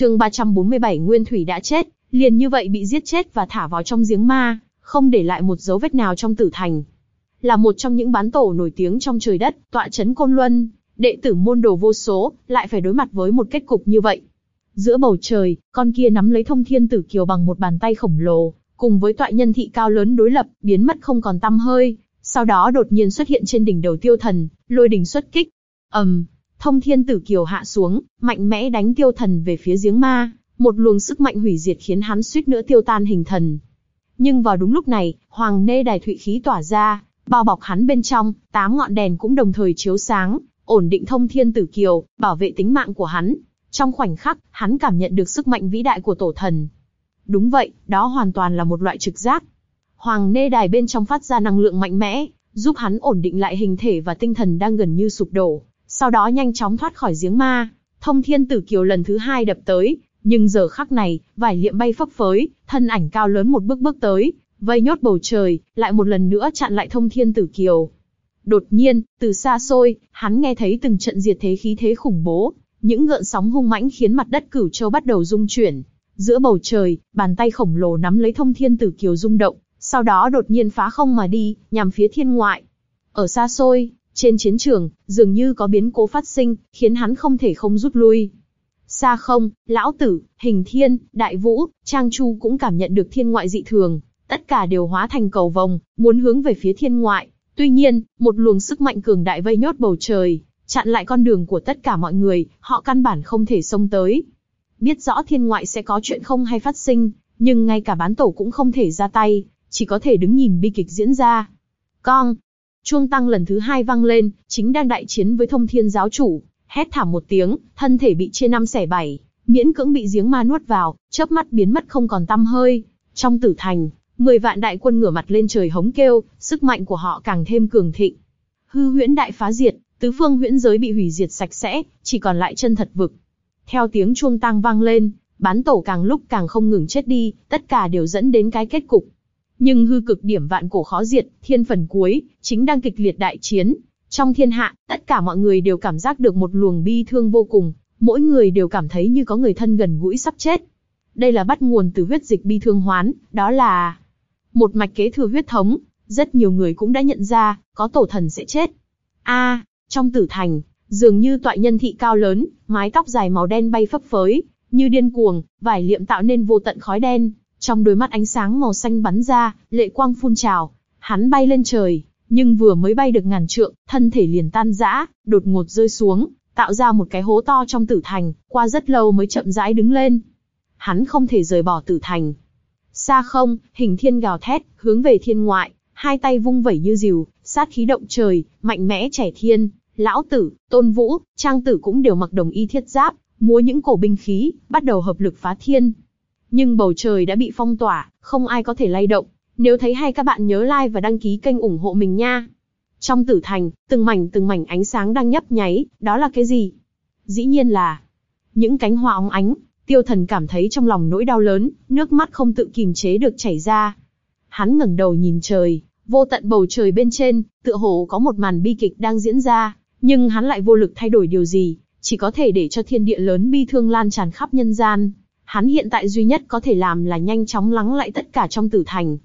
chương 347 Nguyên Thủy đã chết, liền như vậy bị giết chết và thả vào trong giếng ma, không để lại một dấu vết nào trong tử thành. Là một trong những bán tổ nổi tiếng trong trời đất, tọa chấn Côn Luân, đệ tử môn đồ vô số, lại phải đối mặt với một kết cục như vậy. Giữa bầu trời, con kia nắm lấy thông thiên tử kiều bằng một bàn tay khổng lồ, cùng với tọa nhân thị cao lớn đối lập, biến mất không còn tăm hơi, sau đó đột nhiên xuất hiện trên đỉnh đầu tiêu thần, lôi đỉnh xuất kích. ầm, um, thông thiên tử kiều hạ xuống, mạnh mẽ đánh tiêu thần về phía giếng ma, một luồng sức mạnh hủy diệt khiến hắn suýt nữa tiêu tan hình thần. Nhưng vào đúng lúc này, hoàng nê đài thụy khí tỏa ra, bao bọc hắn bên trong, tám ngọn đèn cũng đồng thời chiếu sáng, ổn định thông thiên tử kiều, bảo vệ tính mạng của hắn. Trong khoảnh khắc, hắn cảm nhận được sức mạnh vĩ đại của tổ thần. Đúng vậy, đó hoàn toàn là một loại trực giác. Hoàng nê đài bên trong phát ra năng lượng mạnh mẽ, giúp hắn ổn định lại hình thể và tinh thần đang gần như sụp đổ. Sau đó nhanh chóng thoát khỏi giếng ma, thông thiên tử kiều lần thứ hai đập tới, nhưng giờ khắc này, vải liệm bay phấp phới, thân ảnh cao lớn một bước bước tới, vây nhốt bầu trời, lại một lần nữa chặn lại thông thiên tử kiều. Đột nhiên, từ xa xôi, hắn nghe thấy từng trận diệt thế khí thế khủng bố, những gợn sóng hung mãnh khiến mặt đất cửu châu bắt đầu rung chuyển. Giữa bầu trời, bàn tay khổng lồ nắm lấy thông thiên tử kiều rung động, sau đó đột nhiên phá không mà đi, nhằm phía thiên ngoại. Ở xa xôi, trên chiến trường, dường như có biến cố phát sinh, khiến hắn không thể không rút lui. Xa không, lão tử, hình thiên, đại vũ, trang chu cũng cảm nhận được thiên ngoại dị thường, tất cả đều hóa thành cầu vòng muốn hướng về phía thiên ngoại. Tuy nhiên, một luồng sức mạnh cường đại vây nhốt bầu trời, chặn lại con đường của tất cả mọi người, họ căn bản không thể xông tới. Biết rõ thiên ngoại sẽ có chuyện không hay phát sinh, nhưng ngay cả bán tổ cũng không thể ra tay, chỉ có thể đứng nhìn bi kịch diễn ra. Con! Chuông tăng lần thứ hai vang lên, chính đang đại chiến với thông thiên giáo chủ, hét thảm một tiếng, thân thể bị chia năm xẻ bảy, miễn cưỡng bị giếng ma nuốt vào, chớp mắt biến mất không còn tăm hơi. Trong tử thành, mười vạn đại quân ngửa mặt lên trời hống kêu, sức mạnh của họ càng thêm cường thịnh. Hư huyễn đại phá diệt, tứ phương huyễn giới bị hủy diệt sạch sẽ, chỉ còn lại chân thật vực. Theo tiếng chuông tăng vang lên, bán tổ càng lúc càng không ngừng chết đi, tất cả đều dẫn đến cái kết cục. Nhưng hư cực điểm vạn cổ khó diệt, thiên phần cuối, chính đang kịch liệt đại chiến. Trong thiên hạ, tất cả mọi người đều cảm giác được một luồng bi thương vô cùng, mỗi người đều cảm thấy như có người thân gần gũi sắp chết. Đây là bắt nguồn từ huyết dịch bi thương hoán, đó là một mạch kế thừa huyết thống, rất nhiều người cũng đã nhận ra, có tổ thần sẽ chết. A, trong tử thành, dường như tọa nhân thị cao lớn, mái tóc dài màu đen bay phấp phới, như điên cuồng, vải liệm tạo nên vô tận khói đen, trong đôi mắt ánh sáng màu xanh bắn ra, lệ quang phun trào, hắn bay lên trời, nhưng vừa mới bay được ngàn trượng, thân thể liền tan rã, đột ngột rơi xuống, tạo ra một cái hố to trong tử thành, qua rất lâu mới chậm rãi đứng lên. Hắn không thể rời bỏ tử thành. Xa không, hình thiên gào thét, hướng về thiên ngoại, hai tay vung vẩy như diều, sát khí động trời, mạnh mẽ trẻ thiên, lão tử, tôn vũ, trang tử cũng đều mặc đồng y thiết giáp, múa những cổ binh khí, bắt đầu hợp lực phá thiên. Nhưng bầu trời đã bị phong tỏa, không ai có thể lay động. Nếu thấy hay các bạn nhớ like và đăng ký kênh ủng hộ mình nha. Trong tử thành, từng mảnh từng mảnh ánh sáng đang nhấp nháy, đó là cái gì? Dĩ nhiên là những cánh hoa óng ánh, tiêu thần cảm thấy trong lòng nỗi đau lớn, nước mắt không tự kìm chế được chảy ra. Hắn ngẩng đầu nhìn trời, vô tận bầu trời bên trên, tựa hồ có một màn bi kịch đang diễn ra, nhưng hắn lại vô lực thay đổi điều gì, chỉ có thể để cho thiên địa lớn bi thương lan tràn khắp nhân gian. Hắn hiện tại duy nhất có thể làm là nhanh chóng lắng lại tất cả trong tử thành.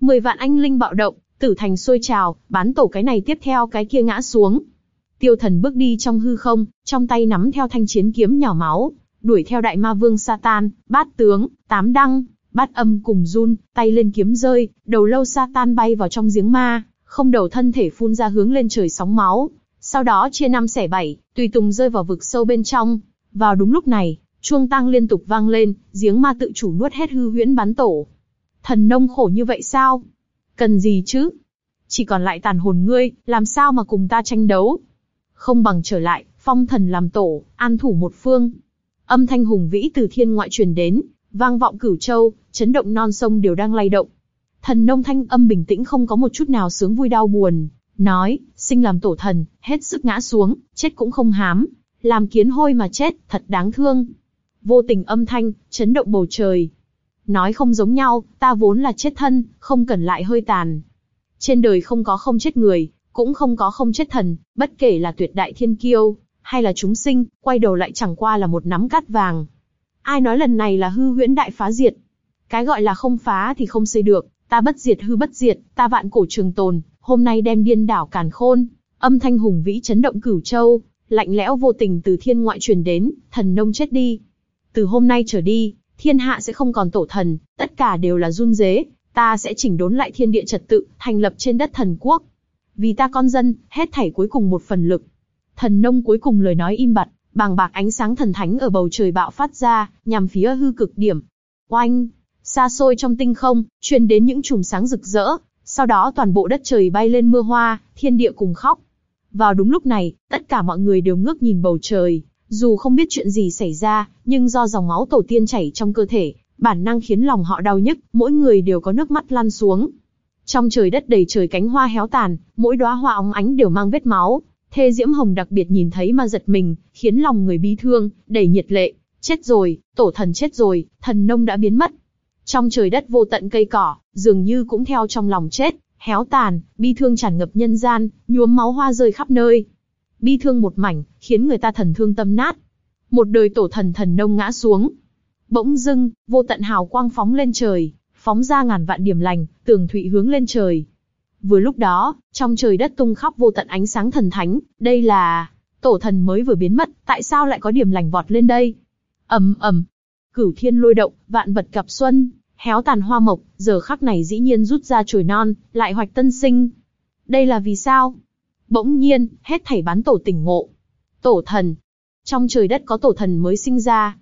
Mười vạn anh linh bạo động, tử thành sôi trào, bán tổ cái này tiếp theo cái kia ngã xuống. Tiêu thần bước đi trong hư không, trong tay nắm theo thanh chiến kiếm nhỏ máu, đuổi theo đại ma vương Satan, bát tướng, tám đăng, bát âm cùng run, tay lên kiếm rơi, đầu lâu Satan bay vào trong giếng ma, không đầu thân thể phun ra hướng lên trời sóng máu, sau đó chia năm xẻ bảy, tùy tùng rơi vào vực sâu bên trong. Vào đúng lúc này, chuông tăng liên tục vang lên, giếng ma tự chủ nuốt hết hư huyễn bắn tổ. Thần nông khổ như vậy sao? Cần gì chứ? Chỉ còn lại tàn hồn ngươi, làm sao mà cùng ta tranh đấu? Không bằng trở lại, phong thần làm tổ, an thủ một phương. Âm thanh hùng vĩ từ thiên ngoại truyền đến, vang vọng cửu châu, chấn động non sông đều đang lay động. Thần nông thanh âm bình tĩnh không có một chút nào sướng vui đau buồn, nói, sinh làm tổ thần, hết sức ngã xuống, chết cũng không hám, làm kiến hôi mà chết, thật đáng thương. Vô tình âm thanh, chấn động bầu trời. Nói không giống nhau, ta vốn là chết thân, không cần lại hơi tàn. Trên đời không có không chết người, cũng không có không chết thần, bất kể là tuyệt đại thiên kiêu, hay là chúng sinh, quay đầu lại chẳng qua là một nắm cát vàng. Ai nói lần này là hư huyễn đại phá diệt? Cái gọi là không phá thì không xây được, ta bất diệt hư bất diệt, ta vạn cổ trường tồn, hôm nay đem điên đảo càn khôn. Âm thanh hùng vĩ chấn động cửu châu, lạnh lẽo vô tình từ thiên ngoại truyền đến, thần nông chết đi. Từ hôm nay trở đi, thiên hạ sẽ không còn tổ thần, tất cả đều là run dế, ta sẽ chỉnh đốn lại thiên địa trật tự, thành lập trên đất thần quốc. Vì ta con dân, hết thảy cuối cùng một phần lực. Thần nông cuối cùng lời nói im bặt, bàng bạc ánh sáng thần thánh ở bầu trời bạo phát ra, nhằm phía hư cực điểm. Oanh! Xa xôi trong tinh không, truyền đến những chùm sáng rực rỡ, sau đó toàn bộ đất trời bay lên mưa hoa, thiên địa cùng khóc. Vào đúng lúc này, tất cả mọi người đều ngước nhìn bầu trời, dù không biết chuyện gì xảy ra, nhưng do dòng máu tổ tiên chảy trong cơ thể, bản năng khiến lòng họ đau nhức, mỗi người đều có nước mắt lăn xuống. Trong trời đất đầy trời cánh hoa héo tàn, mỗi đóa hoa óng ánh đều mang vết máu. Thê Diễm Hồng đặc biệt nhìn thấy mà giật mình, khiến lòng người bi thương, đầy nhiệt lệ. Chết rồi, tổ thần chết rồi, thần nông đã biến mất. Trong trời đất vô tận cây cỏ, dường như cũng theo trong lòng chết, héo tàn, bi thương tràn ngập nhân gian, nhuốm máu hoa rơi khắp nơi. Bi thương một mảnh, khiến người ta thần thương tâm nát. Một đời tổ thần thần nông ngã xuống. Bỗng dưng, vô tận hào quang phóng lên trời, phóng ra ngàn vạn điểm lành, tường thụy hướng lên trời. Vừa lúc đó, trong trời đất tung khắp vô tận ánh sáng thần thánh, đây là tổ thần mới vừa biến mất, tại sao lại có điểm lành vọt lên đây? ầm ầm, cửu thiên lôi động, vạn vật cặp xuân, héo tàn hoa mộc, giờ khắc này dĩ nhiên rút ra chồi non, lại hoạch tân sinh. Đây là vì sao? Bỗng nhiên, hết thảy bán tổ tỉnh ngộ. Tổ thần. Trong trời đất có tổ thần mới sinh ra.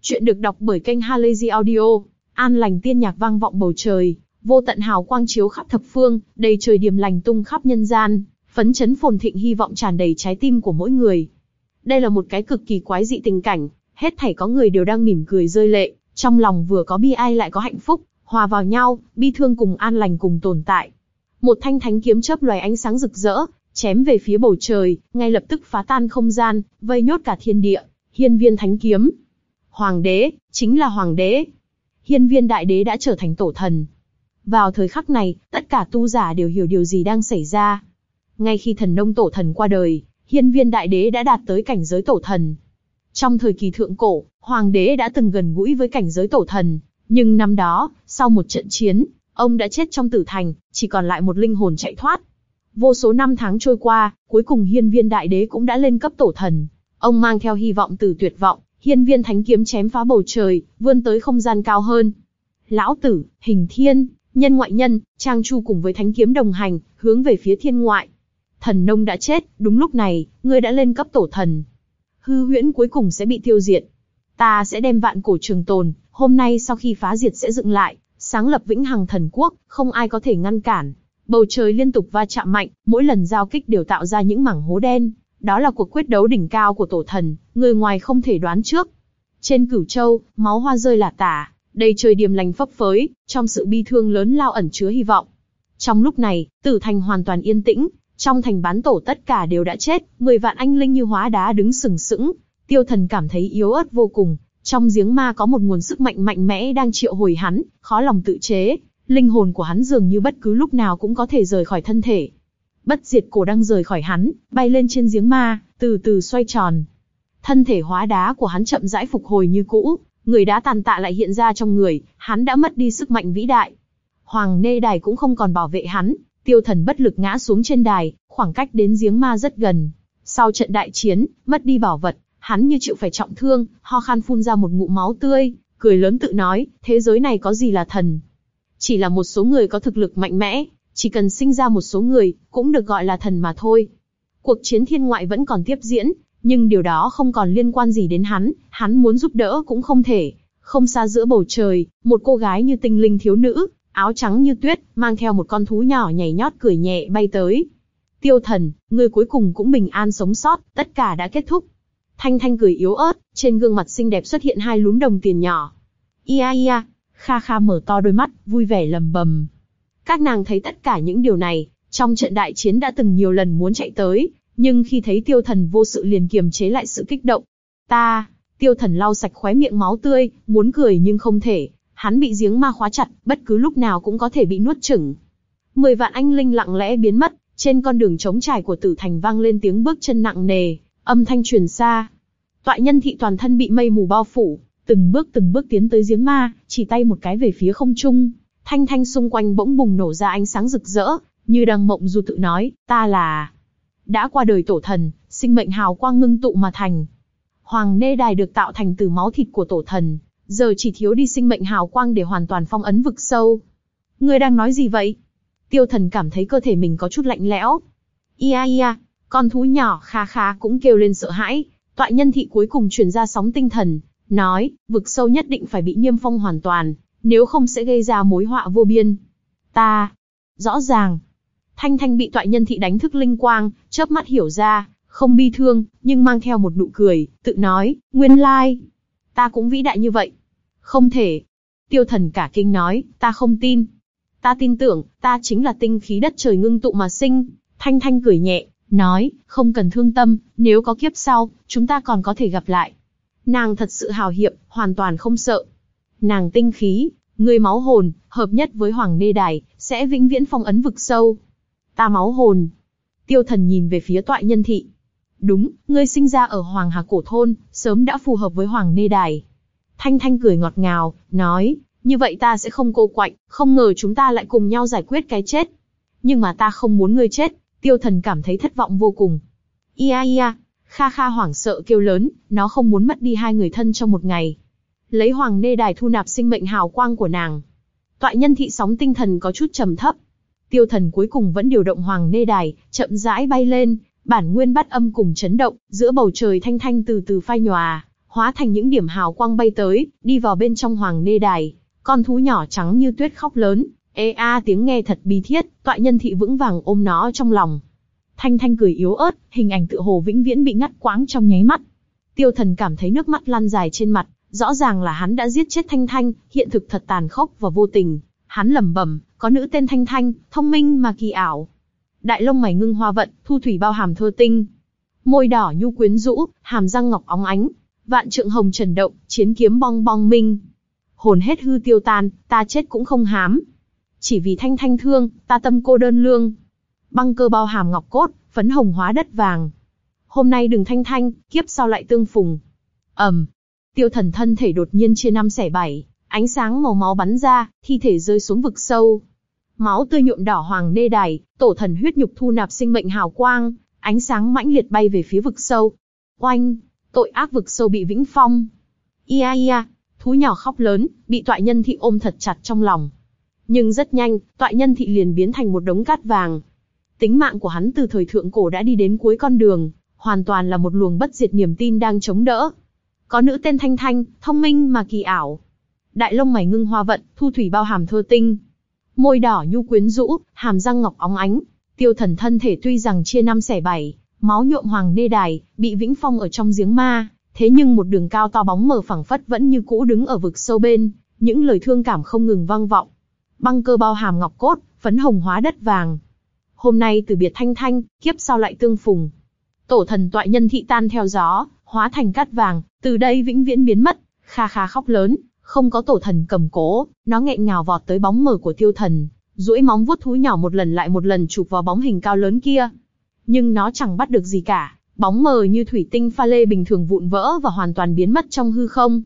Chuyện được đọc bởi kênh Halazy Audio. An lành tiên nhạc vang vọng bầu trời, vô tận hào quang chiếu khắp thập phương, đầy trời điềm lành tung khắp nhân gian, phấn chấn phồn thịnh hy vọng tràn đầy trái tim của mỗi người. Đây là một cái cực kỳ quái dị tình cảnh, hết thảy có người đều đang mỉm cười rơi lệ, trong lòng vừa có bi ai lại có hạnh phúc, hòa vào nhau, bi thương cùng an lành cùng tồn tại. Một thanh thánh kiếm chớp loài ánh sáng rực rỡ, chém về phía bầu trời, ngay lập tức phá tan không gian, vây nhốt cả thiên địa. Hiên viên thánh kiếm. Hoàng đế, chính là hoàng đế. Hiên viên đại đế đã trở thành tổ thần. Vào thời khắc này, tất cả tu giả đều hiểu điều gì đang xảy ra. Ngay khi thần nông tổ thần qua đời, hiên viên đại đế đã đạt tới cảnh giới tổ thần. Trong thời kỳ thượng cổ, hoàng đế đã từng gần gũi với cảnh giới tổ thần, nhưng năm đó, sau một trận chiến, ông đã chết trong tử thành, chỉ còn lại một linh hồn chạy thoát. Vô số năm tháng trôi qua, cuối cùng hiên viên đại đế cũng đã lên cấp tổ thần. Ông mang theo hy vọng từ tuyệt vọng, hiên viên thánh kiếm chém phá bầu trời, vươn tới không gian cao hơn. Lão tử, hình thiên, nhân ngoại nhân, trang chu cùng với thánh kiếm đồng hành, hướng về phía thiên ngoại. Thần nông đã chết, đúng lúc này, ngươi đã lên cấp tổ thần. Hư huyễn cuối cùng sẽ bị tiêu diệt. Ta sẽ đem vạn cổ trường tồn, hôm nay sau khi phá diệt sẽ dựng lại, sáng lập vĩnh hằng thần quốc, không ai có thể ngăn cản. Bầu trời liên tục va chạm mạnh, mỗi lần giao kích đều tạo ra những mảng hố đen. Đó là cuộc quyết đấu đỉnh cao của tổ thần, người ngoài không thể đoán trước. Trên cửu châu, máu hoa rơi lả tả, đầy trời điềm lành phấp phới, trong sự bi thương lớn lao ẩn chứa hy vọng. Trong lúc này, tử thành hoàn toàn yên tĩnh, trong thành bán tổ tất cả đều đã chết, mười vạn anh linh như hóa đá đứng sừng sững. Tiêu thần cảm thấy yếu ớt vô cùng, trong giếng ma có một nguồn sức mạnh mạnh mẽ đang triệu hồi hắn, khó lòng tự chế, linh hồn của hắn dường như bất cứ lúc nào cũng có thể rời khỏi thân thể. Bất diệt cổ đang rời khỏi hắn, bay lên trên giếng ma, từ từ xoay tròn. Thân thể hóa đá của hắn chậm rãi phục hồi như cũ, người đá tàn tạ lại hiện ra trong người, hắn đã mất đi sức mạnh vĩ đại. Hoàng nê đài cũng không còn bảo vệ hắn, tiêu thần bất lực ngã xuống trên đài, khoảng cách đến giếng ma rất gần. Sau trận đại chiến, mất đi bảo vật, hắn như chịu phải trọng thương, ho khan phun ra một ngụm máu tươi, cười lớn tự nói, thế giới này có gì là thần, chỉ là một số người có thực lực mạnh mẽ, chỉ cần sinh ra một số người, cũng được gọi là thần mà thôi. Cuộc chiến thiên ngoại vẫn còn tiếp diễn, nhưng điều đó không còn liên quan gì đến hắn, hắn muốn giúp đỡ cũng không thể. Không xa giữa bầu trời, một cô gái như tinh linh thiếu nữ, áo trắng như tuyết, mang theo một con thú nhỏ nhảy nhót cười nhẹ bay tới. Tiêu thần, người cuối cùng cũng bình an sống sót, tất cả đã kết thúc. Thanh Thanh cười yếu ớt, trên gương mặt xinh đẹp xuất hiện hai lúm đồng tiền nhỏ. Ia ia, Kha Kha mở to đôi mắt, vui vẻ lầm bầm. Các nàng thấy tất cả những điều này, trong trận đại chiến đã từng nhiều lần muốn chạy tới, nhưng khi thấy tiêu thần vô sự liền kiềm chế lại sự kích động. Ta, tiêu thần lau sạch khóe miệng máu tươi, muốn cười nhưng không thể, hắn bị giếng ma khóa chặt, bất cứ lúc nào cũng có thể bị nuốt chửng. Mười vạn anh linh lặng lẽ biến mất, trên con đường trống trải của tử thành vang lên tiếng bước chân nặng nề, âm thanh truyền xa. Tọa nhân thị toàn thân bị mây mù bao phủ, từng bước từng bước tiến tới giếng ma, chỉ tay một cái về phía không trung. Thanh thanh xung quanh bỗng bùng nổ ra ánh sáng rực rỡ, như đang mộng du tự nói, ta là đã qua đời tổ thần, sinh mệnh hào quang ngưng tụ mà thành. Hoàng nê đài được tạo thành từ máu thịt của tổ thần, giờ chỉ thiếu đi sinh mệnh hào quang để hoàn toàn phong ấn vực sâu. Ngươi đang nói gì vậy? Tiêu thần cảm thấy cơ thể mình có chút lạnh lẽo. Ia ia, con thú nhỏ kha kha cũng kêu lên sợ hãi. Tọa nhân thị cuối cùng truyền ra sóng tinh thần, nói, vực sâu nhất định phải bị niêm phong hoàn toàn, nếu không sẽ gây ra mối họa vô biên. Ta, rõ ràng, Thanh Thanh bị toại nhân thị đánh thức linh quang, chớp mắt hiểu ra, không bi thương, nhưng mang theo một nụ cười, tự nói, nguyên lai, ta cũng vĩ đại như vậy. Không thể. Tiêu thần cả kinh nói, ta không tin. Ta tin tưởng, ta chính là tinh khí đất trời ngưng tụ mà sinh. Thanh Thanh cười nhẹ, nói, không cần thương tâm, nếu có kiếp sau, chúng ta còn có thể gặp lại. Nàng thật sự hào hiệp, hoàn toàn không sợ. Nàng tinh khí, người máu hồn, hợp nhất với Hoàng Nê Đài, sẽ vĩnh viễn phong ấn vực sâu. Ta máu hồn. Tiêu thần nhìn về phía tọa nhân thị. Đúng, ngươi sinh ra ở Hoàng Hà Cổ Thôn, sớm đã phù hợp với Hoàng Nê Đài. Thanh Thanh cười ngọt ngào, nói, như vậy ta sẽ không cô quạnh, không ngờ chúng ta lại cùng nhau giải quyết cái chết. Nhưng mà ta không muốn ngươi chết, tiêu thần cảm thấy thất vọng vô cùng. Ia ia, Kha Kha hoảng sợ kêu lớn, nó không muốn mất đi hai người thân trong một ngày. Lấy Hoàng Nê Đài thu nạp sinh mệnh hào quang của nàng. Tọa nhân thị sóng tinh thần có chút trầm thấp, Tiêu thần cuối cùng vẫn điều động hoàng nê đài, chậm rãi bay lên, bản nguyên bắt âm cùng chấn động, giữa bầu trời thanh thanh từ từ phai nhòa, hóa thành những điểm hào quang bay tới, đi vào bên trong hoàng nê đài. Con thú nhỏ trắng như tuyết khóc lớn, ê a tiếng nghe thật bi thiết, tọa nhân thị vững vàng ôm nó trong lòng. Thanh thanh cười yếu ớt, hình ảnh tự hồ vĩnh viễn bị ngắt quáng trong nháy mắt. Tiêu thần cảm thấy nước mắt lăn dài trên mặt, rõ ràng là hắn đã giết chết thanh thanh, hiện thực thật tàn khốc và vô tình. Hắn lẩm bẩm, có nữ tên Thanh Thanh, thông minh mà kỳ ảo. Đại lông mày ngưng hoa vận, thu thủy bao hàm thơ tinh. Môi đỏ nhu quyến rũ, hàm răng ngọc óng ánh. Vạn trượng hồng trần động, chiến kiếm bong bong minh. Hồn hết hư tiêu tan, ta chết cũng không hám. Chỉ vì Thanh Thanh thương, ta tâm cô đơn lương. Băng cơ bao hàm ngọc cốt, phấn hồng hóa đất vàng. Hôm nay đừng Thanh Thanh, kiếp sau lại tương phùng. ầm, tiêu thần thân thể đột nhiên chia năm xẻ bảy, Ánh sáng màu máu bắn ra, thi thể rơi xuống vực sâu. Máu tươi nhuộm đỏ hoàng đê đài, tổ thần huyết nhục thu nạp sinh mệnh hào quang, ánh sáng mãnh liệt bay về phía vực sâu. Oanh, tội ác vực sâu bị vĩnh phong. Ia ia, thú nhỏ khóc lớn, bị tọa nhân thị ôm thật chặt trong lòng. Nhưng rất nhanh, tọa nhân thị liền biến thành một đống cát vàng. Tính mạng của hắn từ thời thượng cổ đã đi đến cuối con đường, hoàn toàn là một luồng bất diệt niềm tin đang chống đỡ. Có nữ tên Thanh Thanh, thông minh mà kỳ ảo, đại lông mày ngưng hoa vận, thu thủy bao hàm thơ tinh. Môi đỏ nhu quyến rũ, hàm răng ngọc óng ánh. Tiêu thần thân thể tuy rằng chia năm xẻ bảy, máu nhuộm hoàng nê đài, bị vĩnh phong ở trong giếng ma, thế nhưng một đường cao to bóng mờ phẳng phất vẫn như cũ đứng ở vực sâu bên, những lời thương cảm không ngừng vang vọng. Băng cơ bao hàm ngọc cốt, phấn hồng hóa đất vàng. Hôm nay từ biệt thanh thanh, kiếp sau lại tương phùng. Tổ thần tọa nhân thị tan theo gió, hóa thành cát vàng, từ đây vĩnh viễn biến mất, kha kha khóc lớn, không có tổ thần cầm cố, nó nghẹn ngào vọt tới bóng mờ của tiêu thần, duỗi móng vuốt thú nhỏ một lần lại một lần chụp vào bóng hình cao lớn kia. Nhưng nó chẳng bắt được gì cả, bóng mờ như thủy tinh pha lê bình thường vụn vỡ và hoàn toàn biến mất trong hư không.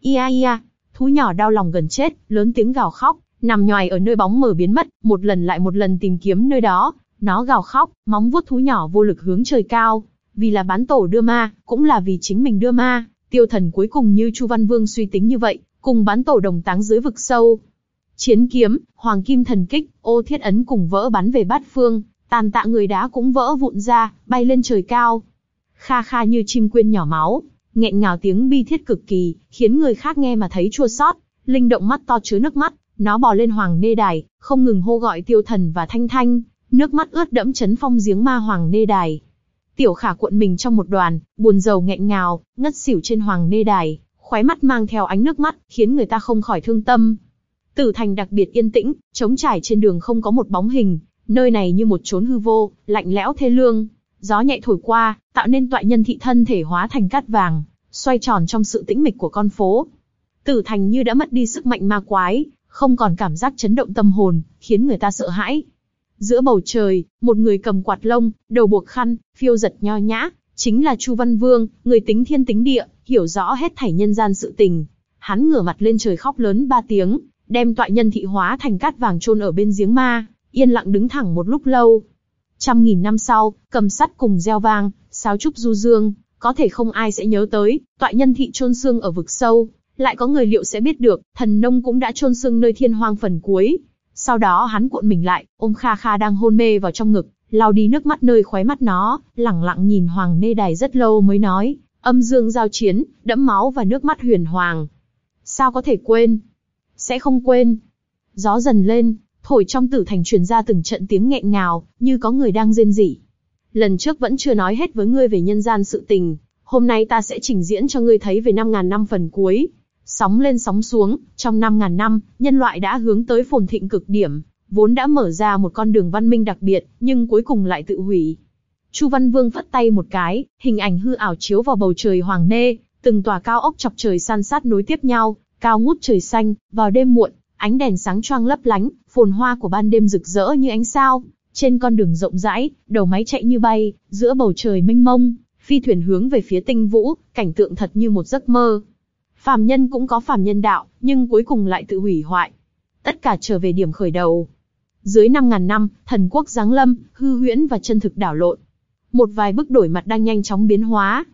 Ia ia, thú nhỏ đau lòng gần chết, lớn tiếng gào khóc, nằm nhoài ở nơi bóng mờ biến mất, một lần lại một lần tìm kiếm nơi đó. Nó gào khóc, móng vuốt thú nhỏ vô lực hướng trời cao, vì là bán tổ đưa ma, cũng là vì chính mình đưa ma. Tiêu thần cuối cùng như Chu Văn Vương suy tính như vậy, cùng bán tổ đồng táng dưới vực sâu. Chiến kiếm, hoàng kim thần kích, ô thiết ấn cùng vỡ bắn về bát phương, tàn tạ người đá cũng vỡ vụn ra, bay lên trời cao. Kha kha như chim quyên nhỏ máu, nghẹn ngào tiếng bi thiết cực kỳ, khiến người khác nghe mà thấy chua xót. Linh động mắt to chứa nước mắt, nó bò lên hoàng nê đài, không ngừng hô gọi tiêu thần và thanh thanh, nước mắt ướt đẫm chấn phong giếng ma hoàng nê đài. Tiểu khả cuộn mình trong một đoàn, buồn rầu nghẹn ngào, ngất xỉu trên hoàng nê đài, khóe mắt mang theo ánh nước mắt, khiến người ta không khỏi thương tâm. Tử thành đặc biệt yên tĩnh, trống trải trên đường không có một bóng hình, nơi này như một chốn hư vô, lạnh lẽo thê lương. Gió nhẹ thổi qua, tạo nên tọa nhân thị thân thể hóa thành cát vàng, xoay tròn trong sự tĩnh mịch của con phố. Tử thành như đã mất đi sức mạnh ma quái, không còn cảm giác chấn động tâm hồn, khiến người ta sợ hãi. Giữa bầu trời, một người cầm quạt lông, đầu buộc khăn, phiêu giật nho nhã, chính là Chu Văn Vương, người tính thiên tính địa, hiểu rõ hết thảy nhân gian sự tình, Hắn ngửa mặt lên trời khóc lớn ba tiếng, đem tọa nhân thị hóa thành cát vàng chôn ở bên giếng ma, yên lặng đứng thẳng một lúc lâu. Trăm nghìn năm sau, cầm sắt cùng gieo vang, sáo trúc du dương, có thể không ai sẽ nhớ tới, tọa nhân thị chôn xương ở vực sâu, lại có người liệu sẽ biết được, thần nông cũng đã chôn xương nơi thiên hoang phần cuối. Sau đó hắn cuộn mình lại, ôm Kha Kha đang hôn mê vào trong ngực, lau đi nước mắt nơi khóe mắt nó, lẳng lặng nhìn Hoàng Nê Đài rất lâu mới nói, âm dương giao chiến, đẫm máu và nước mắt huyền hoàng. Sao có thể quên? Sẽ không quên. Gió dần lên, thổi trong tử thành truyền ra từng trận tiếng nghẹn ngào, như có người đang rên rỉ. Lần trước vẫn chưa nói hết với ngươi về nhân gian sự tình, hôm nay ta sẽ trình diễn cho ngươi thấy về 5.000 năm phần cuối. Sóng lên sóng xuống, trong 5.000 năm, nhân loại đã hướng tới phồn thịnh cực điểm, vốn đã mở ra một con đường văn minh đặc biệt, nhưng cuối cùng lại tự hủy. Chu Văn Vương phất tay một cái, hình ảnh hư ảo chiếu vào bầu trời hoàng nê, từng tòa cao ốc chọc trời san sát nối tiếp nhau, cao ngút trời xanh, vào đêm muộn, ánh đèn sáng choang lấp lánh, phồn hoa của ban đêm rực rỡ như ánh sao. Trên con đường rộng rãi, đầu máy chạy như bay, giữa bầu trời mênh mông, phi thuyền hướng về phía tinh vũ, cảnh tượng thật như một giấc mơ. Phàm nhân cũng có phàm nhân đạo, nhưng cuối cùng lại tự hủy hoại. Tất cả trở về điểm khởi đầu. Dưới 5.000 năm, thần quốc giáng lâm, hư huyễn và chân thực đảo lộn. Một vài bức đổi mặt đang nhanh chóng biến hóa.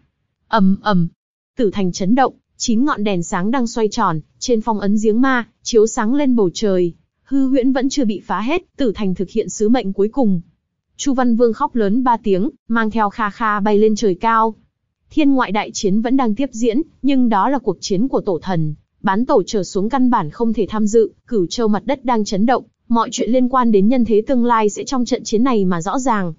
ầm ầm, tử thành chấn động, chín ngọn đèn sáng đang xoay tròn, trên phong ấn giếng ma, chiếu sáng lên bầu trời. Hư huyễn vẫn chưa bị phá hết, tử thành thực hiện sứ mệnh cuối cùng. Chu Văn Vương khóc lớn ba tiếng, mang theo Kha Kha bay lên trời cao. Thiên ngoại đại chiến vẫn đang tiếp diễn, nhưng đó là cuộc chiến của tổ thần. Bán tổ trở xuống căn bản không thể tham dự, cửu châu mặt đất đang chấn động, mọi chuyện liên quan đến nhân thế tương lai sẽ trong trận chiến này mà rõ ràng.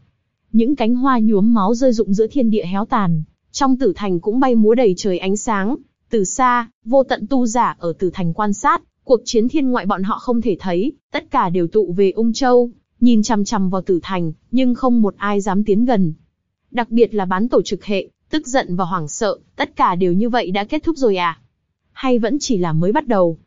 Những cánh hoa nhuốm máu rơi rụng giữa thiên địa héo tàn, trong tử thành cũng bay múa đầy trời ánh sáng. Từ xa, vô tận tu giả ở tử thành quan sát, cuộc chiến thiên ngoại bọn họ không thể thấy, tất cả đều tụ về ung châu, nhìn chằm chằm vào tử thành, nhưng không một ai dám tiến gần. Đặc biệt là bán tổ trực hệ, tức giận và hoảng sợ, tất cả đều như vậy đã kết thúc rồi à? Hay vẫn chỉ là mới bắt đầu?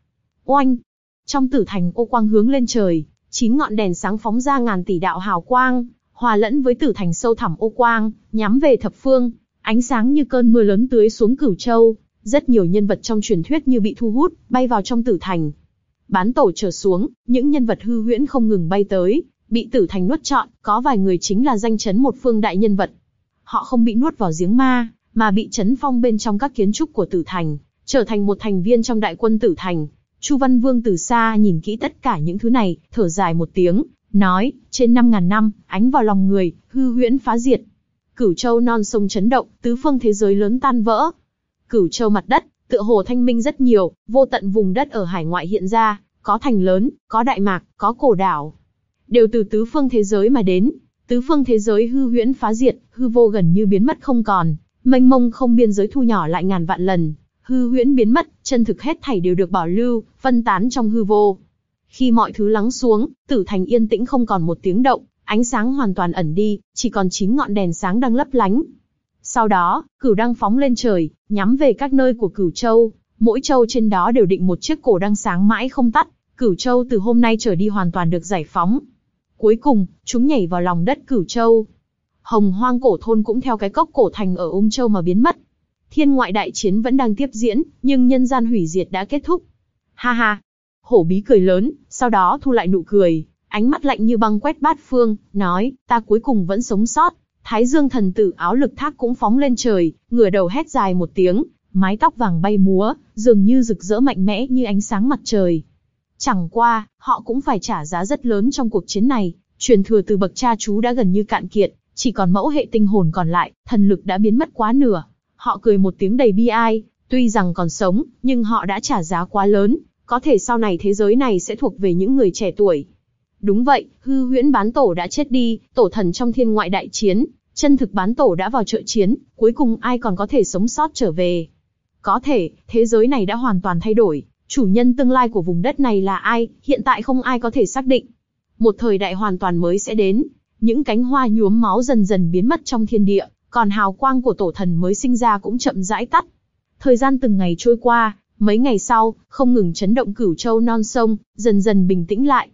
Oanh! Trong tử thành ô quang hướng lên trời, chín ngọn đèn sáng phóng ra ngàn tỷ đạo hào quang, hòa lẫn với tử thành sâu thẳm ô quang, nhắm về thập phương, ánh sáng như cơn mưa lớn tưới xuống cửu châu, rất nhiều nhân vật trong truyền thuyết như bị thu hút, bay vào trong tử thành. Bán tổ trở xuống, những nhân vật hư huyễn không ngừng bay tới, bị tử thành nuốt trọn, có vài người chính là danh chấn một phương đại nhân vật. Họ không bị nuốt vào giếng ma, mà bị chấn phong bên trong các kiến trúc của tử thành, trở thành một thành viên trong đại quân tử thành. Chu Văn Vương từ xa nhìn kỹ tất cả những thứ này, thở dài một tiếng, nói, trên 5.000 năm, ánh vào lòng người, hư huyễn phá diệt. Cửu châu non sông chấn động, tứ phương thế giới lớn tan vỡ. Cửu châu mặt đất, tựa hồ thanh minh rất nhiều, vô tận vùng đất ở hải ngoại hiện ra, có thành lớn, có đại mạc, có cổ đảo. Đều từ tứ phương thế giới mà đến. Tứ phương thế giới hư huyễn phá diệt, hư vô gần như biến mất không còn, mênh mông không biên giới thu nhỏ lại ngàn vạn lần. Hư huyễn biến mất, chân thực hết thảy đều được bảo lưu, phân tán trong hư vô. Khi mọi thứ lắng xuống, tử thành yên tĩnh không còn một tiếng động, ánh sáng hoàn toàn ẩn đi, chỉ còn chín ngọn đèn sáng đang lấp lánh. Sau đó, cửu đăng phóng lên trời, nhắm về các nơi của cửu châu, mỗi châu trên đó đều định một chiếc cổ đăng sáng mãi không tắt, cửu châu từ hôm nay trở đi hoàn toàn được giải phóng. Cuối cùng, chúng nhảy vào lòng đất cửu châu. Hồng hoang cổ thôn cũng theo cái cốc cổ thành ở ung châu mà biến mất. Thiên ngoại đại chiến vẫn đang tiếp diễn, nhưng nhân gian hủy diệt đã kết thúc. Ha ha, Hổ bí cười lớn, sau đó thu lại nụ cười, ánh mắt lạnh như băng quét bát phương, nói, ta cuối cùng vẫn sống sót. Thái dương thần tử áo lực thác cũng phóng lên trời, ngửa đầu hét dài một tiếng, mái tóc vàng bay múa, dường như rực rỡ mạnh mẽ như ánh sáng mặt trời. Chẳng qua, họ cũng phải trả giá rất lớn trong cuộc chiến này, truyền thừa từ bậc cha chú đã gần như cạn kiệt, chỉ còn mẫu hệ tinh hồn còn lại, thần lực đã biến mất quá nửa. Họ cười một tiếng đầy bi ai, tuy rằng còn sống, nhưng họ đã trả giá quá lớn, có thể sau này thế giới này sẽ thuộc về những người trẻ tuổi. Đúng vậy, hư huyễn bán tổ đã chết đi, tổ thần trong thiên ngoại đại chiến, chân thực bán tổ đã vào trợ chiến, cuối cùng ai còn có thể sống sót trở về. Có thể, thế giới này đã hoàn toàn thay đổi, chủ nhân tương lai của vùng đất này là ai, hiện tại không ai có thể xác định. Một thời đại hoàn toàn mới sẽ đến, những cánh hoa nhuốm máu dần dần biến mất trong thiên địa, còn hào quang của tổ thần mới sinh ra cũng chậm rãi tắt. Thời gian từng ngày trôi qua, Mấy ngày sau, không ngừng chấn động cửu châu non sông, dần dần bình tĩnh lại.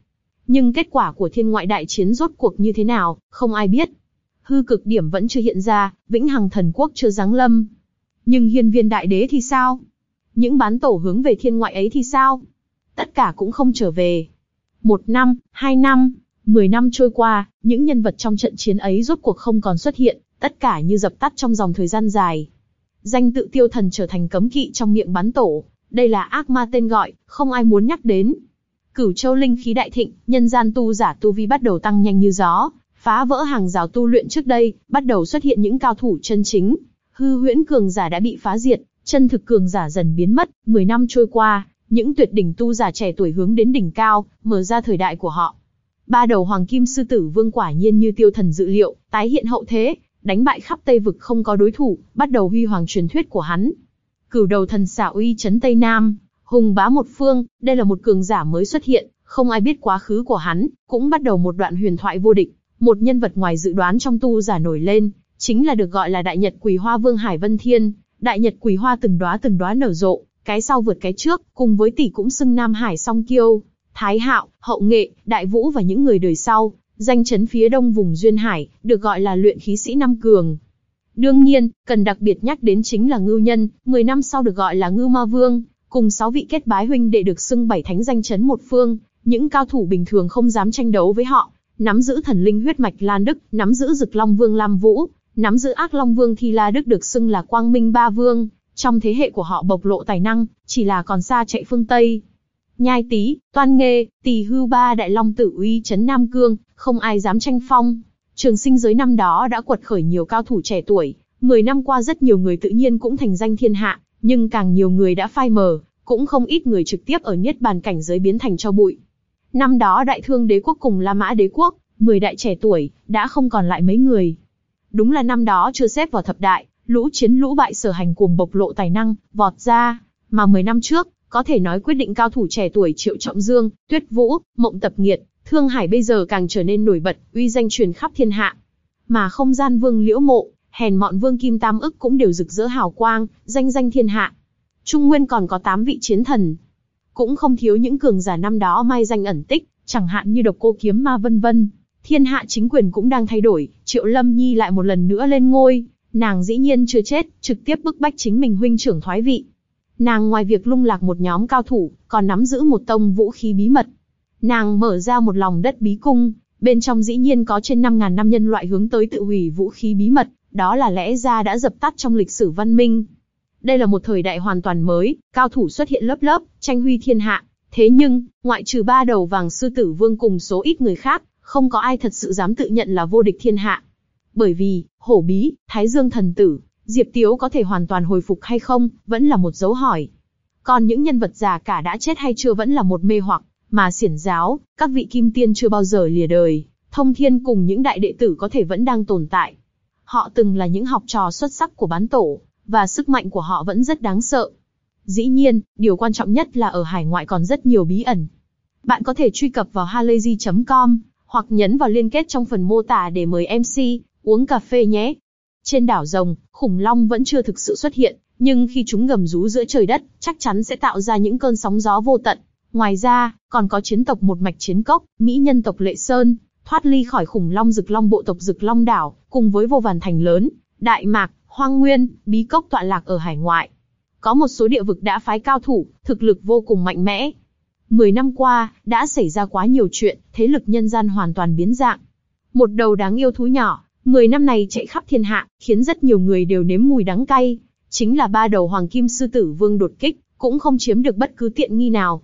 Nhưng kết quả của thiên ngoại đại chiến rốt cuộc như thế nào, không ai biết. Hư cực điểm vẫn chưa hiện ra, vĩnh hằng thần quốc chưa giáng lâm. Nhưng hiên viên đại đế thì sao? Những bán tổ hướng về thiên ngoại ấy thì sao? Tất cả cũng không trở về. Một năm, hai năm, mười năm trôi qua, những nhân vật trong trận chiến ấy rốt cuộc không còn xuất hiện, tất cả như dập tắt trong dòng thời gian dài. Danh tự tiêu thần trở thành cấm kỵ trong miệng bán tổ, đây là ác ma tên gọi, không ai muốn nhắc đến. Cửu châu linh khí đại thịnh, nhân gian tu giả tu vi bắt đầu tăng nhanh như gió, phá vỡ hàng rào tu luyện trước đây, bắt đầu xuất hiện những cao thủ chân chính. Hư huyễn cường giả đã bị phá diệt, chân thực cường giả dần biến mất, 10 năm trôi qua, những tuyệt đỉnh tu giả trẻ tuổi hướng đến đỉnh cao, mở ra thời đại của họ. Ba đầu hoàng kim sư tử vương quả nhiên như tiêu thần dự liệu, tái hiện hậu thế, đánh bại khắp Tây vực không có đối thủ, bắt đầu huy hoàng truyền thuyết của hắn. Cửu đầu thần xảo uy chấn Tây Nam, hùng bá một phương, đây là một cường giả mới xuất hiện, không ai biết quá khứ của hắn, cũng bắt đầu một đoạn huyền thoại vô địch, một nhân vật ngoài dự đoán trong tu giả nổi lên, chính là được gọi là Đại Nhật Quỳ Hoa Vương Hải Vân Thiên. Đại Nhật Quỳ Hoa từng đóa từng đóa nở rộ, cái sau vượt cái trước, cùng với tỷ cũng xưng Nam Hải song kiêu, Thái Hạo, Hậu Nghệ, Đại Vũ và những người đời sau, danh chấn phía đông vùng duyên hải, được gọi là luyện khí sĩ năm cường. Đương nhiên, cần đặc biệt nhắc đến chính là ngưu nhân, 10 năm sau được gọi là ngưu ma vương, cùng 6 vị kết bái huynh để được xưng bảy thánh danh chấn một phương, những cao thủ bình thường không dám tranh đấu với họ, nắm giữ thần linh huyết mạch Lan Đức, nắm giữ Dực Long Vương Lam Vũ, nắm giữ Ác Long Vương thì La Đức được xưng là Quang Minh Ba Vương, trong thế hệ của họ bộc lộ tài năng, chỉ là còn xa chạy phương Tây. Nhai Tý, Toan Nghê, Tỳ Hưu Ba Đại Long Tử Uy chấn Nam Cương, không ai dám tranh phong. Trường sinh giới năm đó đã quật khởi nhiều cao thủ trẻ tuổi, 10 năm qua rất nhiều người tự nhiên cũng thành danh thiên hạ, nhưng càng nhiều người đã phai mờ, cũng không ít người trực tiếp ở niết bàn cảnh giới biến thành cho bụi. Năm đó đại thương đế quốc cùng La Mã đế quốc, 10 đại trẻ tuổi, đã không còn lại mấy người. Đúng là năm đó chưa xếp vào thập đại, lũ chiến lũ bại sở hành cùng bộc lộ tài năng, vọt ra, mà 10 năm trước, có thể nói quyết định cao thủ trẻ tuổi Triệu Trọng Dương, Tuyết Vũ, Mộng Tập Nghiệt, Thương Hải bây giờ càng trở nên nổi bật, uy danh truyền khắp thiên hạ. Mà không gian vương liễu mộ, hèn mọn vương kim tam ức cũng đều rực rỡ hào quang, danh danh thiên hạ. Trung Nguyên còn có 8 vị chiến thần. Cũng không thiếu những cường giả năm đó mai danh ẩn tích, chẳng hạn như độc cô kiếm ma vân vân. Thiên hạ chính quyền cũng đang thay đổi, Triệu Lâm Nhi lại một lần nữa lên ngôi, nàng dĩ nhiên chưa chết, trực tiếp bức bách chính mình huynh trưởng thoái vị. Nàng ngoài việc lung lạc một nhóm cao thủ, còn nắm giữ một tông vũ khí bí mật. Nàng mở ra một lòng đất bí cung, bên trong dĩ nhiên có trên 5.000 năm nhân loại hướng tới tự hủy vũ khí bí mật, đó là lẽ ra đã dập tắt trong lịch sử văn minh. Đây là một thời đại hoàn toàn mới, cao thủ xuất hiện lớp lớp, tranh huy thiên hạ. Thế nhưng, ngoại trừ ba đầu vàng sư tử vương cùng số ít người khác, không có ai thật sự dám tự nhận là vô địch thiên hạ. Bởi vì, hổ bí, thái dương thần tử, Diệp Tiếu có thể hoàn toàn hồi phục hay không, vẫn là một dấu hỏi. Còn những nhân vật già cả đã chết hay chưa vẫn là một mê hoặc, mà xiển giáo, các vị kim tiên chưa bao giờ lìa đời, thông thiên cùng những đại đệ tử có thể vẫn đang tồn tại. Họ từng là những học trò xuất sắc của bán tổ, và sức mạnh của họ vẫn rất đáng sợ. Dĩ nhiên, điều quan trọng nhất là ở hải ngoại còn rất nhiều bí ẩn. Bạn có thể truy cập vào halayzi.com, hoặc nhấn vào liên kết trong phần mô tả để mời MC, uống cà phê nhé. Trên đảo rồng, khủng long vẫn chưa thực sự xuất hiện, nhưng khi chúng gầm rú giữa trời đất, chắc chắn sẽ tạo ra những cơn sóng gió vô tận. Ngoài ra, còn có chiến tộc một mạch chiến cốc, Mỹ nhân tộc Lệ Sơn, thoát ly khỏi khủng long rực long bộ tộc rực long đảo, cùng với vô vàn thành lớn, Đại Mạc, Hoang Nguyên, bí cốc tọa lạc ở hải ngoại. Có một số địa vực đã phái cao thủ, thực lực vô cùng mạnh mẽ. Mười năm qua, đã xảy ra quá nhiều chuyện, thế lực nhân gian hoàn toàn biến dạng. Một đầu đáng yêu thú nhỏ, mười năm này chạy khắp thiên hạ, khiến rất nhiều người đều nếm mùi đắng cay. Chính là ba đầu hoàng kim sư tử vương đột kích, cũng không chiếm được bất cứ tiện nghi nào.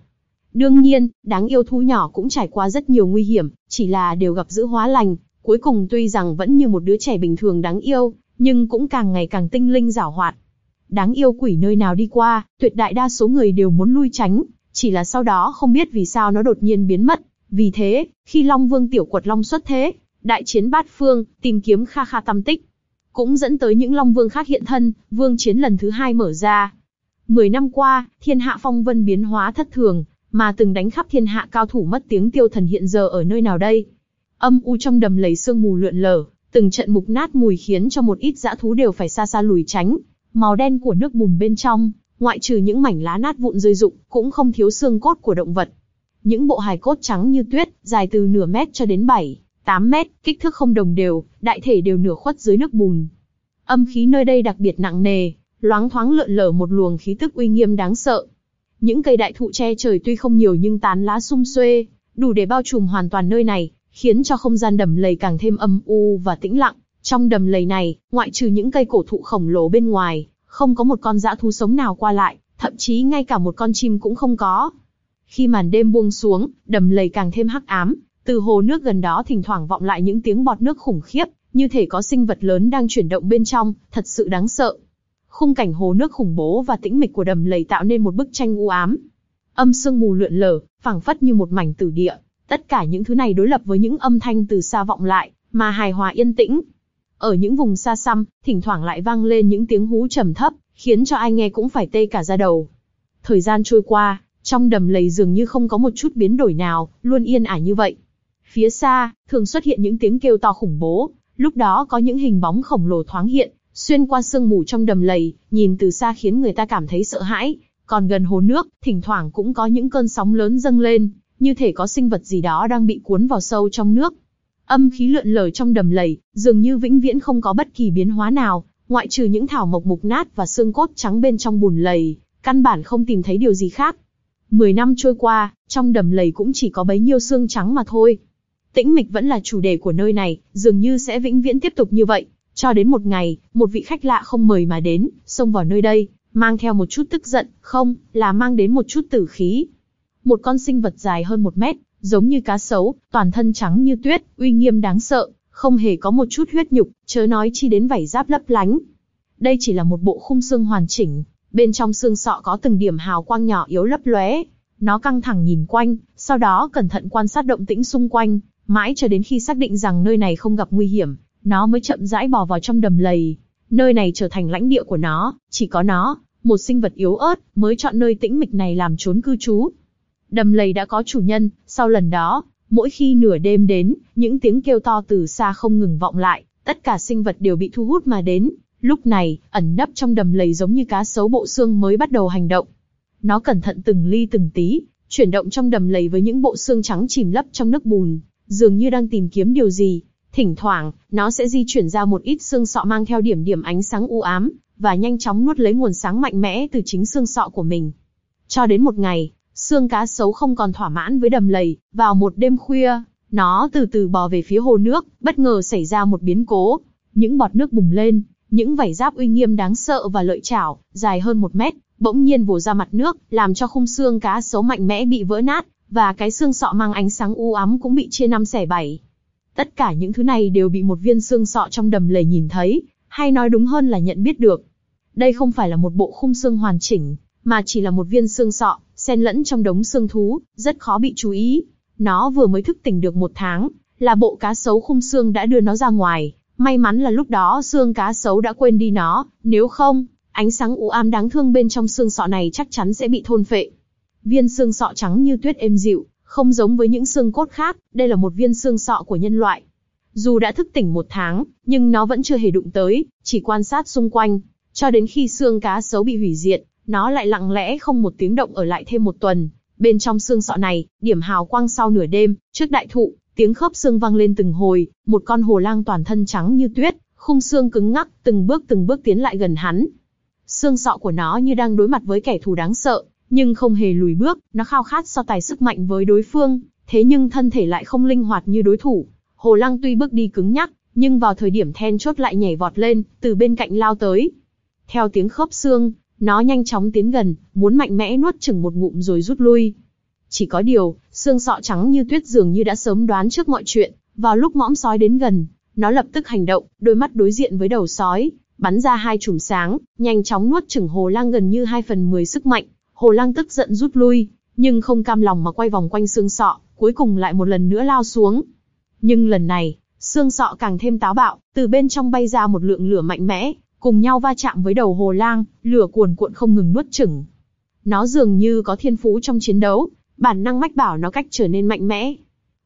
Đương nhiên, đáng yêu thú nhỏ cũng trải qua rất nhiều nguy hiểm, chỉ là đều gặp giữ hóa lành, cuối cùng tuy rằng vẫn như một đứa trẻ bình thường đáng yêu, nhưng cũng càng ngày càng tinh linh giảo hoạt. Đáng yêu quỷ nơi nào đi qua, tuyệt đại đa số người đều muốn lui tránh, chỉ là sau đó không biết vì sao nó đột nhiên biến mất. Vì thế, khi Long Vương Tiểu Quật Long xuất thế, đại chiến bát phương, tìm kiếm Kha Kha tâm tích, cũng dẫn tới những Long Vương khác hiện thân, vương chiến lần thứ hai mở ra. Mười năm qua, thiên hạ phong vân biến hóa thất thường, mà từng đánh khắp thiên hạ cao thủ mất tiếng tiêu thần hiện giờ ở nơi nào đây? Âm u trong đầm lầy sương mù lượn lờ, từng trận mục nát mùi khiến cho một ít dã thú đều phải xa xa lùi tránh. Màu đen của nước bùn bên trong, ngoại trừ những mảnh lá nát vụn rơi rụng, cũng không thiếu xương cốt của động vật. Những bộ hài cốt trắng như tuyết, dài từ nửa mét cho đến 7, 8 mét, kích thước không đồng đều, đại thể đều nửa khuất dưới nước bùn. Âm khí nơi đây đặc biệt nặng nề, loáng thoáng lượn lờ một luồng khí tức uy nghiêm đáng sợ. Những cây đại thụ che trời tuy không nhiều nhưng tán lá sum xuê, đủ để bao trùm hoàn toàn nơi này, khiến cho không gian đầm lầy càng thêm âm u và tĩnh lặng. Trong đầm lầy này, ngoại trừ những cây cổ thụ khổng lồ bên ngoài, không có một con dã thú sống nào qua lại, thậm chí ngay cả một con chim cũng không có. Khi màn đêm buông xuống, đầm lầy càng thêm hắc ám, từ hồ nước gần đó thỉnh thoảng vọng lại những tiếng bọt nước khủng khiếp, như thể có sinh vật lớn đang chuyển động bên trong, thật sự đáng sợ. Khung cảnh hồ nước khủng bố và tĩnh mịch của đầm lầy tạo nên một bức tranh u ám. Âm sương mù lượn lờ, phảng phất như một mảnh tử địa. Tất cả những thứ này đối lập với những âm thanh từ xa vọng lại, mà hài hòa yên tĩnh. Ở những vùng xa xăm, thỉnh thoảng lại vang lên những tiếng hú trầm thấp, khiến cho ai nghe cũng phải tê cả da đầu. Thời gian trôi qua, trong đầm lầy dường như không có một chút biến đổi nào, luôn yên ả như vậy. Phía xa, thường xuất hiện những tiếng kêu to khủng bố, lúc đó có những hình bóng khổng lồ thoáng hiện, xuyên qua sương mù trong đầm lầy, nhìn từ xa khiến người ta cảm thấy sợ hãi. Còn gần hồ nước, thỉnh thoảng cũng có những cơn sóng lớn dâng lên, như thể có sinh vật gì đó đang bị cuốn vào sâu trong nước. Âm khí lượn lờ trong đầm lầy, dường như vĩnh viễn không có bất kỳ biến hóa nào, ngoại trừ những thảo mộc mục nát và xương cốt trắng bên trong bùn lầy, căn bản không tìm thấy điều gì khác. Mười năm trôi qua, trong đầm lầy cũng chỉ có bấy nhiêu xương trắng mà thôi. Tĩnh mịch vẫn là chủ đề của nơi này, dường như sẽ vĩnh viễn tiếp tục như vậy. Cho đến một ngày, một vị khách lạ không mời mà đến, xông vào nơi đây, mang theo một chút tức giận, không, là mang đến một chút tử khí. Một con sinh vật dài hơn một mét, giống như cá sấu, toàn thân trắng như tuyết, uy nghiêm đáng sợ, không hề có một chút huyết nhục, chớ nói chi đến vảy giáp lấp lánh. Đây chỉ là một bộ khung xương hoàn chỉnh, bên trong xương sọ có từng điểm hào quang nhỏ yếu lấp lóe. Nó căng thẳng nhìn quanh, sau đó cẩn thận quan sát động tĩnh xung quanh, mãi cho đến khi xác định rằng nơi này không gặp nguy hiểm, nó mới chậm rãi bò vào trong đầm lầy. Nơi này trở thành lãnh địa của nó, chỉ có nó, một sinh vật yếu ớt, mới chọn nơi tĩnh mịch này làm trốn cư trú. Đầm lầy đã có chủ nhân, sau lần đó, mỗi khi nửa đêm đến, những tiếng kêu to từ xa không ngừng vọng lại, tất cả sinh vật đều bị thu hút mà đến. Lúc này, ẩn nấp trong đầm lầy giống như cá sấu bộ xương mới bắt đầu hành động. Nó cẩn thận từng ly từng tí, chuyển động trong đầm lầy với những bộ xương trắng chìm lấp trong nước bùn, dường như đang tìm kiếm điều gì. Thỉnh thoảng, nó sẽ di chuyển ra một ít xương sọ mang theo điểm điểm ánh sáng u ám, và nhanh chóng nuốt lấy nguồn sáng mạnh mẽ từ chính xương sọ của mình. Cho đến một ngày, xương cá sấu không còn thỏa mãn với đầm lầy, vào một đêm khuya, nó từ từ bò về phía hồ nước, bất ngờ xảy ra một biến cố. Những bọt nước bùng lên, những vảy giáp uy nghiêm đáng sợ và lợi chảo, dài hơn một mét, bỗng nhiên vồ ra mặt nước, làm cho khung xương cá sấu mạnh mẽ bị vỡ nát, và cái xương sọ mang ánh sáng u ám cũng bị chia năm xẻ bảy. Tất cả những thứ này đều bị một viên xương sọ trong đầm lầy nhìn thấy, hay nói đúng hơn là nhận biết được. Đây không phải là một bộ khung xương hoàn chỉnh, mà chỉ là một viên xương sọ, xen lẫn trong đống xương thú, rất khó bị chú ý. Nó vừa mới thức tỉnh được một tháng, là bộ cá sấu khung xương đã đưa nó ra ngoài. May mắn là lúc đó xương cá sấu đã quên đi nó, nếu không, ánh sáng u ám đáng thương bên trong xương sọ này chắc chắn sẽ bị thôn phệ. Viên xương sọ trắng như tuyết êm dịu, không giống với những xương cốt khác, đây là một viên xương sọ của nhân loại. Dù đã thức tỉnh một tháng, nhưng nó vẫn chưa hề đụng tới, chỉ quan sát xung quanh, cho đến khi xương cá sấu bị hủy diệt, nó lại lặng lẽ không một tiếng động ở lại thêm một tuần. Bên trong xương sọ này, điểm hào quang sau nửa đêm, trước đại thụ, tiếng khớp xương vang lên từng hồi, một con hồ lang toàn thân trắng như tuyết, khung xương cứng ngắc, từng bước từng bước tiến lại gần hắn. Xương sọ của nó như đang đối mặt với kẻ thù đáng sợ, nhưng không hề lùi bước, nó khao khát so tài sức mạnh với đối phương, thế nhưng thân thể lại không linh hoạt như đối thủ. Hồ Lăng tuy bước đi cứng nhắc, nhưng vào thời điểm then chốt lại nhảy vọt lên, từ bên cạnh lao tới. Theo tiếng khớp xương, nó nhanh chóng tiến gần, muốn mạnh mẽ nuốt chừng một ngụm rồi rút lui. Chỉ có điều, xương sọ trắng như tuyết dường như đã sớm đoán trước mọi chuyện, vào lúc mõm sói đến gần, nó lập tức hành động, đôi mắt đối diện với đầu sói, bắn ra hai chùm sáng, nhanh chóng nuốt chửng hồ lang gần như hai phần mười sức mạnh. Hồ lang tức giận rút lui, nhưng không cam lòng mà quay vòng quanh xương sọ, cuối cùng lại một lần nữa lao xuống. Nhưng lần này, xương sọ càng thêm táo bạo, từ bên trong bay ra một lượng lửa mạnh mẽ, cùng nhau va chạm với đầu hồ lang, lửa cuồn cuộn không ngừng nuốt chửng. Nó dường như có thiên phú trong chiến đấu, bản năng mách bảo nó cách trở nên mạnh mẽ.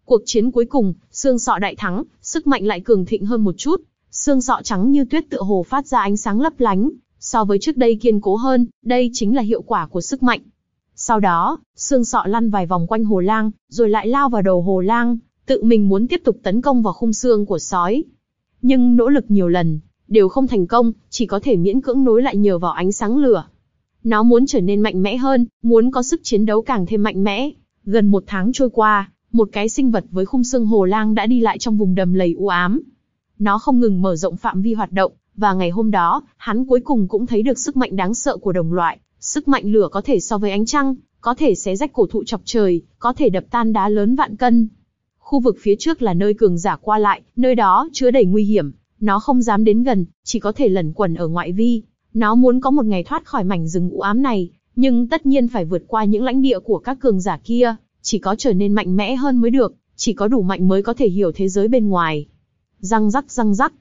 Cuộc chiến cuối cùng, xương sọ đại thắng, sức mạnh lại cường thịnh hơn một chút, xương sọ trắng như tuyết tựa hồ phát ra ánh sáng lấp lánh, so với trước đây kiên cố hơn, đây chính là hiệu quả của sức mạnh. Sau đó, xương sọ lăn vài vòng quanh hồ lang, rồi lại lao vào đầu hồ lang, tự mình muốn tiếp tục tấn công vào khung xương của sói. Nhưng nỗ lực nhiều lần, đều không thành công, chỉ có thể miễn cưỡng nối lại nhờ vào ánh sáng lửa. Nó muốn trở nên mạnh mẽ hơn, muốn có sức chiến đấu càng thêm mạnh mẽ. Gần một tháng trôi qua, một cái sinh vật với khung xương hồ lang đã đi lại trong vùng đầm lầy u ám. Nó không ngừng mở rộng phạm vi hoạt động, và ngày hôm đó, hắn cuối cùng cũng thấy được sức mạnh đáng sợ của đồng loại. Sức mạnh lửa có thể so với ánh trăng, có thể xé rách cổ thụ chọc trời, có thể đập tan đá lớn vạn cân. Khu vực phía trước là nơi cường giả qua lại, nơi đó chứa đầy nguy hiểm, nó không dám đến gần, chỉ có thể lẩn quẩn ở ngoại vi. Nó muốn có một ngày thoát khỏi mảnh rừng u ám này, nhưng tất nhiên phải vượt qua những lãnh địa của các cường giả kia, chỉ có trở nên mạnh mẽ hơn mới được, chỉ có đủ mạnh mới có thể hiểu thế giới bên ngoài. Răng rắc răng rắc,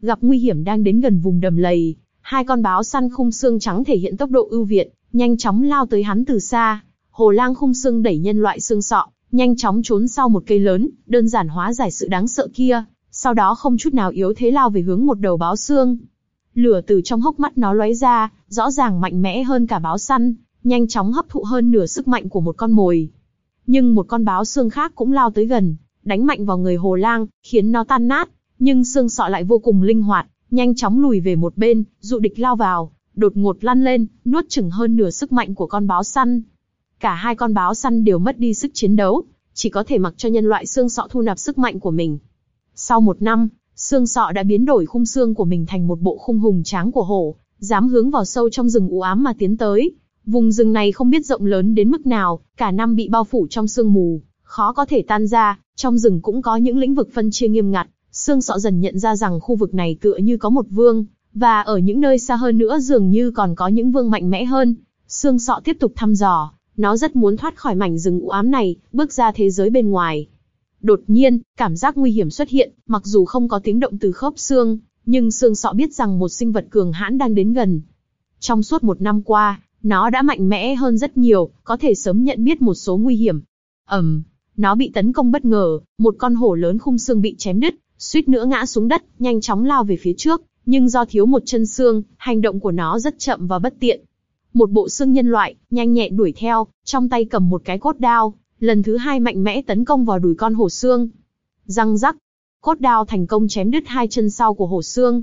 gặp nguy hiểm đang đến gần vùng đầm lầy, hai con báo săn khung xương trắng thể hiện tốc độ ưu việt, nhanh chóng lao tới hắn từ xa. Hồ lang khung xương đẩy nhân loại xương sọ, nhanh chóng trốn sau một cây lớn, đơn giản hóa giải sự đáng sợ kia, sau đó không chút nào yếu thế lao về hướng một đầu báo xương. Lửa từ trong hốc mắt nó lóe ra, rõ ràng mạnh mẽ hơn cả báo săn, nhanh chóng hấp thụ hơn nửa sức mạnh của một con mồi. Nhưng một con báo xương khác cũng lao tới gần, đánh mạnh vào người hồ lang, khiến nó tan nát, nhưng xương sọ lại vô cùng linh hoạt, nhanh chóng lùi về một bên, dụ địch lao vào, đột ngột lăn lên, nuốt chửng hơn nửa sức mạnh của con báo săn. Cả hai con báo săn đều mất đi sức chiến đấu, chỉ có thể mặc cho nhân loại xương sọ thu nạp sức mạnh của mình. Sau một năm, xương sọ đã biến đổi khung xương của mình thành một bộ khung hùng tráng của hổ, dám hướng vào sâu trong rừng u ám mà tiến tới. Vùng rừng này không biết rộng lớn đến mức nào, cả năm bị bao phủ trong sương mù, khó có thể tan ra, trong rừng cũng có những lĩnh vực phân chia nghiêm ngặt, xương sọ dần nhận ra rằng khu vực này tựa như có một vương, và ở những nơi xa hơn nữa dường như còn có những vương mạnh mẽ hơn. Xương sọ tiếp tục thăm dò, nó rất muốn thoát khỏi mảnh rừng u ám này, bước ra thế giới bên ngoài. Đột nhiên, cảm giác nguy hiểm xuất hiện, mặc dù không có tiếng động từ khớp xương, nhưng xương sọ biết rằng một sinh vật cường hãn đang đến gần. Trong suốt một năm qua, nó đã mạnh mẽ hơn rất nhiều, có thể sớm nhận biết một số nguy hiểm. ầm, um, nó bị tấn công bất ngờ, một con hổ lớn khung xương bị chém đứt, suýt nữa ngã xuống đất, nhanh chóng lao về phía trước, nhưng do thiếu một chân xương, hành động của nó rất chậm và bất tiện. Một bộ xương nhân loại, nhanh nhẹn đuổi theo, trong tay cầm một cái cốt đao, lần thứ hai mạnh mẽ tấn công vào đùi con hổ xương. Răng rắc, cốt đao thành công chém đứt hai chân sau của hổ xương.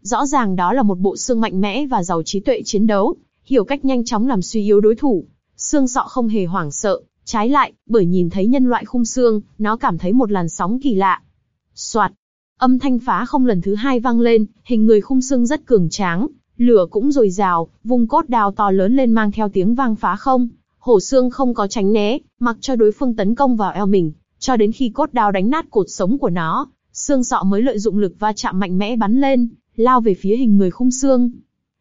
Rõ ràng đó là một bộ xương mạnh mẽ và giàu trí tuệ chiến đấu, hiểu cách nhanh chóng làm suy yếu đối thủ. Xương sọ không hề hoảng sợ, trái lại, bởi nhìn thấy nhân loại khung xương, nó cảm thấy một làn sóng kỳ lạ. Soạt, âm thanh phá không lần thứ hai vang lên, hình người khung xương rất cường tráng, lửa cũng dồi dào, vùng cốt đao to lớn lên mang theo tiếng vang phá không. Hổ xương không có tránh né, mặc cho đối phương tấn công vào eo mình, cho đến khi cốt đao đánh nát cột sống của nó, xương sọ mới lợi dụng lực va chạm mạnh mẽ bắn lên, lao về phía hình người khung xương.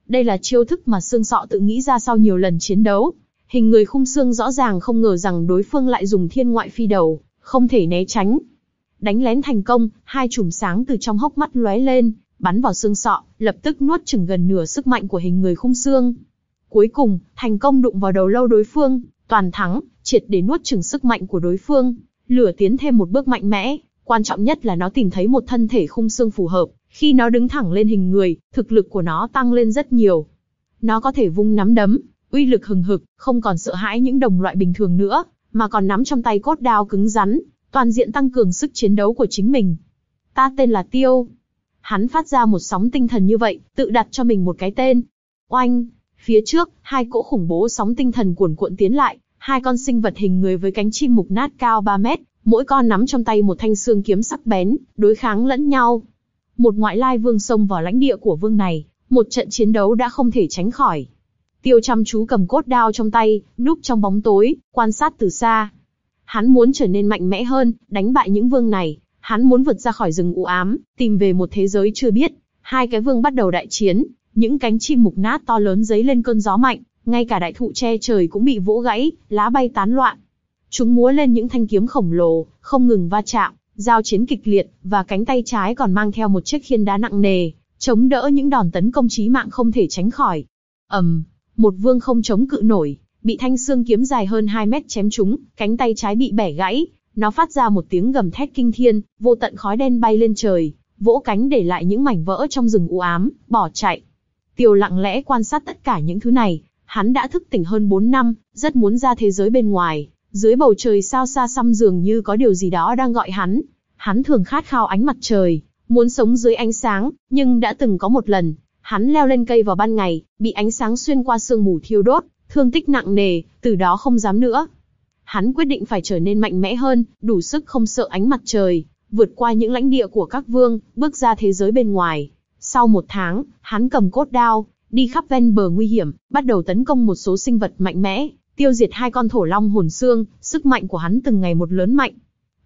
Đây là chiêu thức mà xương sọ tự nghĩ ra sau nhiều lần chiến đấu. Hình người khung xương rõ ràng không ngờ rằng đối phương lại dùng thiên ngoại phi đầu, không thể né tránh. Đánh lén thành công, hai chùm sáng từ trong hốc mắt lóe lên, bắn vào xương sọ, lập tức nuốt chừng gần nửa sức mạnh của hình người khung xương. Cuối cùng, thành công đụng vào đầu lâu đối phương, toàn thắng, triệt để nuốt chừng sức mạnh của đối phương. Lửa tiến thêm một bước mạnh mẽ, quan trọng nhất là nó tìm thấy một thân thể khung xương phù hợp. Khi nó đứng thẳng lên hình người, thực lực của nó tăng lên rất nhiều. Nó có thể vung nắm đấm, uy lực hừng hực, không còn sợ hãi những đồng loại bình thường nữa, mà còn nắm trong tay cốt đao cứng rắn, toàn diện tăng cường sức chiến đấu của chính mình. Ta tên là Tiêu. Hắn phát ra một sóng tinh thần như vậy, tự đặt cho mình một cái tên. Oanh! Phía trước, hai cỗ khủng bố sóng tinh thần cuồn cuộn tiến lại, hai con sinh vật hình người với cánh chim mục nát cao 3 mét, mỗi con nắm trong tay một thanh xương kiếm sắc bén, đối kháng lẫn nhau. Một ngoại lai vương xông vào lãnh địa của vương này, một trận chiến đấu đã không thể tránh khỏi. Tiêu chăm chú cầm cốt đao trong tay, núp trong bóng tối, quan sát từ xa. Hắn muốn trở nên mạnh mẽ hơn, đánh bại những vương này. Hắn muốn vượt ra khỏi rừng u ám, tìm về một thế giới chưa biết. Hai cái vương bắt đầu đại chiến, những cánh chim mục nát to lớn giấy lên cơn gió mạnh, ngay cả đại thụ che trời cũng bị vỗ gãy, lá bay tán loạn. Chúng múa lên những thanh kiếm khổng lồ, không ngừng va chạm, giao chiến kịch liệt, và cánh tay trái còn mang theo một chiếc khiên đá nặng nề, chống đỡ những đòn tấn công chí mạng không thể tránh khỏi. ầm, một vương không chống cự nổi, bị thanh xương kiếm dài hơn 2 mét chém trúng, cánh tay trái bị bẻ gãy, nó phát ra một tiếng gầm thét kinh thiên, vô tận khói đen bay lên trời, vỗ cánh để lại những mảnh vỡ trong rừng u ám, bỏ chạy. Tiêu lặng lẽ quan sát tất cả những thứ này, hắn đã thức tỉnh hơn 4 năm, rất muốn ra thế giới bên ngoài, dưới bầu trời sao xa xăm dường như có điều gì đó đang gọi hắn. Hắn thường khát khao ánh mặt trời, muốn sống dưới ánh sáng, nhưng đã từng có một lần, hắn leo lên cây vào ban ngày, bị ánh sáng xuyên qua sương mù thiêu đốt, thương tích nặng nề, từ đó không dám nữa. Hắn quyết định phải trở nên mạnh mẽ hơn, đủ sức không sợ ánh mặt trời, vượt qua những lãnh địa của các vương, bước ra thế giới bên ngoài. Sau một tháng, hắn cầm cốt đao, đi khắp ven bờ nguy hiểm, bắt đầu tấn công một số sinh vật mạnh mẽ, tiêu diệt hai con thổ long hồn xương, sức mạnh của hắn từng ngày một lớn mạnh.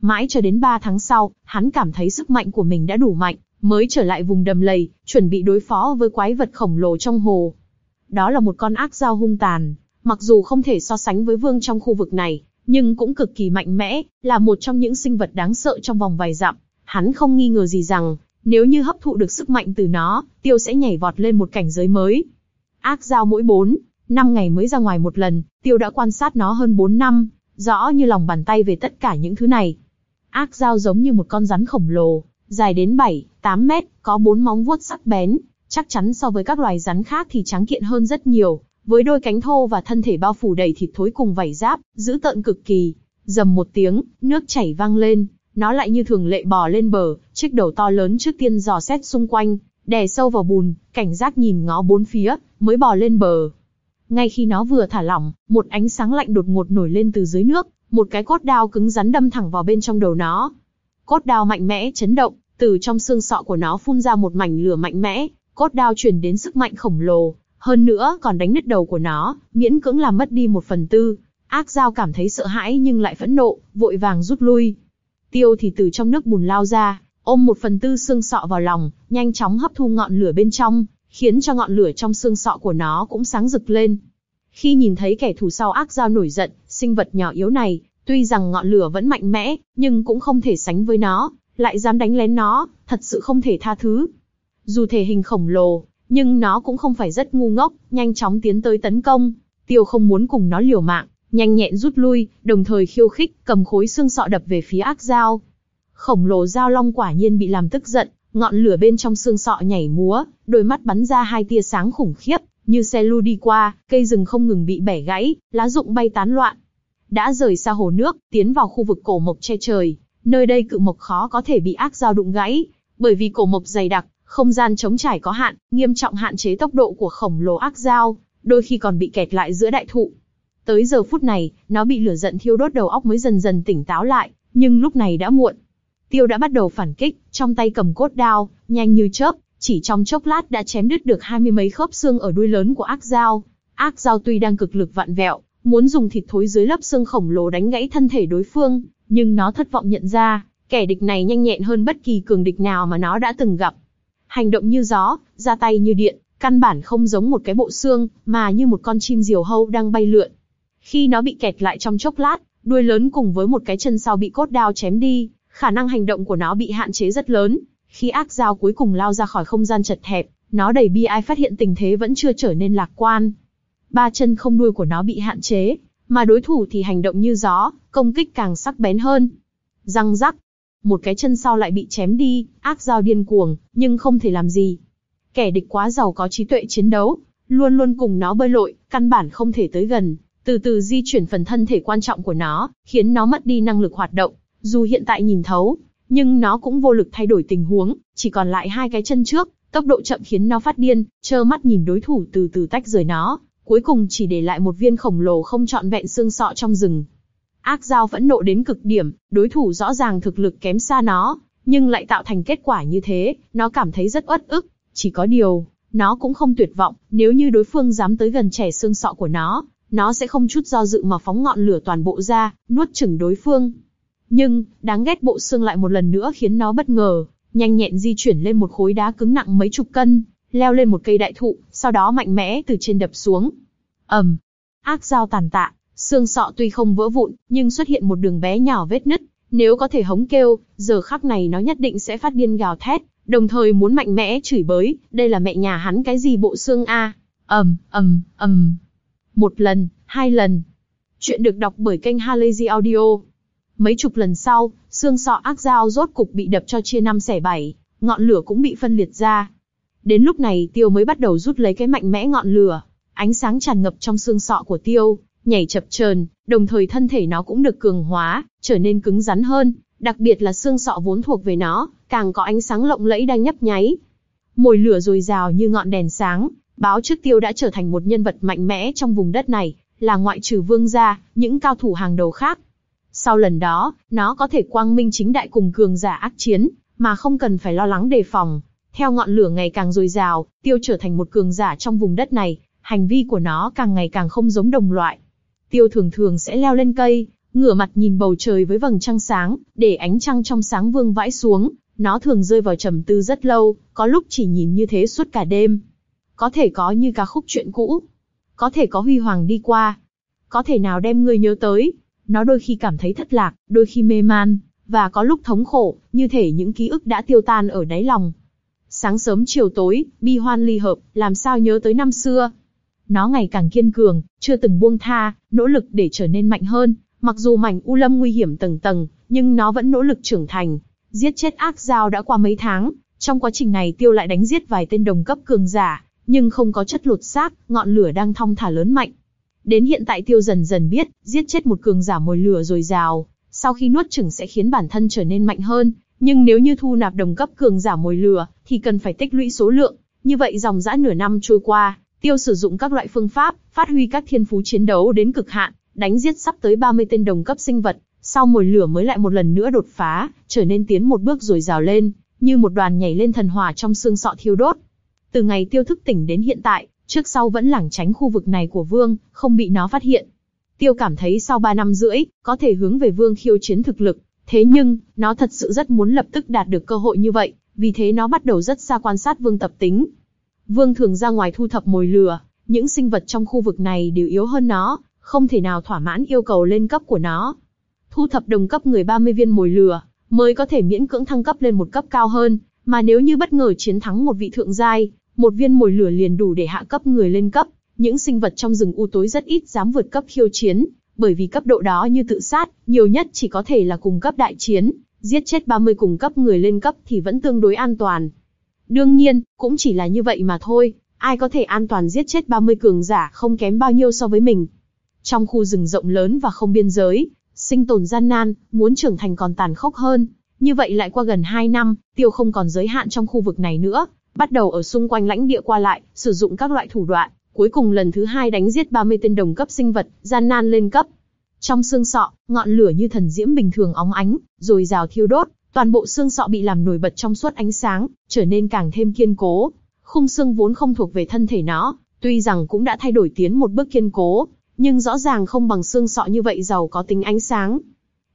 Mãi cho đến 3 tháng sau, hắn cảm thấy sức mạnh của mình đã đủ mạnh, mới trở lại vùng đầm lầy, chuẩn bị đối phó với quái vật khổng lồ trong hồ. Đó là một con ác dao hung tàn, mặc dù không thể so sánh với vương trong khu vực này, nhưng cũng cực kỳ mạnh mẽ, là một trong những sinh vật đáng sợ trong vòng vài dặm. Hắn không nghi ngờ gì rằng, nếu như hấp thụ được sức mạnh từ nó, tiêu sẽ nhảy vọt lên một cảnh giới mới. Ác dao mỗi 4, 5 ngày mới ra ngoài một lần, tiêu đã quan sát nó hơn 4 năm, rõ như lòng bàn tay về tất cả những thứ này. Ác dao giống như một con rắn khổng lồ, dài đến 7, 8 mét, có bốn móng vuốt sắc bén, chắc chắn so với các loài rắn khác thì trắng kiện hơn rất nhiều, với đôi cánh thô và thân thể bao phủ đầy thịt thối cùng vảy giáp, giữ tợn cực kỳ. Dầm một tiếng, nước chảy vang lên, nó lại như thường lệ bò lên bờ, chiếc đầu to lớn trước tiên dò xét xung quanh, đè sâu vào bùn, cảnh giác nhìn ngó bốn phía, mới bò lên bờ. Ngay khi nó vừa thả lỏng, một ánh sáng lạnh đột ngột nổi lên từ dưới nước, một cái cốt đao cứng rắn đâm thẳng vào bên trong đầu nó. Cốt đao mạnh mẽ chấn động, từ trong xương sọ của nó phun ra một mảnh lửa mạnh mẽ, cốt đao truyền đến sức mạnh khổng lồ, hơn nữa còn đánh nứt đầu của nó, miễn cưỡng làm mất đi một phần tư. Ác giao cảm thấy sợ hãi nhưng lại phẫn nộ, vội vàng rút lui. Tiêu thì từ trong nước bùn lao ra, ôm một phần tư xương sọ vào lòng, nhanh chóng hấp thu ngọn lửa bên trong, khiến cho ngọn lửa trong xương sọ của nó cũng sáng rực lên. Khi nhìn thấy kẻ thù sau ác dao nổi giận, sinh vật nhỏ yếu này, tuy rằng ngọn lửa vẫn mạnh mẽ, nhưng cũng không thể sánh với nó, lại dám đánh lén nó, thật sự không thể tha thứ. Dù thể hình khổng lồ, nhưng nó cũng không phải rất ngu ngốc, nhanh chóng tiến tới tấn công. Tiêu không muốn cùng nó liều mạng, nhanh nhẹn rút lui, đồng thời khiêu khích, cầm khối xương sọ đập về phía ác dao. Khổng lồ dao long quả nhiên bị làm tức giận, ngọn lửa bên trong xương sọ nhảy múa, đôi mắt bắn ra hai tia sáng khủng khiếp, như xe lưu đi qua, cây rừng không ngừng bị bẻ gãy, lá rụng bay tán loạn. Đã rời xa hồ nước, tiến vào khu vực cổ mộc che trời, nơi đây cự mộc khó có thể bị ác dao đụng gãy, bởi vì cổ mộc dày đặc, không gian chống trải có hạn, nghiêm trọng hạn chế tốc độ của khổng lồ ác dao, đôi khi còn bị kẹt lại giữa đại thụ. Tới giờ phút này, nó bị lửa giận thiêu đốt đầu óc mới dần dần tỉnh táo lại, nhưng lúc này đã muộn. Tiêu đã bắt đầu phản kích, trong tay cầm cốt đao, nhanh như chớp, chỉ trong chốc lát đã chém đứt được hai mươi mấy khớp xương ở đuôi lớn của ác dao. Ác dao tuy đang cực lực vặn vẹo, muốn dùng thịt thối dưới lớp xương khổng lồ đánh gãy thân thể đối phương, nhưng nó thất vọng nhận ra, kẻ địch này nhanh nhẹn hơn bất kỳ cường địch nào mà nó đã từng gặp hành động như gió, ra tay như điện, căn bản không giống một cái bộ xương, mà như một con chim diều hâu đang bay lượn. Khi nó bị kẹt lại trong chốc lát, đuôi lớn cùng với một cái chân sau bị cốt đao chém đi, khả năng hành động của nó bị hạn chế rất lớn. Khi ác dao cuối cùng lao ra khỏi không gian chật hẹp, nó đầy bi ai phát hiện tình thế vẫn chưa trở nên lạc quan. Ba chân không đuôi của nó bị hạn chế, mà đối thủ thì hành động như gió, công kích càng sắc bén hơn. Răng rắc, một cái chân sau lại bị chém đi, ác dao điên cuồng, nhưng không thể làm gì. Kẻ địch quá giàu có trí tuệ chiến đấu, luôn luôn cùng nó bơi lội, căn bản không thể tới gần, từ từ di chuyển phần thân thể quan trọng của nó, khiến nó mất đi năng lực hoạt động. Dù hiện tại nhìn thấu, nhưng nó cũng vô lực thay đổi tình huống, chỉ còn lại hai cái chân trước, tốc độ chậm khiến nó phát điên, trơ mắt nhìn đối thủ từ từ tách rời nó, cuối cùng chỉ để lại một viên khổng lồ không trọn vẹn xương sọ trong rừng. Ác giao phẫn nộ đến cực điểm, đối thủ rõ ràng thực lực kém xa nó, nhưng lại tạo thành kết quả như thế, nó cảm thấy rất uất ức. Chỉ có điều, nó cũng không tuyệt vọng, nếu như đối phương dám tới gần trẻ xương sọ của nó, nó sẽ không chút do dự mà phóng ngọn lửa toàn bộ ra, nuốt chửng đối phương. Nhưng, đáng ghét bộ xương lại một lần nữa khiến nó bất ngờ, nhanh nhẹn di chuyển lên một khối đá cứng nặng mấy chục cân, leo lên một cây đại thụ, sau đó mạnh mẽ từ trên đập xuống. ầm, ác dao tàn tạ, Xương sọ tuy không vỡ vụn, nhưng xuất hiện một đường bé nhỏ vết nứt. Nếu có thể hống kêu, giờ khắc này nó nhất định sẽ phát điên gào thét, đồng thời muốn mạnh mẽ chửi bới, đây là mẹ nhà hắn cái gì bộ xương a? Ầm, ầm, ầm. Một lần, hai lần. Chuyện được đọc bởi kênh Halazy Audio. Mấy chục lần sau, xương sọ ác dao rốt cục bị đập cho chia năm xẻ bảy, ngọn lửa cũng bị phân liệt ra. Đến lúc này Tiêu mới bắt đầu rút lấy cái mạnh mẽ ngọn lửa, ánh sáng tràn ngập trong xương sọ của Tiêu, nhảy chập chờn, đồng thời thân thể nó cũng được cường hóa, trở nên cứng rắn hơn, đặc biệt là xương sọ vốn thuộc về nó, càng có ánh sáng lộng lẫy đang nhấp nháy. Mồi lửa dồi dào như ngọn đèn sáng, báo trước tiêu đã trở thành một nhân vật mạnh mẽ trong vùng đất này, là ngoại trừ vương gia, những cao thủ hàng đầu khác. Sau lần đó, nó có thể quang minh chính đại cùng cường giả ác chiến, mà không cần phải lo lắng đề phòng. Theo ngọn lửa ngày càng dồi dào, tiêu trở thành một cường giả trong vùng đất này, hành vi của nó càng ngày càng không giống đồng loại. Tiêu thường thường sẽ leo lên cây, ngửa mặt nhìn bầu trời với vầng trăng sáng, để ánh trăng trong sáng vương vãi xuống, nó thường rơi vào trầm tư rất lâu, có lúc chỉ nhìn như thế suốt cả đêm. Có thể có như ca khúc chuyện cũ, có thể có huy hoàng đi qua, có thể nào đem người nhớ tới. Nó đôi khi cảm thấy thất lạc, đôi khi mê man, và có lúc thống khổ, như thể những ký ức đã tiêu tan ở đáy lòng. Sáng sớm chiều tối, bi hoan ly hợp, làm sao nhớ tới năm xưa. Nó ngày càng kiên cường, chưa từng buông tha, nỗ lực để trở nên mạnh hơn. Mặc dù mảnh u lâm nguy hiểm tầng tầng, nhưng nó vẫn nỗ lực trưởng thành. Giết chết ác giao đã qua mấy tháng, trong quá trình này tiêu lại đánh giết vài tên đồng cấp cường giả, nhưng không có chất lột xác, ngọn lửa đang thong thả lớn mạnh. Đến hiện tại tiêu dần dần biết, giết chết một cường giả mồi lửa rồi rào, sau khi nuốt chửng sẽ khiến bản thân trở nên mạnh hơn, nhưng nếu như thu nạp đồng cấp cường giả mồi lửa, thì cần phải tích lũy số lượng. Như vậy dòng dã nửa năm trôi qua, tiêu sử dụng các loại phương pháp, phát huy các thiên phú chiến đấu đến cực hạn, đánh giết sắp tới 30 tên đồng cấp sinh vật, sau mồi lửa mới lại một lần nữa đột phá, trở nên tiến một bước rồi rào lên, như một đoàn nhảy lên thần hỏa trong xương sọ thiêu đốt. Từ ngày tiêu thức tỉnh đến hiện tại, trước sau vẫn lảng tránh khu vực này của vương, không bị nó phát hiện. Tiêu cảm thấy sau 3 năm rưỡi, có thể hướng về vương khiêu chiến thực lực, thế nhưng, nó thật sự rất muốn lập tức đạt được cơ hội như vậy, vì thế nó bắt đầu rất xa quan sát vương tập tính. Vương thường ra ngoài thu thập mồi lửa, những sinh vật trong khu vực này đều yếu hơn nó, không thể nào thỏa mãn yêu cầu lên cấp của nó. Thu thập đồng cấp người 30 viên mồi lửa, mới có thể miễn cưỡng thăng cấp lên một cấp cao hơn, mà nếu như bất ngờ chiến thắng một vị thượng giai, một viên mồi lửa liền đủ để hạ cấp người lên cấp. Những sinh vật trong rừng u tối rất ít dám vượt cấp khiêu chiến, bởi vì cấp độ đó như tự sát, nhiều nhất chỉ có thể là cùng cấp đại chiến, giết chết 30 cùng cấp người lên cấp thì vẫn tương đối an toàn. Đương nhiên, cũng chỉ là như vậy mà thôi, ai có thể an toàn giết chết 30 cường giả không kém bao nhiêu so với mình. Trong khu rừng rộng lớn và không biên giới, sinh tồn gian nan, muốn trưởng thành còn tàn khốc hơn. Như vậy lại qua gần 2 năm, tiêu không còn giới hạn trong khu vực này nữa, bắt đầu ở xung quanh lãnh địa qua lại, sử dụng các loại thủ đoạn, cuối cùng lần thứ hai đánh giết 30 tên đồng cấp sinh vật, gian nan lên cấp. Trong xương sọ, ngọn lửa như thần diễm bình thường óng ánh, rồi rào thiêu đốt, toàn bộ xương sọ bị làm nổi bật trong suốt ánh sáng, trở nên càng thêm kiên cố. Khung xương vốn không thuộc về thân thể nó, tuy rằng cũng đã thay đổi tiến một bước kiên cố, nhưng rõ ràng không bằng xương sọ như vậy giàu có tính ánh sáng.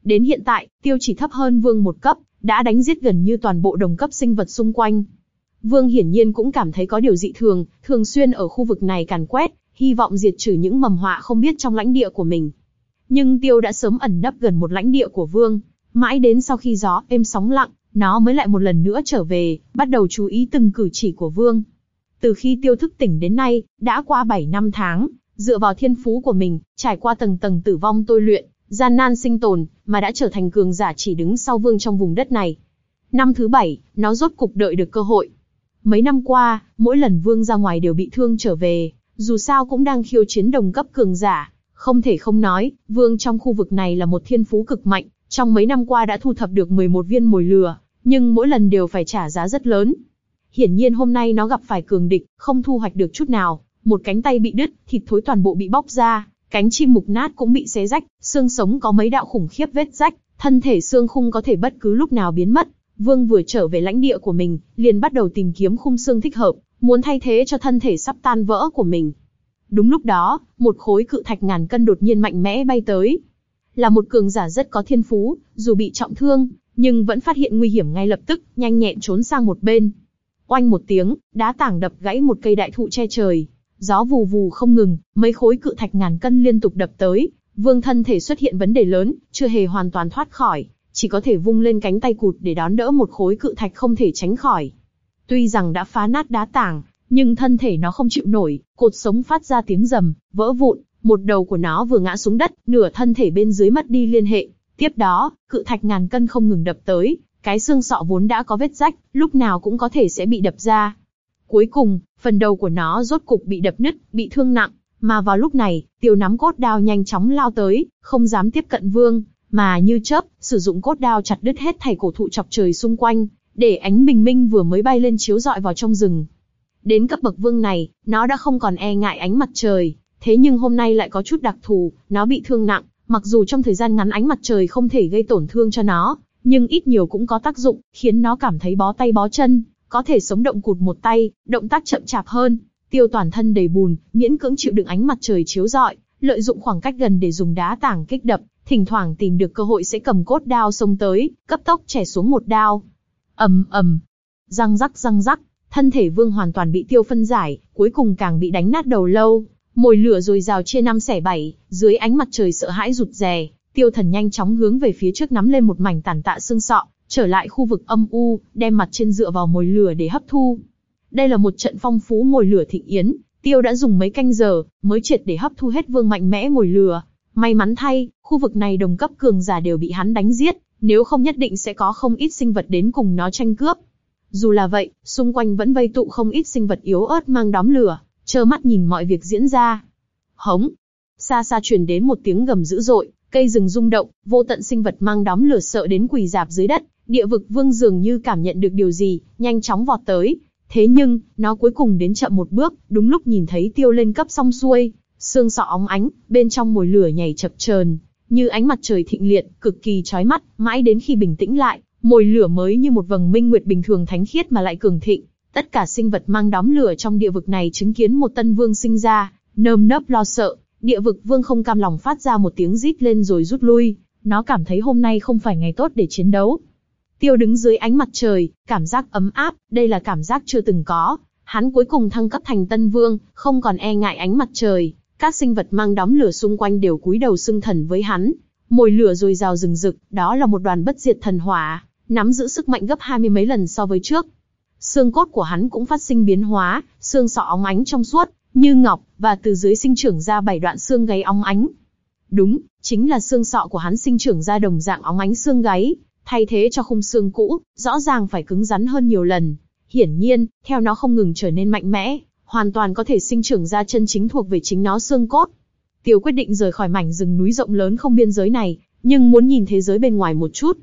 Đến hiện tại, tiêu chỉ thấp hơn vương một cấp, đã đánh giết gần như toàn bộ đồng cấp sinh vật xung quanh. Vương hiển nhiên cũng cảm thấy có điều dị thường, thường xuyên ở khu vực này càn quét, hy vọng diệt trừ những mầm họa không biết trong lãnh địa của mình. Nhưng tiêu đã sớm ẩn nấp gần một lãnh địa của vương, mãi đến sau khi gió êm sóng lặng, nó mới lại một lần nữa trở về, bắt đầu chú ý từng cử chỉ của vương. Từ khi tiêu thức tỉnh đến nay, đã qua 7 năm tháng, dựa vào thiên phú của mình, trải qua tầng tầng tử vong tôi luyện, gian nan sinh tồn, mà đã trở thành cường giả chỉ đứng sau vương trong vùng đất này. Năm thứ bảy, nó rốt cục đợi được cơ hội. Mấy năm qua, mỗi lần vương ra ngoài đều bị thương trở về, dù sao cũng đang khiêu chiến đồng cấp cường giả. Không thể không nói, vương trong khu vực này là một thiên phú cực mạnh, trong mấy năm qua đã thu thập được 11 viên mồi lừa, nhưng mỗi lần đều phải trả giá rất lớn. Hiển nhiên hôm nay nó gặp phải cường địch, không thu hoạch được chút nào, một cánh tay bị đứt, thịt thối toàn bộ bị bóc ra, cánh chim mục nát cũng bị xé rách, xương sống có mấy đạo khủng khiếp vết rách, thân thể xương khung có thể bất cứ lúc nào biến mất. Vương vừa trở về lãnh địa của mình, liền bắt đầu tìm kiếm khung xương thích hợp, muốn thay thế cho thân thể sắp tan vỡ của mình. Đúng lúc đó, một khối cự thạch ngàn cân đột nhiên mạnh mẽ bay tới. Là một cường giả rất có thiên phú, dù bị trọng thương, nhưng vẫn phát hiện nguy hiểm ngay lập tức, nhanh nhẹn trốn sang một bên. Oanh một tiếng, đá tảng đập gãy một cây đại thụ che trời, Gió vù vù không ngừng, mấy khối cự thạch ngàn cân liên tục đập tới, vương thân thể xuất hiện vấn đề lớn, chưa hề hoàn toàn thoát khỏi, chỉ có thể vung lên cánh tay cụt để đón đỡ một khối cự thạch không thể tránh khỏi. Tuy rằng đã phá nát đá tảng, nhưng thân thể nó không chịu nổi, cột sống phát ra tiếng rầm, vỡ vụn, một đầu của nó vừa ngã xuống đất, nửa thân thể bên dưới mất đi liên hệ. Tiếp đó, cự thạch ngàn cân không ngừng đập tới, cái xương sọ vốn đã có vết rách, lúc nào cũng có thể sẽ bị đập ra. Cuối cùng, phần đầu của nó rốt cục bị đập nứt, bị thương nặng, mà vào lúc này, tiêu nắm cốt đao nhanh chóng lao tới, không dám tiếp cận vương, mà như chớp, sử dụng cốt đao chặt đứt hết thảy cổ thụ chọc trời xung quanh, để ánh bình minh vừa mới bay lên chiếu rọi vào trong rừng. Đến cấp bậc vương này, nó đã không còn e ngại ánh mặt trời, thế nhưng hôm nay lại có chút đặc thù, nó bị thương nặng, mặc dù trong thời gian ngắn ánh mặt trời không thể gây tổn thương cho nó, nhưng ít nhiều cũng có tác dụng, khiến nó cảm thấy bó tay bó chân, có thể sống động cụt một tay, động tác chậm chạp hơn, tiêu toàn thân đầy bùn, miễn cưỡng chịu đựng ánh mặt trời chiếu rọi, lợi dụng khoảng cách gần để dùng đá tảng kích đập, thỉnh thoảng tìm được cơ hội sẽ cầm cốt đao xông tới, cấp tốc chẻ xuống một đao. ầm ầm, răng rắc răng rắc, thân thể vương hoàn toàn bị tiêu phân giải, cuối cùng càng bị đánh nát đầu lâu, mồi lửa rồi rào chia năm xẻ bảy, dưới ánh mặt trời sợ hãi rụt rè, tiêu thần nhanh chóng hướng về phía trước nắm lên một mảnh tàn tạ xương sọ, trở lại khu vực âm u, đem mặt trên dựa vào mồi lửa để hấp thu. Đây là một trận phong phú mồi lửa thịnh yến, tiêu đã dùng mấy canh giờ, mới triệt để hấp thu hết vương mạnh mẽ mồi lửa. May mắn thay, khu vực này đồng cấp cường giả đều bị hắn đánh giết, nếu không nhất định sẽ có không ít sinh vật đến cùng nó tranh cướp. Dù là vậy, xung quanh vẫn vây tụ không ít sinh vật yếu ớt mang đóm lửa, trơ mắt nhìn mọi việc diễn ra. Hống! Xa xa truyền đến một tiếng gầm dữ dội, cây rừng rung động, vô tận sinh vật mang đóm lửa sợ đến quỳ dạp dưới đất, địa vực vương dường như cảm nhận được điều gì, nhanh chóng vọt tới. Thế nhưng, nó cuối cùng đến chậm một bước, đúng lúc nhìn thấy tiêu lên cấp xong xuôi, xương sọ óng ánh, bên trong mồi lửa nhảy chập chờn, như ánh mặt trời thịnh liệt, cực kỳ chói mắt, mãi đến khi bình tĩnh lại, mồi lửa mới như một vầng minh nguyệt bình thường thánh khiết mà lại cường thịnh. Tất cả sinh vật mang đóm lửa trong địa vực này chứng kiến một tân vương sinh ra, nơm nớp lo sợ, địa vực vương không cam lòng phát ra một tiếng rít lên rồi rút lui, nó cảm thấy hôm nay không phải ngày tốt để chiến đấu. Tiêu đứng dưới ánh mặt trời, cảm giác ấm áp, đây là cảm giác chưa từng có. Hắn cuối cùng thăng cấp thành tân vương, không còn e ngại ánh mặt trời. Các sinh vật mang đóm lửa xung quanh đều cúi đầu xưng thần với hắn. Mồi lửa rồi rào rừng rực, đó là một đoàn bất diệt thần hỏa, nắm giữ sức mạnh gấp hai mươi mấy lần so với trước. Xương cốt của hắn cũng phát sinh biến hóa, xương sọ óng ánh trong suốt, như ngọc, và từ dưới sinh trưởng ra bảy đoạn xương gáy óng ánh. Đúng, chính là xương sọ của hắn sinh trưởng ra đồng dạng óng ánh xương gáy, thay thế cho khung xương cũ, rõ ràng phải cứng rắn hơn nhiều lần. Hiển nhiên, theo nó không ngừng trở nên mạnh mẽ, hoàn toàn có thể sinh trưởng ra chân chính thuộc về chính nó xương cốt. Tiêu quyết định rời khỏi mảnh rừng núi rộng lớn không biên giới này, nhưng muốn nhìn thế giới bên ngoài một chút.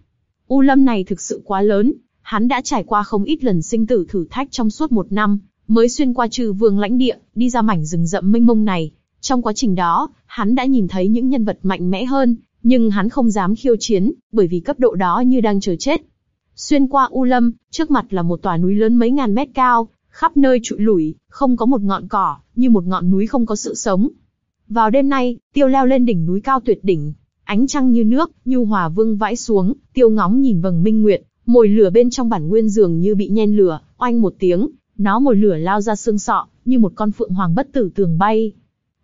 U lâm này thực sự quá lớn, hắn đã trải qua không ít lần sinh tử thử thách trong suốt một năm, mới xuyên qua trừ vương lãnh địa, đi ra mảnh rừng rậm mênh mông này. Trong quá trình đó, hắn đã nhìn thấy những nhân vật mạnh mẽ hơn, nhưng hắn không dám khiêu chiến, bởi vì cấp độ đó như đang chờ chết. Xuyên qua U Lâm, trước mặt là một tòa núi lớn mấy ngàn mét cao, khắp nơi trụi lủi, không có một ngọn cỏ, như một ngọn núi không có sự sống. Vào đêm nay, tiêu leo lên đỉnh núi cao tuyệt đỉnh, ánh trăng như nước, nhu hòa vương vãi xuống, tiêu ngóng nhìn vầng minh nguyệt, mồi lửa bên trong bản nguyên dường như bị nhen lửa, oanh một tiếng, nó mồi lửa lao ra xương sọ, như một con phượng hoàng bất tử tường bay.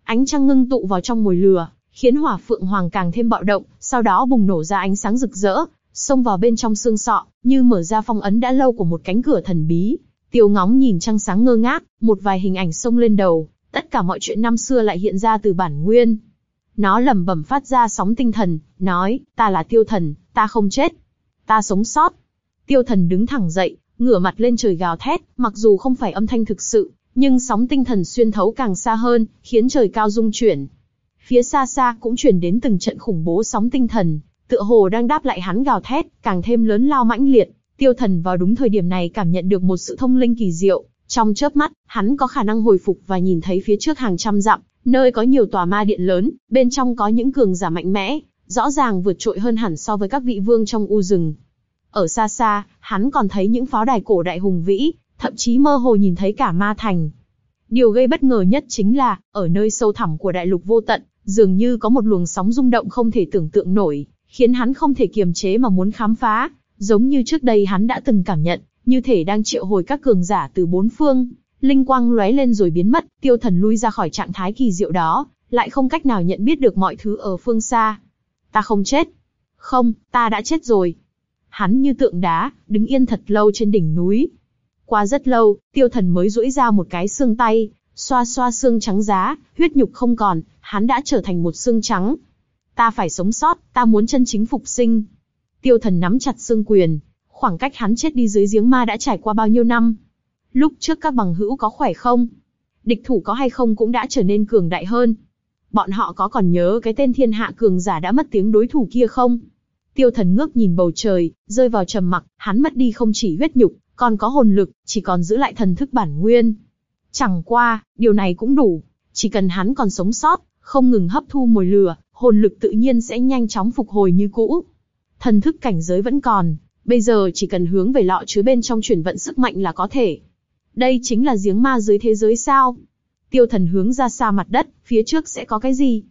Ánh trăng ngưng tụ vào trong mồi lửa, khiến hỏa phượng hoàng càng thêm bạo động, sau đó bùng nổ ra ánh sáng rực rỡ, xông vào bên trong xương sọ, như mở ra phong ấn đã lâu của một cánh cửa thần bí. Tiêu ngóng nhìn trăng sáng ngơ ngác, một vài hình ảnh xông lên đầu, tất cả mọi chuyện năm xưa lại hiện ra từ bản nguyên. Nó lẩm bẩm phát ra sóng tinh thần, nói, ta là tiêu thần, ta không chết. Ta sống sót. Tiêu thần đứng thẳng dậy, ngửa mặt lên trời gào thét, mặc dù không phải âm thanh thực sự, nhưng sóng tinh thần xuyên thấu càng xa hơn, khiến trời cao rung chuyển. Phía xa xa cũng truyền đến từng trận khủng bố sóng tinh thần, tựa hồ đang đáp lại hắn gào thét, càng thêm lớn lao mãnh liệt. Tiêu thần vào đúng thời điểm này cảm nhận được một sự thông linh kỳ diệu. Trong chớp mắt, hắn có khả năng hồi phục và nhìn thấy phía trước hàng trăm dặm, nơi có nhiều tòa ma điện lớn, bên trong có những cường giả mạnh mẽ, rõ ràng vượt trội hơn hẳn so với các vị vương trong u rừng. Ở xa xa, hắn còn thấy những pháo đài cổ đại hùng vĩ, thậm chí mơ hồ nhìn thấy cả ma thành. Điều gây bất ngờ nhất chính là, ở nơi sâu thẳm của đại lục vô tận, dường như có một luồng sóng rung động không thể tưởng tượng nổi, khiến hắn không thể kiềm chế mà muốn khám phá, giống như trước đây hắn đã từng cảm nhận, như thể đang triệu hồi các cường giả từ bốn phương. Linh quang lóe lên rồi biến mất, tiêu thần lui ra khỏi trạng thái kỳ diệu đó, lại không cách nào nhận biết được mọi thứ ở phương xa. Ta không chết. Không, ta đã chết rồi. Hắn như tượng đá, đứng yên thật lâu trên đỉnh núi. Qua rất lâu, tiêu thần mới duỗi ra một cái xương tay, xoa xoa xương trắng giá, huyết nhục không còn, hắn đã trở thành một xương trắng. Ta phải sống sót, ta muốn chân chính phục sinh. Tiêu thần nắm chặt xương quyền, khoảng cách hắn chết đi dưới giếng ma đã trải qua bao nhiêu năm. Lúc trước các bằng hữu có khỏe không? Địch thủ có hay không cũng đã trở nên cường đại hơn. Bọn họ có còn nhớ cái tên thiên hạ cường giả đã mất tiếng đối thủ kia không? Tiêu thần ngước nhìn bầu trời, rơi vào trầm mặc, hắn mất đi không chỉ huyết nhục, còn có hồn lực, chỉ còn giữ lại thần thức bản nguyên. Chẳng qua, điều này cũng đủ, chỉ cần hắn còn sống sót, không ngừng hấp thu mồi lửa, hồn lực tự nhiên sẽ nhanh chóng phục hồi như cũ. Thần thức cảnh giới vẫn còn, bây giờ chỉ cần hướng về lọ chứa bên trong chuyển vận sức mạnh là có thể. Đây chính là giếng ma dưới thế giới sao? Tiêu thần hướng ra xa mặt đất, phía trước sẽ có cái gì?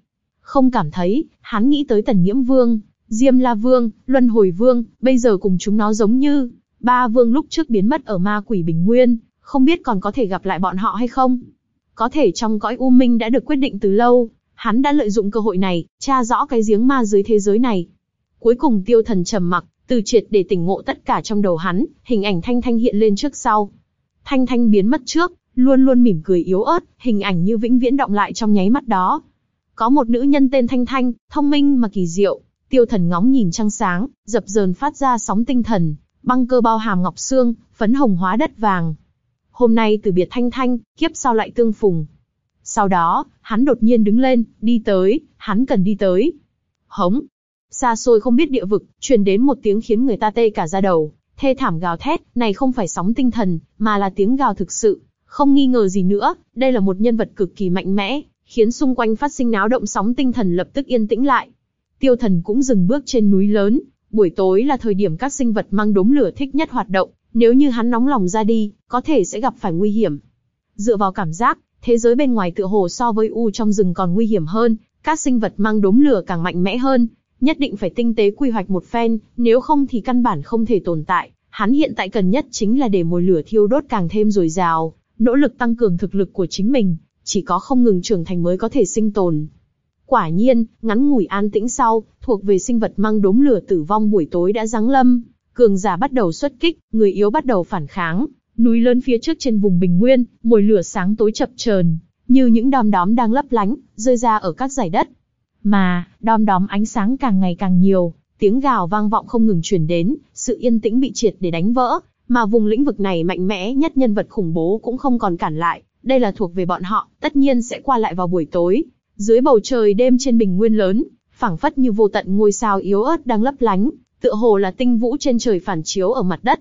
Không cảm thấy, hắn nghĩ tới tần nhiễm vương, diêm la vương, luân hồi vương, bây giờ cùng chúng nó giống như, ba vương lúc trước biến mất ở ma quỷ bình nguyên, không biết còn có thể gặp lại bọn họ hay không? Có thể trong cõi u minh đã được quyết định từ lâu, hắn đã lợi dụng cơ hội này, tra rõ cái giếng ma dưới thế giới này. Cuối cùng tiêu thần trầm mặc, từ triệt để tỉnh ngộ tất cả trong đầu hắn, hình ảnh Thanh Thanh hiện lên trước sau. Thanh Thanh biến mất trước, luôn luôn mỉm cười yếu ớt, hình ảnh như vĩnh viễn động lại trong nháy mắt đó. Có một nữ nhân tên Thanh Thanh, thông minh mà kỳ diệu, tiêu thần ngóng nhìn trăng sáng, dập dờn phát ra sóng tinh thần, băng cơ bao hàm ngọc xương, phấn hồng hóa đất vàng. Hôm nay từ biệt Thanh Thanh, kiếp sau lại tương phùng. Sau đó, hắn đột nhiên đứng lên, đi tới, hắn cần đi tới. Hống, Xa xôi không biết địa vực, truyền đến một tiếng khiến người ta tê cả da đầu, thê thảm gào thét, này không phải sóng tinh thần, mà là tiếng gào thực sự. Không nghi ngờ gì nữa, đây là một nhân vật cực kỳ mạnh mẽ, khiến xung quanh phát sinh náo động sóng tinh thần lập tức yên tĩnh lại. Tiêu thần cũng dừng bước trên núi lớn, buổi tối là thời điểm các sinh vật mang đốm lửa thích nhất hoạt động, nếu như hắn nóng lòng ra đi, có thể sẽ gặp phải nguy hiểm. Dựa vào cảm giác, thế giới bên ngoài tựa hồ so với u trong rừng còn nguy hiểm hơn, các sinh vật mang đốm lửa càng mạnh mẽ hơn, nhất định phải tinh tế quy hoạch một phen, nếu không thì căn bản không thể tồn tại. Hắn hiện tại cần nhất chính là để mồi lửa thiêu đốt càng thêm dồi dào, nỗ lực tăng cường thực lực của chính mình, chỉ có không ngừng trưởng thành mới có thể sinh tồn. Quả nhiên, ngắn ngủi an tĩnh sau, thuộc về sinh vật mang đốm lửa tử vong buổi tối đã giáng lâm, cường giả bắt đầu xuất kích, người yếu bắt đầu phản kháng, núi lớn phía trước trên vùng bình nguyên, mồi lửa sáng tối chập chờn, như những đom đóm đang lấp lánh, rơi ra ở các giải đất, mà, đom đóm ánh sáng càng ngày càng nhiều, tiếng gào vang vọng không ngừng truyền đến, sự yên tĩnh bị triệt để đánh vỡ, mà vùng lĩnh vực này mạnh mẽ nhất nhân vật khủng bố cũng không còn cản lại, đây là thuộc về bọn họ, tất nhiên sẽ qua lại vào buổi tối. Dưới bầu trời đêm trên bình nguyên lớn, phảng phất như vô tận ngôi sao yếu ớt đang lấp lánh, tựa hồ là tinh vũ trên trời phản chiếu ở mặt đất.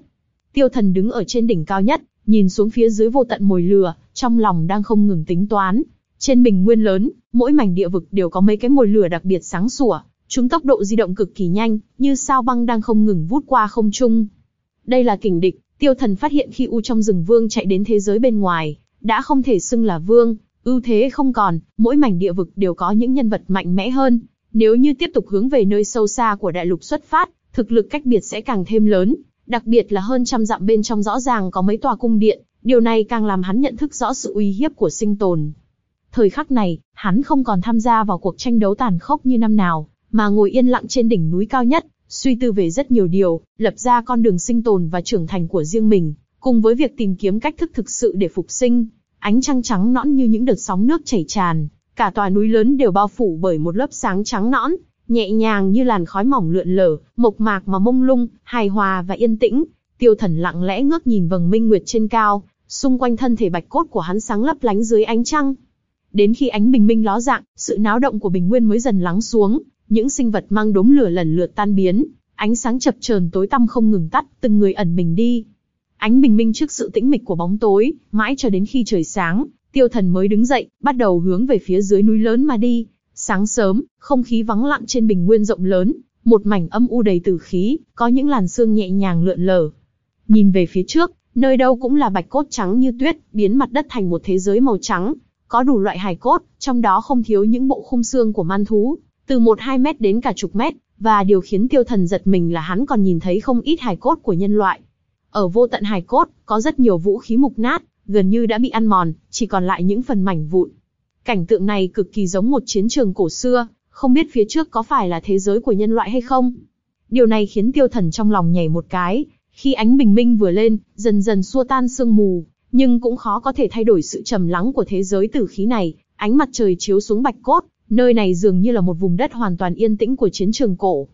Tiêu thần đứng ở trên đỉnh cao nhất, nhìn xuống phía dưới vô tận mồi lửa, trong lòng đang không ngừng tính toán, trên bình nguyên lớn, mỗi mảnh địa vực đều có mấy cái mồi lửa đặc biệt sáng sủa, chúng tốc độ di động cực kỳ nhanh, như sao băng đang không ngừng vút qua không trung. Đây là kình địch, tiêu thần phát hiện khi U trong rừng vương chạy đến thế giới bên ngoài, đã không thể xưng là vương, ưu thế không còn, mỗi mảnh địa vực đều có những nhân vật mạnh mẽ hơn. Nếu như tiếp tục hướng về nơi sâu xa của đại lục xuất phát, thực lực cách biệt sẽ càng thêm lớn, đặc biệt là hơn trăm dặm bên trong rõ ràng có mấy tòa cung điện, điều này càng làm hắn nhận thức rõ sự uy hiếp của sinh tồn. Thời khắc này, hắn không còn tham gia vào cuộc tranh đấu tàn khốc như năm nào, mà ngồi yên lặng trên đỉnh núi cao nhất, suy tư về rất nhiều điều, lập ra con đường sinh tồn và trưởng thành của riêng mình, cùng với việc tìm kiếm cách thức thực sự để phục sinh. Ánh trăng trắng nõn như những đợt sóng nước chảy tràn, cả tòa núi lớn đều bao phủ bởi một lớp sáng trắng nõn, nhẹ nhàng như làn khói mỏng lượn lờ, mộc mạc mà mông lung, hài hòa và yên tĩnh. Tiêu Thần lặng lẽ ngước nhìn vầng minh nguyệt trên cao, xung quanh thân thể bạch cốt của hắn sáng lấp lánh dưới ánh trăng. Đến khi ánh bình minh ló dạng, sự náo động của bình nguyên mới dần lắng xuống, những sinh vật mang đốm lửa lần lượt tan biến, ánh sáng chập chờn tối tăm không ngừng tắt, từng người ẩn mình đi. Ánh bình minh trước sự tĩnh mịch của bóng tối, mãi cho đến khi trời sáng, tiêu thần mới đứng dậy, bắt đầu hướng về phía dưới núi lớn mà đi. Sáng sớm, không khí vắng lặng trên bình nguyên rộng lớn, một mảnh âm u đầy tử khí, có những làn sương nhẹ nhàng lượn lờ. Nhìn về phía trước, nơi đâu cũng là bạch cốt trắng như tuyết, biến mặt đất thành một thế giới màu trắng, có đủ loại hài cốt, trong đó không thiếu những bộ khung xương của man thú, từ một hai mét đến cả chục mét, và điều khiến tiêu thần giật mình là hắn còn nhìn thấy không ít hài cốt của nhân loại. Ở vô tận hài cốt, có rất nhiều vũ khí mục nát, gần như đã bị ăn mòn, chỉ còn lại những phần mảnh vụn. Cảnh tượng này cực kỳ giống một chiến trường cổ xưa, không biết phía trước có phải là thế giới của nhân loại hay không. Điều này khiến tiêu thần trong lòng nhảy một cái, khi ánh bình minh vừa lên, dần dần xua tan sương mù, nhưng cũng khó có thể thay đổi sự trầm lắng của thế giới tử khí này. Ánh mặt trời chiếu xuống bạch cốt, nơi này dường như là một vùng đất hoàn toàn yên tĩnh của chiến trường cổ.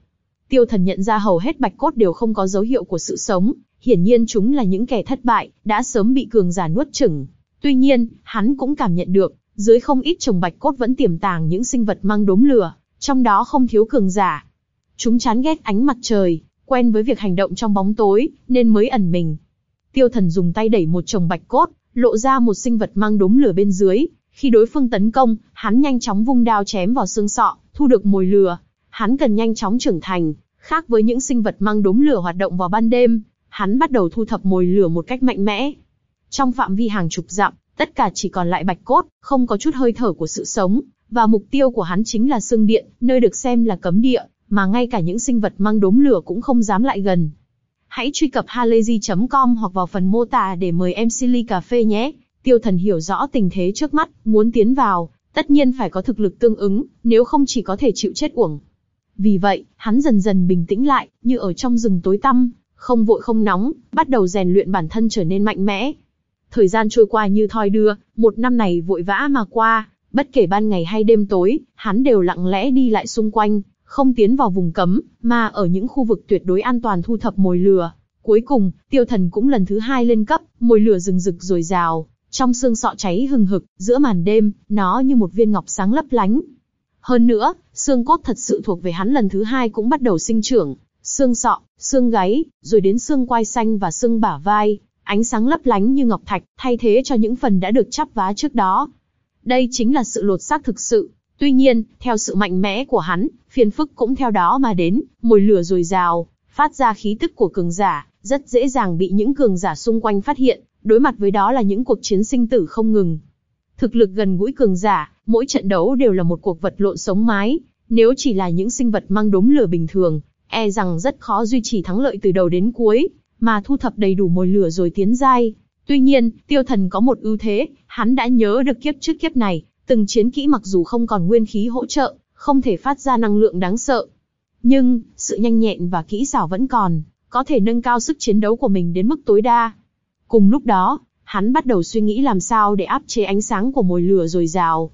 Tiêu thần nhận ra hầu hết bạch cốt đều không có dấu hiệu của sự sống, hiển nhiên chúng là những kẻ thất bại, đã sớm bị cường giả nuốt chửng. Tuy nhiên, hắn cũng cảm nhận được, dưới không ít trồng bạch cốt vẫn tiềm tàng những sinh vật mang đốm lửa, trong đó không thiếu cường giả. Chúng chán ghét ánh mặt trời, quen với việc hành động trong bóng tối, nên mới ẩn mình. Tiêu thần dùng tay đẩy một chồng bạch cốt, lộ ra một sinh vật mang đốm lửa bên dưới. Khi đối phương tấn công, hắn nhanh chóng vung đao chém vào xương sọ, thu được mồi lửa. Hắn cần nhanh chóng trưởng thành, khác với những sinh vật mang đốm lửa hoạt động vào ban đêm, hắn bắt đầu thu thập mồi lửa một cách mạnh mẽ. Trong phạm vi hàng chục dặm, tất cả chỉ còn lại bạch cốt, không có chút hơi thở của sự sống, và mục tiêu của hắn chính là xương điện, nơi được xem là cấm địa, mà ngay cả những sinh vật mang đốm lửa cũng không dám lại gần. Hãy truy cập halayzi.com hoặc vào phần mô tả để mời em Silly Cà Phê nhé. Tiêu thần hiểu rõ tình thế trước mắt, muốn tiến vào, tất nhiên phải có thực lực tương ứng, nếu không chỉ có thể chịu chết uổng. Vì vậy, hắn dần dần bình tĩnh lại, như ở trong rừng tối tăm, không vội không nóng, bắt đầu rèn luyện bản thân trở nên mạnh mẽ. Thời gian trôi qua như thoi đưa, một năm này vội vã mà qua, bất kể ban ngày hay đêm tối, hắn đều lặng lẽ đi lại xung quanh, không tiến vào vùng cấm, mà ở những khu vực tuyệt đối an toàn thu thập mồi lửa. Cuối cùng, tiêu thần cũng lần thứ hai lên cấp, mồi lửa rừng rực rồi rào, trong xương sọ cháy hừng hực, giữa màn đêm, nó như một viên ngọc sáng lấp lánh. Hơn nữa, xương cốt thật sự thuộc về hắn lần thứ hai cũng bắt đầu sinh trưởng, xương sọ, xương gáy, rồi đến xương quai xanh và xương bả vai, ánh sáng lấp lánh như ngọc thạch, thay thế cho những phần đã được chắp vá trước đó. Đây chính là sự lột xác thực sự. Tuy nhiên, theo sự mạnh mẽ của hắn, phiền phức cũng theo đó mà đến, mồi lửa dồi dào, phát ra khí tức của cường giả, rất dễ dàng bị những cường giả xung quanh phát hiện, đối mặt với đó là những cuộc chiến sinh tử không ngừng. Thực lực gần gũi cường giả, mỗi trận đấu đều là một cuộc vật lộn sống mái, nếu chỉ là những sinh vật mang đốm lửa bình thường, e rằng rất khó duy trì thắng lợi từ đầu đến cuối, mà thu thập đầy đủ mồi lửa rồi tiến giai. Tuy nhiên, tiêu thần có một ưu thế, hắn đã nhớ được kiếp trước kiếp này, từng chiến kỹ mặc dù không còn nguyên khí hỗ trợ, không thể phát ra năng lượng đáng sợ. Nhưng, sự nhanh nhẹn và kỹ xảo vẫn còn, có thể nâng cao sức chiến đấu của mình đến mức tối đa. Cùng lúc đó, hắn bắt đầu suy nghĩ làm sao để áp chế ánh sáng của mồi lửa dồi dào.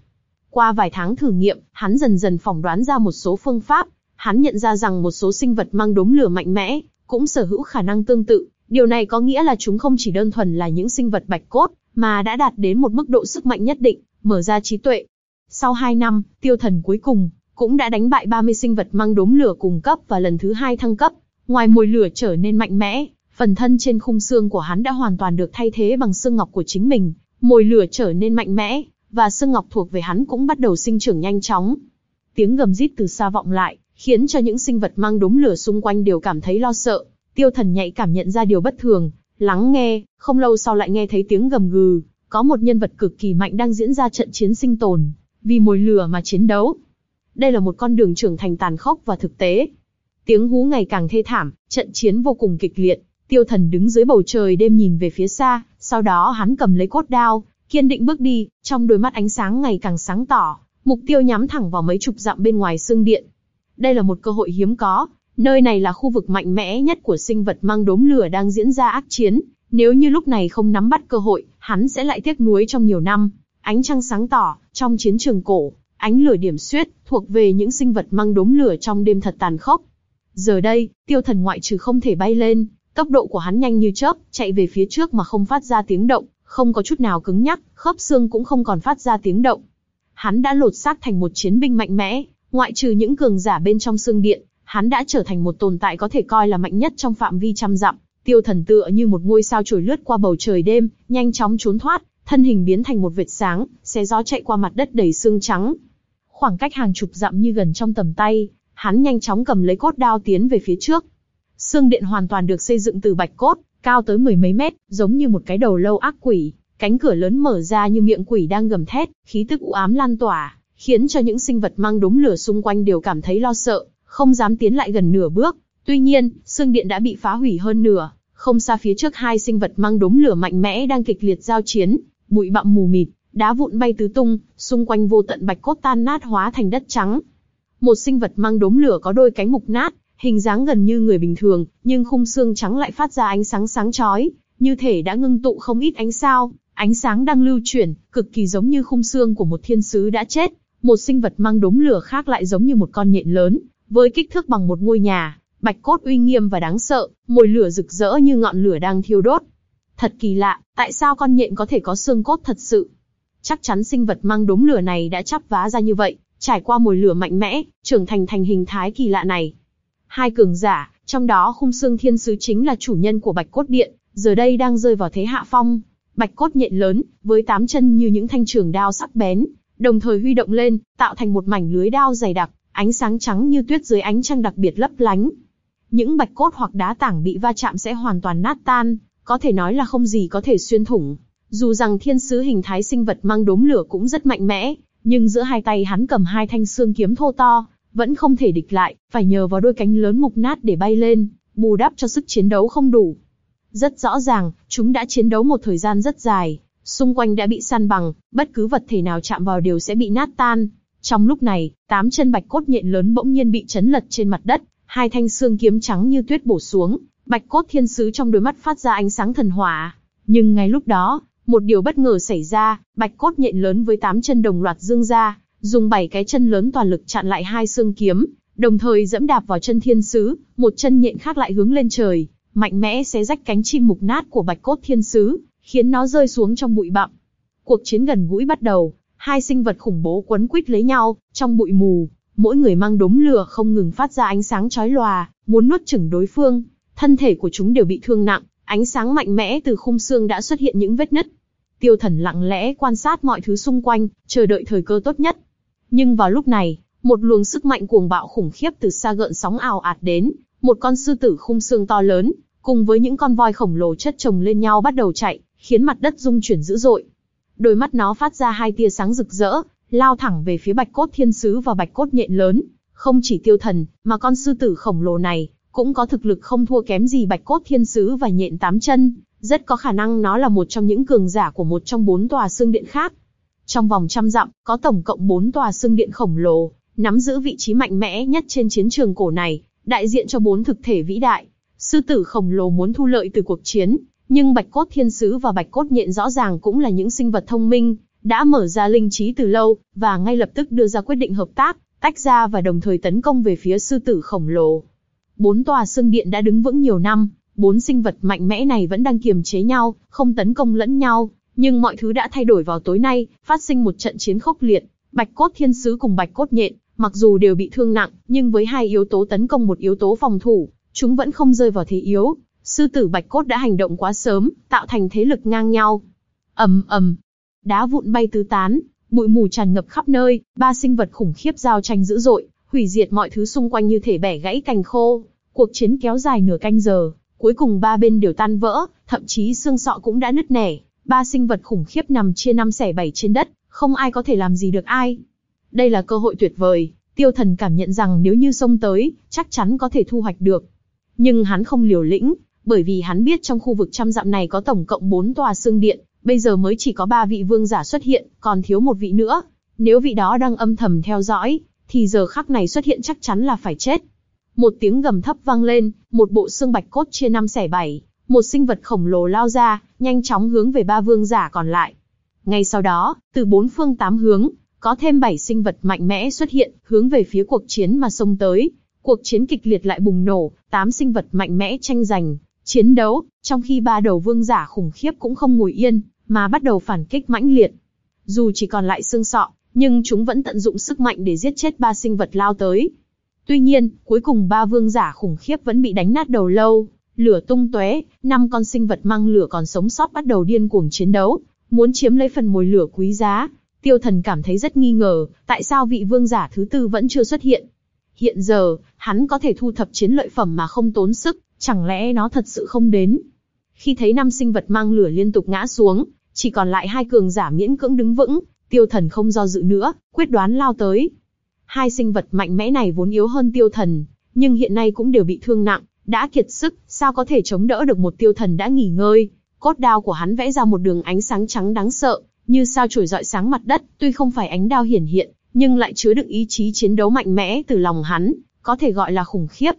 Qua vài tháng thử nghiệm, hắn dần dần phỏng đoán ra một số phương pháp, hắn nhận ra rằng một số sinh vật mang đốm lửa mạnh mẽ, cũng sở hữu khả năng tương tự. Điều này có nghĩa là chúng không chỉ đơn thuần là những sinh vật bạch cốt, mà đã đạt đến một mức độ sức mạnh nhất định, mở ra trí tuệ. Sau 2 năm, tiêu thần cuối cùng, cũng đã đánh bại 30 sinh vật mang đốm lửa cùng cấp và lần thứ hai thăng cấp. Ngoài mùi lửa trở nên mạnh mẽ, phần thân trên khung xương của hắn đã hoàn toàn được thay thế bằng xương ngọc của chính mình. Mùi lửa trở nên mạnh mẽ, và xương ngọc thuộc về hắn cũng bắt đầu sinh trưởng nhanh chóng. Tiếng gầm rít từ xa vọng lại, khiến cho những sinh vật mang đốm lửa xung quanh đều cảm thấy lo sợ. Tiêu thần nhạy cảm nhận ra điều bất thường, lắng nghe, không lâu sau lại nghe thấy tiếng gầm gừ, có một nhân vật cực kỳ mạnh đang diễn ra trận chiến sinh tồn, vì mồi lửa mà chiến đấu. Đây là một con đường trưởng thành tàn khốc và thực tế. Tiếng hú ngày càng thê thảm, trận chiến vô cùng kịch liệt. Tiêu thần đứng dưới bầu trời đêm nhìn về phía xa, sau đó hắn cầm lấy cốt đao, kiên định bước đi, trong đôi mắt ánh sáng ngày càng sáng tỏ, mục tiêu nhắm thẳng vào mấy chục dặm bên ngoài xương điện. Đây là một cơ hội hiếm có, nơi này là khu vực mạnh mẽ nhất của sinh vật mang đốm lửa đang diễn ra ác chiến, nếu như lúc này không nắm bắt cơ hội, hắn sẽ lại tiếc nuối trong nhiều năm. Ánh trăng sáng tỏ, trong chiến trường cổ, ánh lửa điểm xuyết, thuộc về những sinh vật mang đốm lửa trong đêm thật tàn khốc. Giờ đây, tiêu thần ngoại trừ không thể bay lên, tốc độ của hắn nhanh như chớp, chạy về phía trước mà không phát ra tiếng động, không có chút nào cứng nhắc, khớp xương cũng không còn phát ra tiếng động. Hắn đã lột xác thành một chiến binh mạnh mẽ, ngoại trừ những cường giả bên trong xương điện, hắn đã trở thành một tồn tại có thể coi là mạnh nhất trong phạm vi trăm dặm. Tiêu thần tựa như một ngôi sao trồi lướt qua bầu trời đêm, nhanh chóng trốn thoát, thân hình biến thành một vệt sáng, xé gió chạy qua mặt đất đầy xương trắng. Khoảng cách hàng chục dặm như gần trong tầm tay, hắn nhanh chóng cầm lấy cốt đao tiến về phía trước. Xương điện hoàn toàn được xây dựng từ bạch cốt, cao tới mười mấy mét, giống như một cái đầu lâu ác quỷ. Cánh cửa lớn mở ra như miệng quỷ đang gầm thét, khí tức u ám lan tỏa, khiến cho những sinh vật mang đốm lửa xung quanh đều cảm thấy lo sợ, không dám tiến lại gần nửa bước. Tuy nhiên, xương điện đã bị phá hủy hơn nửa, không xa phía trước hai sinh vật mang đốm lửa mạnh mẽ đang kịch liệt giao chiến, bụi bặm mù mịt, đá vụn bay tứ tung, xung quanh vô tận bạch cốt tan nát hóa thành đất trắng. Một sinh vật mang đốm lửa có đôi cánh mục nát, hình dáng gần như người bình thường, nhưng khung xương trắng lại phát ra ánh sáng sáng chói, như thể đã ngưng tụ không ít ánh sao, ánh sáng đang lưu chuyển, cực kỳ giống như khung xương của một thiên sứ đã chết. Một sinh vật mang đốm lửa khác lại giống như một con nhện lớn, với kích thước bằng một ngôi nhà, bạch cốt uy nghiêm và đáng sợ, mồi lửa rực rỡ như ngọn lửa đang thiêu đốt. Thật kỳ lạ, tại sao con nhện có thể có xương cốt thật sự? Chắc chắn sinh vật mang đốm lửa này đã chắp vá ra như vậy, trải qua mồi lửa mạnh mẽ, trưởng thành thành hình thái kỳ lạ này. Hai cường giả, trong đó khung xương thiên sứ chính là chủ nhân của bạch cốt điện, giờ đây đang rơi vào thế hạ phong. Bạch cốt nhện lớn, với tám chân như những thanh trường đao sắc bén, đồng thời huy động lên, tạo thành một mảnh lưới đao dày đặc, ánh sáng trắng như tuyết dưới ánh trăng đặc biệt lấp lánh. Những bạch cốt hoặc đá tảng bị va chạm sẽ hoàn toàn nát tan, có thể nói là không gì có thể xuyên thủng. Dù rằng thiên sứ hình thái sinh vật mang đốm lửa cũng rất mạnh mẽ, nhưng giữa hai tay hắn cầm hai thanh xương kiếm thô to, vẫn không thể địch lại, phải nhờ vào đôi cánh lớn mục nát để bay lên, bù đắp cho sức chiến đấu không đủ. Rất rõ ràng, chúng đã chiến đấu một thời gian rất dài, xung quanh đã bị săn bằng, bất cứ vật thể nào chạm vào đều sẽ bị nát tan. Trong lúc này, tám chân bạch cốt nhện lớn bỗng nhiên bị chấn lật trên mặt đất, hai thanh xương kiếm trắng như tuyết bổ xuống, bạch cốt thiên sứ trong đôi mắt phát ra ánh sáng thần hỏa. Nhưng ngay lúc đó, một điều bất ngờ xảy ra, bạch cốt nhện lớn với tám chân đồng loạt dương ra, dùng bảy cái chân lớn toàn lực chặn lại hai xương kiếm, đồng thời dẫm đạp vào chân thiên sứ, một chân nhện khác lại hướng lên trời, mạnh mẽ xé rách cánh chim mục nát của bạch cốt thiên sứ, khiến nó rơi xuống trong bụi bặm. Cuộc chiến gần gũi bắt đầu, hai sinh vật khủng bố quấn quýt lấy nhau, trong bụi mù, mỗi người mang đốm lửa không ngừng phát ra ánh sáng chói lòa, muốn nuốt chửng đối phương. Thân thể của chúng đều bị thương nặng, ánh sáng mạnh mẽ từ khung xương đã xuất hiện những vết nứt. Tiêu Thần lặng lẽ quan sát mọi thứ xung quanh, chờ đợi thời cơ tốt nhất. Nhưng vào lúc này, một luồng sức mạnh cuồng bạo khủng khiếp từ xa gợn sóng ào ạt đến, một con sư tử khung xương to lớn, cùng với những con voi khổng lồ chất chồng lên nhau bắt đầu chạy, khiến mặt đất rung chuyển dữ dội. Đôi mắt nó phát ra hai tia sáng rực rỡ, lao thẳng về phía bạch cốt thiên sứ và bạch cốt nhện lớn. Không chỉ tiêu thần, mà con sư tử khổng lồ này, cũng có thực lực không thua kém gì bạch cốt thiên sứ và nhện tám chân, rất có khả năng nó là một trong những cường giả của một trong bốn tòa xương điện khác. Trong vòng trăm dặm, có tổng cộng bốn tòa xương điện khổng lồ, nắm giữ vị trí mạnh mẽ nhất trên chiến trường cổ này, đại diện cho bốn thực thể vĩ đại. Sư tử khổng lồ muốn thu lợi từ cuộc chiến, nhưng bạch cốt thiên sứ và bạch cốt nhện rõ ràng cũng là những sinh vật thông minh, đã mở ra linh trí từ lâu, và ngay lập tức đưa ra quyết định hợp tác, tách ra và đồng thời tấn công về phía sư tử khổng lồ. Bốn tòa xương điện đã đứng vững nhiều năm, bốn sinh vật mạnh mẽ này vẫn đang kiềm chế nhau, không tấn công lẫn nhau, nhưng mọi thứ đã thay đổi vào tối nay, phát sinh một trận chiến khốc liệt. Bạch cốt thiên sứ cùng bạch cốt nhện, mặc dù đều bị thương nặng, nhưng với hai yếu tố tấn công một yếu tố phòng thủ, chúng vẫn không rơi vào thế yếu. Sư tử bạch cốt đã hành động quá sớm, tạo thành thế lực ngang nhau. ầm ầm, đá vụn bay tứ tán, bụi mù tràn ngập khắp nơi, ba sinh vật khủng khiếp giao tranh dữ dội, hủy diệt mọi thứ xung quanh như thể bẻ gãy cành khô. Cuộc chiến kéo dài nửa canh giờ, cuối cùng ba bên đều tan vỡ, thậm chí xương sọ cũng đã nứt nẻ. Ba sinh vật khủng khiếp nằm chia năm xẻ bảy trên đất, không ai có thể làm gì được ai. Đây là cơ hội tuyệt vời, tiêu thần cảm nhận rằng nếu như xông tới, chắc chắn có thể thu hoạch được. Nhưng hắn không liều lĩnh, bởi vì hắn biết trong khu vực trăm dặm này có tổng cộng bốn tòa xương điện, bây giờ mới chỉ có ba vị vương giả xuất hiện, còn thiếu một vị nữa. Nếu vị đó đang âm thầm theo dõi, thì giờ khắc này xuất hiện chắc chắn là phải chết. Một tiếng gầm thấp vang lên, một bộ xương bạch cốt chia năm xẻ bảy, một sinh vật khổng lồ lao ra, nhanh chóng hướng về ba vương giả còn lại. Ngay sau đó, từ bốn phương tám hướng, có thêm bảy sinh vật mạnh mẽ xuất hiện, hướng về phía cuộc chiến mà xông tới. Cuộc chiến kịch liệt lại bùng nổ, tám sinh vật mạnh mẽ tranh giành, chiến đấu, trong khi ba đầu vương giả khủng khiếp cũng không ngồi yên, mà bắt đầu phản kích mãnh liệt. Dù chỉ còn lại xương sọ, nhưng chúng vẫn tận dụng sức mạnh để giết chết ba sinh vật lao tới. Tuy nhiên, cuối cùng ba vương giả khủng khiếp vẫn bị đánh nát đầu lâu, lửa tung tóe, năm con sinh vật mang lửa còn sống sót bắt đầu điên cuồng chiến đấu, muốn chiếm lấy phần mồi lửa quý giá. Tiêu thần cảm thấy rất nghi ngờ, tại sao vị vương giả thứ tư vẫn chưa xuất hiện. Hiện giờ, hắn có thể thu thập chiến lợi phẩm mà không tốn sức, chẳng lẽ nó thật sự không đến. Khi thấy năm sinh vật mang lửa liên tục ngã xuống, chỉ còn lại hai cường giả miễn cưỡng đứng vững, tiêu thần không do dự nữa, quyết đoán lao tới. Hai sinh vật mạnh mẽ này vốn yếu hơn tiêu thần, nhưng hiện nay cũng đều bị thương nặng, đã kiệt sức, sao có thể chống đỡ được một tiêu thần đã nghỉ ngơi. Cốt đao của hắn vẽ ra một đường ánh sáng trắng đáng sợ, như sao chổi dọi sáng mặt đất, tuy không phải ánh đao hiển hiện, nhưng lại chứa đựng ý chí chiến đấu mạnh mẽ từ lòng hắn, có thể gọi là khủng khiếp.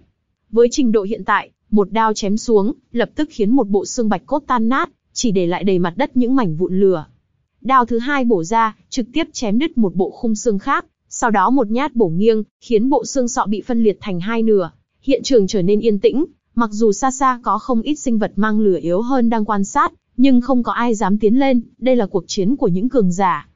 Với trình độ hiện tại, một đao chém xuống, lập tức khiến một bộ xương bạch cốt tan nát, chỉ để lại đầy mặt đất những mảnh vụn lửa. Đao thứ hai bổ ra, trực tiếp chém đứt một bộ khung xương khác, sau đó một nhát bổ nghiêng, khiến bộ xương sọ bị phân liệt thành hai nửa. Hiện trường trở nên yên tĩnh, mặc dù xa xa có không ít sinh vật mang lửa yếu hơn đang quan sát, nhưng không có ai dám tiến lên, đây là cuộc chiến của những cường giả.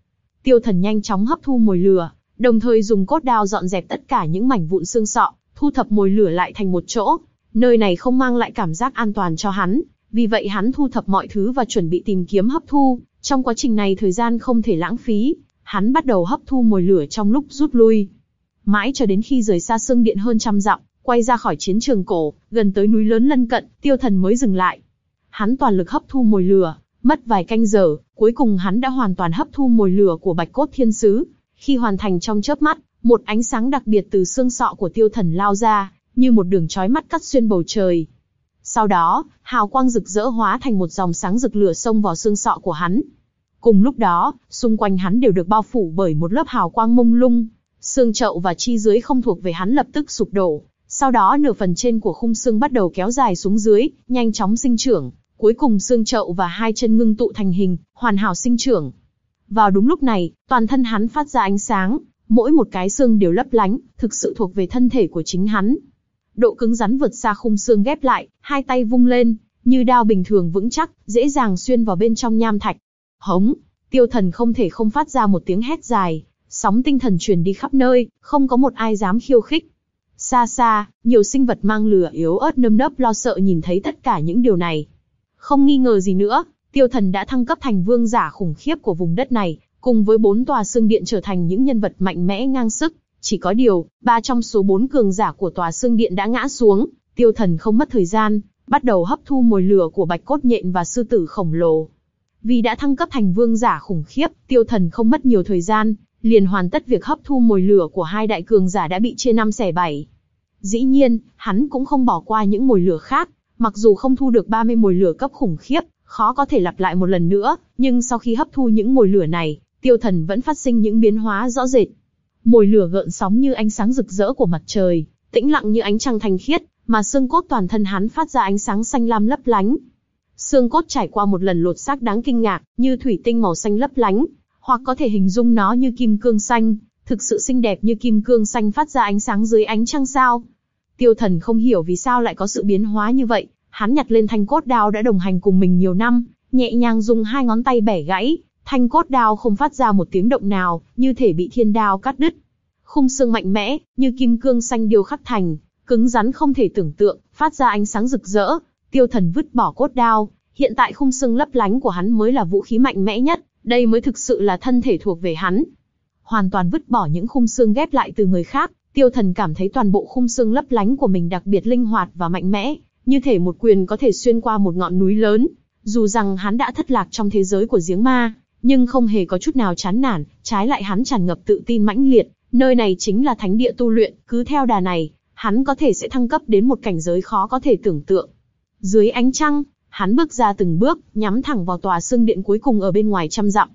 Tiêu thần nhanh chóng hấp thu mồi lửa, đồng thời dùng cốt đao dọn dẹp tất cả những mảnh vụn xương sọ, thu thập mồi lửa lại thành một chỗ. Nơi này không mang lại cảm giác an toàn cho hắn, vì vậy hắn thu thập mọi thứ và chuẩn bị tìm kiếm hấp thu. Trong quá trình này thời gian không thể lãng phí, hắn bắt đầu hấp thu mồi lửa trong lúc rút lui. Mãi cho đến khi rời xa sương điện hơn trăm dặm, quay ra khỏi chiến trường cổ, gần tới núi lớn lân cận, tiêu thần mới dừng lại. Hắn toàn lực hấp thu mồi lửa, mất vài canh giờ, cuối cùng hắn đã hoàn toàn hấp thu mồi lửa của bạch cốt thiên sứ. Khi hoàn thành trong chớp mắt, một ánh sáng đặc biệt từ xương sọ của tiêu thần lao ra, như một đường chói mắt cắt xuyên bầu trời. Sau đó, hào quang rực rỡ hóa thành một dòng sáng rực lửa xông vào xương sọ của hắn. Cùng lúc đó, xung quanh hắn đều được bao phủ bởi một lớp hào quang mông lung. Xương chậu và chi dưới không thuộc về hắn lập tức sụp đổ. Sau đó nửa phần trên của khung xương bắt đầu kéo dài xuống dưới, nhanh chóng sinh trưởng. Cuối cùng xương chậu và hai chân ngưng tụ thành hình, hoàn hảo sinh trưởng. Vào đúng lúc này, toàn thân hắn phát ra ánh sáng, mỗi một cái xương đều lấp lánh, thực sự thuộc về thân thể của chính hắn. Độ cứng rắn vượt xa khung xương ghép lại, hai tay vung lên, như đao bình thường vững chắc, dễ dàng xuyên vào bên trong nham thạch. Hống, tiêu thần không thể không phát ra một tiếng hét dài, sóng tinh thần truyền đi khắp nơi, không có một ai dám khiêu khích. Xa xa, nhiều sinh vật mang lửa yếu ớt nơm nớp lo sợ nhìn thấy tất cả những điều này. Không nghi ngờ gì nữa, tiêu thần đã thăng cấp thành vương giả khủng khiếp của vùng đất này, cùng với bốn tòa xương điện trở thành những nhân vật mạnh mẽ ngang sức. Chỉ có điều, ba trong số bốn cường giả của tòa xương điện đã ngã xuống, tiêu thần không mất thời gian, bắt đầu hấp thu mồi lửa của bạch cốt nhện và sư tử khổng lồ. Vì đã thăng cấp thành vương giả khủng khiếp, tiêu thần không mất nhiều thời gian, liền hoàn tất việc hấp thu mồi lửa của hai đại cường giả đã bị chia năm xẻ bảy. Dĩ nhiên, hắn cũng không bỏ qua những mồi lửa khác, mặc dù không thu được 30 mồi lửa cấp khủng khiếp, khó có thể lặp lại một lần nữa, nhưng sau khi hấp thu những mồi lửa này, tiêu thần vẫn phát sinh những biến hóa rõ rệt. Mồi lửa gợn sóng như ánh sáng rực rỡ của mặt trời, tĩnh lặng như ánh trăng thanh khiết, mà xương cốt toàn thân hắn phát ra ánh sáng xanh lam lấp lánh. Xương cốt trải qua một lần lột xác đáng kinh ngạc, như thủy tinh màu xanh lấp lánh, hoặc có thể hình dung nó như kim cương xanh, thực sự xinh đẹp như kim cương xanh phát ra ánh sáng dưới ánh trăng sao. Tiêu thần không hiểu vì sao lại có sự biến hóa như vậy, hắn nhặt lên thanh cốt đao đã đồng hành cùng mình nhiều năm, nhẹ nhàng dùng hai ngón tay bẻ gãy, thanh cốt đao không phát ra một tiếng động nào, như thể bị thiên đao cắt đứt. Khung xương mạnh mẽ, như kim cương xanh điêu khắc thành, cứng rắn không thể tưởng tượng, phát ra ánh sáng rực rỡ. Tiêu thần vứt bỏ cốt đao, hiện tại khung xương lấp lánh của hắn mới là vũ khí mạnh mẽ nhất, đây mới thực sự là thân thể thuộc về hắn. Hoàn toàn vứt bỏ những khung xương ghép lại từ người khác, tiêu thần cảm thấy toàn bộ khung xương lấp lánh của mình đặc biệt linh hoạt và mạnh mẽ, như thể một quyền có thể xuyên qua một ngọn núi lớn. Dù rằng hắn đã thất lạc trong thế giới của giếng ma, nhưng không hề có chút nào chán nản, trái lại hắn tràn ngập tự tin mãnh liệt, nơi này chính là thánh địa tu luyện, cứ theo đà này, hắn có thể sẽ thăng cấp đến một cảnh giới khó có thể tưởng tượng. Dưới ánh trăng, hắn bước ra từng bước, nhắm thẳng vào tòa xương điện cuối cùng ở bên ngoài trăm dặm.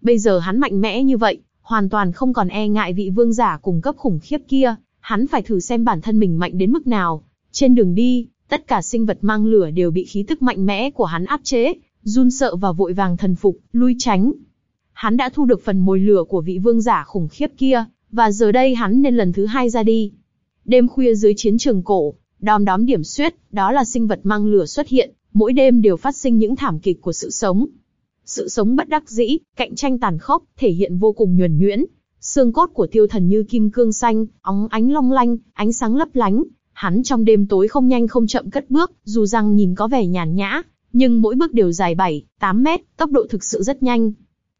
Bây giờ hắn mạnh mẽ như vậy, hoàn toàn không còn e ngại vị vương giả cùng cấp khủng khiếp kia, hắn phải thử xem bản thân mình mạnh đến mức nào. Trên đường đi, tất cả sinh vật mang lửa đều bị khí tức mạnh mẽ của hắn áp chế, run sợ và vội vàng thần phục, lui tránh. Hắn đã thu được phần mồi lửa của vị vương giả khủng khiếp kia, và giờ đây hắn nên lần thứ hai ra đi. Đêm khuya dưới chiến trường cổ, đom đóm điểm xuyết, đó là sinh vật mang lửa xuất hiện, mỗi đêm đều phát sinh những thảm kịch của sự sống. Sự sống bất đắc dĩ, cạnh tranh tàn khốc, thể hiện vô cùng nhuần nhuyễn. Xương cốt của tiêu thần như kim cương xanh, óng ánh long lanh, ánh sáng lấp lánh. Hắn trong đêm tối không nhanh không chậm cất bước, dù rằng nhìn có vẻ nhàn nhã, nhưng mỗi bước đều dài 7, 8 mét, tốc độ thực sự rất nhanh.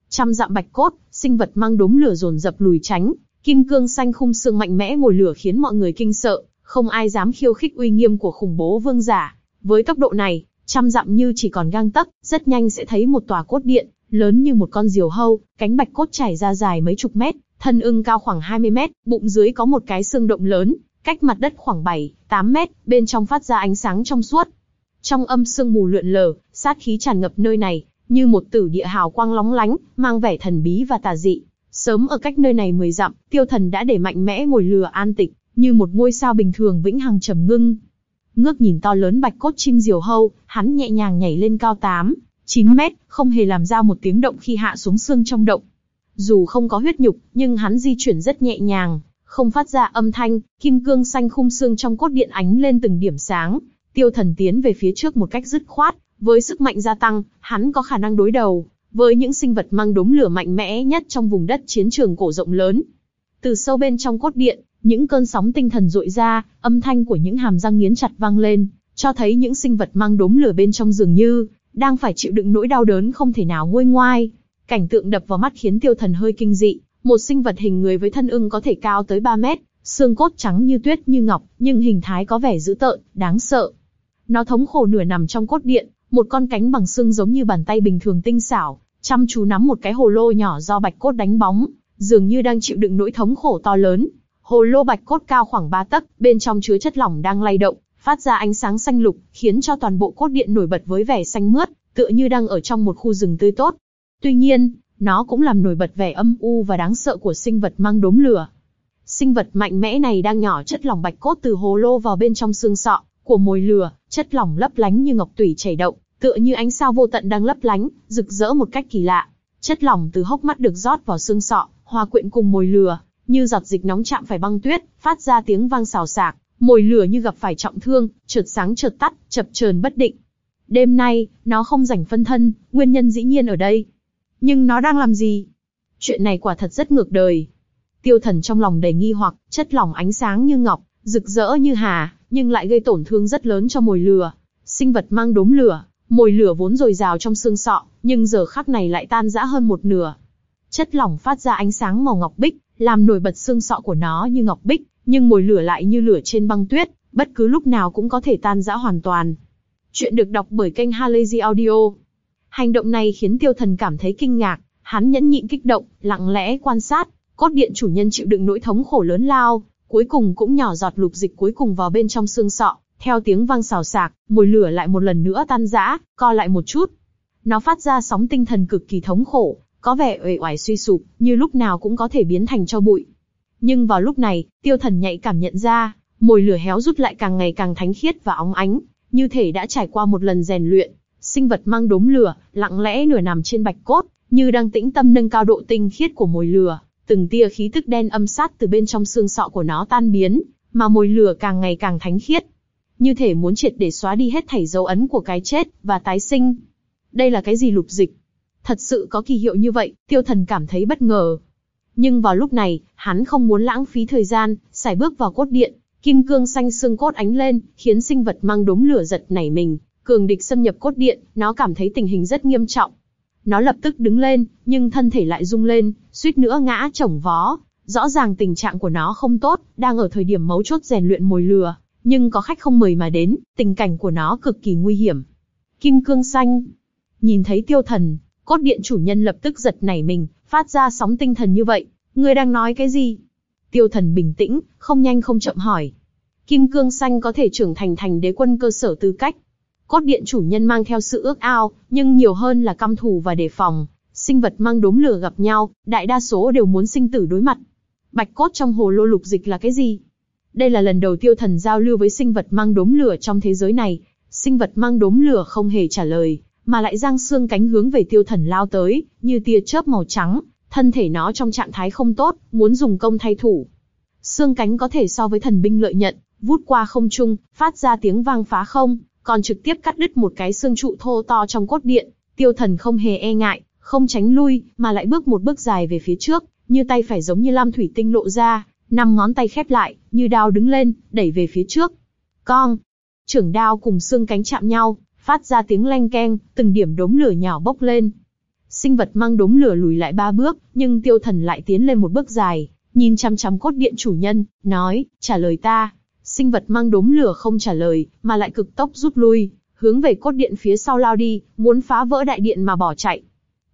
Trăm dặm bạch cốt, sinh vật mang đốm lửa dồn dập lùi tránh, kim cương xanh khung xương mạnh mẽ ngồi lửa khiến mọi người kinh sợ, không ai dám khiêu khích uy nghiêm của khủng bố vương giả. Với tốc độ này, trăm dặm như chỉ còn gang tấc, rất nhanh sẽ thấy một tòa cốt điện, lớn như một con diều hâu, cánh bạch cốt trải ra dài mấy chục mét, thân ưng cao khoảng 20 mét, bụng dưới có một cái xương động lớn, cách mặt đất khoảng 7, 8 mét, bên trong phát ra ánh sáng trong suốt. Trong âm sương mù lượn lờ, sát khí tràn ngập nơi này, như một tử địa hào quang lóng lánh, mang vẻ thần bí và tà dị. Sớm ở cách nơi này 10 dặm, tiêu thần đã để mạnh mẽ ngồi lừa an tịch, như một ngôi sao bình thường vĩnh hằng trầm ngưng, Ngước nhìn to lớn bạch cốt chim diều hâu, hắn nhẹ nhàng nhảy lên cao 8, 9 mét, không hề làm ra một tiếng động khi hạ xuống xương trong động. Dù không có huyết nhục, nhưng hắn di chuyển rất nhẹ nhàng, không phát ra âm thanh, kim cương xanh khung xương trong cốt điện ánh lên từng điểm sáng. Tiêu thần tiến về phía trước một cách dứt khoát, với sức mạnh gia tăng, hắn có khả năng đối đầu với những sinh vật mang đốm lửa mạnh mẽ nhất trong vùng đất chiến trường cổ rộng lớn. Từ sâu bên trong cốt điện, những cơn sóng tinh thần dội ra, âm thanh của những hàm răng nghiến chặt vang lên, cho thấy những sinh vật mang đốm lửa bên trong dường như đang phải chịu đựng nỗi đau đớn không thể nào nguôi ngoai. Cảnh tượng đập vào mắt khiến tiêu thần hơi kinh dị, một sinh vật hình người với thân ưng có thể cao tới 3 mét, xương cốt trắng như tuyết như ngọc, nhưng hình thái có vẻ dữ tợn, đáng sợ. Nó thống khổ nửa nằm trong cốt điện, một con cánh bằng xương giống như bàn tay bình thường tinh xảo, chăm chú nắm một cái hồ lô nhỏ do bạch cốt đánh bóng, dường như đang chịu đựng nỗi thống khổ to lớn. Hồ lô bạch cốt cao khoảng 3 tấc, bên trong chứa chất lỏng đang lay động, phát ra ánh sáng xanh lục, khiến cho toàn bộ cốt điện nổi bật với vẻ xanh mướt, tựa như đang ở trong một khu rừng tươi tốt. Tuy nhiên, nó cũng làm nổi bật vẻ âm u và đáng sợ của sinh vật mang đốm lửa. Sinh vật mạnh mẽ này đang nhỏ chất lỏng bạch cốt từ hồ lô vào bên trong xương sọ của mồi lửa, chất lỏng lấp lánh như ngọc tủy chảy động, tựa như ánh sao vô tận đang lấp lánh, rực rỡ một cách kỳ lạ. Chất lỏng từ hốc mắt được rót vào xương sọ, hòa quyện cùng mồi lửa, như giọt dịch nóng chạm phải băng tuyết, phát ra tiếng vang xào xạc, mồi lửa như gặp phải trọng thương, chợt sáng chợt tắt, chập chờn bất định. Đêm nay, nó không rảnh phân thân, nguyên nhân dĩ nhiên ở đây. Nhưng nó đang làm gì? Chuyện này quả thật rất ngược đời. Tiêu thần trong lòng đầy nghi hoặc, chất lỏng ánh sáng như ngọc, rực rỡ như hà, nhưng lại gây tổn thương rất lớn cho mồi lửa. Sinh vật mang đốm lửa, mồi lửa vốn dồi dào trong xương sọ, nhưng giờ khắc này lại tan rã hơn một nửa. Chất lỏng phát ra ánh sáng màu ngọc bích, làm nổi bật xương sọ của nó như ngọc bích, nhưng mồi lửa lại như lửa trên băng tuyết, bất cứ lúc nào cũng có thể tan rã hoàn toàn. Chuyện được đọc bởi kênh Halazy Audio. Hành động này khiến tiêu thần cảm thấy kinh ngạc, hắn nhẫn nhịn kích động, lặng lẽ quan sát, cốt điện chủ nhân chịu đựng nỗi thống khổ lớn lao, cuối cùng cũng nhỏ giọt lục dịch cuối cùng vào bên trong xương sọ, theo tiếng vang xào xạc, mùi lửa lại một lần nữa tan rã, co lại một chút. Nó phát ra sóng tinh thần cực kỳ thống khổ, có vẻ uể oải suy sụp, như lúc nào cũng có thể biến thành cho bụi. Nhưng vào lúc này, tiêu thần nhạy cảm nhận ra, mồi lửa héo rút lại càng ngày càng thánh khiết và óng ánh, như thể đã trải qua một lần rèn luyện. Sinh vật mang đốm lửa, lặng lẽ nửa nằm trên bạch cốt, như đang tĩnh tâm nâng cao độ tinh khiết của mồi lửa. Từng tia khí tức đen âm sát từ bên trong xương sọ của nó tan biến, mà mồi lửa càng ngày càng thánh khiết. Như thể muốn triệt để xóa đi hết thảy dấu ấn của cái chết, và tái sinh. Đây là cái gì lục dịch? Thật sự có kỳ hiệu như vậy, tiêu thần cảm thấy bất ngờ. Nhưng vào lúc này, hắn không muốn lãng phí thời gian, xài bước vào cốt điện, kim cương xanh xương cốt ánh lên, khiến sinh vật mang đốm lửa giật nảy mình, cường địch xâm nhập cốt điện, nó cảm thấy tình hình rất nghiêm trọng. Nó lập tức đứng lên, nhưng thân thể lại rung lên, suýt nữa ngã chổng vó. Rõ ràng tình trạng của nó không tốt, đang ở thời điểm mấu chốt rèn luyện mồi lừa, nhưng có khách không mời mà đến, tình cảnh của nó cực kỳ nguy hiểm. Kim cương xanh. Nhìn thấy tiêu thần, cốt điện chủ nhân lập tức giật nảy mình, phát ra sóng tinh thần như vậy. Ngươi đang nói cái gì? Tiêu thần bình tĩnh, không nhanh không chậm hỏi. Kim cương xanh có thể trưởng thành thành đế quân cơ sở tư cách. Cốt điện chủ nhân mang theo sự ước ao, nhưng nhiều hơn là căm thù và đề phòng. Sinh vật mang đốm lửa gặp nhau, đại đa số đều muốn sinh tử đối mặt. Bạch cốt trong hồ lô lục dịch là cái gì? Đây là lần đầu tiêu thần giao lưu với sinh vật mang đốm lửa trong thế giới này. Sinh vật mang đốm lửa không hề trả lời, mà lại giang xương cánh hướng về tiêu thần lao tới, như tia chớp màu trắng, thân thể nó trong trạng thái không tốt, muốn dùng công thay thủ. Xương cánh có thể so với thần binh lợi nhận, vút qua không trung, phát ra tiếng vang phá không, còn trực tiếp cắt đứt một cái xương trụ thô to trong cốt điện. Tiêu thần không hề e ngại, không tránh lui, mà lại bước một bước dài về phía trước, như tay phải giống như lam thủy tinh lộ ra, năm ngón tay khép lại, như đao đứng lên, đẩy về phía trước. Cong, trưởng đao cùng xương cánh chạm nhau, phát ra tiếng leng keng, từng điểm đốm lửa nhỏ bốc lên. Sinh vật mang đốm lửa lùi lại ba bước, nhưng tiêu thần lại tiến lên một bước dài, nhìn chăm chăm cốt điện chủ nhân, nói, trả lời ta. Sinh vật mang đốm lửa không trả lời, mà lại cực tốc rút lui, hướng về cốt điện phía sau lao đi, muốn phá vỡ đại điện mà bỏ chạy.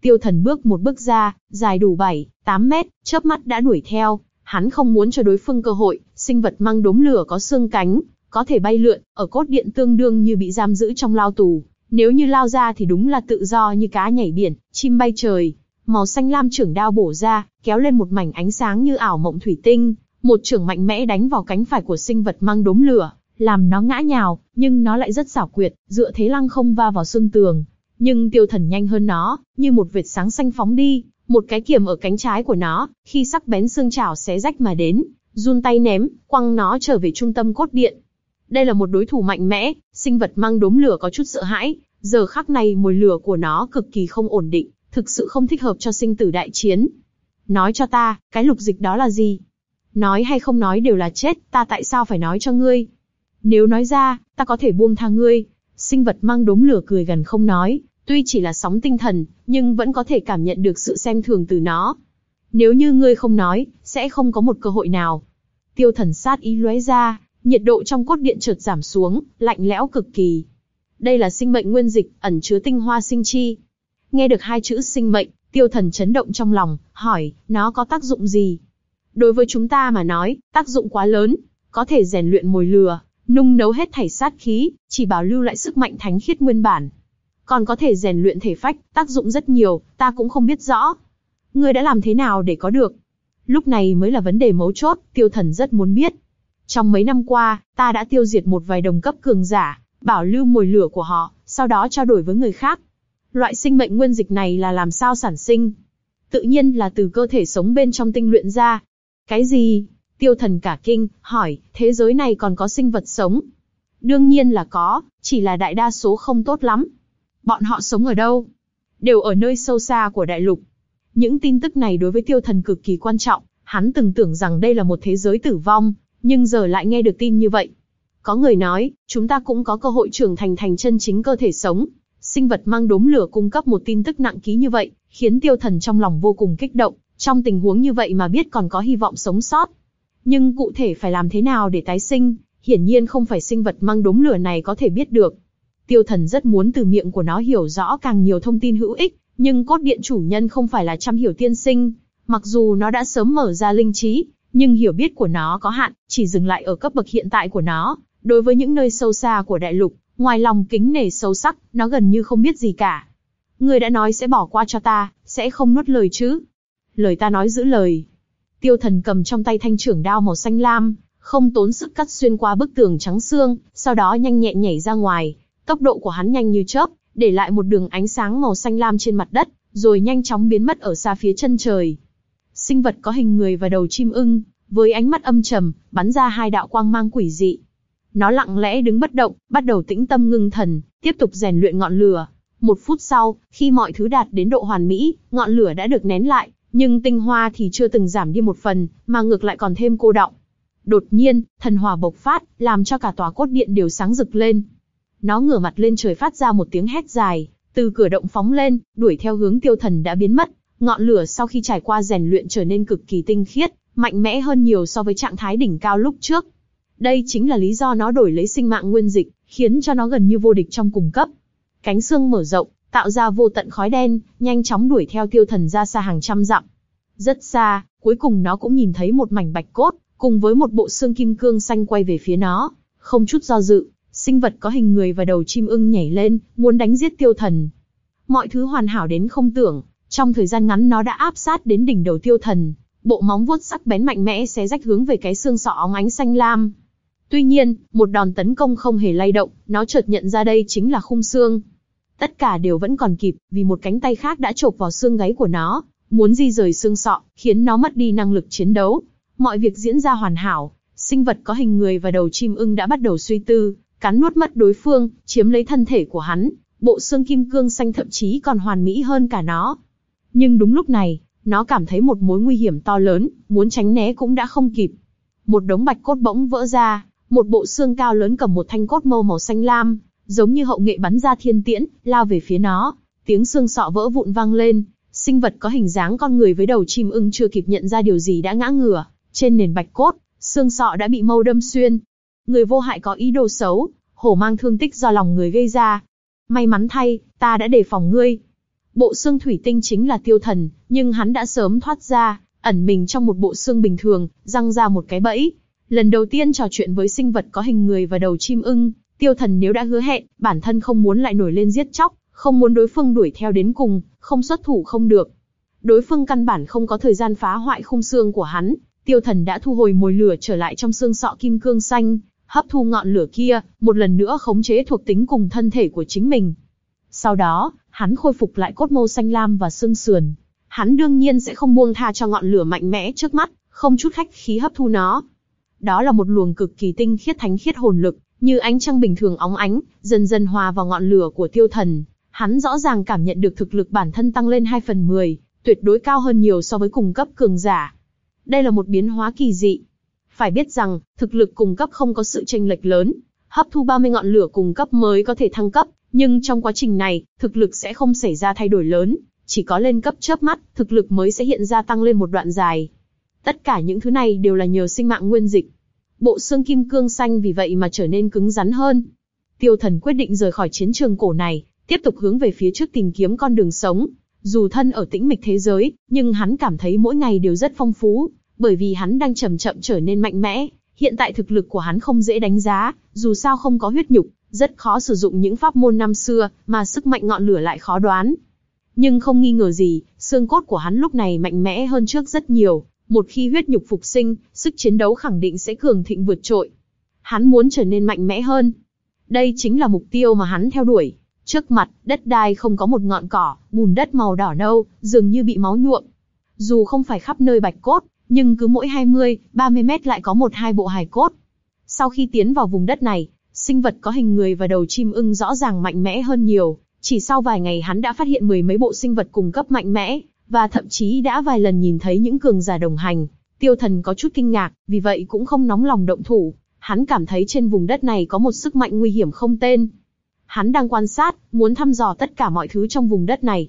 Tiêu thần bước một bước ra, dài đủ 7, 8 mét, chớp mắt đã đuổi theo, hắn không muốn cho đối phương cơ hội, sinh vật mang đốm lửa có xương cánh, có thể bay lượn, ở cốt điện tương đương như bị giam giữ trong lao tù. Nếu như lao ra thì đúng là tự do như cá nhảy biển, chim bay trời. Màu xanh lam trưởng đao bổ ra, kéo lên một mảnh ánh sáng như ảo mộng thủy tinh. Một trưởng mạnh mẽ đánh vào cánh phải của sinh vật mang đốm lửa, làm nó ngã nhào, nhưng nó lại rất xảo quyệt, dựa thế lăng không va vào xương tường. Nhưng tiêu thần nhanh hơn nó, như một vệt sáng xanh phóng đi, một cái kiềm ở cánh trái của nó, khi sắc bén xương chảo xé rách mà đến, run tay ném, quăng nó trở về trung tâm cốt điện. Đây là một đối thủ mạnh mẽ, sinh vật mang đốm lửa có chút sợ hãi, giờ khắc này mùi lửa của nó cực kỳ không ổn định, thực sự không thích hợp cho sinh tử đại chiến. Nói cho ta, cái lục dịch đó là gì? Nói hay không nói đều là chết, ta tại sao phải nói cho ngươi? Nếu nói ra, ta có thể buông tha ngươi. Sinh vật mang đốm lửa cười gần không nói, tuy chỉ là sóng tinh thần, nhưng vẫn có thể cảm nhận được sự xem thường từ nó. Nếu như ngươi không nói, sẽ không có một cơ hội nào. Tiêu thần sát ý lóe ra, nhiệt độ trong cốt điện chợt giảm xuống, lạnh lẽo cực kỳ. Đây là sinh mệnh nguyên dịch, ẩn chứa tinh hoa sinh chi. Nghe được hai chữ sinh mệnh, tiêu thần chấn động trong lòng, hỏi, nó có tác dụng gì? Đối với chúng ta mà nói, tác dụng quá lớn, có thể rèn luyện mồi lừa, nung nấu hết thảy sát khí, chỉ bảo lưu lại sức mạnh thánh khiết nguyên bản. Còn có thể rèn luyện thể phách, tác dụng rất nhiều, ta cũng không biết rõ. Ngươi đã làm thế nào để có được? Lúc này mới là vấn đề mấu chốt, tiêu thần rất muốn biết. Trong mấy năm qua, ta đã tiêu diệt một vài đồng cấp cường giả, bảo lưu mồi lửa của họ, sau đó trao đổi với người khác. Loại sinh mệnh nguyên dịch này là làm sao sản sinh? Tự nhiên là từ cơ thể sống bên trong tinh luyện ra. Cái gì? Tiêu thần cả kinh, hỏi, thế giới này còn có sinh vật sống? Đương nhiên là có, chỉ là đại đa số không tốt lắm. Bọn họ sống ở đâu? Đều ở nơi sâu xa của đại lục. Những tin tức này đối với tiêu thần cực kỳ quan trọng, hắn từng tưởng rằng đây là một thế giới tử vong, nhưng giờ lại nghe được tin như vậy. Có người nói, chúng ta cũng có cơ hội trưởng thành thành chân chính cơ thể sống. Sinh vật mang đốm lửa cung cấp một tin tức nặng ký như vậy, khiến tiêu thần trong lòng vô cùng kích động, trong tình huống như vậy mà biết còn có hy vọng sống sót. Nhưng cụ thể phải làm thế nào để tái sinh, hiển nhiên không phải sinh vật mang đốm lửa này có thể biết được. Tiêu thần rất muốn từ miệng của nó hiểu rõ càng nhiều thông tin hữu ích, nhưng cốt điện chủ nhân không phải là chăm hiểu tiên sinh. Mặc dù nó đã sớm mở ra linh trí, nhưng hiểu biết của nó có hạn, chỉ dừng lại ở cấp bậc hiện tại của nó. Đối với những nơi sâu xa của đại lục, ngoài lòng kính nể sâu sắc, nó gần như không biết gì cả. Người đã nói sẽ bỏ qua cho ta, sẽ không nuốt lời chứ. Lời ta nói giữ lời. Tiêu thần cầm trong tay thanh trưởng đao màu xanh lam, không tốn sức cắt xuyên qua bức tường trắng xương, sau đó nhanh nhẹn nhảy ra ngoài. Tốc độ của hắn nhanh như chớp, để lại một đường ánh sáng màu xanh lam trên mặt đất, rồi nhanh chóng biến mất ở xa phía chân trời. Sinh vật có hình người và đầu chim ưng, với ánh mắt âm trầm, bắn ra hai đạo quang mang quỷ dị. Nó lặng lẽ đứng bất động, bắt đầu tĩnh tâm ngưng thần, tiếp tục rèn luyện ngọn lửa. Một phút sau, khi mọi thứ đạt đến độ hoàn mỹ, ngọn lửa đã được nén lại, nhưng tinh hoa thì chưa từng giảm đi một phần, mà ngược lại còn thêm cô động. Đột nhiên, thần hỏa bộc phát, làm cho cả tòa cốt điện đều sáng rực lên. Nó ngửa mặt lên trời phát ra một tiếng hét dài, từ cửa động phóng lên, đuổi theo hướng tiêu thần đã biến mất. Ngọn lửa sau khi trải qua rèn luyện trở nên cực kỳ tinh khiết, mạnh mẽ hơn nhiều so với trạng thái đỉnh cao lúc trước. Đây chính là lý do nó đổi lấy sinh mạng nguyên dịch, khiến cho nó gần như vô địch trong cùng cấp. Cánh xương mở rộng, tạo ra vô tận khói đen, nhanh chóng đuổi theo tiêu thần ra xa hàng trăm dặm. Rất xa, cuối cùng nó cũng nhìn thấy một mảnh bạch cốt, cùng với một bộ xương kim cương xanh quay về phía nó. Không chút do dự, sinh vật có hình người và đầu chim ưng nhảy lên, muốn đánh giết tiêu thần. Mọi thứ hoàn hảo đến không tưởng, trong thời gian ngắn nó đã áp sát đến đỉnh đầu tiêu thần, bộ móng vuốt sắc bén mạnh mẽ xé rách hướng về cái xương sọ óng ánh xanh lam. Tuy nhiên, một đòn tấn công không hề lay động, nó chợt nhận ra đây chính là khung xương. Tất cả đều vẫn còn kịp, vì một cánh tay khác đã chộp vào xương gáy của nó, muốn di rời xương sọ, khiến nó mất đi năng lực chiến đấu. Mọi việc diễn ra hoàn hảo, sinh vật có hình người và đầu chim ưng đã bắt đầu suy tư, cắn nuốt mất đối phương, chiếm lấy thân thể của hắn, bộ xương kim cương xanh thậm chí còn hoàn mỹ hơn cả nó. Nhưng đúng lúc này, nó cảm thấy một mối nguy hiểm to lớn, muốn tránh né cũng đã không kịp. Một đống bạch cốt bỗng vỡ ra, một bộ xương cao lớn cầm một thanh cốt mâu màu xanh lam, giống như hậu nghệ bắn ra thiên tiễn, lao về phía nó. Tiếng xương sọ vỡ vụn vang lên, sinh vật có hình dáng con người với đầu chim ưng chưa kịp nhận ra điều gì đã ngã ngửa, trên nền bạch cốt, xương sọ đã bị mâu đâm xuyên. Người vô hại có ý đồ xấu, hổ mang thương tích do lòng người gây ra. May mắn thay, ta đã đề phòng ngươi. Bộ xương thủy tinh chính là tiêu thần, nhưng hắn đã sớm thoát ra, ẩn mình trong một bộ xương bình thường, răng ra một cái bẫy. Lần đầu tiên trò chuyện với sinh vật có hình người và đầu chim ưng, tiêu thần nếu đã hứa hẹn, bản thân không muốn lại nổi lên giết chóc, không muốn đối phương đuổi theo đến cùng, không xuất thủ không được. Đối phương căn bản không có thời gian phá hoại khung xương của hắn, tiêu thần đã thu hồi mồi lửa trở lại trong xương sọ kim cương xanh, hấp thu ngọn lửa kia, một lần nữa khống chế thuộc tính cùng thân thể của chính mình. Sau đó, hắn khôi phục lại cốt mâu xanh lam và xương sườn. Hắn đương nhiên sẽ không buông tha cho ngọn lửa mạnh mẽ trước mắt, không chút khách khí hấp thu nó. Đó là một luồng cực kỳ tinh khiết thánh khiết hồn lực, như ánh trăng bình thường óng ánh, dần dần hòa vào ngọn lửa của tiêu thần. Hắn rõ ràng cảm nhận được thực lực bản thân tăng lên 2 phần 10, tuyệt đối cao hơn nhiều so với cùng cấp cường giả. Đây là một biến hóa kỳ dị. Phải biết rằng, thực lực cùng cấp không có sự chênh lệch lớn. Hấp thu 30 ngọn lửa cùng cấp mới có thể thăng cấp, nhưng trong quá trình này, thực lực sẽ không xảy ra thay đổi lớn, chỉ có lên cấp chớp mắt, thực lực mới sẽ hiện ra tăng lên một đoạn dài. Tất cả những thứ này đều là nhờ sinh mạng nguyên dịch. Bộ xương kim cương xanh vì vậy mà trở nên cứng rắn hơn. Tiêu thần quyết định rời khỏi chiến trường cổ này, tiếp tục hướng về phía trước tìm kiếm con đường sống. Dù thân ở tĩnh mịch thế giới, nhưng hắn cảm thấy mỗi ngày đều rất phong phú, bởi vì hắn đang chậm chậm trở nên mạnh mẽ. Hiện tại thực lực của hắn không dễ đánh giá, dù sao không có huyết nhục, rất khó sử dụng những pháp môn năm xưa, mà sức mạnh ngọn lửa lại khó đoán. Nhưng không nghi ngờ gì, xương cốt của hắn lúc này mạnh mẽ hơn trước rất nhiều, một khi huyết nhục phục sinh, sức chiến đấu khẳng định sẽ cường thịnh vượt trội. Hắn muốn trở nên mạnh mẽ hơn. Đây chính là mục tiêu mà hắn theo đuổi. Trước mặt, đất đai không có một ngọn cỏ, bùn đất màu đỏ nâu, dường như bị máu nhuộm. Dù không phải khắp nơi bạch cốt, nhưng cứ mỗi 20, 30 mét lại có một hai bộ hài cốt. Sau khi tiến vào vùng đất này, sinh vật có hình người và đầu chim ưng rõ ràng mạnh mẽ hơn nhiều. Chỉ sau vài ngày hắn đã phát hiện mười mấy bộ sinh vật cùng cấp mạnh mẽ, và thậm chí đã vài lần nhìn thấy những cường giả đồng hành. Tiêu thần có chút kinh ngạc, vì vậy cũng không nóng lòng động thủ. Hắn cảm thấy trên vùng đất này có một sức mạnh nguy hiểm không tên. Hắn đang quan sát, muốn thăm dò tất cả mọi thứ trong vùng đất này.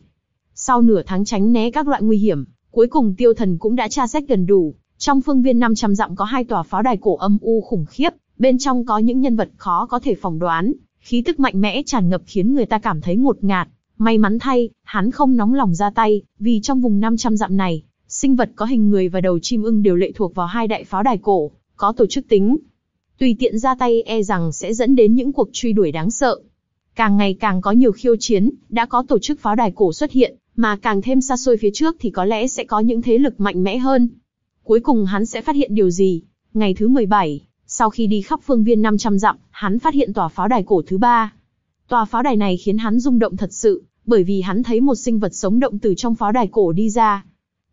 Sau nửa tháng tránh né các loại nguy hiểm, cuối cùng tiêu thần cũng đã tra xét gần đủ. Trong phương viên 500 dặm có hai tòa pháo đài cổ âm u khủng khiếp, bên trong có những nhân vật khó có thể phỏng đoán, khí tức mạnh mẽ tràn ngập khiến người ta cảm thấy ngột ngạt. May mắn thay, hắn không nóng lòng ra tay, vì trong vùng 500 dặm này, sinh vật có hình người và đầu chim ưng đều lệ thuộc vào hai đại pháo đài cổ, có tổ chức tính. Tùy tiện ra tay e rằng sẽ dẫn đến những cuộc truy đuổi đáng sợ. Càng ngày càng có nhiều khiêu chiến, đã có tổ chức pháo đài cổ xuất hiện, mà càng thêm xa xôi phía trước thì có lẽ sẽ có những thế lực mạnh mẽ hơn. Cuối cùng hắn sẽ phát hiện điều gì? Ngày thứ 17, sau khi đi khắp phương viên 500 dặm, hắn phát hiện tòa pháo đài cổ thứ ba. Tòa pháo đài này khiến hắn rung động thật sự, bởi vì hắn thấy một sinh vật sống động từ trong pháo đài cổ đi ra.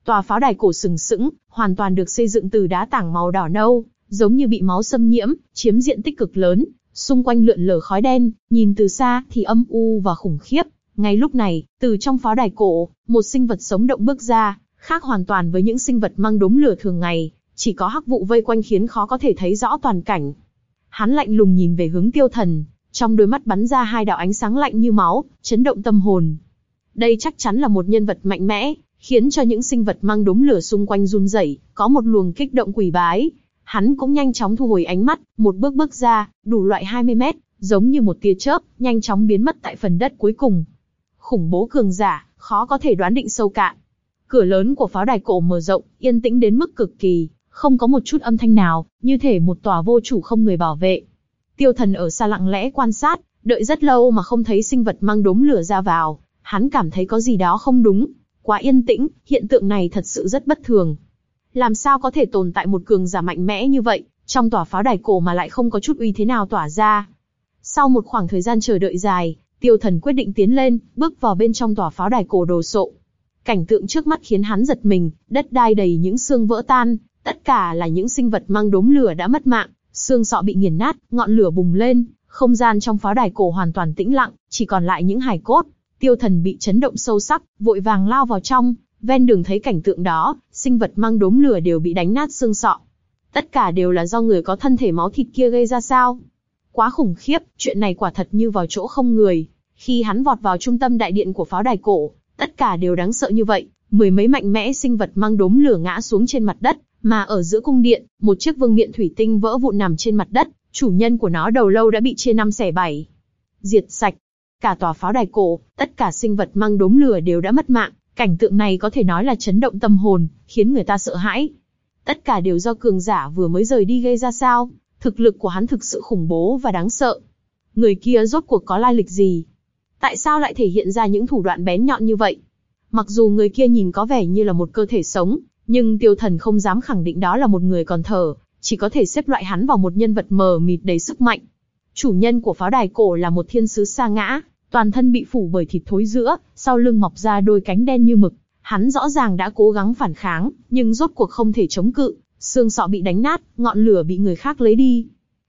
Tòa pháo đài cổ sừng sững, hoàn toàn được xây dựng từ đá tảng màu đỏ nâu, giống như bị máu xâm nhiễm, chiếm diện tích cực lớn, xung quanh lượn lờ khói đen, nhìn từ xa thì âm u và khủng khiếp. Ngay lúc này, từ trong pháo đài cổ, một sinh vật sống động bước ra, khác hoàn toàn với những sinh vật mang đốm lửa thường ngày, chỉ có hắc vụ vây quanh khiến khó có thể thấy rõ toàn cảnh. Hắn lạnh lùng nhìn về hướng tiêu thần, trong đôi mắt bắn ra hai đạo ánh sáng lạnh như máu, chấn động tâm hồn. Đây chắc chắn là một nhân vật mạnh mẽ, khiến cho những sinh vật mang đốm lửa xung quanh run rẩy, có một luồng kích động quỷ bái. Hắn cũng nhanh chóng thu hồi ánh mắt, một bước bước ra, đủ loại 20 mét, giống như một tia chớp, nhanh chóng biến mất tại phần đất cuối cùng. Khủng bố cường giả, khó có thể đoán định sâu cạn. Cửa lớn của pháo đài cổ mở rộng, yên tĩnh đến mức cực kỳ, không có một chút âm thanh nào, như thể một tòa vô chủ không người bảo vệ. Tiêu thần ở xa lặng lẽ quan sát, đợi rất lâu mà không thấy sinh vật mang đốm lửa ra vào, hắn cảm thấy có gì đó không đúng. Quá yên tĩnh, hiện tượng này thật sự rất bất thường. Làm sao có thể tồn tại một cường giả mạnh mẽ như vậy, trong tòa pháo đài cổ mà lại không có chút uy thế nào tỏa ra. Sau một khoảng thời gian chờ đợi dài, tiêu thần quyết định tiến lên, bước vào bên trong tòa pháo đài cổ đồ sộ. Cảnh tượng trước mắt khiến hắn giật mình, đất đai đầy những xương vỡ tan, tất cả là những sinh vật mang đốm lửa đã mất mạng, xương sọ bị nghiền nát, ngọn lửa bùng lên, không gian trong pháo đài cổ hoàn toàn tĩnh lặng, chỉ còn lại những hài cốt. Tiêu thần bị chấn động sâu sắc, vội vàng lao vào trong, ven đường thấy cảnh tượng đó, sinh vật mang đốm lửa đều bị đánh nát xương sọ. Tất cả đều là do người có thân thể máu thịt kia gây ra sao? Quá khủng khiếp, chuyện này quả thật như vào chỗ không người. Khi hắn vọt vào trung tâm đại điện của pháo đài cổ, tất cả đều đáng sợ như vậy, mười mấy mạnh mẽ sinh vật mang đốm lửa ngã xuống trên mặt đất, mà ở giữa cung điện, một chiếc vương miện thủy tinh vỡ vụn nằm trên mặt đất, chủ nhân của nó đầu lâu đã bị chia năm xẻ bảy. Diệt sạch. Cả tòa pháo đài cổ, tất cả sinh vật mang đốm lửa đều đã mất mạng, cảnh tượng này có thể nói là chấn động tâm hồn, khiến người ta sợ hãi. Tất cả đều do cường giả vừa mới rời đi gây ra sao, thực lực của hắn thực sự khủng bố và đáng sợ. Người kia rốt cuộc có lai lịch gì? Tại sao lại thể hiện ra những thủ đoạn bén nhọn như vậy? Mặc dù người kia nhìn có vẻ như là một cơ thể sống, nhưng tiêu thần không dám khẳng định đó là một người còn thở, chỉ có thể xếp loại hắn vào một nhân vật mờ mịt đầy sức mạnh. Chủ nhân của pháo đài cổ là một thiên sứ sa ngã, toàn thân bị phủ bởi thịt thối giữa, sau lưng mọc ra đôi cánh đen như mực. Hắn rõ ràng đã cố gắng phản kháng, nhưng rốt cuộc không thể chống cự, xương sọ bị đánh nát, ngọn lửa bị người khác lấy đi.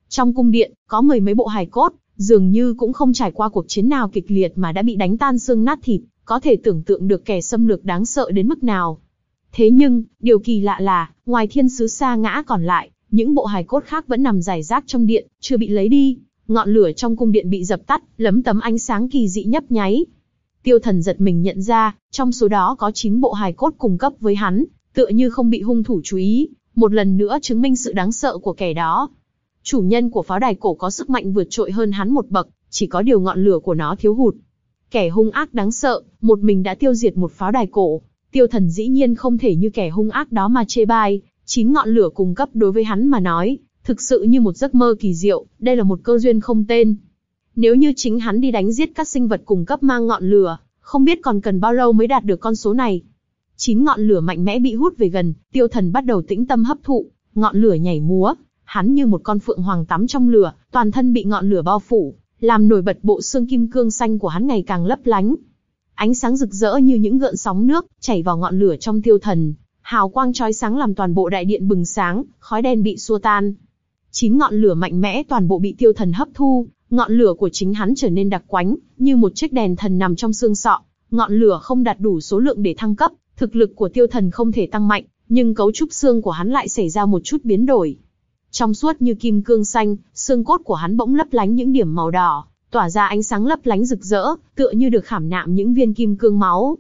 Trong cung điện, có mười mấy bộ hài cốt, dường như cũng không trải qua cuộc chiến nào kịch liệt mà đã bị đánh tan xương nát thịt, có thể tưởng tượng được kẻ xâm lược đáng sợ đến mức nào. Thế nhưng, điều kỳ lạ là, ngoài thiên sứ xa ngã còn lại, những bộ hài cốt khác vẫn nằm rải rác trong điện, chưa bị lấy đi. Ngọn lửa trong cung điện bị dập tắt, lấm tấm ánh sáng kỳ dị nhấp nháy. Tiêu thần giật mình nhận ra, trong số đó có 9 bộ hài cốt cùng cấp với hắn, tựa như không bị hung thủ chú ý, một lần nữa chứng minh sự đáng sợ của kẻ đó. Chủ nhân của pháo đài cổ có sức mạnh vượt trội hơn hắn một bậc, chỉ có điều ngọn lửa của nó thiếu hụt. Kẻ hung ác đáng sợ, một mình đã tiêu diệt một pháo đài cổ. Tiêu thần dĩ nhiên không thể như kẻ hung ác đó mà chê bai, chín ngọn lửa cùng cấp đối với hắn mà nói, thực sự như một giấc mơ kỳ diệu, đây là một cơ duyên không tên. Nếu như chính hắn đi đánh giết các sinh vật cùng cấp mang ngọn lửa, không biết còn cần bao lâu mới đạt được con số này. Chín ngọn lửa mạnh mẽ bị hút về gần, tiêu thần bắt đầu tĩnh tâm hấp thụ, ngọn lửa nhảy múa, hắn như một con phượng hoàng tắm trong lửa, toàn thân bị ngọn lửa bao phủ, làm nổi bật bộ xương kim cương xanh của hắn ngày càng lấp lánh. Ánh sáng rực rỡ như những gợn sóng nước, chảy vào ngọn lửa trong tiêu thần, hào quang chói sáng làm toàn bộ đại điện bừng sáng, khói đen bị xua tan. Chín ngọn lửa mạnh mẽ toàn bộ bị tiêu thần hấp thu, ngọn lửa của chính hắn trở nên đặc quánh, như một chiếc đèn thần nằm trong xương sọ. Ngọn lửa không đạt đủ số lượng để thăng cấp, thực lực của tiêu thần không thể tăng mạnh, nhưng cấu trúc xương của hắn lại xảy ra một chút biến đổi. Trong suốt như kim cương xanh, xương cốt của hắn bỗng lấp lánh những điểm màu đỏ, tỏa ra ánh sáng lấp lánh rực rỡ, tựa như được khảm nạm những viên kim cương máu.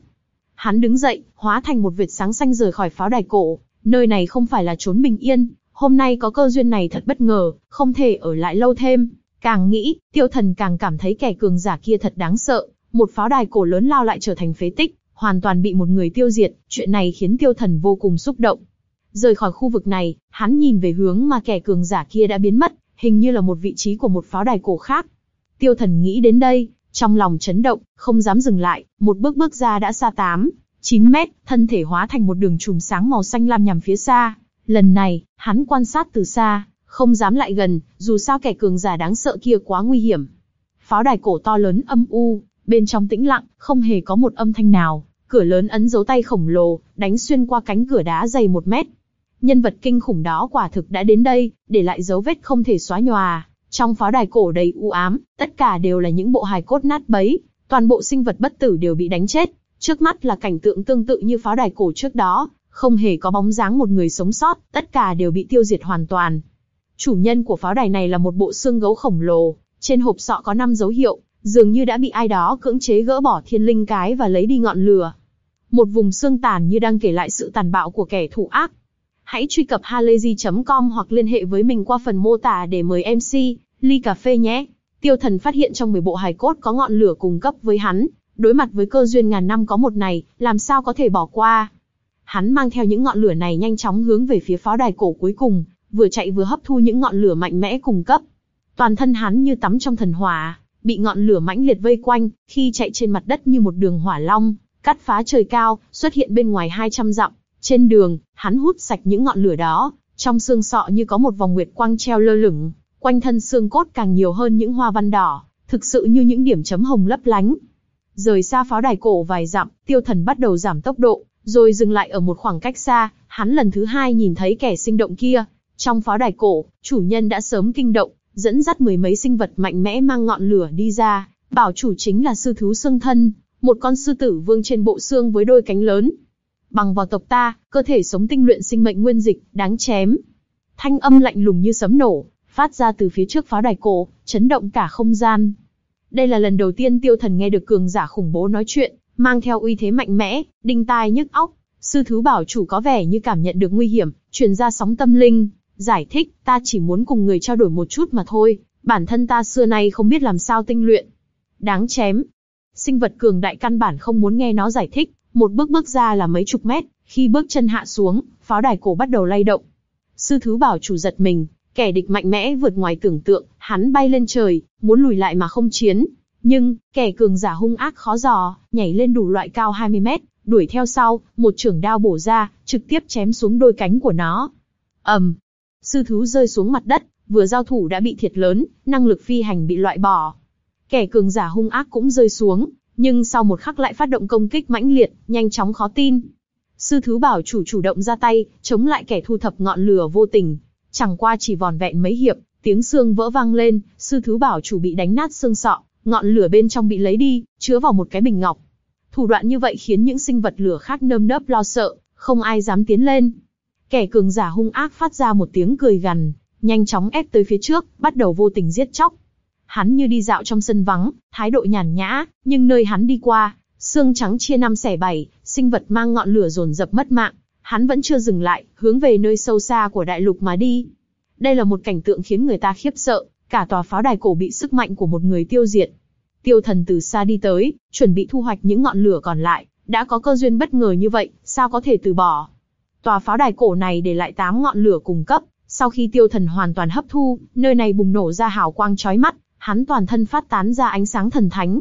Hắn đứng dậy, hóa thành một vệt sáng xanh rời khỏi pháo đài cổ. Nơi này không phải là trốn bình yên, hôm nay có cơ duyên này thật bất ngờ, không thể ở lại lâu thêm. Càng nghĩ, tiêu thần càng cảm thấy kẻ cường giả kia thật đáng sợ. Một pháo đài cổ lớn lao lại trở thành phế tích, hoàn toàn bị một người tiêu diệt. Chuyện này khiến tiêu thần vô cùng xúc động. Rời khỏi khu vực này, hắn nhìn về hướng mà kẻ cường giả kia đã biến mất, hình như là một vị trí của một pháo đài cổ khác. Tiêu thần nghĩ đến đây, trong lòng chấn động, không dám dừng lại, một bước bước ra đã xa 8, 9 mét, thân thể hóa thành một đường chùm sáng màu xanh lam nhằm phía xa. Lần này, hắn quan sát từ xa, không dám lại gần, dù sao kẻ cường giả đáng sợ kia quá nguy hiểm. Pháo đài cổ to lớn âm u, bên trong tĩnh lặng, không hề có một âm thanh nào. Cửa lớn ấn dấu tay khổng lồ, đánh xuyên qua cánh cửa đá dày một mét. Nhân vật kinh khủng đó quả thực đã đến đây, để lại dấu vết không thể xóa nhòa. Trong pháo đài cổ đầy u ám, tất cả đều là những bộ hài cốt nát bấy, toàn bộ sinh vật bất tử đều bị đánh chết. Trước mắt là cảnh tượng tương tự như pháo đài cổ trước đó, không hề có bóng dáng một người sống sót, tất cả đều bị tiêu diệt hoàn toàn. Chủ nhân của pháo đài này là một bộ xương gấu khổng lồ, trên hộp sọ có 5 dấu hiệu, dường như đã bị ai đó cưỡng chế gỡ bỏ thiên linh cái và lấy đi ngọn lửa. Một vùng xương tàn như đang kể lại sự tàn bạo của kẻ thủ ác. Hãy truy cập halayzi.com hoặc liên hệ với mình qua phần mô tả để mời MC, ly cà phê nhé. Tiêu thần phát hiện trong 10 bộ hài cốt có ngọn lửa cùng cấp với hắn, đối mặt với cơ duyên ngàn năm có một này, làm sao có thể bỏ qua. Hắn mang theo những ngọn lửa này nhanh chóng hướng về phía pháo đài cổ cuối cùng, vừa chạy vừa hấp thu những ngọn lửa mạnh mẽ cùng cấp. Toàn thân hắn như tắm trong thần hỏa, bị ngọn lửa mãnh liệt vây quanh, khi chạy trên mặt đất như một đường hỏa long, cắt phá trời cao, xuất hiện bên ngoài 200 dặm. Trên đường, hắn hút sạch những ngọn lửa đó, trong xương sọ như có một vòng nguyệt quang treo lơ lửng, quanh thân xương cốt càng nhiều hơn những hoa văn đỏ, thực sự như những điểm chấm hồng lấp lánh. Rời xa pháo đài cổ vài dặm, tiêu thần bắt đầu giảm tốc độ, rồi dừng lại ở một khoảng cách xa, hắn lần thứ hai nhìn thấy kẻ sinh động kia. Trong pháo đài cổ, chủ nhân đã sớm kinh động, dẫn dắt mười mấy sinh vật mạnh mẽ mang ngọn lửa đi ra, bảo chủ chính là sư thú xương thân, một con sư tử vương trên bộ xương với đôi cánh lớn. Bằng vào tộc ta, cơ thể sống tinh luyện sinh mệnh nguyên dịch, đáng chém. Thanh âm lạnh lùng như sấm nổ, phát ra từ phía trước pháo đài cổ, chấn động cả không gian. Đây là lần đầu tiên tiêu thần nghe được cường giả khủng bố nói chuyện, mang theo uy thế mạnh mẽ, đinh tai nhức óc. Sư thứ bảo chủ có vẻ như cảm nhận được nguy hiểm, truyền ra sóng tâm linh, giải thích, ta chỉ muốn cùng người trao đổi một chút mà thôi, bản thân ta xưa nay không biết làm sao tinh luyện. Đáng chém. Sinh vật cường đại căn bản không muốn nghe nó giải thích, một bước bước ra là mấy chục mét, khi bước chân hạ xuống, pháo đài cổ bắt đầu lay động. Sư thứ bảo chủ giật mình, Kẻ địch mạnh mẽ vượt ngoài tưởng tượng, hắn bay lên trời, muốn lùi lại mà không chiến. Nhưng, kẻ cường giả hung ác khó dò, nhảy lên đủ loại cao 20 mét, đuổi theo sau, một trưởng đao bổ ra, trực tiếp chém xuống đôi cánh của nó. ầm, um, sư thú rơi xuống mặt đất, vừa giao thủ đã bị thiệt lớn, năng lực phi hành bị loại bỏ. Kẻ cường giả hung ác cũng rơi xuống, nhưng sau một khắc lại phát động công kích mãnh liệt, nhanh chóng khó tin. Sư thứ bảo chủ chủ động ra tay, chống lại kẻ thu thập ngọn lửa vô tình, Chẳng qua chỉ vòn vẹn mấy hiệp, tiếng xương vỡ vang lên, sư thứ bảo chủ bị đánh nát xương sọ, ngọn lửa bên trong bị lấy đi, chứa vào một cái bình ngọc. Thủ đoạn như vậy khiến những sinh vật lửa khác nơm nớp lo sợ, không ai dám tiến lên. Kẻ cường giả hung ác phát ra một tiếng cười gằn, nhanh chóng ép tới phía trước, bắt đầu vô tình giết chóc. Hắn như đi dạo trong sân vắng, thái độ nhàn nhã, nhưng nơi hắn đi qua, xương trắng chia năm xẻ bảy, sinh vật mang ngọn lửa dồn dập mất mạng, hắn vẫn chưa dừng lại, hướng về nơi sâu xa của đại lục mà đi. Đây là một cảnh tượng khiến người ta khiếp sợ, cả tòa pháo đài cổ bị sức mạnh của một người tiêu diệt. Tiêu thần từ xa đi tới, chuẩn bị thu hoạch những ngọn lửa còn lại, đã có cơ duyên bất ngờ như vậy, sao có thể từ bỏ. Tòa pháo đài cổ này để lại 8 ngọn lửa cùng cấp, sau khi tiêu thần hoàn toàn hấp thu, nơi này bùng nổ ra hào quang chói mắt, hắn toàn thân phát tán ra ánh sáng thần thánh.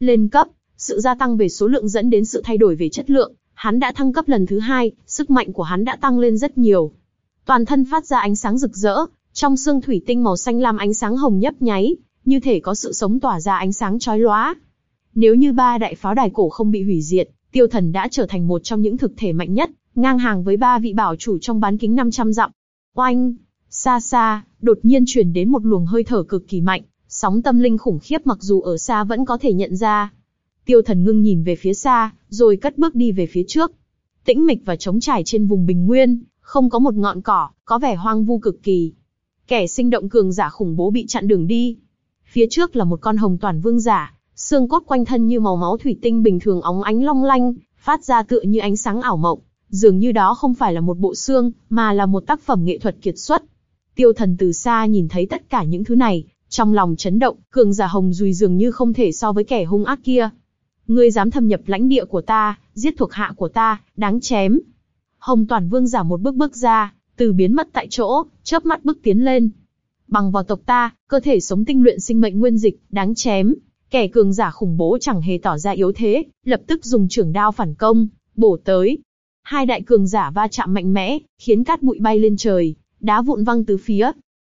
Lên cấp, sự gia tăng về số lượng dẫn đến sự thay đổi về chất lượng, hắn đã thăng cấp lần thứ hai, sức mạnh của hắn đã tăng lên rất nhiều. Toàn thân phát ra ánh sáng rực rỡ, trong xương thủy tinh màu xanh lam ánh sáng hồng nhấp nháy, như thể có sự sống tỏa ra ánh sáng chói lóa. Nếu như ba đại pháo đài cổ không bị hủy diệt, tiêu thần đã trở thành một trong những thực thể mạnh nhất, ngang hàng với ba vị bảo chủ trong bán kính 500 dặm. Oanh! Xa xa, đột nhiên truyền đến một luồng hơi thở cực kỳ mạnh, sóng tâm linh khủng khiếp mặc dù ở xa vẫn có thể nhận ra. Tiêu thần ngưng nhìn về phía xa, rồi cất bước đi về phía trước. Tĩnh mịch và trống trải trên vùng bình nguyên, không có một ngọn cỏ, có vẻ hoang vu cực kỳ. Kẻ sinh động cường giả khủng bố bị chặn đường đi. Phía trước là một con hồng toàn vương giả, xương cốt quanh thân như màu máu thủy tinh bình thường óng ánh long lanh, phát ra tựa như ánh sáng ảo mộng, dường như đó không phải là một bộ xương, mà là một tác phẩm nghệ thuật kiệt xuất. Tiêu thần từ xa nhìn thấy tất cả những thứ này, trong lòng chấn động, cường giả hồng dùi dường như không thể so với kẻ hung ác kia. Ngươi dám thâm nhập lãnh địa của ta, giết thuộc hạ của ta, đáng chém. Hồng toàn vương giả một bước bước ra, từ biến mất tại chỗ, chớp mắt bước tiến lên. Bằng vào tộc ta, cơ thể sống tinh luyện sinh mệnh nguyên dịch, đáng chém. Kẻ cường giả khủng bố chẳng hề tỏ ra yếu thế, lập tức dùng trưởng đao phản công, bổ tới. Hai đại cường giả va chạm mạnh mẽ, khiến cát bụi bay lên trời, đá vụn văng tứ phía.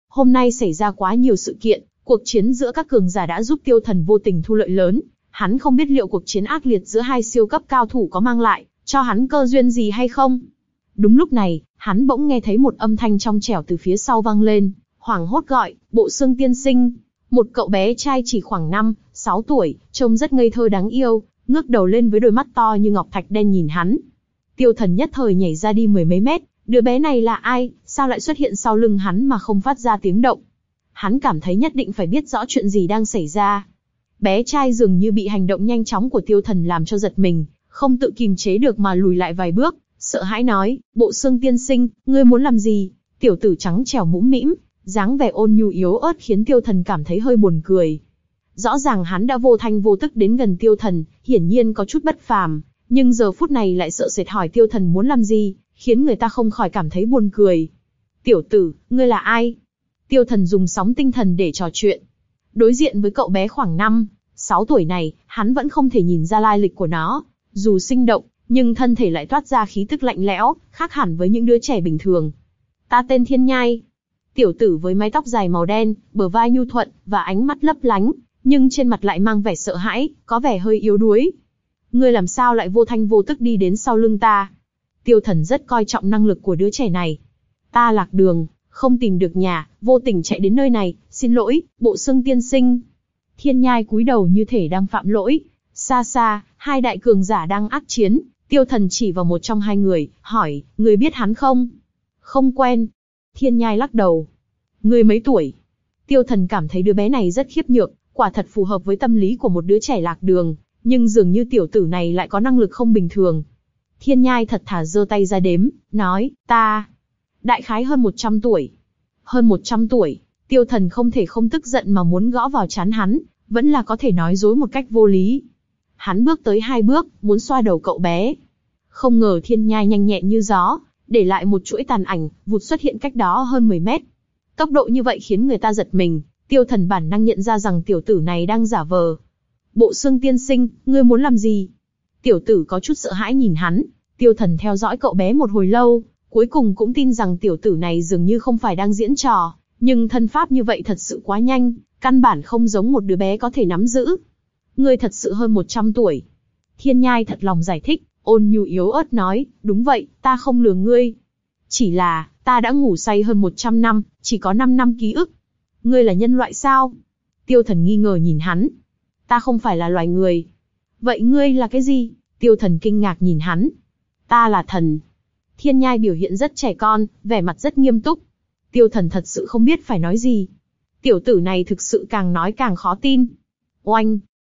Hôm nay xảy ra quá nhiều sự kiện, cuộc chiến giữa các cường giả đã giúp tiêu thần vô tình thu lợi lớn. Hắn không biết liệu cuộc chiến ác liệt giữa hai siêu cấp cao thủ có mang lại, cho hắn cơ duyên gì hay không. Đúng lúc này, hắn bỗng nghe thấy một âm thanh trong trẻo từ phía sau vang lên, hoảng hốt gọi, bộ xương tiên sinh. Một cậu bé trai chỉ khoảng 5, 6 tuổi, trông rất ngây thơ đáng yêu, ngước đầu lên với đôi mắt to như ngọc thạch đen nhìn hắn. Tiêu thần nhất thời nhảy ra đi mười mấy mét, đứa bé này là ai, sao lại xuất hiện sau lưng hắn mà không phát ra tiếng động. Hắn cảm thấy nhất định phải biết rõ chuyện gì đang xảy ra. Bé trai dường như bị hành động nhanh chóng của tiêu thần làm cho giật mình, không tự kìm chế được mà lùi lại vài bước, sợ hãi nói, bộ xương tiên sinh, ngươi muốn làm gì? Tiểu tử trắng trèo mũm mĩm, dáng vẻ ôn nhu yếu ớt khiến tiêu thần cảm thấy hơi buồn cười. Rõ ràng hắn đã vô thanh vô tức đến gần tiêu thần, hiển nhiên có chút bất phàm, nhưng giờ phút này lại sợ sệt hỏi tiêu thần muốn làm gì, khiến người ta không khỏi cảm thấy buồn cười. Tiểu tử, ngươi là ai? Tiêu thần dùng sóng tinh thần để trò chuyện. Đối diện với cậu bé khoảng 5, 6 tuổi này, hắn vẫn không thể nhìn ra lai lịch của nó. Dù sinh động, nhưng thân thể lại toát ra khí tức lạnh lẽo, khác hẳn với những đứa trẻ bình thường. Ta tên Thiên Nhai. Tiểu tử với mái tóc dài màu đen, bờ vai nhu thuận, và ánh mắt lấp lánh, nhưng trên mặt lại mang vẻ sợ hãi, có vẻ hơi yếu đuối. Ngươi làm sao lại vô thanh vô tức đi đến sau lưng ta? Tiêu thần rất coi trọng năng lực của đứa trẻ này. Ta lạc đường, không tìm được nhà, vô tình chạy đến nơi này, xin lỗi, bộ xương tiên sinh. Thiên nhai cúi đầu như thể đang phạm lỗi. Xa xa, hai đại cường giả đang ác chiến, tiêu thần chỉ vào một trong hai người, hỏi, người biết hắn không? Không quen. Thiên nhai lắc đầu. Người mấy tuổi? Tiêu thần cảm thấy đứa bé này rất khiếp nhược, quả thật phù hợp với tâm lý của một đứa trẻ lạc đường, nhưng dường như tiểu tử này lại có năng lực không bình thường. Thiên nhai thật thả giơ tay ra đếm, nói, ta, đại khái hơn 100 tuổi. Hơn 100 tuổi, tiêu thần không thể không tức giận mà muốn gõ vào chán hắn, vẫn là có thể nói dối một cách vô lý. Hắn bước tới hai bước, muốn xoa đầu cậu bé. Không ngờ thiên nhai nhanh nhẹn như gió, để lại một chuỗi tàn ảnh, vụt xuất hiện cách đó hơn 10 mét. Tốc độ như vậy khiến người ta giật mình, tiêu thần bản năng nhận ra rằng tiểu tử này đang giả vờ. Bộ xương tiên sinh, ngươi muốn làm gì? Tiểu tử có chút sợ hãi nhìn hắn, tiêu thần theo dõi cậu bé một hồi lâu, cuối cùng cũng tin rằng tiểu tử này dường như không phải đang diễn trò, nhưng thân pháp như vậy thật sự quá nhanh, căn bản không giống một đứa bé có thể nắm giữ. Ngươi thật sự hơn 100 tuổi. Thiên nhai thật lòng giải thích, ôn nhu yếu ớt nói, đúng vậy, ta không lừa ngươi. Chỉ là, ta đã ngủ say hơn 100 năm, chỉ có 5 năm ký ức. Ngươi là nhân loại sao? Tiêu thần nghi ngờ nhìn hắn. Ta không phải là loài người. Vậy ngươi là cái gì? Tiêu thần kinh ngạc nhìn hắn. Ta là thần. Thiên nhai biểu hiện rất trẻ con, vẻ mặt rất nghiêm túc. Tiêu thần thật sự không biết phải nói gì. Tiểu tử này thực sự càng nói càng khó tin. Oanh!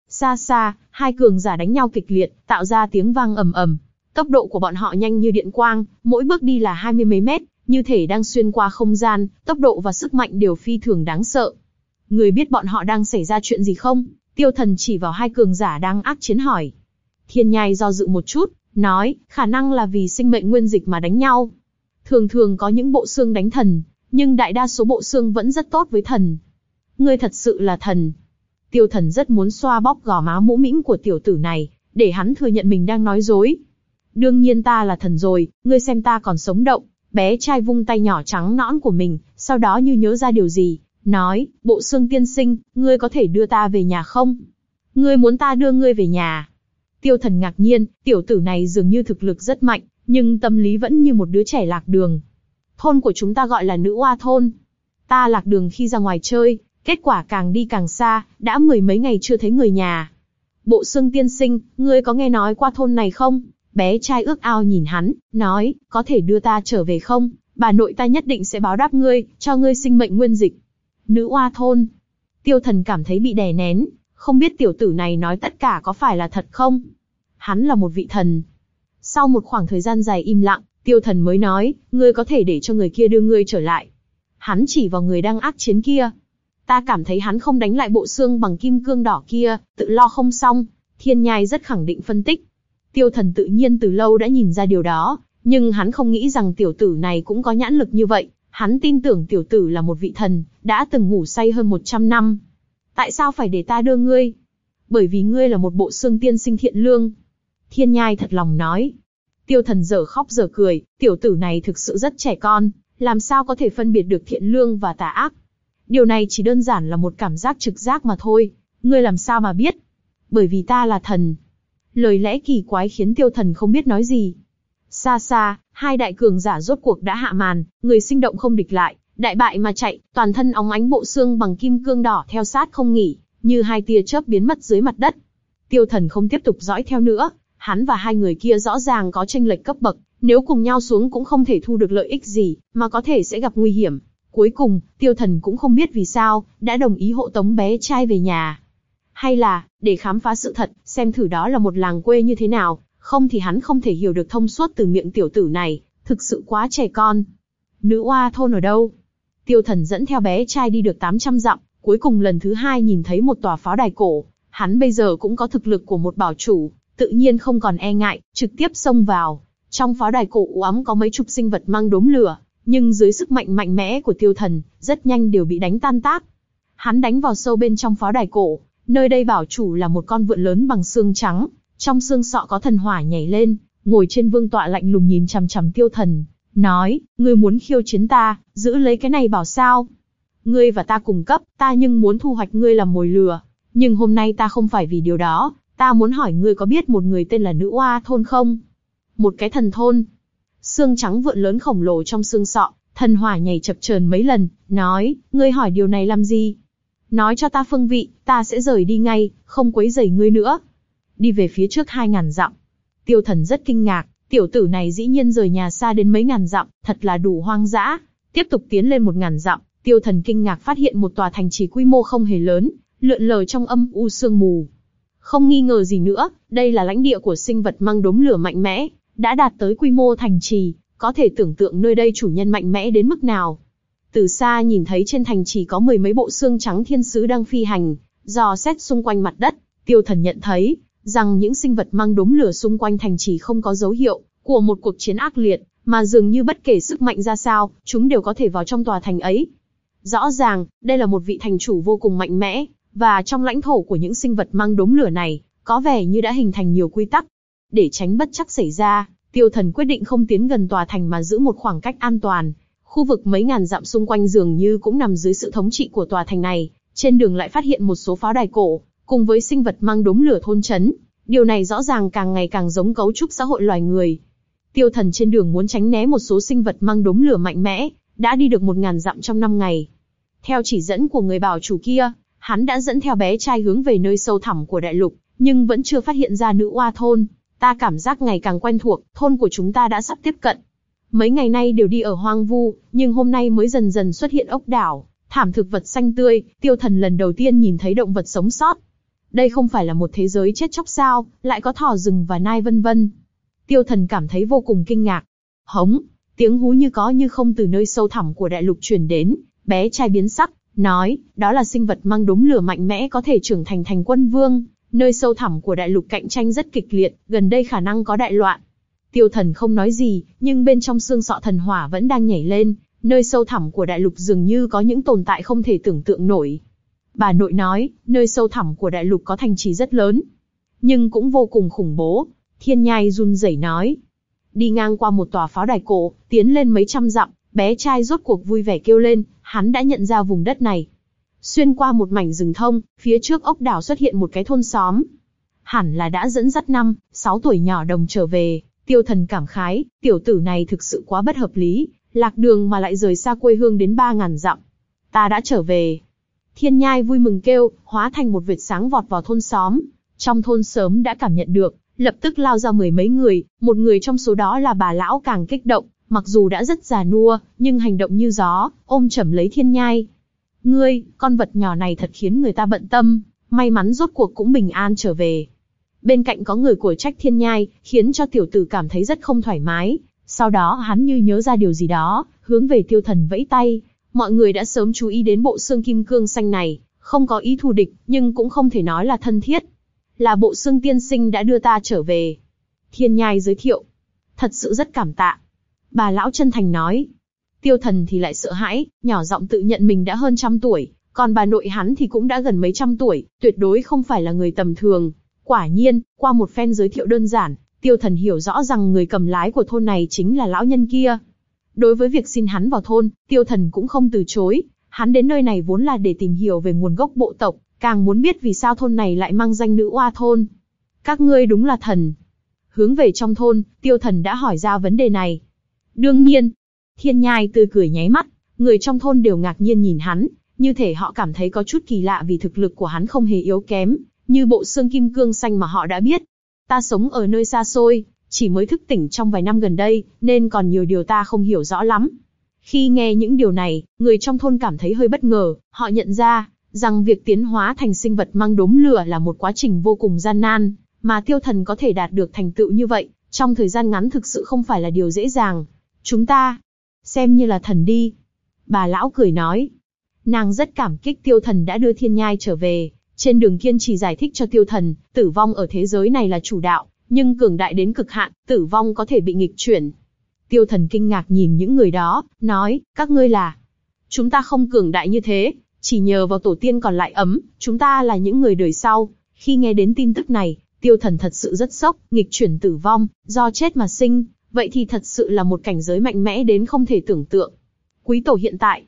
Xa xa, hai cường giả đánh nhau kịch liệt, tạo ra tiếng vang ầm ầm. Tốc độ của bọn họ nhanh như điện quang, mỗi bước đi là hai mươi mấy mét, như thể đang xuyên qua không gian, tốc độ và sức mạnh đều phi thường đáng sợ. Người biết bọn họ đang xảy ra chuyện gì không? Tiêu thần chỉ vào hai cường giả đang ác chiến hỏi. Thiên nhai do dự một chút, nói, khả năng là vì sinh mệnh nguyên dịch mà đánh nhau. Thường thường có những bộ xương đánh thần, nhưng đại đa số bộ xương vẫn rất tốt với thần. Ngươi thật sự là thần. Tiêu thần rất muốn xoa bóp gò má mũ mĩm của tiểu tử này, để hắn thừa nhận mình đang nói dối. Đương nhiên ta là thần rồi, ngươi xem ta còn sống động. Bé trai vung tay nhỏ trắng nõn của mình, sau đó như nhớ ra điều gì, nói, bộ xương tiên sinh, ngươi có thể đưa ta về nhà không? Ngươi muốn ta đưa ngươi về nhà. Tiêu thần ngạc nhiên, tiểu tử này dường như thực lực rất mạnh, nhưng tâm lý vẫn như một đứa trẻ lạc đường. Thôn của chúng ta gọi là nữ oa thôn. Ta lạc đường khi ra ngoài chơi, kết quả càng đi càng xa, đã mười mấy ngày chưa thấy người nhà. Bộ xương tiên sinh, ngươi có nghe nói qua thôn này không? Bé trai ước ao nhìn hắn, nói, có thể đưa ta trở về không? Bà nội ta nhất định sẽ báo đáp ngươi, cho ngươi sinh mệnh nguyên dịch. Nữ oa thôn. Tiêu thần cảm thấy bị đè nén, không biết tiểu tử này nói tất cả có phải là thật không? Hắn là một vị thần. Sau một khoảng thời gian dài im lặng, tiêu thần mới nói, ngươi có thể để cho người kia đưa ngươi trở lại. Hắn chỉ vào người đang ác chiến kia. Ta cảm thấy hắn không đánh lại bộ xương bằng kim cương đỏ kia, tự lo không xong. Thiên nhai rất khẳng định phân tích. Tiêu thần tự nhiên từ lâu đã nhìn ra điều đó, nhưng hắn không nghĩ rằng tiểu tử này cũng có nhãn lực như vậy. Hắn tin tưởng tiểu tử là một vị thần, đã từng ngủ say hơn 100 năm. Tại sao phải để ta đưa ngươi? Bởi vì ngươi là một bộ xương tiên sinh thiện lương. Thiên nhai thật lòng nói. Tiêu thần dở khóc dở cười, tiểu tử này thực sự rất trẻ con, làm sao có thể phân biệt được thiện lương và tà ác. Điều này chỉ đơn giản là một cảm giác trực giác mà thôi, ngươi làm sao mà biết? Bởi vì ta là thần. Lời lẽ kỳ quái khiến tiêu thần không biết nói gì. Xa xa, hai đại cường giả rốt cuộc đã hạ màn, người sinh động không địch lại, đại bại mà chạy, toàn thân óng ánh bộ xương bằng kim cương đỏ theo sát không nghỉ, như hai tia chớp biến mất dưới mặt đất. Tiêu thần không tiếp tục dõi theo nữa, hắn và hai người kia rõ ràng có tranh lệch cấp bậc, nếu cùng nhau xuống cũng không thể thu được lợi ích gì, mà có thể sẽ gặp nguy hiểm. Cuối cùng, tiêu thần cũng không biết vì sao, đã đồng ý hộ tống bé trai về nhà. Hay là, để khám phá sự thật, xem thử đó là một làng quê như thế nào, không thì hắn không thể hiểu được thông suốt từ miệng tiểu tử này, thực sự quá trẻ con. Nữ oa thôn ở đâu? Tiêu thần dẫn theo bé trai đi được 800 dặm, cuối cùng lần thứ hai nhìn thấy một tòa pháo đài cổ. Hắn bây giờ cũng có thực lực của một bảo chủ, tự nhiên không còn e ngại, trực tiếp xông vào. Trong pháo đài cổ u ấm có mấy chục sinh vật mang đốm lửa, nhưng dưới sức mạnh mạnh mẽ của tiêu thần, rất nhanh đều bị đánh tan tác. Hắn đánh vào sâu bên trong pháo đài cổ, nơi đây bảo chủ là một con vượn lớn bằng xương trắng, trong xương sọ có thần hỏa nhảy lên, ngồi trên vương tọa lạnh lùng nhìn chằm chằm tiêu thần, nói, ngươi muốn khiêu chiến ta, giữ lấy cái này bảo sao? Ngươi và ta cùng cấp, ta nhưng muốn thu hoạch ngươi làm mồi lừa. Nhưng hôm nay ta không phải vì điều đó, ta muốn hỏi ngươi có biết một người tên là nữ oa thôn không? Một cái thần thôn. Xương trắng vượn lớn khổng lồ trong xương sọ, thần hỏa nhảy chập chờn mấy lần, nói, ngươi hỏi điều này làm gì? Nói cho ta phương vị, ta sẽ rời đi ngay, không quấy rầy ngươi nữa. Đi về phía trước hai ngàn dặm. Tiêu thần rất kinh ngạc, Tiểu tử này dĩ nhiên rời nhà xa đến mấy ngàn dặm, thật là đủ hoang dã. Tiếp tục tiến lên một ngàn dặm, tiêu thần kinh ngạc phát hiện một tòa thành trì quy mô không hề lớn, lượn lờ trong âm u sương mù. Không nghi ngờ gì nữa, đây là lãnh địa của sinh vật mang đốm lửa mạnh mẽ, đã đạt tới quy mô thành trì, có thể tưởng tượng nơi đây chủ nhân mạnh mẽ đến mức nào. Từ xa nhìn thấy trên thành trì có mười mấy bộ xương trắng thiên sứ đang phi hành, dò xét xung quanh mặt đất, tiêu thần nhận thấy, rằng những sinh vật mang đốm lửa xung quanh thành trì không có dấu hiệu của một cuộc chiến ác liệt, mà dường như bất kể sức mạnh ra sao, chúng đều có thể vào trong tòa thành ấy. Rõ ràng, đây là một vị thành chủ vô cùng mạnh mẽ, và trong lãnh thổ của những sinh vật mang đốm lửa này, có vẻ như đã hình thành nhiều quy tắc. Để tránh bất chắc xảy ra, tiêu thần quyết định không tiến gần tòa thành mà giữ một khoảng cách an toàn. Khu vực mấy ngàn dặm xung quanh dường như cũng nằm dưới sự thống trị của tòa thành này, trên đường lại phát hiện một số pháo đài cổ, cùng với sinh vật mang đốm lửa thôn chấn. Điều này rõ ràng càng ngày càng giống cấu trúc xã hội loài người. Tiêu thần trên đường muốn tránh né một số sinh vật mang đốm lửa mạnh mẽ, đã đi được một ngàn dặm trong năm ngày. Theo chỉ dẫn của người bảo chủ kia, hắn đã dẫn theo bé trai hướng về nơi sâu thẳm của đại lục, nhưng vẫn chưa phát hiện ra nữ oa thôn. Ta cảm giác ngày càng quen thuộc, thôn của chúng ta đã sắp tiếp cận. Mấy ngày nay đều đi ở hoang vu, nhưng hôm nay mới dần dần xuất hiện ốc đảo, thảm thực vật xanh tươi, tiêu thần lần đầu tiên nhìn thấy động vật sống sót. Đây không phải là một thế giới chết chóc sao, lại có thỏ rừng và nai vân vân. Tiêu thần cảm thấy vô cùng kinh ngạc. Hống, tiếng hú như có như không từ nơi sâu thẳm của đại lục truyền đến, bé trai biến sắc, nói, đó là sinh vật mang đốm lửa mạnh mẽ có thể trưởng thành thành quân vương, nơi sâu thẳm của đại lục cạnh tranh rất kịch liệt, gần đây khả năng có đại loạn. Tiêu thần không nói gì, nhưng bên trong xương sọ thần hỏa vẫn đang nhảy lên, nơi sâu thẳm của đại lục dường như có những tồn tại không thể tưởng tượng nổi. Bà nội nói, nơi sâu thẳm của đại lục có thành trì rất lớn, nhưng cũng vô cùng khủng bố. Thiên nhai run rẩy nói. Đi ngang qua một tòa pháo đài cổ, tiến lên mấy trăm dặm, bé trai rốt cuộc vui vẻ kêu lên, hắn đã nhận ra vùng đất này. Xuyên qua một mảnh rừng thông, phía trước ốc đảo xuất hiện một cái thôn xóm. Hẳn là đã dẫn dắt năm, sáu tuổi nhỏ đồng trở về, tiêu thần cảm khái, tiểu tử này thực sự quá bất hợp lý, lạc đường mà lại rời xa quê hương đến ba ngàn dặm. Ta đã trở về. Thiên nhai vui mừng kêu, hóa thành một vệt sáng vọt vào thôn xóm. Trong thôn sớm đã cảm nhận được, lập tức lao ra mười mấy người, một người trong số đó là bà lão càng kích động, mặc dù đã rất già nua, nhưng hành động như gió, ôm chầm lấy thiên nhai. Ngươi, con vật nhỏ này thật khiến người ta bận tâm, may mắn rốt cuộc cũng bình an trở về. Bên cạnh có người của trách thiên nhai, khiến cho tiểu tử cảm thấy rất không thoải mái. Sau đó hắn như nhớ ra điều gì đó, hướng về tiêu thần vẫy tay. Mọi người đã sớm chú ý đến bộ xương kim cương xanh này, không có ý thù địch, nhưng cũng không thể nói là thân thiết. Là bộ xương tiên sinh đã đưa ta trở về. Thiên nhai giới thiệu. Thật sự rất cảm tạ. Bà lão chân thành nói. Tiêu thần thì lại sợ hãi, nhỏ giọng tự nhận mình đã hơn trăm tuổi, còn bà nội hắn thì cũng đã gần mấy trăm tuổi, tuyệt đối không phải là người tầm thường. Quả nhiên, qua một phen giới thiệu đơn giản, tiêu thần hiểu rõ rằng người cầm lái của thôn này chính là lão nhân kia. Đối với việc xin hắn vào thôn, tiêu thần cũng không từ chối, hắn đến nơi này vốn là để tìm hiểu về nguồn gốc bộ tộc, càng muốn biết vì sao thôn này lại mang danh nữ oa thôn. Các ngươi đúng là thần. Hướng về trong thôn, tiêu thần đã hỏi ra vấn đề này. Đương nhiên, thiên nhai tươi cười nháy mắt, người trong thôn đều ngạc nhiên nhìn hắn, như thể họ cảm thấy có chút kỳ lạ vì thực lực của hắn không hề yếu kém, như bộ xương kim cương xanh mà họ đã biết. Ta sống ở nơi xa xôi, chỉ mới thức tỉnh trong vài năm gần đây, nên còn nhiều điều ta không hiểu rõ lắm. Khi nghe những điều này, người trong thôn cảm thấy hơi bất ngờ, họ nhận ra, rằng việc tiến hóa thành sinh vật mang đốm lửa là một quá trình vô cùng gian nan, mà tiêu thần có thể đạt được thành tựu như vậy, trong thời gian ngắn thực sự không phải là điều dễ dàng. Chúng ta, xem như là thần đi. Bà lão cười nói. Nàng rất cảm kích tiêu thần đã đưa thiên nhai trở về, trên đường kiên trì giải thích cho tiêu thần, tử vong ở thế giới này là chủ đạo, nhưng cường đại đến cực hạn, tử vong có thể bị nghịch chuyển. Tiêu thần kinh ngạc nhìn những người đó, nói, các ngươi là, chúng ta không cường đại như thế, chỉ nhờ vào tổ tiên còn lại ấm, chúng ta là những người đời sau. Khi nghe đến tin tức này, tiêu thần thật sự rất sốc, nghịch chuyển tử vong, do chết mà sinh, vậy thì thật sự là một cảnh giới mạnh mẽ đến không thể tưởng tượng. Quý tổ hiện tại,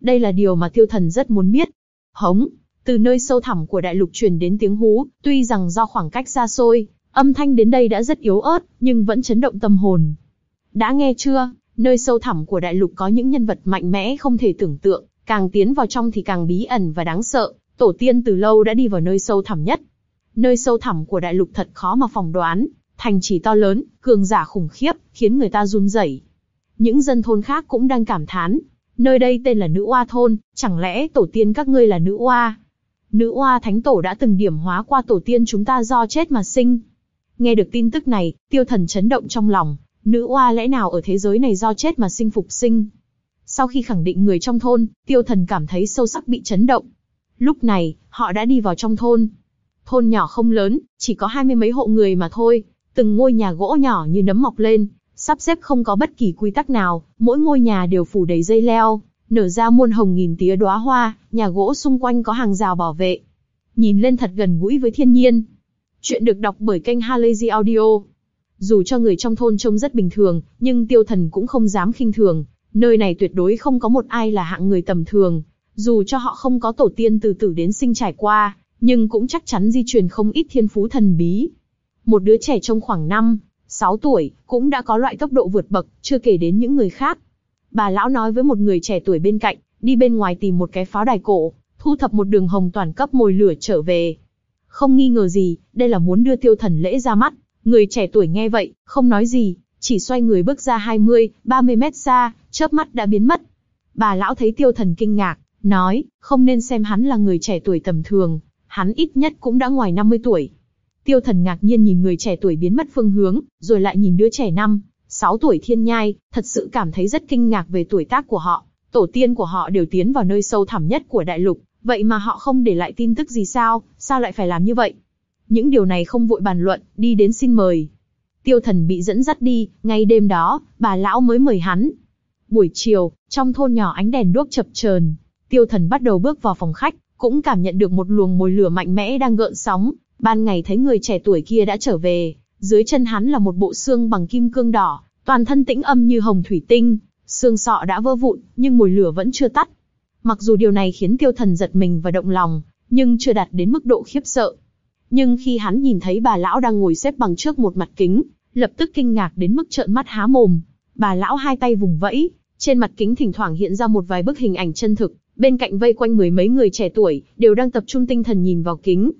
đây là điều mà tiêu thần rất muốn biết. Hống, từ nơi sâu thẳm của đại lục truyền đến tiếng hú, tuy rằng do khoảng cách xa xôi, âm thanh đến đây đã rất yếu ớt, nhưng vẫn chấn động tâm hồn. Đã nghe chưa, nơi sâu thẳm của đại lục có những nhân vật mạnh mẽ không thể tưởng tượng, càng tiến vào trong thì càng bí ẩn và đáng sợ, tổ tiên từ lâu đã đi vào nơi sâu thẳm nhất. Nơi sâu thẳm của đại lục thật khó mà phỏng đoán, thành trì to lớn, cường giả khủng khiếp, khiến người ta run rẩy. Những dân thôn khác cũng đang cảm thán, nơi đây tên là nữ oa thôn, chẳng lẽ tổ tiên các ngươi là nữ oa? Nữ oa thánh tổ đã từng điểm hóa qua tổ tiên chúng ta do chết mà sinh. Nghe được tin tức này, tiêu thần chấn động trong lòng, nữ oa lẽ nào ở thế giới này do chết mà sinh phục sinh. Sau khi khẳng định người trong thôn, tiêu thần cảm thấy sâu sắc bị chấn động. Lúc này, họ đã đi vào trong thôn. Thôn nhỏ không lớn, chỉ có hai mươi mấy hộ người mà thôi, từng ngôi nhà gỗ nhỏ như nấm mọc lên, sắp xếp không có bất kỳ quy tắc nào, mỗi ngôi nhà đều phủ đầy dây leo, nở ra muôn hồng nghìn tía đóa hoa, nhà gỗ xung quanh có hàng rào bảo vệ. Nhìn lên thật gần gũi với thiên nhiên. Chuyện được đọc bởi kênh Halazy Audio. Dù cho người trong thôn trông rất bình thường, nhưng tiêu thần cũng không dám khinh thường. Nơi này tuyệt đối không có một ai là hạng người tầm thường. Dù cho họ không có tổ tiên từ tử đến sinh trải qua, nhưng cũng chắc chắn di truyền không ít thiên phú thần bí. Một đứa trẻ trong khoảng 5, 6 tuổi, cũng đã có loại tốc độ vượt bậc, chưa kể đến những người khác. Bà lão nói với một người trẻ tuổi bên cạnh, đi bên ngoài tìm một cái pháo đài cổ, thu thập một đường hồng toàn cấp mồi lửa trở về. Không nghi ngờ gì, đây là muốn đưa tiêu thần lễ ra mắt. Người trẻ tuổi nghe vậy, không nói gì, chỉ xoay người bước ra 20, 30 mét xa, chớp mắt đã biến mất. Bà lão thấy tiêu thần kinh ngạc, nói, không nên xem hắn là người trẻ tuổi tầm thường, hắn ít nhất cũng đã ngoài 50 tuổi. Tiêu thần ngạc nhiên nhìn người trẻ tuổi biến mất phương hướng, rồi lại nhìn đứa trẻ năm, 6 tuổi thiên nhai, thật sự cảm thấy rất kinh ngạc về tuổi tác của họ. Tổ tiên của họ đều tiến vào nơi sâu thẳm nhất của đại lục, vậy mà họ không để lại tin tức gì sao, sao lại phải làm như vậy? Những điều này không vội bàn luận, đi đến xin mời. Tiêu thần bị dẫn dắt đi, ngay đêm đó, bà lão mới mời hắn. Buổi chiều, trong thôn nhỏ ánh đèn đuốc chập chờn, tiêu thần bắt đầu bước vào phòng khách, cũng cảm nhận được một luồng mùi lửa mạnh mẽ đang gợn sóng. Ban ngày thấy người trẻ tuổi kia đã trở về, dưới chân hắn là một bộ xương bằng kim cương đỏ, toàn thân tĩnh âm như hồng thủy tinh, xương sọ đã vỡ vụn, nhưng mùi lửa vẫn chưa tắt. Mặc dù điều này khiến tiêu thần giật mình và động lòng, nhưng chưa đạt đến mức độ khiếp sợ. Nhưng khi hắn nhìn thấy bà lão đang ngồi xếp bằng trước một mặt kính, lập tức kinh ngạc đến mức trợn mắt há mồm. Bà lão hai tay vùng vẫy, trên mặt kính thỉnh thoảng hiện ra một vài bức hình ảnh chân thực, bên cạnh vây quanh mười mấy người trẻ tuổi, đều đang tập trung tinh thần nhìn vào kính.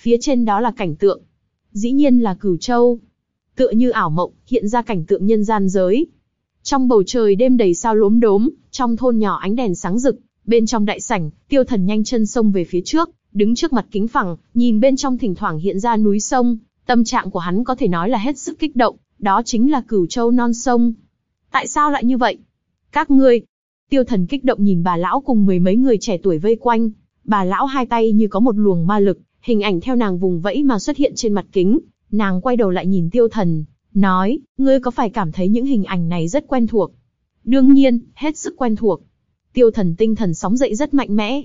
Phía trên đó là cảnh tượng. Dĩ nhiên là cửu châu. Tựa như ảo mộng, hiện ra cảnh tượng nhân gian giới. Trong bầu trời đêm đầy sao lốm đốm, trong thôn nhỏ ánh đèn sáng rực, bên trong đại sảnh, tiêu thần nhanh chân xông về phía trước, đứng trước mặt kính phẳng, nhìn bên trong thỉnh thoảng hiện ra núi sông, tâm trạng của hắn có thể nói là hết sức kích động, đó chính là cửu châu non sông. Tại sao lại như vậy? Các ngươi, tiêu thần kích động nhìn bà lão cùng mười mấy người trẻ tuổi vây quanh, bà lão hai tay như có một luồng ma lực, hình ảnh theo nàng vùng vẫy mà xuất hiện trên mặt kính, nàng quay đầu lại nhìn tiêu thần, nói, ngươi có phải cảm thấy những hình ảnh này rất quen thuộc? Đương nhiên, hết sức quen thuộc. Tiêu thần tinh thần sóng dậy rất mạnh mẽ.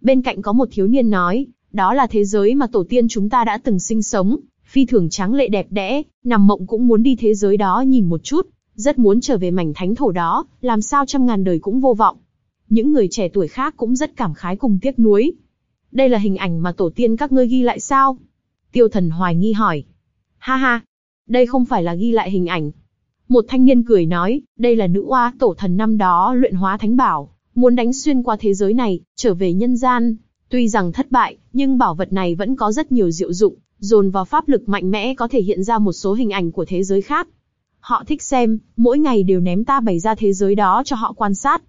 Bên cạnh có một thiếu niên nói, đó là thế giới mà tổ tiên chúng ta đã từng sinh sống, phi thường tráng lệ đẹp đẽ, nằm mộng cũng muốn đi thế giới đó nhìn một chút, rất muốn trở về mảnh thánh thổ đó, làm sao trăm ngàn đời cũng vô vọng. Những người trẻ tuổi khác cũng rất cảm khái cùng tiếc nuối. Đây là hình ảnh mà tổ tiên các ngươi ghi lại sao? Tiêu thần hoài nghi hỏi. Ha ha, đây không phải là ghi lại hình ảnh. Một thanh niên cười nói, đây là nữ oa tổ thần năm đó luyện hóa thánh bảo, muốn đánh xuyên qua thế giới này, trở về nhân gian. Tuy rằng thất bại, nhưng bảo vật này vẫn có rất nhiều diệu dụng, dồn vào pháp lực mạnh mẽ có thể hiện ra một số hình ảnh của thế giới khác. Họ thích xem, mỗi ngày đều ném ta bày ra thế giới đó cho họ quan sát.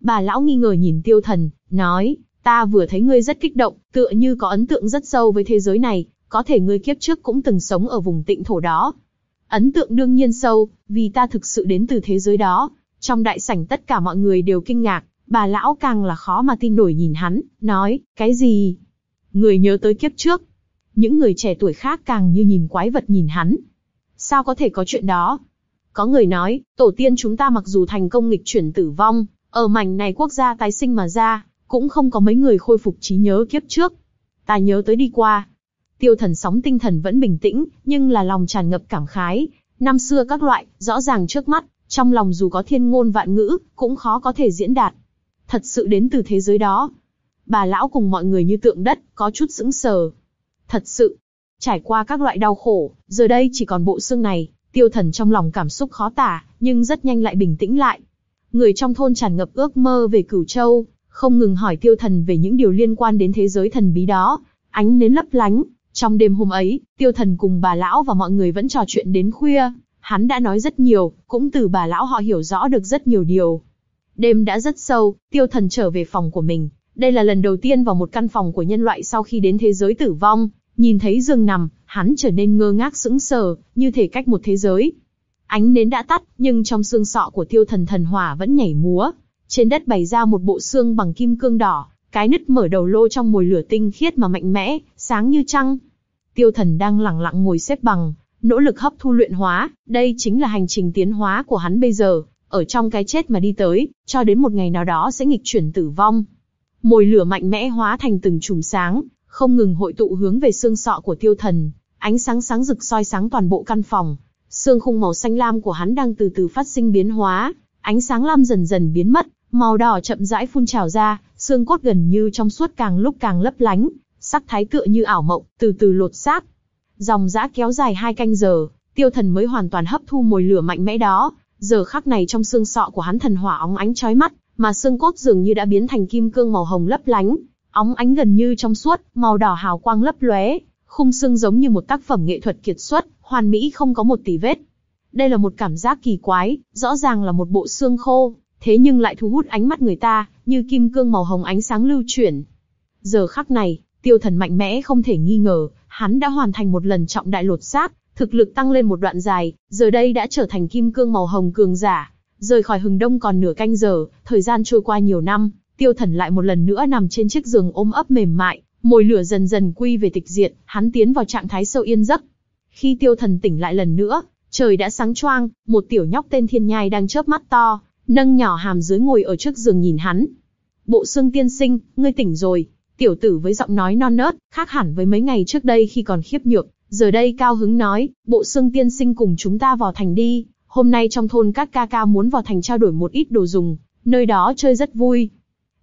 Bà lão nghi ngờ nhìn tiêu thần, nói, ta vừa thấy ngươi rất kích động, tựa như có ấn tượng rất sâu với thế giới này, có thể ngươi kiếp trước cũng từng sống ở vùng tịnh thổ đó. Ấn tượng đương nhiên sâu, vì ta thực sự đến từ thế giới đó. Trong đại sảnh tất cả mọi người đều kinh ngạc, bà lão càng là khó mà tin nổi nhìn hắn, nói, cái gì? Người nhớ tới kiếp trước. Những người trẻ tuổi khác càng như nhìn quái vật nhìn hắn. Sao có thể có chuyện đó? Có người nói, tổ tiên chúng ta mặc dù thành công nghịch chuyển tử vong, ở mảnh này quốc gia tái sinh mà ra, cũng không có mấy người khôi phục trí nhớ kiếp trước. Ta nhớ tới đi qua. Tiêu thần sóng tinh thần vẫn bình tĩnh, nhưng là lòng tràn ngập cảm khái. Năm xưa các loại, rõ ràng trước mắt, trong lòng dù có thiên ngôn vạn ngữ, cũng khó có thể diễn đạt. Thật sự đến từ thế giới đó. Bà lão cùng mọi người như tượng đất, có chút sững sờ. Thật sự, trải qua các loại đau khổ, giờ đây chỉ còn bộ xương này, tiêu thần trong lòng cảm xúc khó tả, nhưng rất nhanh lại bình tĩnh lại. Người trong thôn tràn ngập ước mơ về cửu châu, không ngừng hỏi tiêu thần về những điều liên quan đến thế giới thần bí đó. Ánh nến lấp lánh, trong đêm hôm ấy, tiêu thần cùng bà lão và mọi người vẫn trò chuyện đến khuya. Hắn đã nói rất nhiều, cũng từ bà lão họ hiểu rõ được rất nhiều điều. Đêm đã rất sâu, tiêu thần trở về phòng của mình. Đây là lần đầu tiên vào một căn phòng của nhân loại sau khi đến thế giới tử vong. Nhìn thấy giường nằm, hắn trở nên ngơ ngác sững sờ, như thể cách một thế giới. Ánh nến đã tắt, nhưng trong xương sọ của tiêu thần thần hỏa vẫn nhảy múa. Trên đất bày ra một bộ xương bằng kim cương đỏ, cái nứt mở đầu lô trong mùi lửa tinh khiết mà mạnh mẽ, sáng như trăng. Tiêu thần đang lặng lặng ngồi xếp bằng, nỗ lực hấp thu luyện hóa, đây chính là hành trình tiến hóa của hắn bây giờ, ở trong cái chết mà đi tới, cho đến một ngày nào đó sẽ nghịch chuyển tử vong. Mồi lửa mạnh mẽ hóa thành từng chùm sáng, không ngừng hội tụ hướng về xương sọ của tiêu thần, ánh sáng sáng rực soi sáng toàn bộ căn phòng. Xương khung màu xanh lam của hắn đang từ từ phát sinh biến hóa, ánh sáng lam dần dần biến mất, màu đỏ chậm rãi phun trào ra, xương cốt gần như trong suốt càng lúc càng lấp lánh, sắc thái tựa như ảo mộng, từ từ lột xác. Dòng dã kéo dài hai canh giờ, tiêu thần mới hoàn toàn hấp thu mồi lửa mạnh mẽ đó. Giờ khắc này trong xương sọ của hắn thần hỏa óng ánh chói mắt, mà xương cốt dường như đã biến thành kim cương màu hồng lấp lánh, óng ánh gần như trong suốt, màu đỏ hào quang lấp lóe, khung xương giống như một tác phẩm nghệ thuật kiệt xuất, hoàn mỹ không có một tì vết. Đây là một cảm giác kỳ quái, rõ ràng là một bộ xương khô, thế nhưng lại thu hút ánh mắt người ta, như kim cương màu hồng ánh sáng lưu chuyển. Giờ khắc này, tiêu thần mạnh mẽ không thể nghi ngờ, hắn đã hoàn thành một lần trọng đại lột xác, thực lực tăng lên một đoạn dài, giờ đây đã trở thành kim cương màu hồng cường giả. Rời khỏi hừng đông còn nửa canh giờ, thời gian trôi qua nhiều năm, tiêu thần lại một lần nữa nằm trên chiếc giường ôm ấp mềm mại, mồi lửa dần dần quy về tịch diệt, hắn tiến vào trạng thái sâu yên giấc. Khi tiêu thần tỉnh lại lần nữa, trời đã sáng choang, một tiểu nhóc tên thiên nhai đang chớp mắt to, nâng nhỏ hàm dưới ngồi ở trước giường nhìn hắn. Bộ xương tiên sinh, ngươi tỉnh rồi. Tiểu tử với giọng nói non nớt, khác hẳn với mấy ngày trước đây khi còn khiếp nhược, giờ đây cao hứng nói, bộ xương tiên sinh cùng chúng ta vào thành đi, hôm nay trong thôn các ca ca muốn vào thành trao đổi một ít đồ dùng, nơi đó chơi rất vui.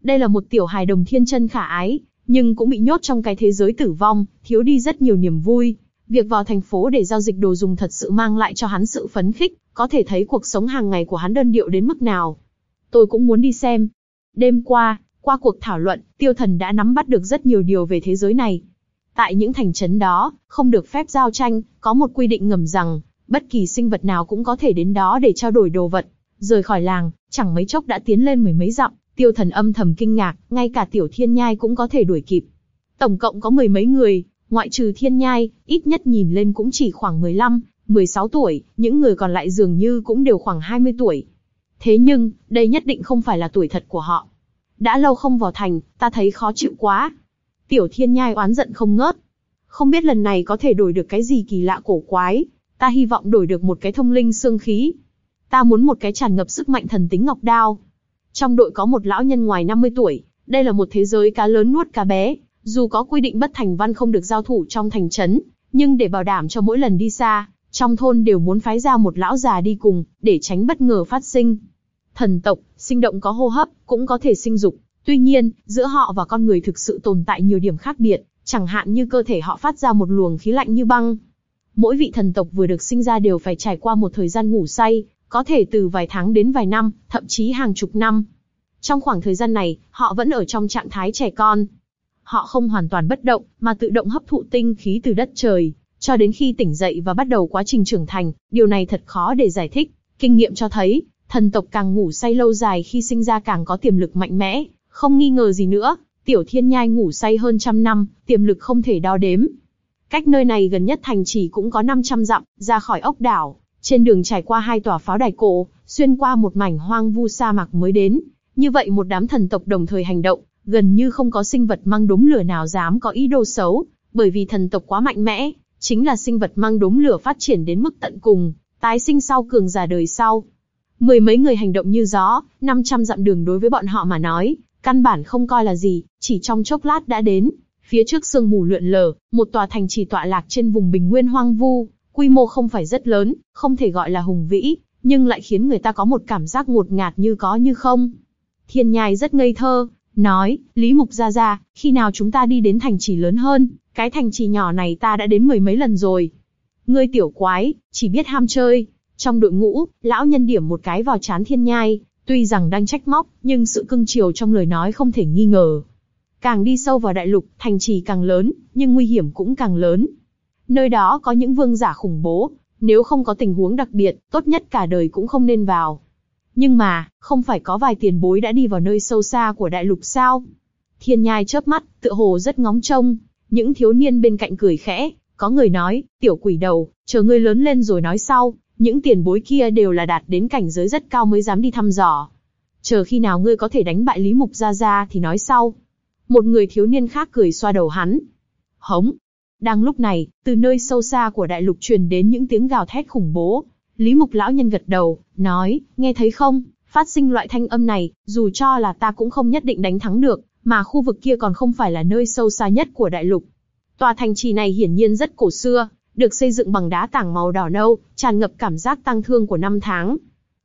Đây là một tiểu hài đồng thiên chân khả ái, nhưng cũng bị nhốt trong cái thế giới tử vong, thiếu đi rất nhiều niềm vui. Việc vào thành phố để giao dịch đồ dùng thật sự mang lại cho hắn sự phấn khích, có thể thấy cuộc sống hàng ngày của hắn đơn điệu đến mức nào. Tôi cũng muốn đi xem. Đêm qua, qua cuộc thảo luận, tiêu thần đã nắm bắt được rất nhiều điều về thế giới này. Tại những thành trấn đó, không được phép giao tranh, có một quy định ngầm rằng, bất kỳ sinh vật nào cũng có thể đến đó để trao đổi đồ vật. Rời khỏi làng, chẳng mấy chốc đã tiến lên mười mấy dặm, tiêu thần âm thầm kinh ngạc, ngay cả tiểu thiên nhai cũng có thể đuổi kịp. Tổng cộng có mười mấy người, ngoại trừ thiên nhai, ít nhất nhìn lên cũng chỉ khoảng 15, 16 tuổi, những người còn lại dường như cũng đều khoảng 20 tuổi. Thế nhưng, đây nhất định không phải là tuổi thật của họ. Đã lâu không vào thành, ta thấy khó chịu quá. Tiểu thiên nhai oán giận không ngớt. Không biết lần này có thể đổi được cái gì kỳ lạ cổ quái. Ta hy vọng đổi được một cái thông linh xương khí. Ta muốn một cái tràn ngập sức mạnh thần tính ngọc đao. Trong đội có một lão nhân ngoài 50 tuổi. Đây là một thế giới cá lớn nuốt cá bé. Dù có quy định bất thành văn không được giao thủ trong thành trấn, nhưng để bảo đảm cho mỗi lần đi xa, trong thôn đều muốn phái ra một lão già đi cùng, để tránh bất ngờ phát sinh. Thần tộc, sinh động có hô hấp, cũng có thể sinh dục. Tuy nhiên, giữa họ và con người thực sự tồn tại nhiều điểm khác biệt, chẳng hạn như cơ thể họ phát ra một luồng khí lạnh như băng. Mỗi vị thần tộc vừa được sinh ra đều phải trải qua một thời gian ngủ say, có thể từ vài tháng đến vài năm, thậm chí hàng chục năm. Trong khoảng thời gian này, họ vẫn ở trong trạng thái trẻ con. Họ không hoàn toàn bất động, mà tự động hấp thụ tinh khí từ đất trời, cho đến khi tỉnh dậy và bắt đầu quá trình trưởng thành, điều này thật khó để giải thích. Kinh nghiệm cho thấy, thần tộc càng ngủ say lâu dài khi sinh ra càng có tiềm lực mạnh mẽ, không nghi ngờ gì nữa, tiểu thiên nhai ngủ say hơn trăm năm, tiềm lực không thể đo đếm. Cách nơi này gần nhất thành chỉ cũng có 500 dặm, ra khỏi ốc đảo, trên đường trải qua hai tòa pháo đài cổ, xuyên qua một mảnh hoang vu sa mạc mới đến. Như vậy một đám thần tộc đồng thời hành động, gần như không có sinh vật mang đốm lửa nào dám có ý đồ xấu, bởi vì thần tộc quá mạnh mẽ, chính là sinh vật mang đốm lửa phát triển đến mức tận cùng, tái sinh sau cường giả đời sau. Mười mấy người hành động như gió, 500 dặm đường đối với bọn họ mà nói, căn bản không coi là gì, chỉ trong chốc lát đã đến. Phía trước sương mù lượn lờ, một tòa thành trì tọa lạc trên vùng bình nguyên hoang vu, quy mô không phải rất lớn, không thể gọi là hùng vĩ, nhưng lại khiến người ta có một cảm giác ngột ngạt như có như không. Thiên nhai rất ngây thơ, nói, Lý Mục gia gia, khi nào chúng ta đi đến thành trì lớn hơn, cái thành trì nhỏ này ta đã đến mười mấy lần rồi. Ngươi tiểu quái, chỉ biết ham chơi. Trong đội ngũ, lão nhân điểm một cái vào chán thiên nhai, tuy rằng đang trách móc, nhưng sự cưng chiều trong lời nói không thể nghi ngờ. Càng đi sâu vào đại lục, thành trì càng lớn, nhưng nguy hiểm cũng càng lớn. Nơi đó có những vương giả khủng bố, nếu không có tình huống đặc biệt, tốt nhất cả đời cũng không nên vào. Nhưng mà, không phải có vài tiền bối đã đi vào nơi sâu xa của đại lục sao? Thiên nhai chớp mắt, tựa hồ rất ngóng trông. Những thiếu niên bên cạnh cười khẽ, có người nói, tiểu quỷ đầu, chờ ngươi lớn lên rồi nói sau, những tiền bối kia đều là đạt đến cảnh giới rất cao mới dám đi thăm dò. Chờ khi nào ngươi có thể đánh bại Lý Mục Gia Gia thì nói sau. Một người thiếu niên khác cười xoa đầu hắn. Hống. Đang lúc này, từ nơi sâu xa của đại lục truyền đến những tiếng gào thét khủng bố. Lý Mục lão nhân gật đầu, nói, nghe thấy không, phát sinh loại thanh âm này, dù cho là ta cũng không nhất định đánh thắng được, mà khu vực kia còn không phải là nơi sâu xa nhất của đại lục. Tòa thành trì này hiển nhiên rất cổ xưa, được xây dựng bằng đá tảng màu đỏ nâu, tràn ngập cảm giác tang thương của năm tháng.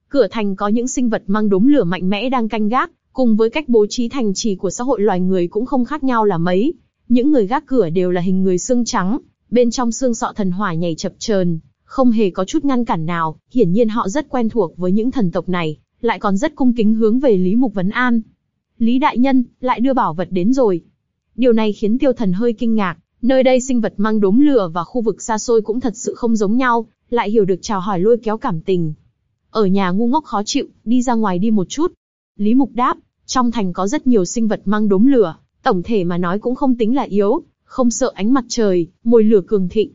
Cửa thành có những sinh vật mang đốm lửa mạnh mẽ đang canh gác, cùng với cách bố trí thành trì của xã hội loài người cũng không khác nhau là mấy. Những người gác cửa đều là hình người xương trắng, bên trong xương sọ thần hỏa nhảy chập chờn, không hề có chút ngăn cản nào, hiển nhiên họ rất quen thuộc với những thần tộc này, lại còn rất cung kính hướng về Lý Mục Vấn An. Lý Đại Nhân, lại đưa bảo vật đến rồi. Điều này khiến tiêu thần hơi kinh ngạc, nơi đây sinh vật mang đốm lửa và khu vực xa xôi cũng thật sự không giống nhau, lại hiểu được chào hỏi lôi kéo cảm tình. Ở nhà ngu ngốc khó chịu, đi ra ngoài đi một chút. Lý Mục đáp, trong thành có rất nhiều sinh vật mang đốm lửa, tổng thể mà nói cũng không tính là yếu, không sợ ánh mặt trời, mùi lửa cường thịnh.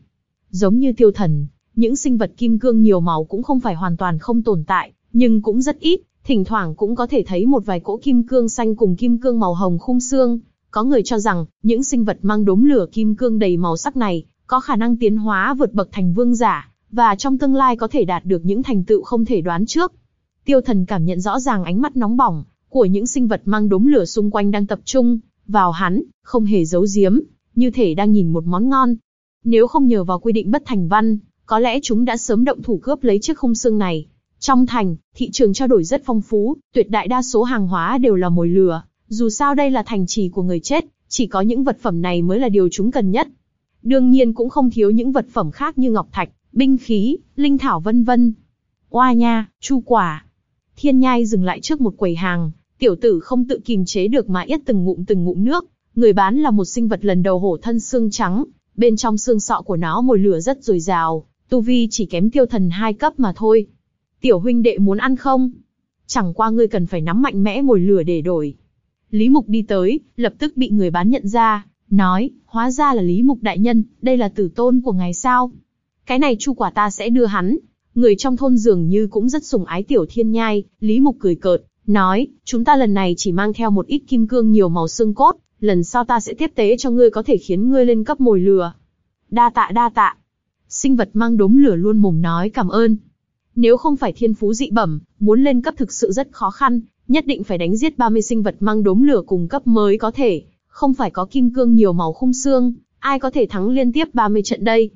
Giống như tiêu thần, những sinh vật kim cương nhiều màu cũng không phải hoàn toàn không tồn tại, nhưng cũng rất ít, thỉnh thoảng cũng có thể thấy một vài cỗ kim cương xanh cùng kim cương màu hồng khung xương. Có người cho rằng, những sinh vật mang đốm lửa kim cương đầy màu sắc này, có khả năng tiến hóa vượt bậc thành vương giả, và trong tương lai có thể đạt được những thành tựu không thể đoán trước. Tiêu thần cảm nhận rõ ràng ánh mắt nóng bỏng, của những sinh vật mang đốm lửa xung quanh đang tập trung, vào hắn, không hề giấu giếm, như thể đang nhìn một món ngon. Nếu không nhờ vào quy định bất thành văn, có lẽ chúng đã sớm động thủ cướp lấy chiếc khung xương này. Trong thành, thị trường trao đổi rất phong phú, tuyệt đại đa số hàng hóa đều là mồi lửa. Dù sao đây là thành trì của người chết, chỉ có những vật phẩm này mới là điều chúng cần nhất. Đương nhiên cũng không thiếu những vật phẩm khác như ngọc thạch, binh khí, linh thảo vân vân. Oa nha, chu quả. Thiên nhai dừng lại trước một quầy hàng, tiểu tử không tự kìm chế được mà yết từng ngụm từng ngụm nước. Người bán là một sinh vật lần đầu hổ thân xương trắng, bên trong xương sọ của nó mồi lửa rất dồi dào, tu vi chỉ kém tiêu thần hai cấp mà thôi. Tiểu huynh đệ muốn ăn không? Chẳng qua ngươi cần phải nắm mạnh mẽ mồi lửa để đổi. Lý Mục đi tới, lập tức bị người bán nhận ra, nói, hóa ra là Lý Mục đại nhân, đây là tử tôn của ngài sao? Cái này chu quả ta sẽ đưa hắn. Người trong thôn dường như cũng rất sùng ái tiểu thiên nhai, Lý Mục cười cợt, nói, chúng ta lần này chỉ mang theo một ít kim cương nhiều màu xương cốt, lần sau ta sẽ tiếp tế cho ngươi có thể khiến ngươi lên cấp mồi lửa. Đa tạ đa tạ. Sinh vật mang đốm lửa luôn mồm nói cảm ơn. Nếu không phải thiên phú dị bẩm, muốn lên cấp thực sự rất khó khăn, nhất định phải đánh giết 30 sinh vật mang đốm lửa cùng cấp mới có thể, không phải có kim cương nhiều màu khung xương, ai có thể thắng liên tiếp 30 trận đây.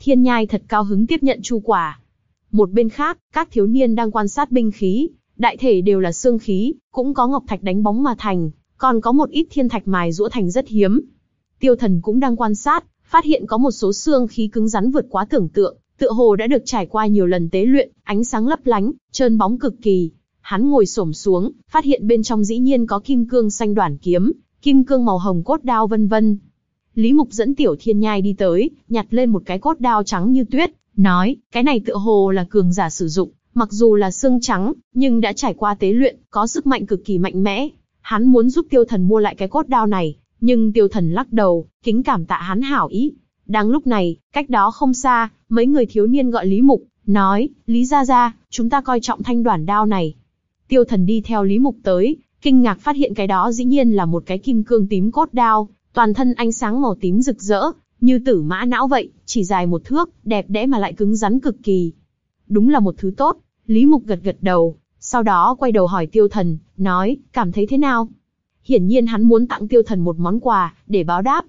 Thiên nhai thật cao hứng tiếp nhận chu quả. Một bên khác, các thiếu niên đang quan sát binh khí, đại thể đều là xương khí, cũng có ngọc thạch đánh bóng mà thành, còn có một ít thiên thạch mài rũa thành rất hiếm. Tiêu thần cũng đang quan sát, phát hiện có một số xương khí cứng rắn vượt quá tưởng tượng, tựa hồ đã được trải qua nhiều lần tế luyện, ánh sáng lấp lánh, trơn bóng cực kỳ. Hắn ngồi xổm xuống, phát hiện bên trong dĩ nhiên có kim cương xanh đoản kiếm, kim cương màu hồng cốt đao vân vân. Lý Mục dẫn Tiểu Thiên Nhai đi tới, nhặt lên một cái cốt đao trắng như tuyết, nói, cái này tựa hồ là cường giả sử dụng, mặc dù là xương trắng, nhưng đã trải qua tế luyện, có sức mạnh cực kỳ mạnh mẽ. Hắn muốn giúp Tiêu Thần mua lại cái cốt đao này, nhưng Tiêu Thần lắc đầu, kính cảm tạ hắn hảo ý. Đang lúc này, cách đó không xa, mấy người thiếu niên gọi Lý Mục, nói, Lý Gia Gia, chúng ta coi trọng thanh đoản đao này. Tiêu Thần đi theo Lý Mục tới, kinh ngạc phát hiện cái đó dĩ nhiên là một cái kim cương tím cốt đao, toàn thân ánh sáng màu tím rực rỡ, như tử mã não vậy, chỉ dài một thước, đẹp đẽ mà lại cứng rắn cực kỳ. Đúng là một thứ tốt, Lý Mục gật gật đầu, sau đó quay đầu hỏi tiêu thần, nói, cảm thấy thế nào? Hiển nhiên hắn muốn tặng tiêu thần một món quà, để báo đáp.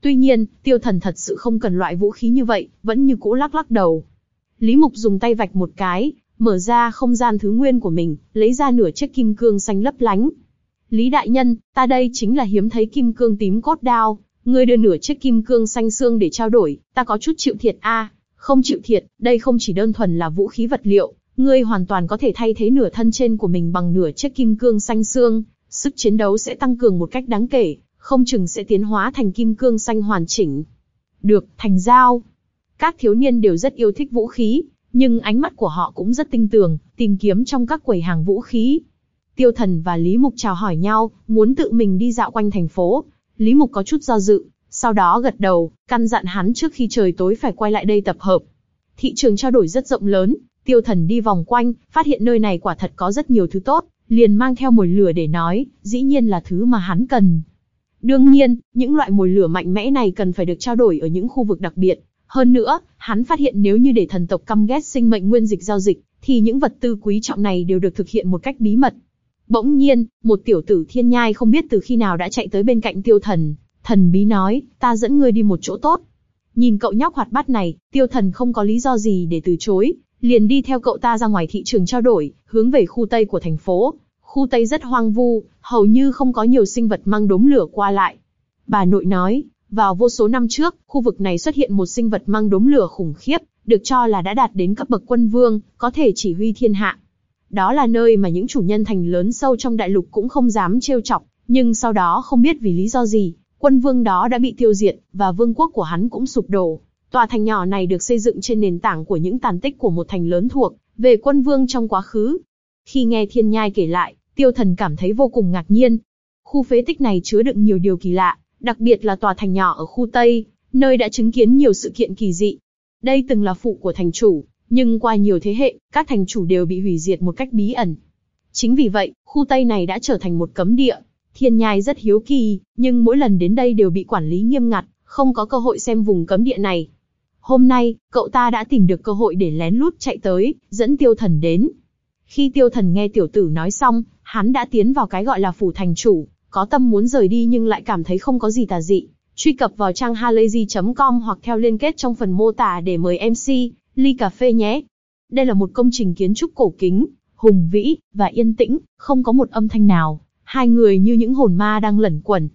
Tuy nhiên, tiêu thần thật sự không cần loại vũ khí như vậy, vẫn như cũ lắc lắc đầu. Lý Mục dùng tay vạch một cái, mở ra không gian thứ nguyên của mình, lấy ra nửa chiếc kim cương xanh lấp lánh. Lý đại nhân, ta đây chính là hiếm thấy kim cương tím cốt đao, ngươi đưa nửa chiếc kim cương xanh xương để trao đổi, ta có chút chịu thiệt a. À, không chịu thiệt, đây không chỉ đơn thuần là vũ khí vật liệu, ngươi hoàn toàn có thể thay thế nửa thân trên của mình bằng nửa chiếc kim cương xanh xương, sức chiến đấu sẽ tăng cường một cách đáng kể, không chừng sẽ tiến hóa thành kim cương xanh hoàn chỉnh. Được, thành giao. Các thiếu niên đều rất yêu thích vũ khí, nhưng ánh mắt của họ cũng rất tinh tường, tìm kiếm trong các quầy hàng vũ khí. Tiêu Thần và Lý Mục chào hỏi nhau, muốn tự mình đi dạo quanh thành phố. Lý Mục có chút do dự, sau đó gật đầu, căn dặn hắn trước khi trời tối phải quay lại đây tập hợp. Thị trường trao đổi rất rộng lớn, Tiêu Thần đi vòng quanh, phát hiện nơi này quả thật có rất nhiều thứ tốt, liền mang theo mồi lửa để nói, dĩ nhiên là thứ mà hắn cần. Đương nhiên, những loại mồi lửa mạnh mẽ này cần phải được trao đổi ở những khu vực đặc biệt, hơn nữa, hắn phát hiện nếu như để thần tộc căm ghét sinh mệnh nguyên dịch giao dịch, thì những vật tư quý trọng này đều được thực hiện một cách bí mật. Bỗng nhiên, một tiểu tử thiên nhai không biết từ khi nào đã chạy tới bên cạnh tiêu thần, thần bí nói, ta dẫn ngươi đi một chỗ tốt. Nhìn cậu nhóc hoạt bát này, tiêu thần không có lý do gì để từ chối, liền đi theo cậu ta ra ngoài thị trường trao đổi, hướng về khu Tây của thành phố. Khu Tây rất hoang vu, hầu như không có nhiều sinh vật mang đốm lửa qua lại. Bà nội nói, vào vô số năm trước, khu vực này xuất hiện một sinh vật mang đốm lửa khủng khiếp, được cho là đã đạt đến cấp bậc quân vương, có thể chỉ huy thiên hạ. Đó là nơi mà những chủ nhân thành lớn sâu trong đại lục cũng không dám trêu chọc, nhưng sau đó không biết vì lý do gì, quân vương đó đã bị tiêu diệt, và vương quốc của hắn cũng sụp đổ. Tòa thành nhỏ này được xây dựng trên nền tảng của những tàn tích của một thành lớn thuộc về quân vương trong quá khứ. Khi nghe Thiên Nhai kể lại, Tiêu Thần cảm thấy vô cùng ngạc nhiên. Khu phế tích này chứa đựng nhiều điều kỳ lạ, đặc biệt là tòa thành nhỏ ở khu Tây, nơi đã chứng kiến nhiều sự kiện kỳ dị. Đây từng là phụ của thành chủ, nhưng qua nhiều thế hệ, các thành chủ đều bị hủy diệt một cách bí ẩn. Chính vì vậy, khu Tây này đã trở thành một cấm địa. Thiên Nhai rất hiếu kỳ, nhưng mỗi lần đến đây đều bị quản lý nghiêm ngặt, không có cơ hội xem vùng cấm địa này. Hôm nay, cậu ta đã tìm được cơ hội để lén lút chạy tới, dẫn tiêu thần đến. Khi tiêu thần nghe tiểu tử nói xong, hắn đã tiến vào cái gọi là phủ thành chủ, có tâm muốn rời đi nhưng lại cảm thấy không có gì tà dị. Truy cập vào trang halayzi.com hoặc theo liên kết trong phần mô tả để mời MC, ly cà phê nhé. Đây là một công trình kiến trúc cổ kính, hùng vĩ, và yên tĩnh, không có một âm thanh nào. Hai người như những hồn ma đang lẩn quẩn.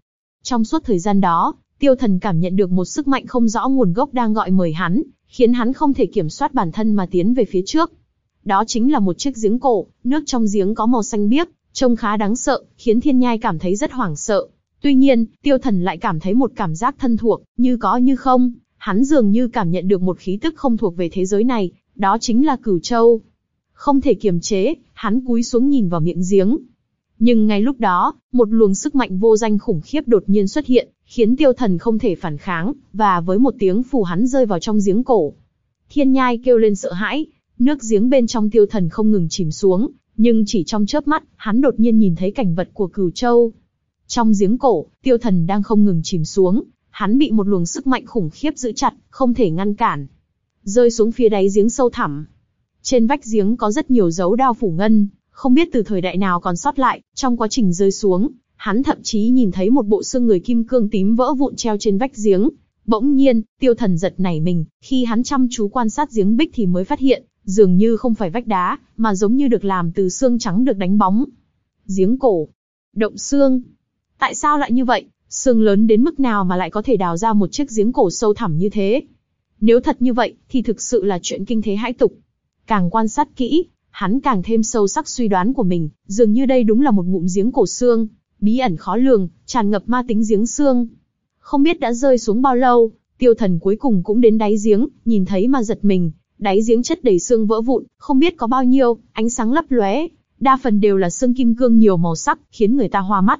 Trong suốt thời gian đó, tiêu thần cảm nhận được một sức mạnh không rõ nguồn gốc đang gọi mời hắn, khiến hắn không thể kiểm soát bản thân mà tiến về phía trước. Đó chính là một chiếc giếng cổ, nước trong giếng có màu xanh biếc, trông khá đáng sợ, khiến thiên nhai cảm thấy rất hoảng sợ. Tuy nhiên, tiêu thần lại cảm thấy một cảm giác thân thuộc, như có như không, hắn dường như cảm nhận được một khí tức không thuộc về thế giới này, đó chính là cửu châu. Không thể kiềm chế, hắn cúi xuống nhìn vào miệng giếng. Nhưng ngay lúc đó, một luồng sức mạnh vô danh khủng khiếp đột nhiên xuất hiện, khiến tiêu thần không thể phản kháng, và với một tiếng phù hắn rơi vào trong giếng cổ. Thiên nhai kêu lên sợ hãi, nước giếng bên trong tiêu thần không ngừng chìm xuống, nhưng chỉ trong chớp mắt, hắn đột nhiên nhìn thấy cảnh vật của cửu châu. Trong giếng cổ, tiêu thần đang không ngừng chìm xuống, hắn bị một luồng sức mạnh khủng khiếp giữ chặt, không thể ngăn cản. Rơi xuống phía đáy giếng sâu thẳm. Trên vách giếng có rất nhiều dấu đao phủ ngân, không biết từ thời đại nào còn sót lại, trong quá trình rơi xuống, hắn thậm chí nhìn thấy một bộ xương người kim cương tím vỡ vụn treo trên vách giếng. Bỗng nhiên, tiêu thần giật nảy mình, khi hắn chăm chú quan sát giếng bích thì mới phát hiện, dường như không phải vách đá, mà giống như được làm từ xương trắng được đánh bóng. Giếng cổ. Động xương. Tại sao lại như vậy? Xương lớn đến mức nào mà lại có thể đào ra một chiếc giếng cổ sâu thẳm như thế? Nếu thật như vậy, thì thực sự là chuyện kinh thế hãi tục. Càng quan sát kỹ, hắn càng thêm sâu sắc suy đoán của mình, dường như đây đúng là một ngụm giếng cổ xương, bí ẩn khó lường, tràn ngập ma tính giếng xương. Không biết đã rơi xuống bao lâu, tiêu thần cuối cùng cũng đến đáy giếng, nhìn thấy mà giật mình, đáy giếng chất đầy xương vỡ vụn, không biết có bao nhiêu, ánh sáng lấp lóe, đa phần đều là xương kim cương nhiều màu sắc, khiến người ta hoa mắt.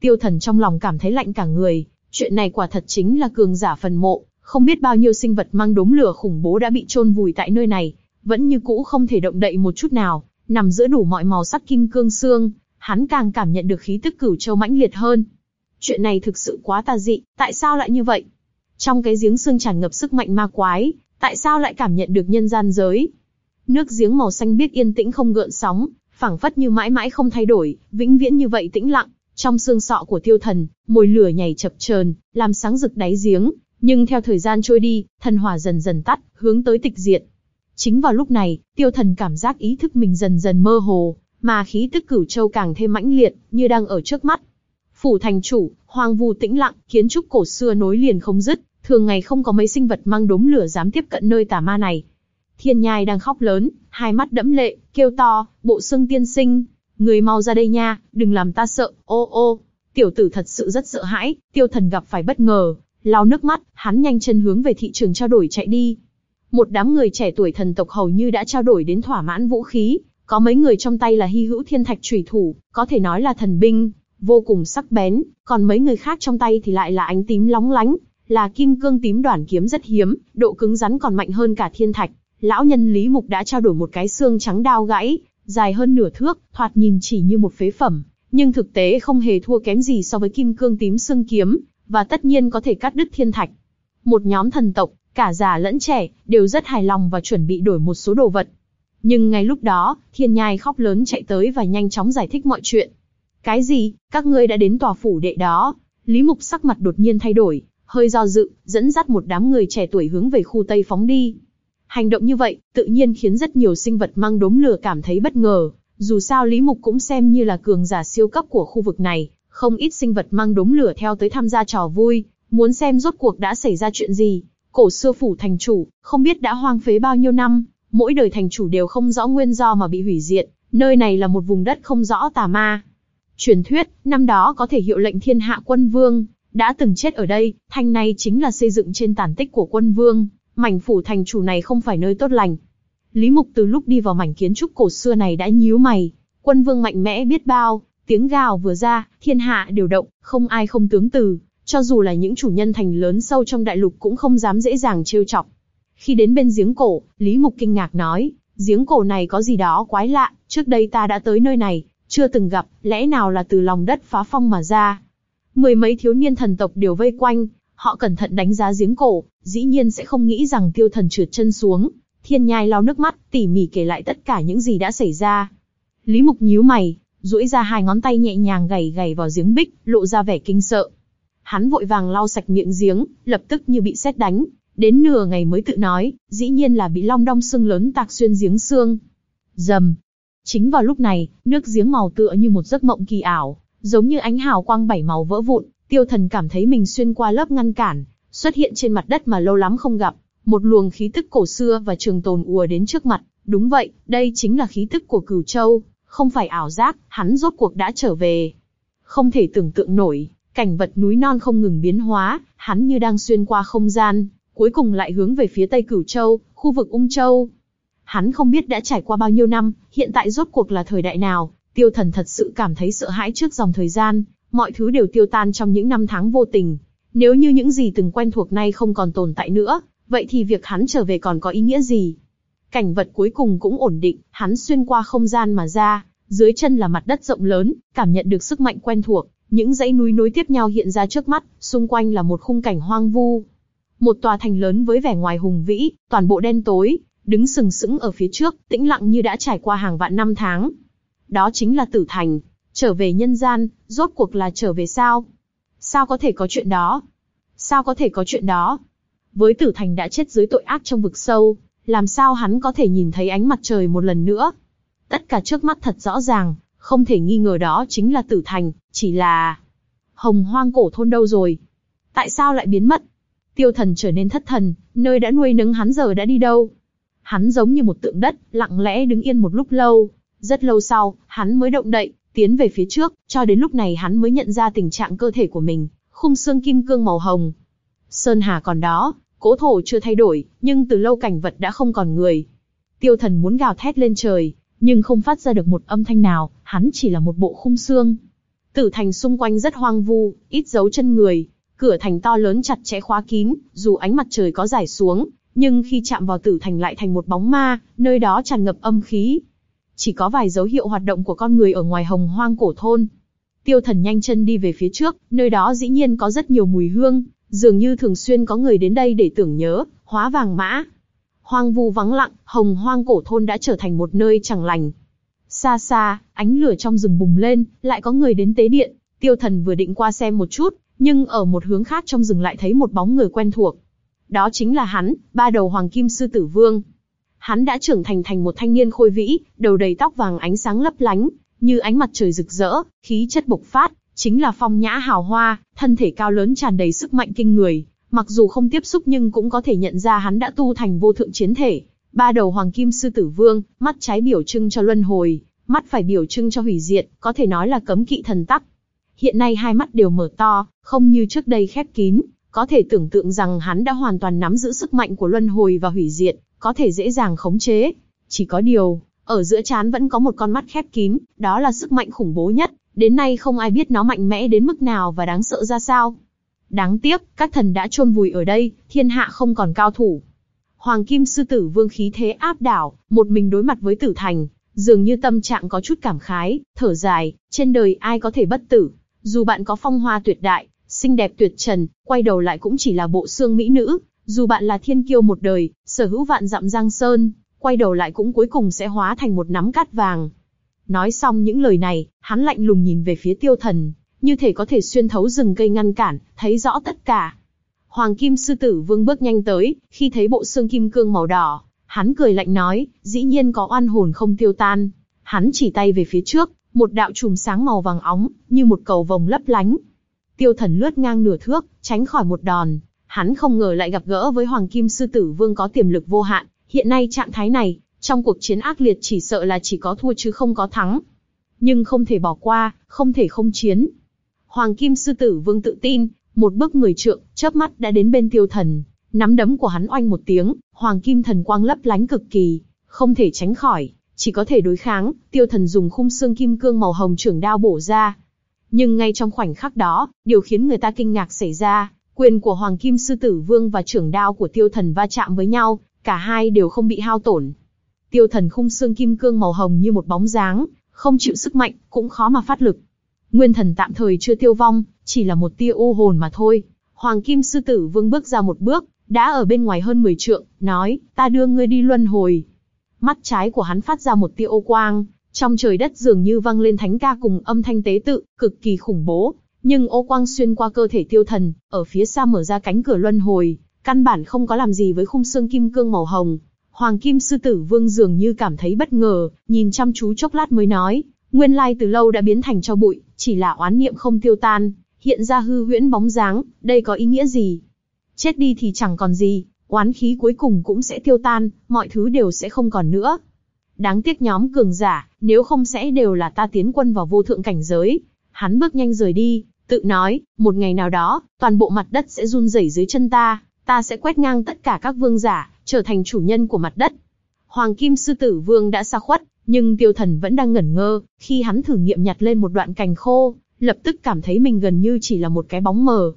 Tiêu thần trong lòng cảm thấy lạnh cả người, chuyện này quả thật chính là cường giả phần mộ, không biết bao nhiêu sinh vật mang đốm lửa khủng bố đã bị chôn vùi tại nơi này, vẫn như cũ không thể động đậy một chút nào, nằm giữa đủ mọi màu sắc kim cương xương, hắn càng cảm nhận được khí tức cửu châu mãnh liệt hơn. Chuyện này thực sự quá tà dị, tại sao lại như vậy? Trong cái giếng xương tràn ngập sức mạnh ma quái, tại sao lại cảm nhận được nhân gian giới? Nước giếng màu xanh biếc yên tĩnh không gợn sóng, phảng phất như mãi mãi không thay đổi, vĩnh viễn như vậy tĩnh lặng. Trong xương sọ của tiêu thần, mồi lửa nhảy chập chờn, làm sáng rực đáy giếng. Nhưng theo thời gian trôi đi, thần hỏa dần dần tắt, hướng tới tịch diệt. Chính vào lúc này, tiêu thần cảm giác ý thức mình dần dần mơ hồ, mà khí tức cửu châu càng thêm mãnh liệt, như đang ở trước mắt. Phủ thành chủ, hoang vu tĩnh lặng, kiến trúc cổ xưa nối liền không dứt, thường ngày không có mấy sinh vật mang đốm lửa dám tiếp cận nơi tà ma này. Thiên nhai đang khóc lớn, hai mắt đẫm lệ, kêu to, bộ xương tiên sinh, người mau ra đây nha, đừng làm ta sợ, ô ô. Tiểu tử thật sự rất sợ hãi, tiêu thần gặp phải bất ngờ, lau nước mắt, hắn nhanh chân hướng về thị trường trao đổi chạy đi. Một đám người trẻ tuổi thần tộc hầu như đã trao đổi đến thỏa mãn vũ khí, có mấy người trong tay là hy hữu thiên thạch trùy thủ, có thể nói là thần binh, vô cùng sắc bén, còn mấy người khác trong tay thì lại là ánh tím lóng lánh, là kim cương tím đoàn kiếm rất hiếm, độ cứng rắn còn mạnh hơn cả thiên thạch. Lão nhân Lý Mục đã trao đổi một cái xương trắng đao gãy, dài hơn nửa thước, thoạt nhìn chỉ như một phế phẩm, nhưng thực tế không hề thua kém gì so với kim cương tím xương kiếm, và tất nhiên có thể cắt đứt thiên thạch. Một nhóm thần tộc, cả già lẫn trẻ, đều rất hài lòng và chuẩn bị đổi một số đồ vật. Nhưng ngay lúc đó, thiên nhai khóc lớn chạy tới và nhanh chóng giải thích mọi chuyện. Cái gì, các ngươi đã đến tòa phủ đệ đó? Lý Mục sắc mặt đột nhiên thay đổi, hơi do dự, dẫn dắt một đám người trẻ tuổi hướng về khu Tây phóng đi. Hành động như vậy, tự nhiên khiến rất nhiều sinh vật mang đốm lửa cảm thấy bất ngờ. Dù sao Lý Mục cũng xem như là cường giả siêu cấp của khu vực này, không ít sinh vật mang đốm lửa theo tới tham gia trò vui, muốn xem rốt cuộc đã xảy ra chuyện gì. Cổ xưa phủ thành chủ, không biết đã hoang phế bao nhiêu năm, mỗi đời thành chủ đều không rõ nguyên do mà bị hủy diệt, nơi này là một vùng đất không rõ tà ma. Truyền thuyết, năm đó có thể hiệu lệnh thiên hạ quân vương, đã từng chết ở đây, thanh này chính là xây dựng trên tàn tích của quân vương, Mảnh phủ thành chủ này không phải nơi tốt lành. Lý Mục từ lúc đi vào mảnh kiến trúc cổ xưa này đã nhíu mày, quân vương mạnh mẽ biết bao, tiếng gào vừa ra, thiên hạ đều động, không ai không tướng từ, cho dù là những chủ nhân thành lớn sâu trong đại lục cũng không dám dễ dàng trêu chọc. Khi đến bên giếng cổ, Lý Mục kinh ngạc nói, giếng cổ này có gì đó quái lạ, trước đây ta đã tới nơi này, chưa từng gặp, lẽ nào là từ lòng đất phá phong mà ra. Mười mấy thiếu niên thần tộc đều vây quanh, họ cẩn thận đánh giá giếng cổ, dĩ nhiên sẽ không nghĩ rằng tiêu thần trượt chân xuống. Thiên nhai lau nước mắt, tỉ mỉ kể lại tất cả những gì đã xảy ra. Lý Mục nhíu mày, duỗi ra hai ngón tay nhẹ nhàng gầy gầy vào giếng bích, lộ ra vẻ kinh sợ. Hắn vội vàng lau sạch miệng giếng, lập tức như bị sét đánh, đến nửa ngày mới tự nói, dĩ nhiên là bị long đong xương lớn tạc xuyên giếng xương. Dầm. Chính vào lúc này, nước giếng màu tựa như một giấc mộng kỳ ảo, giống như ánh hào quang bảy màu vỡ vụn, tiêu thần cảm thấy mình xuyên qua lớp ngăn cản, xuất hiện trên mặt đất mà lâu lắm không gặp, một luồng khí tức cổ xưa và trường tồn ùa đến trước mặt, đúng vậy, đây chính là khí tức của cửu châu, không phải ảo giác, hắn rốt cuộc đã trở về. Không thể tưởng tượng nổi, cảnh vật núi non không ngừng biến hóa, hắn như đang xuyên qua không gian, cuối cùng lại hướng về phía tây cửu châu, khu vực ung châu. Hắn không biết đã trải qua bao nhiêu năm, hiện tại rốt cuộc là thời đại nào, tiêu thần thật sự cảm thấy sợ hãi trước dòng thời gian, mọi thứ đều tiêu tan trong những năm tháng vô tình. Nếu như những gì từng quen thuộc nay không còn tồn tại nữa, vậy thì việc hắn trở về còn có ý nghĩa gì? Cảnh vật cuối cùng cũng ổn định, hắn xuyên qua không gian mà ra, dưới chân là mặt đất rộng lớn, cảm nhận được sức mạnh quen thuộc, những dãy núi nối tiếp nhau hiện ra trước mắt, xung quanh là một khung cảnh hoang vu. Một tòa thành lớn với vẻ ngoài hùng vĩ, toàn bộ đen tối, đứng sừng sững ở phía trước, tĩnh lặng như đã trải qua hàng vạn năm tháng. Đó chính là Tử Thành, trở về nhân gian, rốt cuộc là trở về sao? Sao có thể có chuyện đó? Sao có thể có chuyện đó? Với Tử Thành đã chết dưới tội ác trong vực sâu, làm sao hắn có thể nhìn thấy ánh mặt trời một lần nữa? Tất cả trước mắt thật rõ ràng, không thể nghi ngờ đó chính là Tử Thành, chỉ là... Hồng hoang cổ thôn đâu rồi? Tại sao lại biến mất? Tiêu thần trở nên thất thần, nơi đã nuôi nấng hắn giờ đã đi đâu? Hắn giống như một tượng đất, lặng lẽ đứng yên một lúc lâu. Rất lâu sau, hắn mới động đậy, tiến về phía trước, cho đến lúc này hắn mới nhận ra tình trạng cơ thể của mình, khung xương kim cương màu hồng. Sơn Hà còn đó, cố thổ chưa thay đổi, nhưng từ lâu cảnh vật đã không còn người. Tiêu thần muốn gào thét lên trời, nhưng không phát ra được một âm thanh nào, hắn chỉ là một bộ khung xương. Tử thành xung quanh rất hoang vu, ít dấu chân người, cửa thành to lớn chặt chẽ khóa kín, dù ánh mặt trời có rải xuống, nhưng khi chạm vào tử thành lại thành một bóng ma, nơi đó tràn ngập âm khí. Chỉ có vài dấu hiệu hoạt động của con người ở ngoài hồng hoang cổ thôn. Tiêu thần nhanh chân đi về phía trước, nơi đó dĩ nhiên có rất nhiều mùi hương, dường như thường xuyên có người đến đây để tưởng nhớ, hóa vàng mã. Hoang vu vắng lặng, hồng hoang cổ thôn đã trở thành một nơi chẳng lành. Xa xa, ánh lửa trong rừng bùng lên, lại có người đến tế điện. Tiêu thần vừa định qua xem một chút, nhưng ở một hướng khác trong rừng lại thấy một bóng người quen thuộc. Đó chính là hắn, ba đầu hoàng kim sư tử vương. Hắn đã trưởng thành thành một thanh niên khôi vĩ, đầu đầy tóc vàng ánh sáng lấp lánh, như ánh mặt trời rực rỡ, khí chất bộc phát, chính là phong nhã hào hoa, thân thể cao lớn tràn đầy sức mạnh kinh người, mặc dù không tiếp xúc nhưng cũng có thể nhận ra hắn đã tu thành vô thượng chiến thể. Ba đầu hoàng kim sư tử vương, mắt trái biểu trưng cho luân hồi, mắt phải biểu trưng cho hủy diệt, có thể nói là cấm kỵ thần tắc. Hiện nay hai mắt đều mở to, không như trước đây khép kín, có thể tưởng tượng rằng hắn đã hoàn toàn nắm giữ sức mạnh của luân hồi và hủy diệt, có thể dễ dàng khống chế. Chỉ có điều, ở giữa chán vẫn có một con mắt khép kín, đó là sức mạnh khủng bố nhất, đến nay không ai biết nó mạnh mẽ đến mức nào và đáng sợ ra sao. Đáng tiếc, các thần đã chôn vùi ở đây, thiên hạ không còn cao thủ. Hoàng Kim Sư Tử Vương khí thế áp đảo, một mình đối mặt với tử thành, dường như tâm trạng có chút cảm khái, thở dài, trên đời ai có thể bất tử, dù bạn có phong hoa tuyệt đại, xinh đẹp tuyệt trần, quay đầu lại cũng chỉ là bộ xương mỹ nữ, dù bạn là thiên kiêu một đời, sở hữu vạn dặm giang sơn, quay đầu lại cũng cuối cùng sẽ hóa thành một nắm cát vàng. Nói xong những lời này, hắn lạnh lùng nhìn về phía tiêu thần, như thể có thể xuyên thấu rừng cây ngăn cản, thấy rõ tất cả. Hoàng Kim Sư Tử Vương bước nhanh tới, khi thấy bộ xương kim cương màu đỏ, hắn cười lạnh nói, dĩ nhiên có oan hồn không tiêu tan. Hắn chỉ tay về phía trước, một đạo chùm sáng màu vàng óng, như một cầu vồng lấp lánh. Tiêu thần lướt ngang nửa thước, tránh khỏi một đòn. Hắn không ngờ lại gặp gỡ với Hoàng Kim Sư Tử Vương có tiềm lực vô hạn. Hiện nay trạng thái này, trong cuộc chiến ác liệt chỉ sợ là chỉ có thua chứ không có thắng. Nhưng không thể bỏ qua, không thể không chiến. Hoàng Kim Sư Tử Vương tự tin, một bước người trượng, chớp mắt đã đến bên tiêu thần. Nắm đấm của hắn oanh một tiếng, hoàng kim thần quang lấp lánh cực kỳ, không thể tránh khỏi, chỉ có thể đối kháng, tiêu thần dùng khung xương kim cương màu hồng trưởng đao bổ ra. Nhưng ngay trong khoảnh khắc đó, điều khiến người ta kinh ngạc xảy ra, quyền của Hoàng Kim Sư Tử Vương và trưởng đao của tiêu thần va chạm với nhau, cả hai đều không bị hao tổn. Tiêu thần khung xương kim cương màu hồng như một bóng dáng, không chịu sức mạnh, cũng khó mà phát lực. Nguyên thần tạm thời chưa tiêu vong, chỉ là một tia u hồn mà thôi. Hoàng Kim Sư Tử Vương bước ra một bước, đã ở bên ngoài hơn 10 trượng, nói, ta đưa ngươi đi luân hồi. Mắt trái của hắn phát ra một tia ô quang, trong trời đất dường như vang lên thánh ca cùng âm thanh tế tự, cực kỳ khủng bố. Nhưng ô quang xuyên qua cơ thể tiêu thần, ở phía xa mở ra cánh cửa luân hồi, căn bản không có làm gì với khung xương kim cương màu hồng. Hoàng Kim Sư Tử Vương dường như cảm thấy bất ngờ, nhìn chăm chú chốc lát mới nói, nguyên lai từ lâu đã biến thành cho bụi, chỉ là oán niệm không tiêu tan, hiện ra hư huyễn bóng dáng, đây có ý nghĩa gì? Chết đi thì chẳng còn gì, oán khí cuối cùng cũng sẽ tiêu tan, mọi thứ đều sẽ không còn nữa. Đáng tiếc nhóm cường giả, nếu không sẽ đều là ta tiến quân vào vô thượng cảnh giới. Hắn bước nhanh rời đi, tự nói, một ngày nào đó, toàn bộ mặt đất sẽ run rẩy dưới chân ta, ta sẽ quét ngang tất cả các vương giả, trở thành chủ nhân của mặt đất. Hoàng Kim Sư Tử Vương đã xa khuất, nhưng tiêu thần vẫn đang ngẩn ngơ, khi hắn thử nghiệm nhặt lên một đoạn cành khô, lập tức cảm thấy mình gần như chỉ là một cái bóng mờ.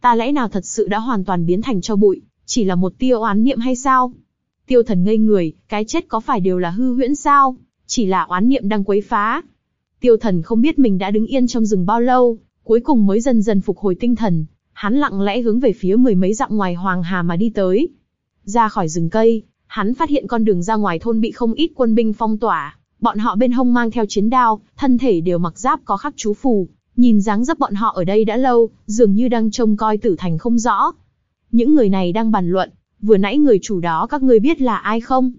Ta lẽ nào thật sự đã hoàn toàn biến thành cho bụi, chỉ là một tia oán niệm hay sao? Tiêu thần ngây người, cái chết có phải đều là hư huyễn sao? Chỉ là oán niệm đang quấy phá. Tiêu thần không biết mình đã đứng yên trong rừng bao lâu, cuối cùng mới dần dần phục hồi tinh thần. Hắn lặng lẽ hướng về phía mười mấy dặm ngoài Hoàng Hà mà đi tới. Ra khỏi rừng cây, hắn phát hiện con đường ra ngoài thôn bị không ít quân binh phong tỏa. Bọn họ bên hông mang theo chiến đao, thân thể đều mặc giáp có khắc chú phù. Nhìn dáng dấp bọn họ ở đây đã lâu, dường như đang trông coi tử thành không rõ. Những người này đang bàn luận, vừa nãy người chủ đó các ngươi biết là ai không?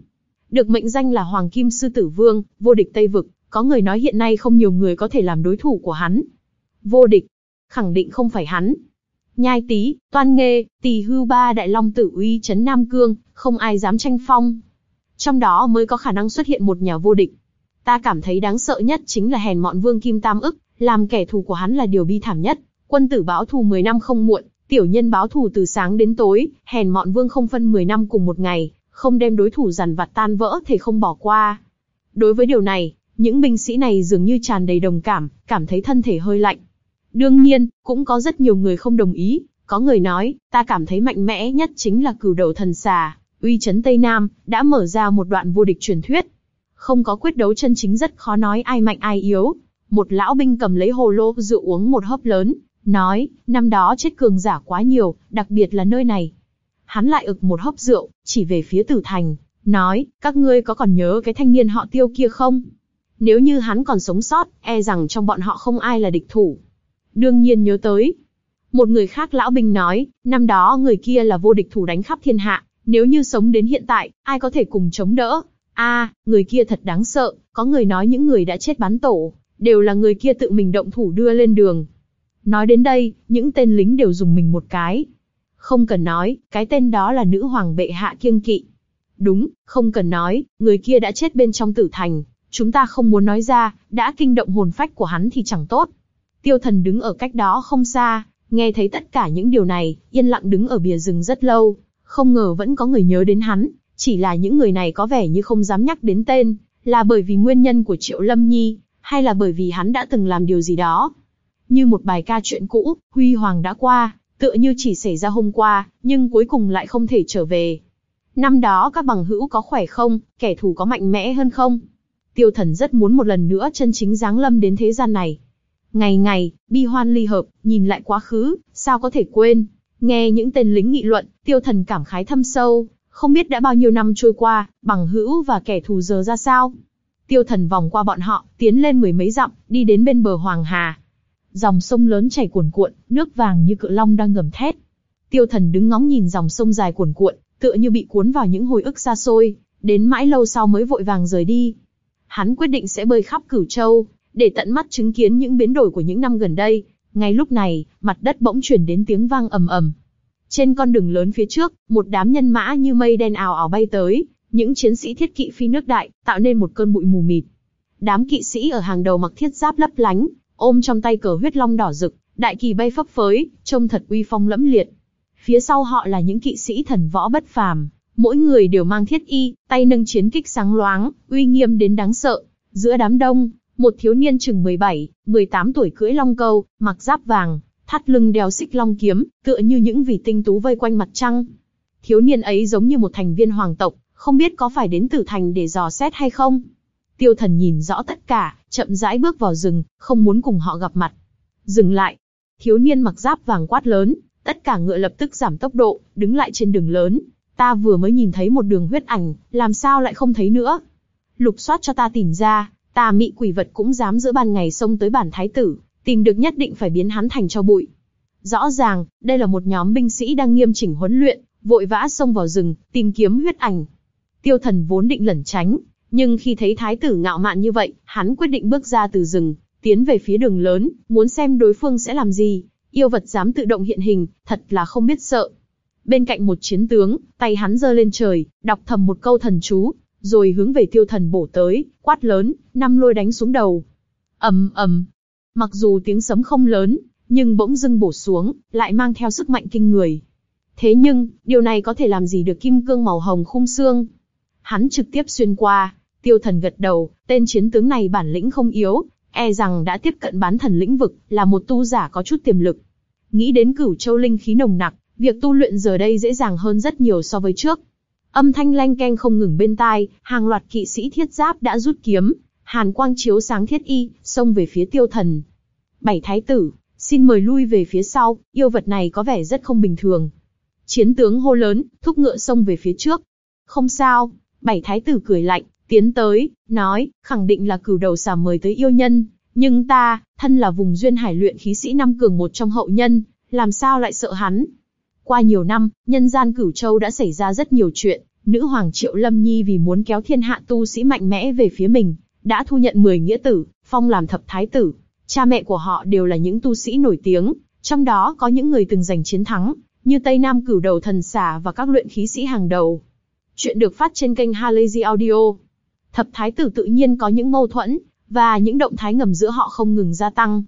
Được mệnh danh là Hoàng Kim Sư Tử Vương, vô địch Tây Vực, có người nói hiện nay không nhiều người có thể làm đối thủ của hắn. Vô địch, khẳng định không phải hắn. Nhai Tý, Toan Nghê, Tỳ Hưu Ba Đại Long Tử Uy chấn Nam Cương, không ai dám tranh phong. Trong đó mới có khả năng xuất hiện một nhà vô địch. Ta cảm thấy đáng sợ nhất chính là hèn mọn Vương Kim Tam ức, làm kẻ thù của hắn là điều bi thảm nhất. Quân tử báo thù 10 năm không muộn, Tiểu nhân báo thù từ sáng đến tối, hèn mọn vương không phân 10 năm cùng một ngày, không đem đối thủ dằn vặt tan vỡ thì không bỏ qua. Đối với điều này, những binh sĩ này dường như tràn đầy đồng cảm, cảm thấy thân thể hơi lạnh. Đương nhiên, cũng có rất nhiều người không đồng ý, có người nói, ta cảm thấy mạnh mẽ nhất chính là cửu đầu thần xà, uy chấn Tây Nam, đã mở ra một đoạn vô địch truyền thuyết. Không có quyết đấu chân chính rất khó nói ai mạnh ai yếu. Một lão binh cầm lấy hồ lô rượu uống một hớp lớn, nói, năm đó chết cường giả quá nhiều, đặc biệt là nơi này. Hắn lại ực một hớp rượu, chỉ về phía tử thành, nói, các ngươi có còn nhớ cái thanh niên họ tiêu kia không? Nếu như hắn còn sống sót, e rằng trong bọn họ không ai là địch thủ. Đương nhiên nhớ tới. Một người khác lão binh nói, năm đó người kia là vô địch thủ đánh khắp thiên hạ, nếu như sống đến hiện tại, ai có thể cùng chống đỡ? A, người kia thật đáng sợ, có người nói những người đã chết bắn tổ, đều là người kia tự mình động thủ đưa lên đường, Nói đến đây, những tên lính đều dùng mình một cái. Không cần nói, cái tên đó là nữ hoàng bệ hạ kiêng kỵ. Đúng, không cần nói, người kia đã chết bên trong tử thành. Chúng ta không muốn nói ra, đã kinh động hồn phách của hắn thì chẳng tốt. Tiêu thần đứng ở cách đó không xa, nghe thấy tất cả những điều này, yên lặng đứng ở bìa rừng rất lâu. Không ngờ vẫn có người nhớ đến hắn, chỉ là những người này có vẻ như không dám nhắc đến tên, là bởi vì nguyên nhân của Triệu Lâm Nhi, hay là bởi vì hắn đã từng làm điều gì đó. Như một bài ca chuyện cũ, huy hoàng đã qua, tựa như chỉ xảy ra hôm qua, nhưng cuối cùng lại không thể trở về. Năm đó các bằng hữu có khỏe không, kẻ thù có mạnh mẽ hơn không? Tiêu thần rất muốn một lần nữa chân chính giáng lâm đến thế gian này. Ngày ngày, bi hoan ly hợp, nhìn lại quá khứ, sao có thể quên? Nghe những tên lính nghị luận, tiêu thần cảm khái thâm sâu, không biết đã bao nhiêu năm trôi qua, bằng hữu và kẻ thù giờ ra sao? Tiêu thần vòng qua bọn họ, tiến lên mười mấy dặm, đi đến bên bờ Hoàng Hà, Dòng sông lớn chảy cuồn cuộn, nước vàng như cự long đang gầm thét. Tiêu Thần đứng ngóng nhìn dòng sông dài cuồn cuộn, tựa như bị cuốn vào những hồi ức xa xôi, đến mãi lâu sau mới vội vàng rời đi. Hắn quyết định sẽ bơi khắp Cửu Châu, để tận mắt chứng kiến những biến đổi của những năm gần đây. Ngay lúc này, mặt đất bỗng chuyển đến tiếng vang ầm ầm. Trên con đường lớn phía trước, một đám nhân mã như mây đen ảo ảo bay tới, những chiến sĩ thiết kỵ phi nước đại, tạo nên một cơn bụi mù mịt. Đám kỵ sĩ ở hàng đầu mặc thiết giáp lấp lánh, ôm trong tay cờ huyết long đỏ rực, đại kỳ bay phấp phới, trông thật uy phong lẫm liệt. Phía sau họ là những kỵ sĩ thần võ bất phàm, mỗi người đều mang thiết y, tay nâng chiến kích sáng loáng, uy nghiêm đến đáng sợ. Giữa đám đông, một thiếu niên chừng 17, 18 tuổi cưỡi long câu, mặc giáp vàng, thắt lưng đeo xích long kiếm, tựa như những vị tinh tú vây quanh mặt trăng. Thiếu niên ấy giống như một thành viên hoàng tộc, không biết có phải đến tử thành để dò xét hay không. Tiêu thần nhìn rõ tất cả, chậm rãi bước vào rừng, không muốn cùng họ gặp mặt. Dừng lại. Thiếu niên mặc giáp vàng quát lớn, tất cả ngựa lập tức giảm tốc độ, đứng lại trên đường lớn. Ta vừa mới nhìn thấy một đường huyết ảnh, làm sao lại không thấy nữa? Lục soát cho ta tìm ra, ta mị quỷ vật cũng dám giữa ban ngày xông tới bản thái tử, tìm được nhất định phải biến hắn thành cho bụi. Rõ ràng, đây là một nhóm binh sĩ đang nghiêm chỉnh huấn luyện, vội vã xông vào rừng, tìm kiếm huyết ảnh. Tiêu thần vốn định lẩn tránh, nhưng khi thấy thái tử ngạo mạn như vậy, hắn quyết định bước ra từ rừng, tiến về phía đường lớn, muốn xem đối phương sẽ làm gì. Yêu vật dám tự động hiện hình, thật là không biết sợ. Bên cạnh một chiến tướng, tay hắn giơ lên trời, đọc thầm một câu thần chú, rồi hướng về tiêu thần bổ tới, quát lớn, năm lôi đánh xuống đầu. ầm ầm, mặc dù tiếng sấm không lớn, nhưng bỗng dưng bổ xuống, lại mang theo sức mạnh kinh người. Thế nhưng, điều này có thể làm gì được kim cương màu hồng khung xương? Hắn trực tiếp xuyên qua, tiêu thần gật đầu, tên chiến tướng này bản lĩnh không yếu, e rằng đã tiếp cận bán thần lĩnh vực, là một tu giả có chút tiềm lực. Nghĩ đến cửu châu linh khí nồng nặc, việc tu luyện giờ đây dễ dàng hơn rất nhiều so với trước. Âm thanh lanh keng không ngừng bên tai, hàng loạt kỵ sĩ thiết giáp đã rút kiếm, hàn quang chiếu sáng thiết y, xông về phía tiêu thần. Bảy thái tử, xin mời lui về phía sau, yêu vật này có vẻ rất không bình thường. Chiến tướng hô lớn, thúc ngựa xông về phía trước. Không sao, bảy thái tử cười lạnh, tiến tới, nói, khẳng định là cửu đầu xà mời tới yêu nhân, nhưng ta, thân là vùng duyên hải luyện khí sĩ năm cường một trong hậu nhân, làm sao lại sợ hắn? Qua nhiều năm, nhân gian cửu châu đã xảy ra rất nhiều chuyện, nữ hoàng triệu lâm nhi vì muốn kéo thiên hạ tu sĩ mạnh mẽ về phía mình, đã thu nhận 10 nghĩa tử, phong làm thập thái tử. Cha mẹ của họ đều là những tu sĩ nổi tiếng, trong đó có những người từng giành chiến thắng, như Tây Nam cửu đầu thần xà và các luyện khí sĩ hàng đầu. Chuyện được phát trên kênh Halazy Audio. Thập thái tử tự nhiên có những mâu thuẫn, và những động thái ngầm giữa họ không ngừng gia tăng.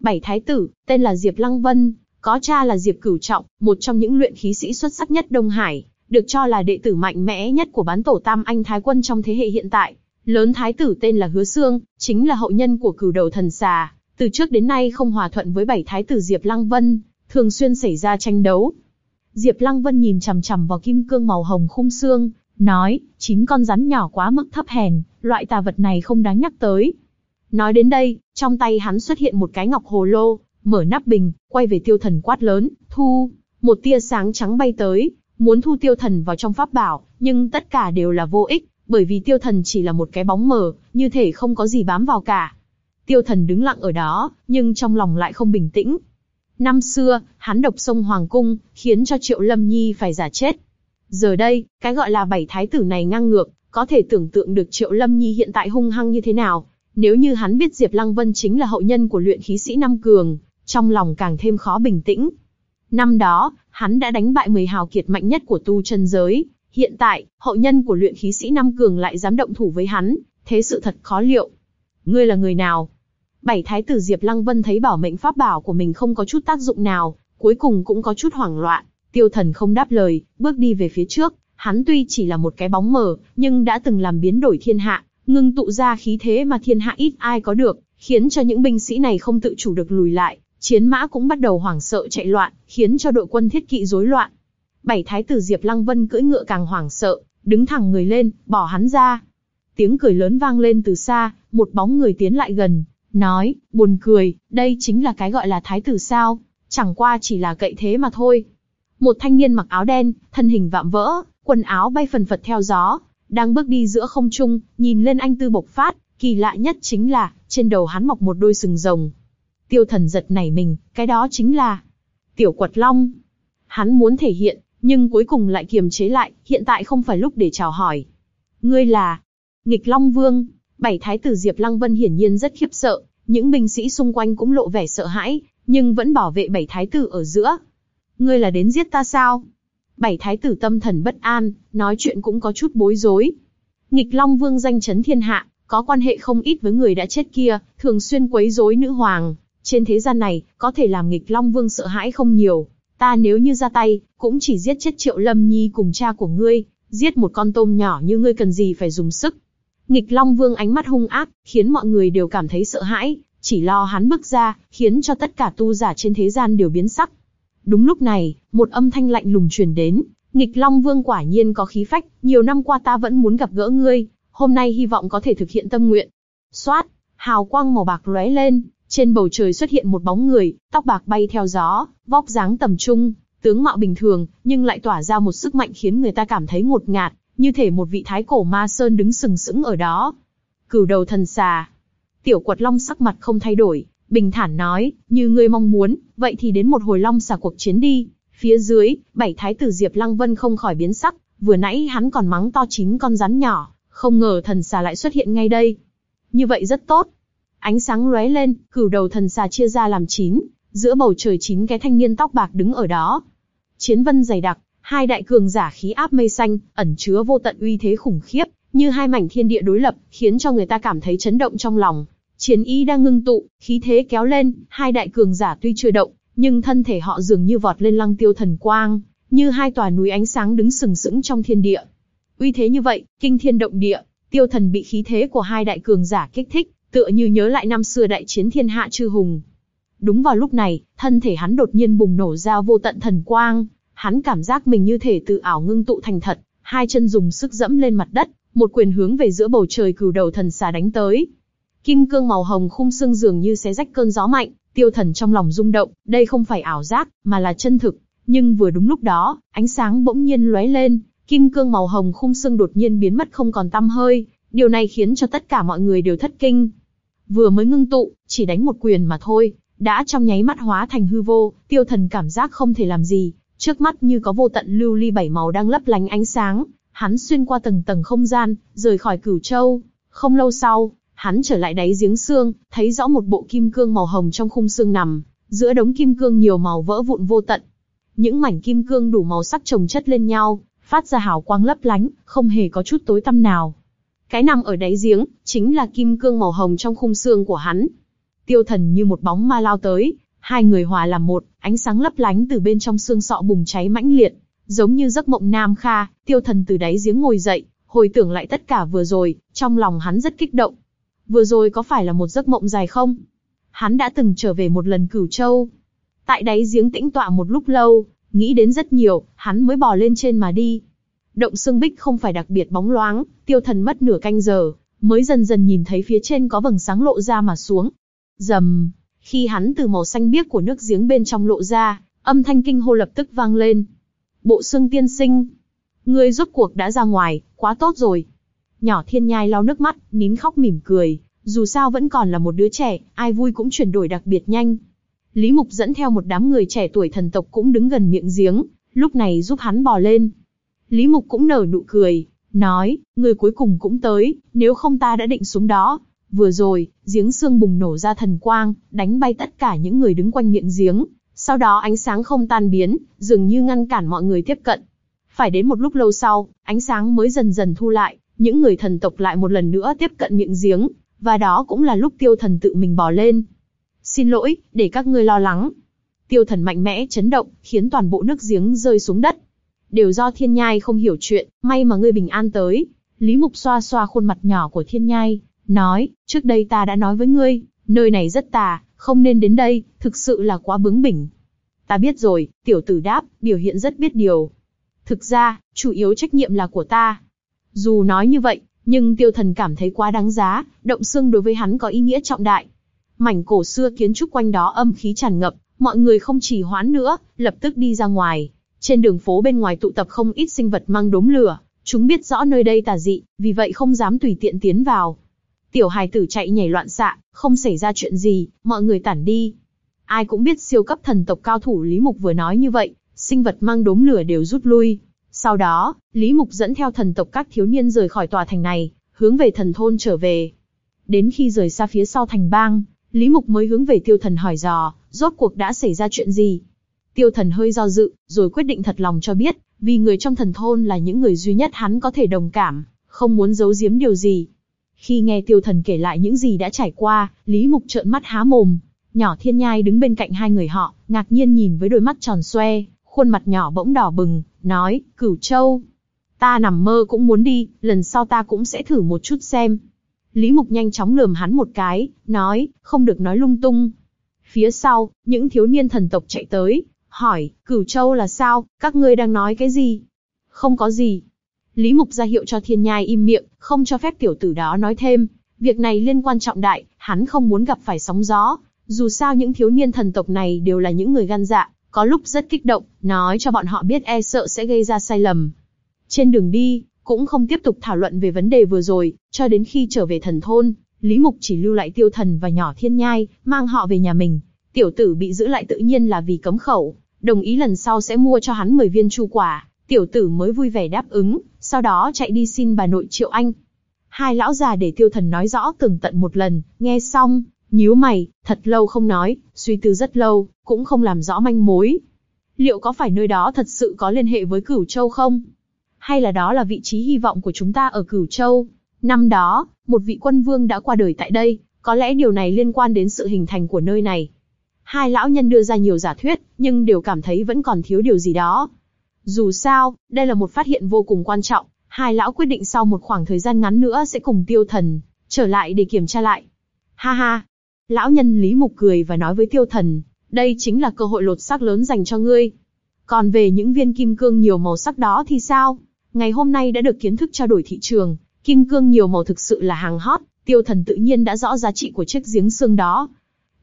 Bảy thái tử, tên là Diệp Lăng Vân, có cha là Diệp Cửu Trọng, một trong những luyện khí sĩ xuất sắc nhất Đông Hải, được cho là đệ tử mạnh mẽ nhất của bán tổ Tam Anh Thái Quân trong thế hệ hiện tại. Lớn thái tử tên là Hứa Sương, chính là hậu nhân của cửu đầu thần xà, từ trước đến nay không hòa thuận với bảy thái tử Diệp Lăng Vân, thường xuyên xảy ra tranh đấu. Diệp Lăng Vân nhìn chằm chằm vào kim cương màu hồng khung xương, nói, chín con rắn nhỏ quá mức thấp hèn, loại tà vật này không đáng nhắc tới. Nói đến đây, trong tay hắn xuất hiện một cái ngọc hồ lô, mở nắp bình, quay về tiêu thần quát lớn, thu, một tia sáng trắng bay tới, muốn thu tiêu thần vào trong pháp bảo, nhưng tất cả đều là vô ích, bởi vì tiêu thần chỉ là một cái bóng mờ, như thể không có gì bám vào cả. Tiêu thần đứng lặng ở đó, nhưng trong lòng lại không bình tĩnh. Năm xưa, hắn độc sông Hoàng Cung, khiến cho Triệu Lâm Nhi phải giả chết. Giờ đây, cái gọi là bảy thái tử này ngang ngược, có thể tưởng tượng được Triệu Lâm Nhi hiện tại hung hăng như thế nào. Nếu như hắn biết Diệp Lăng Vân chính là hậu nhân của luyện khí sĩ Nam Cường, trong lòng càng thêm khó bình tĩnh. Năm đó, hắn đã đánh bại 10 hào kiệt mạnh nhất của tu chân giới. Hiện tại, hậu nhân của luyện khí sĩ Nam Cường lại dám động thủ với hắn, thế sự thật khó liệu. Ngươi là người nào? Bảy thái tử Diệp Lăng Vân thấy bảo mệnh pháp bảo của mình không có chút tác dụng nào, cuối cùng cũng có chút hoảng loạn. Tiêu thần không đáp lời, bước đi về phía trước, hắn tuy chỉ là một cái bóng mờ, nhưng đã từng làm biến đổi thiên hạ, ngưng tụ ra khí thế mà thiên hạ ít ai có được, khiến cho những binh sĩ này không tự chủ được lùi lại, chiến mã cũng bắt đầu hoảng sợ chạy loạn, khiến cho đội quân thiết kỵ rối loạn. Bảy thái tử Diệp Lăng Vân cưỡi ngựa càng hoảng sợ, đứng thẳng người lên, bỏ hắn ra. Tiếng cười lớn vang lên từ xa, một bóng người tiến lại gần, nói, buồn cười, đây chính là cái gọi là thái tử sao, chẳng qua chỉ là cậy thế mà thôi. Một thanh niên mặc áo đen, thân hình vạm vỡ, quần áo bay phần phật theo gió, đang bước đi giữa không trung, nhìn lên anh tư bộc phát, kỳ lạ nhất chính là, trên đầu hắn mọc một đôi sừng rồng. Tiêu thần giật nảy mình, cái đó chính là Tiểu Quật Long. Hắn muốn thể hiện, nhưng cuối cùng lại kiềm chế lại, hiện tại không phải lúc để chào hỏi. Ngươi là Nghịch Long Vương. Bảy thái tử Diệp Lăng Vân hiển nhiên rất khiếp sợ, những binh sĩ xung quanh cũng lộ vẻ sợ hãi, nhưng vẫn bảo vệ bảy thái tử ở giữa. Ngươi là đến giết ta sao? Bảy thái tử tâm thần bất an, nói chuyện cũng có chút bối rối. Nghịch Long Vương danh chấn thiên hạ, có quan hệ không ít với người đã chết kia, thường xuyên quấy rối nữ hoàng. Trên thế gian này, có thể làm nghịch Long Vương sợ hãi không nhiều. Ta nếu như ra tay, cũng chỉ giết chết Triệu Lâm Nhi cùng cha của ngươi, giết một con tôm nhỏ như ngươi cần gì phải dùng sức. Nghịch Long Vương ánh mắt hung ác, khiến mọi người đều cảm thấy sợ hãi, chỉ lo hắn bước ra, khiến cho tất cả tu giả trên thế gian đều biến sắc. Đúng lúc này, một âm thanh lạnh lùng truyền đến, nghịch Long Vương quả nhiên có khí phách, nhiều năm qua ta vẫn muốn gặp gỡ ngươi, hôm nay hy vọng có thể thực hiện tâm nguyện. Xoát, hào quang màu bạc lóe lên, trên bầu trời xuất hiện một bóng người, tóc bạc bay theo gió, vóc dáng tầm trung, tướng mạo bình thường, nhưng lại tỏa ra một sức mạnh khiến người ta cảm thấy ngột ngạt, như thể một vị thái cổ ma sơn đứng sừng sững ở đó. Cửu đầu thần xà. Tiểu quật long sắc mặt không thay đổi, bình thản nói, như ngươi mong muốn, vậy thì đến một hồi long xà cuộc chiến đi. Phía dưới, bảy thái tử Diệp Lăng Vân không khỏi biến sắc, vừa nãy hắn còn mắng to chín con rắn nhỏ, không ngờ thần xà lại xuất hiện ngay đây. Như vậy rất tốt. Ánh sáng lóe lên, cửu đầu thần xà chia ra làm chín, giữa bầu trời chín cái thanh niên tóc bạc đứng ở đó. Chiến vân dày đặc, hai đại cường giả khí áp mây xanh, ẩn chứa vô tận uy thế khủng khiếp, như hai mảnh thiên địa đối lập, khiến cho người ta cảm thấy chấn động trong lòng. Chiến ý đang ngưng tụ, khí thế kéo lên, hai đại cường giả tuy chưa động, nhưng thân thể họ dường như vọt lên lăng tiêu thần quang, như hai tòa núi ánh sáng đứng sừng sững trong thiên địa. Uy thế như vậy, kinh thiên động địa, tiêu thần bị khí thế của hai đại cường giả kích thích, tựa như nhớ lại năm xưa đại chiến thiên hạ chư hùng. Đúng vào lúc này, thân thể hắn đột nhiên bùng nổ ra vô tận thần quang, hắn cảm giác mình như thể tự ảo ngưng tụ thành thật, hai chân dùng sức dẫm lên mặt đất, một quyền hướng về giữa bầu trời cừu đầu thần xà đánh tới. Kim cương màu hồng khung xương dường như xé rách cơn gió mạnh, tiêu thần trong lòng rung động, đây không phải ảo giác, mà là chân thực. Nhưng vừa đúng lúc đó, ánh sáng bỗng nhiên lóe lên, kim cương màu hồng khung xương đột nhiên biến mất không còn tăm hơi, điều này khiến cho tất cả mọi người đều thất kinh. Vừa mới ngưng tụ, chỉ đánh một quyền mà thôi, đã trong nháy mắt hóa thành hư vô, tiêu thần cảm giác không thể làm gì, trước mắt như có vô tận lưu ly bảy màu đang lấp lánh ánh sáng, hắn xuyên qua tầng tầng không gian, rời khỏi cửu châu. Không lâu sau, hắn trở lại đáy giếng xương, thấy rõ một bộ kim cương màu hồng trong khung xương nằm, giữa đống kim cương nhiều màu vỡ vụn vô tận. Những mảnh kim cương đủ màu sắc chồng chất lên nhau, phát ra hào quang lấp lánh, không hề có chút tối tăm nào. Cái nằm ở đáy giếng, chính là kim cương màu hồng trong khung xương của hắn. Tiêu thần như một bóng ma lao tới, hai người hòa làm một, ánh sáng lấp lánh từ bên trong xương sọ bùng cháy mãnh liệt, giống như giấc mộng nam kha, tiêu thần từ đáy giếng ngồi dậy, hồi tưởng lại tất cả vừa rồi, trong lòng hắn rất kích động. Vừa rồi có phải là một giấc mộng dài không? Hắn đã từng trở về một lần cửu châu. Tại đáy giếng tĩnh tọa một lúc lâu, nghĩ đến rất nhiều, hắn mới bò lên trên mà đi. Động xương bích không phải đặc biệt bóng loáng, tiêu thần mất nửa canh giờ, mới dần dần nhìn thấy phía trên có vầng sáng lộ ra mà xuống. Dầm, khi hắn từ màu xanh biếc của nước giếng bên trong lộ ra, âm thanh kinh hô lập tức vang lên. Bộ xương tiên sinh, ngươi rốt cuộc đã ra ngoài, quá tốt rồi. Nhỏ thiên nhai lau nước mắt, nín khóc mỉm cười, dù sao vẫn còn là một đứa trẻ, ai vui cũng chuyển đổi đặc biệt nhanh. Lý Mục dẫn theo một đám người trẻ tuổi thần tộc cũng đứng gần miệng giếng, lúc này giúp hắn bò lên. Lý Mục cũng nở nụ cười, nói, người cuối cùng cũng tới, nếu không ta đã định xuống đó. Vừa rồi, giếng xương bùng nổ ra thần quang, đánh bay tất cả những người đứng quanh miệng giếng. Sau đó ánh sáng không tan biến, dường như ngăn cản mọi người tiếp cận. Phải đến một lúc lâu sau, ánh sáng mới dần dần thu lại, những người thần tộc lại một lần nữa tiếp cận miệng giếng, và đó cũng là lúc tiêu thần tự mình bò lên. Xin lỗi, để các ngươi lo lắng. Tiêu thần mạnh mẽ chấn động, khiến toàn bộ nước giếng rơi xuống đất. Đều do thiên nhai không hiểu chuyện, may mà ngươi bình an tới. Lý Mục xoa xoa khuôn mặt nhỏ của thiên nhai, nói, trước đây ta đã nói với ngươi, nơi này rất tà, không nên đến đây, thực sự là quá bướng bỉnh. Ta biết rồi, tiểu tử đáp, biểu hiện rất biết điều. Thực ra, chủ yếu trách nhiệm là của ta. Dù nói như vậy, nhưng tiêu thần cảm thấy quá đáng giá, động xương đối với hắn có ý nghĩa trọng đại. Mảnh cổ xưa kiến trúc quanh đó âm khí tràn ngập, mọi người không chỉ hoãn nữa, lập tức đi ra ngoài. Trên đường phố bên ngoài tụ tập không ít sinh vật mang đốm lửa, chúng biết rõ nơi đây tà dị, vì vậy không dám tùy tiện tiến vào. Tiểu hài tử chạy nhảy loạn xạ, không xảy ra chuyện gì, mọi người tản đi. Ai cũng biết siêu cấp thần tộc cao thủ Lý Mục vừa nói như vậy, sinh vật mang đốm lửa đều rút lui. Sau đó, Lý Mục dẫn theo thần tộc các thiếu niên rời khỏi tòa thành này, hướng về thần thôn trở về. Đến khi rời xa phía sau thành bang, Lý Mục mới hướng về tiêu thần hỏi dò, rốt cuộc đã xảy ra chuyện gì. Tiêu thần hơi do dự, rồi quyết định thật lòng cho biết, vì người trong thần thôn là những người duy nhất hắn có thể đồng cảm, không muốn giấu giếm điều gì. Khi nghe tiêu thần kể lại những gì đã trải qua, Lý Mục trợn mắt há mồm. Nhỏ thiên nhai đứng bên cạnh hai người họ, ngạc nhiên nhìn với đôi mắt tròn xoe, khuôn mặt nhỏ bỗng đỏ bừng, nói, cửu châu. Ta nằm mơ cũng muốn đi, lần sau ta cũng sẽ thử một chút xem. Lý Mục nhanh chóng lườm hắn một cái, nói, không được nói lung tung. Phía sau, những thiếu niên thần tộc chạy tới, hỏi, cửu châu là sao, các ngươi đang nói cái gì? Không có gì. Lý Mục ra hiệu cho thiên nhai im miệng, không cho phép tiểu tử đó nói thêm. Việc này liên quan trọng đại, hắn không muốn gặp phải sóng gió. Dù sao những thiếu niên thần tộc này đều là những người gan dạ, có lúc rất kích động, nói cho bọn họ biết e sợ sẽ gây ra sai lầm. Trên đường đi, cũng không tiếp tục thảo luận về vấn đề vừa rồi, cho đến khi trở về thần thôn, Lý Mục chỉ lưu lại tiêu thần và nhỏ thiên nhai, mang họ về nhà mình. Tiểu tử bị giữ lại tự nhiên là vì cấm khẩu, đồng ý lần sau sẽ mua cho hắn 10 viên chu quả, tiểu tử mới vui vẻ đáp ứng, sau đó chạy đi xin bà nội Triệu Anh. Hai lão già để tiêu thần nói rõ tường tận một lần, nghe xong, nhíu mày, thật lâu không nói, suy tư rất lâu, cũng không làm rõ manh mối. Liệu có phải nơi đó thật sự có liên hệ với Cửu Châu không? Hay là đó là vị trí hy vọng của chúng ta ở Cửu Châu? Năm đó, một vị quân vương đã qua đời tại đây, có lẽ điều này liên quan đến sự hình thành của nơi này. Hai lão nhân đưa ra nhiều giả thuyết, nhưng đều cảm thấy vẫn còn thiếu điều gì đó. Dù sao, đây là một phát hiện vô cùng quan trọng, hai lão quyết định sau một khoảng thời gian ngắn nữa sẽ cùng tiêu thần, trở lại để kiểm tra lại. Ha ha! Lão nhân Lý Mục cười và nói với tiêu thần, đây chính là cơ hội lột xác lớn dành cho ngươi. Còn về những viên kim cương nhiều màu sắc đó thì sao? Ngày hôm nay đã được kiến thức trao đổi thị trường, kim cương nhiều màu thực sự là hàng hot, tiêu thần tự nhiên đã rõ giá trị của chiếc giếng xương đó.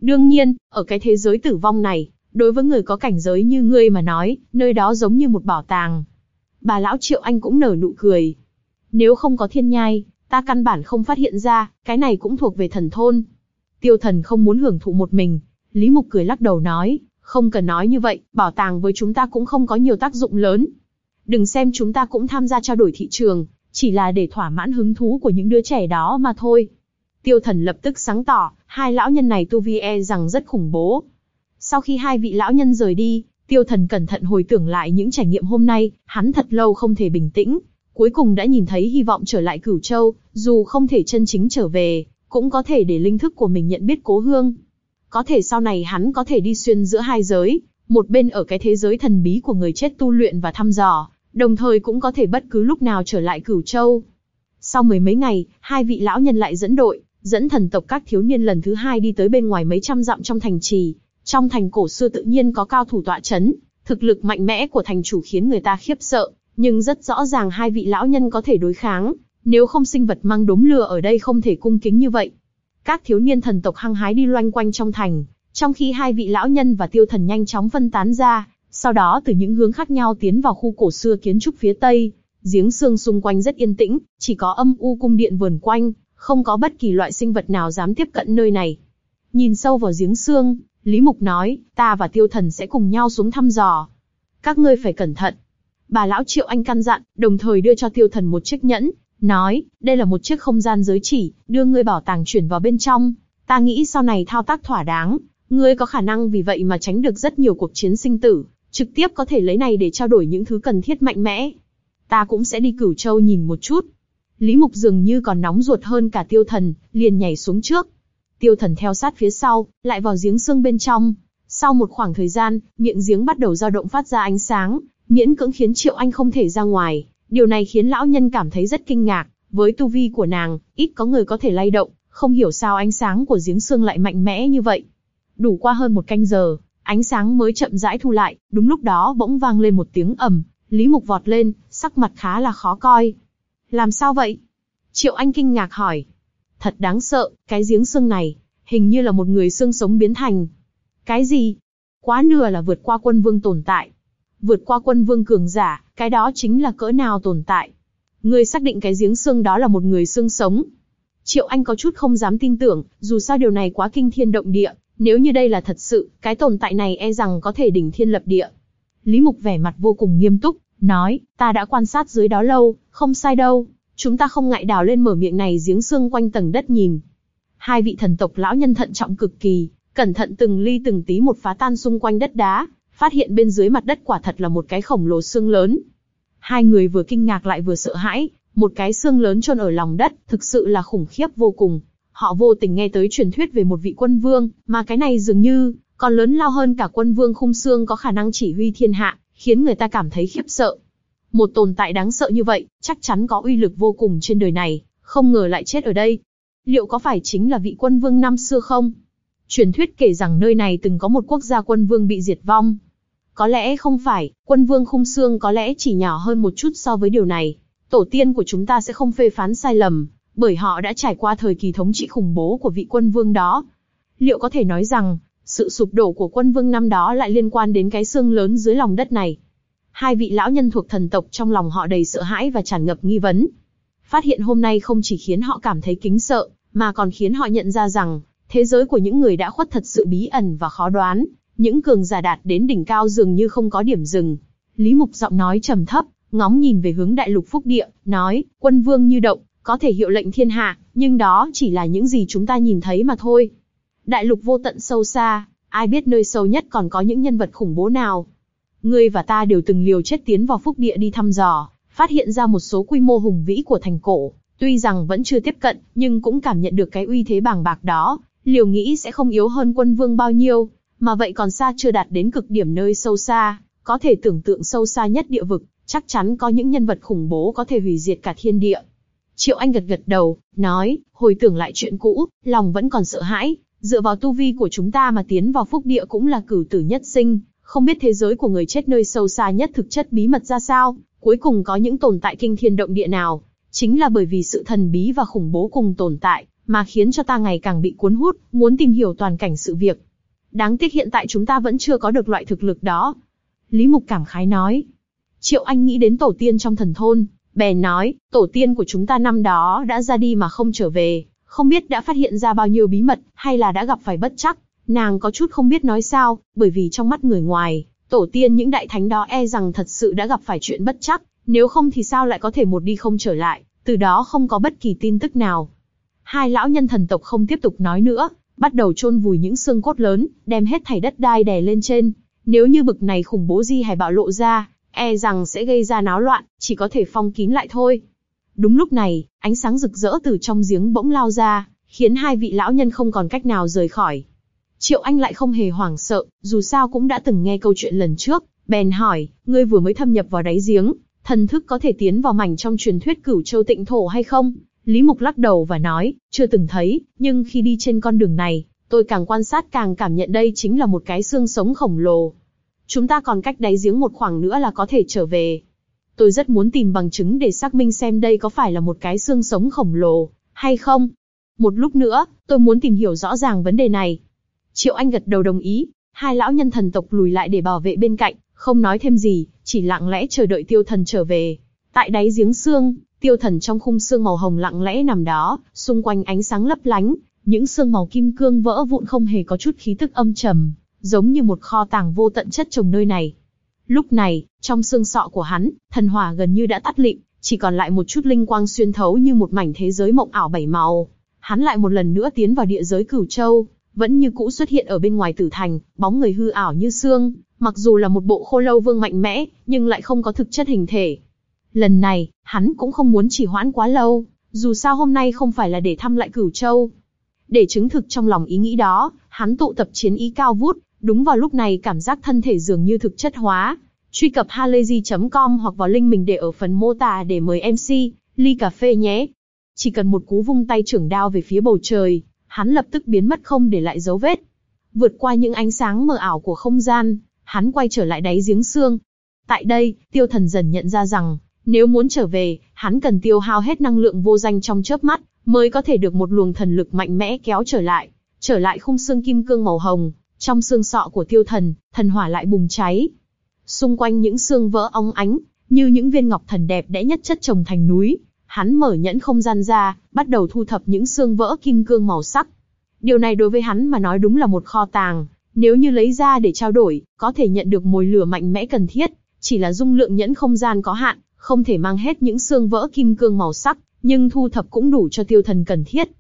Đương nhiên, ở cái thế giới tử vong này, đối với người có cảnh giới như ngươi mà nói, nơi đó giống như một bảo tàng. Bà lão Triệu Anh cũng nở nụ cười. Nếu không có thiên nhai, ta căn bản không phát hiện ra, cái này cũng thuộc về thần thôn. Tiêu thần không muốn hưởng thụ một mình, Lý Mục cười lắc đầu nói, không cần nói như vậy, bảo tàng với chúng ta cũng không có nhiều tác dụng lớn. Đừng xem chúng ta cũng tham gia trao đổi thị trường, chỉ là để thỏa mãn hứng thú của những đứa trẻ đó mà thôi. Tiêu thần lập tức sáng tỏ, hai lão nhân này tu vi e rằng rất khủng bố. Sau khi hai vị lão nhân rời đi, tiêu thần cẩn thận hồi tưởng lại những trải nghiệm hôm nay, hắn thật lâu không thể bình tĩnh. Cuối cùng đã nhìn thấy hy vọng trở lại cửu châu, dù không thể chân chính trở về, cũng có thể để linh thức của mình nhận biết cố hương. Có thể sau này hắn có thể đi xuyên giữa hai giới, một bên ở cái thế giới thần bí của người chết tu luyện và thăm dò, đồng thời cũng có thể bất cứ lúc nào trở lại cửu châu. Sau mười mấy ngày, hai vị lão nhân lại dẫn đội, dẫn thần tộc các thiếu niên lần thứ hai đi tới bên ngoài mấy trăm dặm trong thành trì. Trong thành cổ xưa tự nhiên có cao thủ tọa chấn, thực lực mạnh mẽ của thành chủ khiến người ta khiếp sợ, nhưng rất rõ ràng hai vị lão nhân có thể đối kháng, nếu không sinh vật mang đốm lửa ở đây không thể cung kính như vậy. Các thiếu niên thần tộc hăng hái đi loanh quanh trong thành, trong khi hai vị lão nhân và tiêu thần nhanh chóng phân tán ra, sau đó từ những hướng khác nhau tiến vào khu cổ xưa kiến trúc phía tây. Giếng xương xung quanh rất yên tĩnh, chỉ có âm u cung điện vườn quanh, không có bất kỳ loại sinh vật nào dám tiếp cận nơi này. Nhìn sâu vào giếng xương, Lý Mục nói, ta và tiêu thần sẽ cùng nhau xuống thăm dò. Các ngươi phải cẩn thận. Bà lão Triệu Anh căn dặn, đồng thời đưa cho tiêu thần một chiếc nhẫn, nói, đây là một chiếc không gian giới chỉ, đưa ngươi bảo tàng chuyển vào bên trong. Ta nghĩ sau này thao tác thỏa đáng, ngươi có khả năng vì vậy mà tránh được rất nhiều cuộc chiến sinh tử, trực tiếp có thể lấy này để trao đổi những thứ cần thiết mạnh mẽ. Ta cũng sẽ đi cửu châu nhìn một chút. Lý Mục dường như còn nóng ruột hơn cả tiêu thần, liền nhảy xuống trước. Tiêu thần theo sát phía sau, lại vào giếng xương bên trong. Sau một khoảng thời gian, miệng giếng bắt đầu dao động phát ra ánh sáng, miễn cưỡng khiến Triệu Anh không thể ra ngoài. Điều này khiến lão nhân cảm thấy rất kinh ngạc, với tu vi của nàng, ít có người có thể lay động, không hiểu sao ánh sáng của giếng xương lại mạnh mẽ như vậy. Đủ qua hơn một canh giờ, ánh sáng mới chậm rãi thu lại, đúng lúc đó bỗng vang lên một tiếng ầm, Lý Mục vọt lên, sắc mặt khá là khó coi. Làm sao vậy? Triệu Anh kinh ngạc hỏi. Thật đáng sợ, cái giếng xương này, hình như là một người xương sống biến thành. Cái gì? Quá nửa là vượt qua quân vương tồn tại. Vượt qua quân vương cường giả, cái đó chính là cỡ nào tồn tại. Ngươi xác định cái giếng xương đó là một người xương sống. Triệu Anh có chút không dám tin tưởng, dù sao điều này quá kinh thiên động địa, nếu như đây là thật sự, cái tồn tại này e rằng có thể đỉnh thiên lập địa. Lý Mục vẻ mặt vô cùng nghiêm túc, nói, ta đã quan sát dưới đó lâu, không sai đâu, chúng ta không ngại đào lên mở miệng này giếng xương quanh tầng đất nhìn. Hai vị thần tộc lão nhân thận trọng cực kỳ, cẩn thận từng ly từng tí một phá tan xung quanh đất đá, phát hiện bên dưới mặt đất quả thật là một cái khổng lồ xương lớn. Hai người vừa kinh ngạc lại vừa sợ hãi, một cái xương lớn chôn ở lòng đất, thực sự là khủng khiếp vô cùng. họ vô tình nghe tới truyền thuyết về một vị quân vương, mà cái này dường như còn lớn lao hơn cả quân vương khung xương có khả năng chỉ huy thiên hạ, khiến người ta cảm thấy khiếp sợ. Một tồn tại đáng sợ như vậy, chắc chắn có uy lực vô cùng trên đời này, không ngờ lại chết ở đây. Liệu có phải chính là vị quân vương năm xưa không? Truyền thuyết kể rằng nơi này từng có một quốc gia quân vương bị diệt vong. Có lẽ không phải, quân vương khung xương có lẽ chỉ nhỏ hơn một chút so với điều này. Tổ tiên của chúng ta sẽ không phê phán sai lầm, bởi họ đã trải qua thời kỳ thống trị khủng bố của vị quân vương đó. Liệu có thể nói rằng, sự sụp đổ của quân vương năm đó lại liên quan đến cái xương lớn dưới lòng đất này? Hai vị lão nhân thuộc thần tộc trong lòng họ đầy sợ hãi và tràn ngập nghi vấn. Phát hiện hôm nay không chỉ khiến họ cảm thấy kính sợ, mà còn khiến họ nhận ra rằng, thế giới của những người đã khuất thật sự bí ẩn và khó đoán, những cường giả đạt đến đỉnh cao dường như không có điểm dừng. Lý Mục giọng nói trầm thấp, ngóng nhìn về hướng đại lục phúc địa, nói, quân vương như động, có thể hiệu lệnh thiên hạ, nhưng đó chỉ là những gì chúng ta nhìn thấy mà thôi. Đại lục vô tận sâu xa, ai biết nơi sâu nhất còn có những nhân vật khủng bố nào. Ngươi và ta đều từng liều chết tiến vào phúc địa đi thăm dò, phát hiện ra một số quy mô hùng vĩ của thành cổ. Tuy rằng vẫn chưa tiếp cận, nhưng cũng cảm nhận được cái uy thế bàng bạc đó, liều nghĩ sẽ không yếu hơn quân vương bao nhiêu, mà vậy còn xa chưa đạt đến cực điểm nơi sâu xa, có thể tưởng tượng sâu xa nhất địa vực, chắc chắn có những nhân vật khủng bố có thể hủy diệt cả thiên địa. Triệu Anh gật gật đầu, nói, hồi tưởng lại chuyện cũ, lòng vẫn còn sợ hãi, dựa vào tu vi của chúng ta mà tiến vào phúc địa cũng là cửu tử nhất sinh, không biết thế giới của người chết nơi sâu xa nhất thực chất bí mật ra sao, cuối cùng có những tồn tại kinh thiên động địa nào. Chính là bởi vì sự thần bí và khủng bố cùng tồn tại, mà khiến cho ta ngày càng bị cuốn hút, muốn tìm hiểu toàn cảnh sự việc. Đáng tiếc hiện tại chúng ta vẫn chưa có được loại thực lực đó. Lý Mục cảm khái nói. Triệu Anh nghĩ đến tổ tiên trong thần thôn, bèn nói, tổ tiên của chúng ta năm đó đã ra đi mà không trở về, không biết đã phát hiện ra bao nhiêu bí mật, hay là đã gặp phải bất chắc. Nàng có chút không biết nói sao, bởi vì trong mắt người ngoài, tổ tiên những đại thánh đó e rằng thật sự đã gặp phải chuyện bất chắc, nếu không thì sao lại có thể một đi không trở lại, từ đó không có bất kỳ tin tức nào. Hai lão nhân thần tộc không tiếp tục nói nữa, bắt đầu chôn vùi những xương cốt lớn, đem hết thảy đất đai đè lên trên. Nếu như bực này khủng bố di hải bạo lộ ra, e rằng sẽ gây ra náo loạn, chỉ có thể phong kín lại thôi. Đúng lúc này, ánh sáng rực rỡ từ trong giếng bỗng lao ra, khiến hai vị lão nhân không còn cách nào rời khỏi. Triệu Anh lại không hề hoảng sợ, dù sao cũng đã từng nghe câu chuyện lần trước, bèn hỏi, ngươi vừa mới thâm nhập vào đáy giếng, thần thức có thể tiến vào mảnh trong truyền thuyết cửu châu tịnh thổ hay không? Lý Mục lắc đầu và nói, chưa từng thấy, nhưng khi đi trên con đường này, tôi càng quan sát càng cảm nhận đây chính là một cái xương sống khổng lồ. Chúng ta còn cách đáy giếng một khoảng nữa là có thể trở về. Tôi rất muốn tìm bằng chứng để xác minh xem đây có phải là một cái xương sống khổng lồ, hay không. Một lúc nữa, tôi muốn tìm hiểu rõ ràng vấn đề này. Triệu Anh gật đầu đồng ý, hai lão nhân thần tộc lùi lại để bảo vệ bên cạnh, không nói thêm gì, chỉ lặng lẽ chờ đợi tiêu thần trở về. Tại đáy giếng xương, tiêu thần trong khung xương màu hồng lặng lẽ nằm đó, xung quanh ánh sáng lấp lánh, những xương màu kim cương vỡ vụn không hề có chút khí tức âm trầm, giống như một kho tàng vô tận chất trồng nơi này. Lúc này, trong xương sọ của hắn, thần hỏa gần như đã tắt lịm, chỉ còn lại một chút linh quang xuyên thấu như một mảnh thế giới mộng ảo bảy màu. Hắn lại một lần nữa tiến vào địa giới cửu châu, vẫn như cũ xuất hiện ở bên ngoài tử thành, bóng người hư ảo như xương, mặc dù là một bộ khô lâu vương mạnh mẽ, nhưng lại không có thực chất hình thể. Lần này, hắn cũng không muốn chỉ hoãn quá lâu, dù sao hôm nay không phải là để thăm lại cửu châu. Để chứng thực trong lòng ý nghĩ đó, hắn tụ tập chiến ý cao vút, đúng vào lúc này cảm giác thân thể dường như thực chất hóa. Truy cập halayzi.com hoặc vào link mình để ở phần mô tả để mời MC, ly cà phê nhé. Chỉ cần một cú vung tay trưởng đao về phía bầu trời, hắn lập tức biến mất không để lại dấu vết. Vượt qua những ánh sáng mờ ảo của không gian, hắn quay trở lại đáy giếng xương. Tại đây, tiêu thần dần nhận ra rằng, nếu muốn trở về, hắn cần tiêu hao hết năng lượng vô danh trong chớp mắt, mới có thể được một luồng thần lực mạnh mẽ kéo trở lại. Trở lại khung xương kim cương màu hồng, trong xương sọ của tiêu thần, thần hỏa lại bùng cháy. Xung quanh những xương vỡ óng ánh, như những viên ngọc thần đẹp đẽ nhất chất chồng thành núi, hắn mở nhẫn không gian ra, bắt đầu thu thập những xương vỡ kim cương màu sắc. Điều này đối với hắn mà nói đúng là một kho tàng, nếu như lấy ra để trao đổi, có thể nhận được mồi lửa mạnh mẽ cần thiết, chỉ là dung lượng nhẫn không gian có hạn, không thể mang hết những xương vỡ kim cương màu sắc, nhưng thu thập cũng đủ cho tiêu thần cần thiết.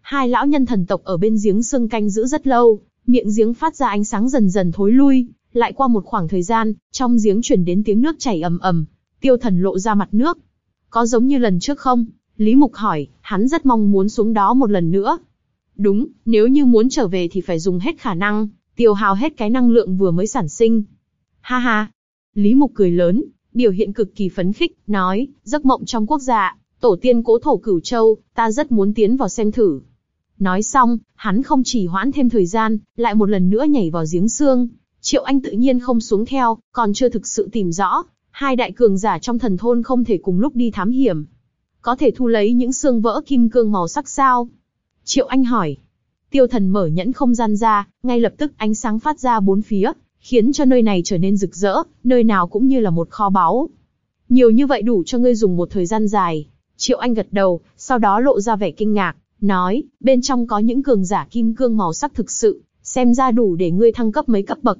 Hai lão nhân thần tộc ở bên giếng xương canh giữ rất lâu, miệng giếng phát ra ánh sáng dần dần thối lui, lại qua một khoảng thời gian, trong giếng chuyển đến tiếng nước chảy ầm ầm, tiêu thần lộ ra mặt nước. Có giống như lần trước không? Lý Mục hỏi, hắn rất mong muốn xuống đó một lần nữa. Đúng, nếu như muốn trở về thì phải dùng hết khả năng, tiêu hao hết cái năng lượng vừa mới sản sinh. Ha ha. Lý Mục cười lớn, biểu hiện cực kỳ phấn khích, nói, giấc mộng trong quốc gia, tổ tiên cố thổ cửu châu, ta rất muốn tiến vào xem thử. Nói xong, hắn không chỉ hoãn thêm thời gian, lại một lần nữa nhảy vào giếng xương. Triệu Anh tự nhiên không xuống theo, còn chưa thực sự tìm rõ, hai đại cường giả trong thần thôn không thể cùng lúc đi thám hiểm. Có thể thu lấy những xương vỡ kim cương màu sắc sao? Triệu Anh hỏi. Tiêu thần mở nhẫn không gian ra, ngay lập tức ánh sáng phát ra bốn phía, khiến cho nơi này trở nên rực rỡ, nơi nào cũng như là một kho báu. Nhiều như vậy đủ cho ngươi dùng một thời gian dài. Triệu Anh gật đầu, sau đó lộ ra vẻ kinh ngạc, nói, bên trong có những cường giả kim cương màu sắc thực sự, xem ra đủ để ngươi thăng cấp mấy cấp bậc.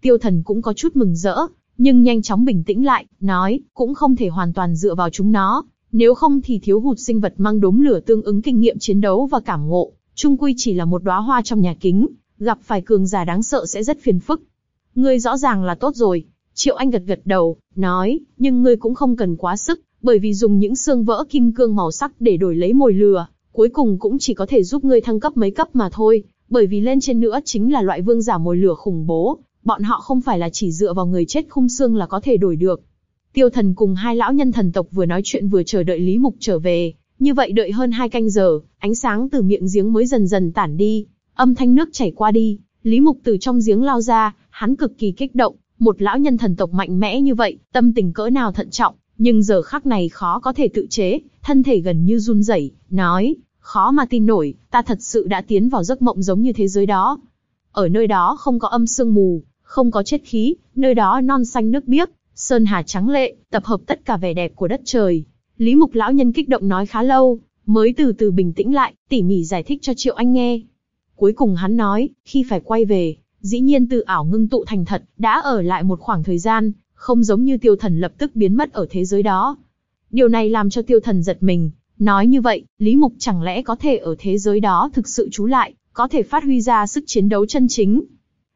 Tiêu thần cũng có chút mừng rỡ, nhưng nhanh chóng bình tĩnh lại, nói, cũng không thể hoàn toàn dựa vào chúng nó, nếu không thì thiếu hụt sinh vật mang đốm lửa tương ứng kinh nghiệm chiến đấu và cảm ngộ, trung quy chỉ là một đóa hoa trong nhà kính, gặp phải cường giả đáng sợ sẽ rất phiền phức. Ngươi rõ ràng là tốt rồi. Triệu Anh gật gật đầu, nói, nhưng ngươi cũng không cần quá sức, bởi vì dùng những xương vỡ kim cương màu sắc để đổi lấy mồi lừa, cuối cùng cũng chỉ có thể giúp ngươi thăng cấp mấy cấp mà thôi, bởi vì lên trên nữa chính là loại vương giả mồi lửa khủng bố, bọn họ không phải là chỉ dựa vào người chết khung xương là có thể đổi được. Tiêu thần cùng hai lão nhân thần tộc vừa nói chuyện vừa chờ đợi Lý Mục trở về, như vậy đợi hơn hai canh giờ, ánh sáng từ miệng giếng mới dần dần tản đi, âm thanh nước chảy qua đi, Lý Mục từ trong giếng lao ra, hắn cực kỳ kích động, một lão nhân thần tộc mạnh mẽ như vậy, tâm tình cỡ nào thận trọng, nhưng giờ khắc này khó có thể tự chế, thân thể gần như run rẩy, nói, khó mà tin nổi, ta thật sự đã tiến vào giấc mộng giống như thế giới đó. Ở nơi đó không có âm sương mù, không có chết khí, nơi đó non xanh nước biếc, sơn hà trắng lệ, tập hợp tất cả vẻ đẹp của đất trời. Lý Mục lão nhân kích động nói khá lâu, mới từ từ bình tĩnh lại, tỉ mỉ giải thích cho Triệu Anh nghe. Cuối cùng hắn nói, khi phải quay về, dĩ nhiên từ ảo ngưng tụ thành thật, đã ở lại một khoảng thời gian, không giống như tiêu thần lập tức biến mất ở thế giới đó. Điều này làm cho tiêu thần giật mình, nói như vậy, Lý Mục chẳng lẽ có thể ở thế giới đó thực sự trú lại, có thể phát huy ra sức chiến đấu chân chính.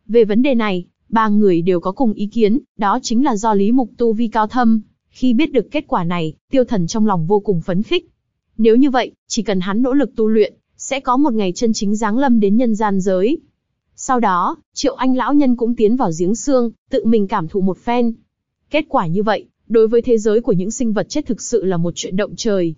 Về vấn đề này, ba người đều có cùng ý kiến, đó chính là do Lý Mục tu vi cao thâm. Khi biết được kết quả này, tiêu thần trong lòng vô cùng phấn khích. Nếu như vậy, chỉ cần hắn nỗ lực tu luyện, sẽ có một ngày chân chính giáng lâm đến nhân gian giới. Sau đó, Triệu Anh lão nhân cũng tiến vào giếng xương, tự mình cảm thụ một phen. Kết quả như vậy, đối với thế giới của những sinh vật chết thực sự là một chuyện động trời.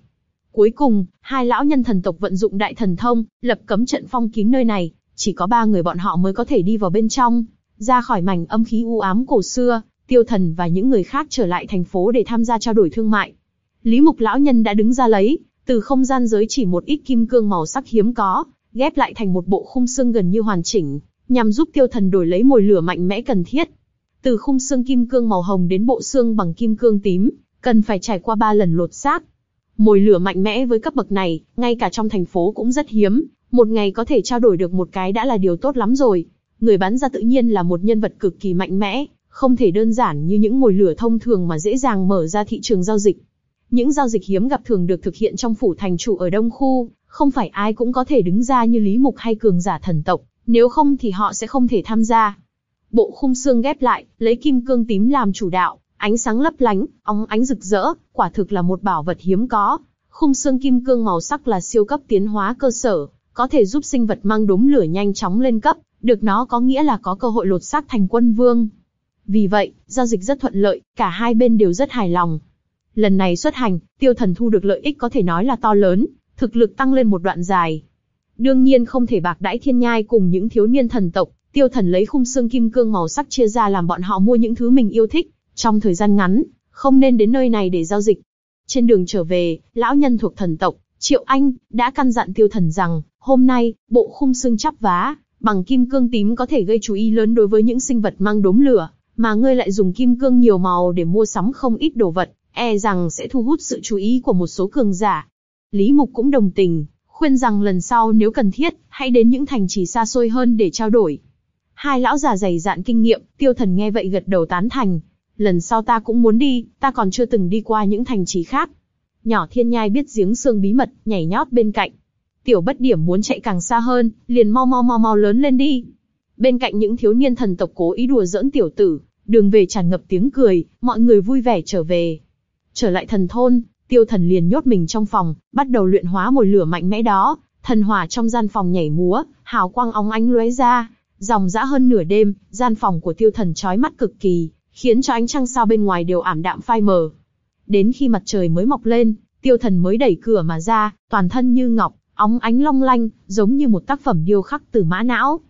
Cuối cùng, hai lão nhân thần tộc vận dụng đại thần thông, lập cấm trận phong kín nơi này, chỉ có ba người bọn họ mới có thể đi vào bên trong, ra khỏi mảnh âm khí u ám cổ xưa, tiêu thần và những người khác trở lại thành phố để tham gia trao đổi thương mại. Lý Mục lão nhân đã đứng ra lấy, từ không gian giới chỉ một ít kim cương màu sắc hiếm có, ghép lại thành một bộ khung xương gần như hoàn chỉnh, nhằm giúp tiêu thần đổi lấy mồi lửa mạnh mẽ cần thiết. Từ khung xương kim cương màu hồng đến bộ xương bằng kim cương tím, cần phải trải qua ba lần lột xác. Mồi lửa mạnh mẽ với cấp bậc này, ngay cả trong thành phố cũng rất hiếm, một ngày có thể trao đổi được một cái đã là điều tốt lắm rồi. Người bán ra tự nhiên là một nhân vật cực kỳ mạnh mẽ, không thể đơn giản như những mồi lửa thông thường mà dễ dàng mở ra thị trường giao dịch. Những giao dịch hiếm gặp thường được thực hiện trong phủ thành chủ ở Đông Khu, không phải ai cũng có thể đứng ra như Lý Mục hay cường giả thần tộc, nếu không thì họ sẽ không thể tham gia. Bộ khung xương ghép lại, lấy kim cương tím làm chủ đạo, ánh sáng lấp lánh, óng ánh rực rỡ, quả thực là một bảo vật hiếm có. Khung xương kim cương màu sắc là siêu cấp tiến hóa cơ sở, có thể giúp sinh vật mang đốm lửa nhanh chóng lên cấp, được nó có nghĩa là có cơ hội lột xác thành quân vương. Vì vậy, giao dịch rất thuận lợi, cả hai bên đều rất hài lòng. Lần này xuất hành, tiêu thần thu được lợi ích có thể nói là to lớn, thực lực tăng lên một đoạn dài. Đương nhiên không thể bạc đãi thiên nhai cùng những thiếu niên thần tộc, tiêu thần lấy khung xương kim cương màu sắc chia ra làm bọn họ mua những thứ mình yêu thích, trong thời gian ngắn, không nên đến nơi này để giao dịch. Trên đường trở về, lão nhân thuộc thần tộc, Triệu Anh, đã căn dặn tiêu thần rằng, hôm nay, bộ khung xương chắp vá, bằng kim cương tím có thể gây chú ý lớn đối với những sinh vật mang đốm lửa, mà ngươi lại dùng kim cương nhiều màu để mua sắm không ít đồ vật, e rằng sẽ thu hút sự chú ý của một số cường giả. Lý Mục cũng đồng tình, khuyên rằng lần sau nếu cần thiết, hãy đến những thành trì xa xôi hơn để trao đổi. Hai lão già dày dạn kinh nghiệm, tiêu thần nghe vậy gật đầu tán thành. Lần sau ta cũng muốn đi, ta còn chưa từng đi qua những thành trì khác. Nhỏ thiên nhai biết giếng xương bí mật, nhảy nhót bên cạnh. Tiểu bất điểm muốn chạy càng xa hơn, liền mau mau mau mau lớn lên đi. Bên cạnh những thiếu niên thần tộc cố ý đùa giỡn tiểu tử, đường về tràn ngập tiếng cười, mọi người vui vẻ trở về. Trở lại thần thôn, tiêu thần liền nhốt mình trong phòng, bắt đầu luyện hóa mồi lửa mạnh mẽ đó, Thần hỏa trong gian phòng nhảy múa, hào quang óng ánh lóe ra, dòng dã hơn nửa đêm, gian phòng của tiêu thần chói mắt cực kỳ, khiến cho ánh trăng sao bên ngoài đều ảm đạm phai mờ. Đến khi mặt trời mới mọc lên, tiêu thần mới đẩy cửa mà ra, toàn thân như ngọc, óng ánh long lanh, giống như một tác phẩm điêu khắc từ mã não.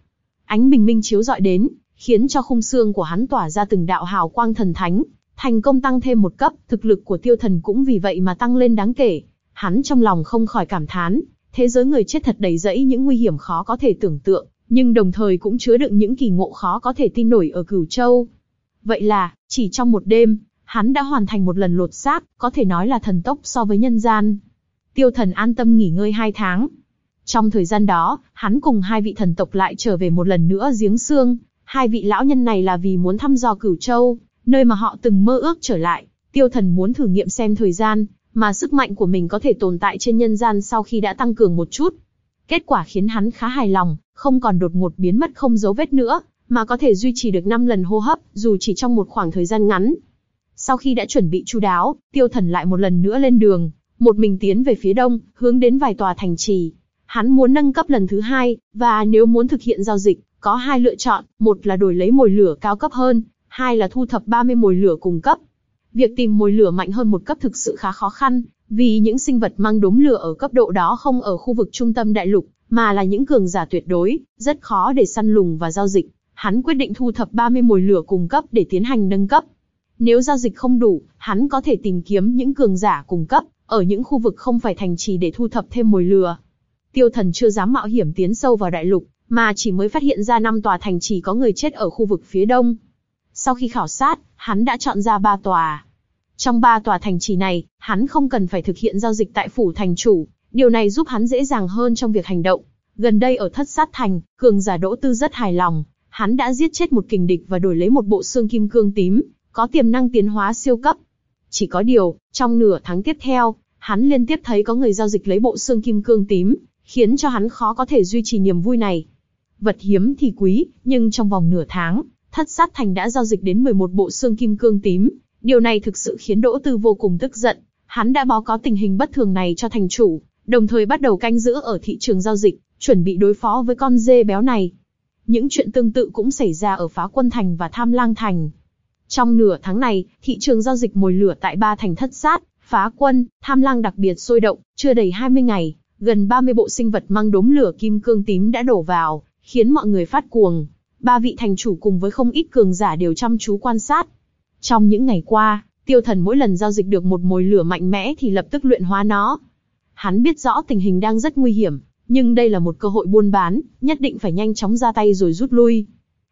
Ánh bình minh chiếu dọi đến, khiến cho khung xương của hắn tỏa ra từng đạo hào quang thần thánh, thành công tăng thêm một cấp, thực lực của tiêu thần cũng vì vậy mà tăng lên đáng kể. Hắn trong lòng không khỏi cảm thán, thế giới người chết thật đầy rẫy những nguy hiểm khó có thể tưởng tượng, nhưng đồng thời cũng chứa đựng những kỳ ngộ khó có thể tin nổi ở Cửu Châu. Vậy là, chỉ trong một đêm, hắn đã hoàn thành một lần lột xác, có thể nói là thần tốc so với nhân gian. Tiêu thần an tâm nghỉ ngơi hai tháng. Trong thời gian đó, hắn cùng hai vị thần tộc lại trở về một lần nữa giếng xương. Hai vị lão nhân này là vì muốn thăm dò Cửu Châu, nơi mà họ từng mơ ước trở lại. Tiêu thần muốn thử nghiệm xem thời gian, mà sức mạnh của mình có thể tồn tại trên nhân gian sau khi đã tăng cường một chút. Kết quả khiến hắn khá hài lòng, không còn đột ngột biến mất không dấu vết nữa, mà có thể duy trì được 5 lần hô hấp, dù chỉ trong một khoảng thời gian ngắn. Sau khi đã chuẩn bị chu đáo, tiêu thần lại một lần nữa lên đường, một mình tiến về phía đông, hướng đến vài tòa thành trì. Hắn muốn nâng cấp lần thứ hai, và nếu muốn thực hiện giao dịch, có hai lựa chọn, một là đổi lấy mồi lửa cao cấp hơn, hai là thu thập 30 mồi lửa cùng cấp. Việc tìm mồi lửa mạnh hơn một cấp thực sự khá khó khăn, vì những sinh vật mang đốm lửa ở cấp độ đó không ở khu vực trung tâm đại lục, mà là những cường giả tuyệt đối, rất khó để săn lùng và giao dịch. Hắn quyết định thu thập 30 mồi lửa cùng cấp để tiến hành nâng cấp. Nếu giao dịch không đủ, hắn có thể tìm kiếm những cường giả cùng cấp, ở những khu vực không phải thành trì để thu thập thêm mồi lửa. Tiêu thần chưa dám mạo hiểm tiến sâu vào đại lục, mà chỉ mới phát hiện ra năm tòa thành trì có người chết ở khu vực phía đông. Sau khi khảo sát, hắn đã chọn ra ba tòa. Trong ba tòa thành trì này, hắn không cần phải thực hiện giao dịch tại phủ thành chủ, điều này giúp hắn dễ dàng hơn trong việc hành động. Gần đây ở thất sát thành, cường giả đỗ tư rất hài lòng, hắn đã giết chết một kình địch và đổi lấy một bộ xương kim cương tím, có tiềm năng tiến hóa siêu cấp. Chỉ có điều, trong nửa tháng tiếp theo, hắn liên tiếp thấy có người giao dịch lấy bộ xương kim cương tím, khiến cho hắn khó có thể duy trì niềm vui này. Vật hiếm thì quý, nhưng trong vòng nửa tháng, thất sát thành đã giao dịch đến 11 bộ xương kim cương tím. Điều này thực sự khiến Đỗ Tư vô cùng tức giận. Hắn đã báo cáo tình hình bất thường này cho thành chủ, đồng thời bắt đầu canh giữ ở thị trường giao dịch, chuẩn bị đối phó với con dê béo này. Những chuyện tương tự cũng xảy ra ở phá quân thành và tham lang thành. Trong nửa tháng này, thị trường giao dịch mồi lửa tại ba thành thất sát, phá quân, tham lang đặc biệt sôi động, chưa đầy 20 ngày, gần 30 bộ sinh vật mang đốm lửa kim cương tím đã đổ vào, khiến mọi người phát cuồng. Ba vị thành chủ cùng với không ít cường giả đều chăm chú quan sát. Trong những ngày qua, tiêu thần mỗi lần giao dịch được một mồi lửa mạnh mẽ thì lập tức luyện hóa nó. Hắn biết rõ tình hình đang rất nguy hiểm, nhưng đây là một cơ hội buôn bán, nhất định phải nhanh chóng ra tay rồi rút lui.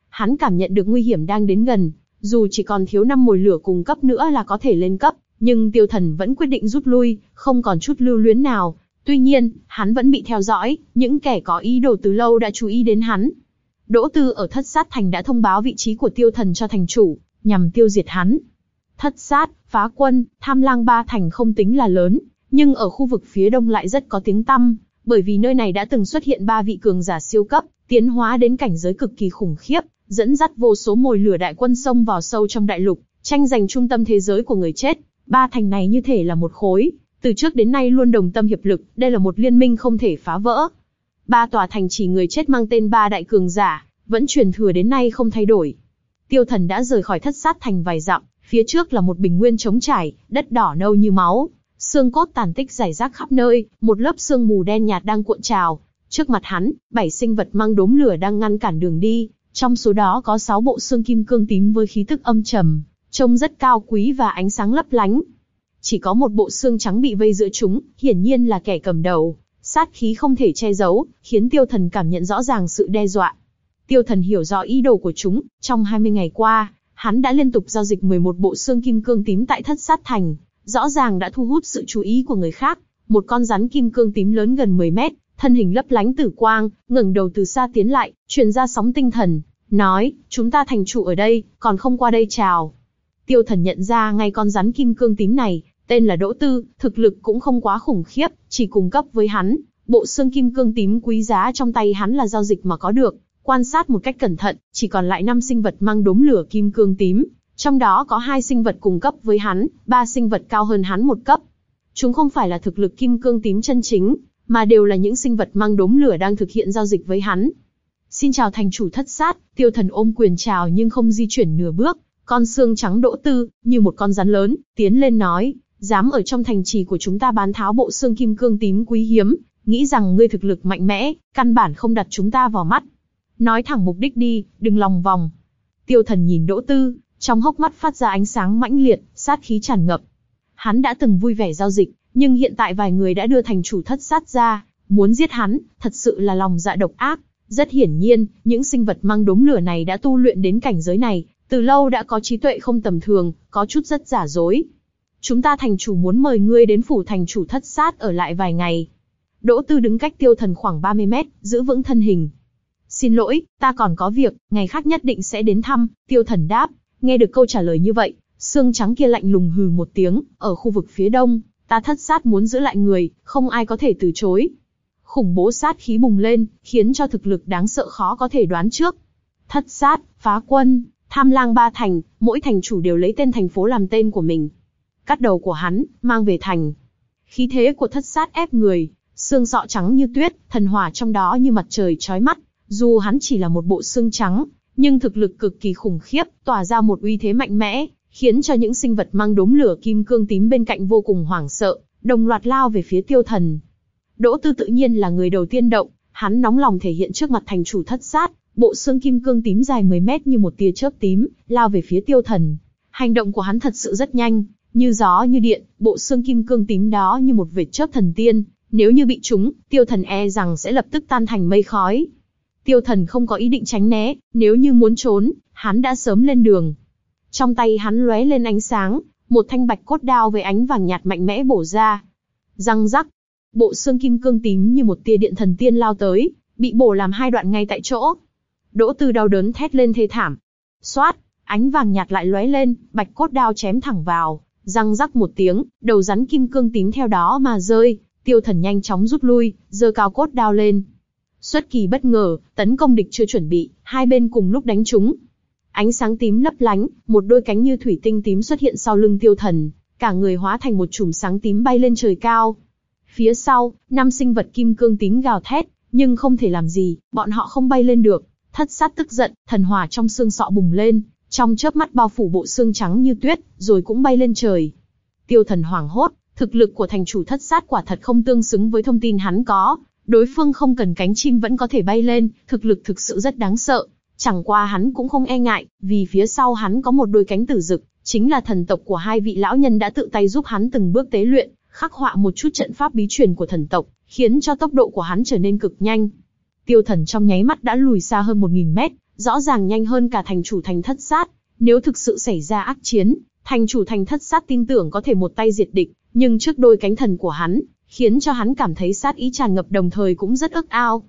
Hắn cảm nhận được nguy hiểm đang đến gần, dù chỉ còn thiếu năm mồi lửa cùng cấp nữa là có thể lên cấp, nhưng tiêu thần vẫn quyết định rút lui, không còn chút lưu luyến nào. Tuy nhiên, hắn vẫn bị theo dõi, những kẻ có ý đồ từ lâu đã chú ý đến hắn. Đỗ Tư ở thất sát thành đã thông báo vị trí của tiêu thần cho thành chủ, nhằm tiêu diệt hắn. Thất sát, phá quân, tham lang ba thành không tính là lớn, nhưng ở khu vực phía đông lại rất có tiếng tăm, bởi vì nơi này đã từng xuất hiện ba vị cường giả siêu cấp, tiến hóa đến cảnh giới cực kỳ khủng khiếp, dẫn dắt vô số mồi lửa đại quân xông vào sâu trong đại lục, tranh giành trung tâm thế giới của người chết. Ba thành này như thể là một khối, từ trước đến nay luôn đồng tâm hiệp lực, đây là một liên minh không thể phá vỡ. Ba tòa thành chỉ người chết mang tên ba đại cường giả, vẫn truyền thừa đến nay không thay đổi. Tiêu thần đã rời khỏi thất sát thành vài dặm, phía trước là một bình nguyên trống trải, đất đỏ nâu như máu, xương cốt tàn tích rải rác khắp nơi, một lớp xương mù đen nhạt đang cuộn trào. Trước mặt hắn, bảy sinh vật mang đốm lửa đang ngăn cản đường đi, trong số đó có sáu bộ xương kim cương tím với khí tức âm trầm, trông rất cao quý và ánh sáng lấp lánh. Chỉ có một bộ xương trắng bị vây giữa chúng, hiển nhiên là kẻ cầm đầu. Sát khí không thể che giấu, khiến tiêu thần cảm nhận rõ ràng sự đe dọa. Tiêu thần hiểu rõ ý đồ của chúng, trong 20 ngày qua, hắn đã liên tục giao dịch 11 bộ xương kim cương tím tại thất sát thành, rõ ràng đã thu hút sự chú ý của người khác. Một con rắn kim cương tím lớn gần 10 mét, thân hình lấp lánh tử quang, ngẩng đầu từ xa tiến lại, truyền ra sóng tinh thần, nói, chúng ta thành chủ ở đây, còn không qua đây chào. Tiêu thần nhận ra ngay con rắn kim cương tím này, tên là Đỗ Tư, thực lực cũng không quá khủng khiếp, chỉ cùng cấp với hắn. Bộ xương kim cương tím quý giá trong tay hắn là giao dịch mà có được. Quan sát một cách cẩn thận, chỉ còn lại 5 sinh vật mang đốm lửa kim cương tím. Trong đó có hai sinh vật cùng cấp với hắn, ba sinh vật cao hơn hắn một cấp. Chúng không phải là thực lực kim cương tím chân chính, mà đều là những sinh vật mang đốm lửa đang thực hiện giao dịch với hắn. Xin chào thành chủ thất sát, tiêu thần ôm quyền chào nhưng không di chuyển nửa bước, con xương trắng đỗ tư, như một con rắn lớn, tiến lên nói, dám ở trong thành trì của chúng ta bán tháo bộ xương kim cương tím quý hiếm, nghĩ rằng ngươi thực lực mạnh mẽ, căn bản không đặt chúng ta vào mắt. Nói thẳng mục đích đi, đừng lòng vòng. Tiêu thần nhìn đỗ tư, trong hốc mắt phát ra ánh sáng mãnh liệt, sát khí tràn ngập. Hắn đã từng vui vẻ giao dịch, nhưng hiện tại vài người đã đưa thành chủ thất sát ra, muốn giết hắn, thật sự là lòng dạ độc ác. Rất hiển nhiên, những sinh vật mang đốm lửa này đã tu luyện đến cảnh giới này, từ lâu đã có trí tuệ không tầm thường, có chút rất giả dối. Chúng ta thành chủ muốn mời ngươi đến phủ thành chủ thất sát ở lại vài ngày. Đỗ Tư đứng cách tiêu thần khoảng 30 mét, giữ vững thân hình. Xin lỗi, ta còn có việc, ngày khác nhất định sẽ đến thăm, tiêu thần đáp. Nghe được câu trả lời như vậy, xương trắng kia lạnh lùng hừ một tiếng, ở khu vực phía đông, ta thất sát muốn giữ lại người, không ai có thể từ chối. Khủng bố sát khí bùng lên, khiến cho thực lực đáng sợ khó có thể đoán trước. Thất sát, phá quân, tham lang ba thành, mỗi thành chủ đều lấy tên thành phố làm tên của mình. Cắt đầu của hắn, mang về thành. Khí thế của thất sát ép người, xương sọ trắng như tuyết, thần hỏa trong đó như mặt trời chói mắt. Dù hắn chỉ là một bộ xương trắng, nhưng thực lực cực kỳ khủng khiếp, tỏa ra một uy thế mạnh mẽ, khiến cho những sinh vật mang đốm lửa kim cương tím bên cạnh vô cùng hoảng sợ, đồng loạt lao về phía tiêu thần. Đỗ Tư tự nhiên là người đầu tiên động, hắn nóng lòng thể hiện trước mặt thành chủ thất sát, bộ xương kim cương tím dài 10 mét như một tia chớp tím, lao về phía tiêu thần. Hành động của hắn thật sự rất nhanh, như gió như điện, bộ xương kim cương tím đó như một vệt chớp thần tiên, nếu như bị trúng, tiêu thần e rằng sẽ lập tức tan thành mây khói. Tiêu thần không có ý định tránh né, nếu như muốn trốn, hắn đã sớm lên đường. Trong tay hắn lóe lên ánh sáng, một thanh bạch cốt đao với ánh vàng nhạt mạnh mẽ bổ ra. Răng rắc, bộ xương kim cương tím như một tia điện thần tiên lao tới, bị bổ làm hai đoạn ngay tại chỗ. Đỗ Tư đau đớn thét lên thê thảm. Xoát, ánh vàng nhạt lại lóe lên, bạch cốt đao chém thẳng vào, răng rắc một tiếng, đầu rắn kim cương tím theo đó mà rơi, tiêu thần nhanh chóng rút lui, giơ cao cốt đao lên. Xuất kỳ bất ngờ, tấn công địch chưa chuẩn bị, hai bên cùng lúc đánh chúng. Ánh sáng tím lấp lánh, một đôi cánh như thủy tinh tím xuất hiện sau lưng tiêu thần, cả người hóa thành một chùm sáng tím bay lên trời cao. Phía sau, năm sinh vật kim cương tím gào thét, nhưng không thể làm gì, bọn họ không bay lên được. Thất sát tức giận, thần hỏa trong xương sọ bùng lên, trong chớp mắt bao phủ bộ xương trắng như tuyết, rồi cũng bay lên trời. Tiêu thần hoảng hốt, thực lực của thành chủ thất sát quả thật không tương xứng với thông tin hắn có. Đối phương không cần cánh chim vẫn có thể bay lên, thực lực thực sự rất đáng sợ. Chẳng qua hắn cũng không e ngại, vì phía sau hắn có một đôi cánh tử dực, chính là thần tộc của hai vị lão nhân đã tự tay giúp hắn từng bước tế luyện, khắc họa một chút trận pháp bí truyền của thần tộc, khiến cho tốc độ của hắn trở nên cực nhanh. Tiêu thần trong nháy mắt đã lùi xa hơn 1.000 mét, rõ ràng nhanh hơn cả thành chủ thành thất sát. Nếu thực sự xảy ra ác chiến, thành chủ thành thất sát tin tưởng có thể một tay diệt địch, nhưng trước đôi cánh thần của hắn, khiến cho hắn cảm thấy sát ý tràn ngập đồng thời cũng rất ức ao.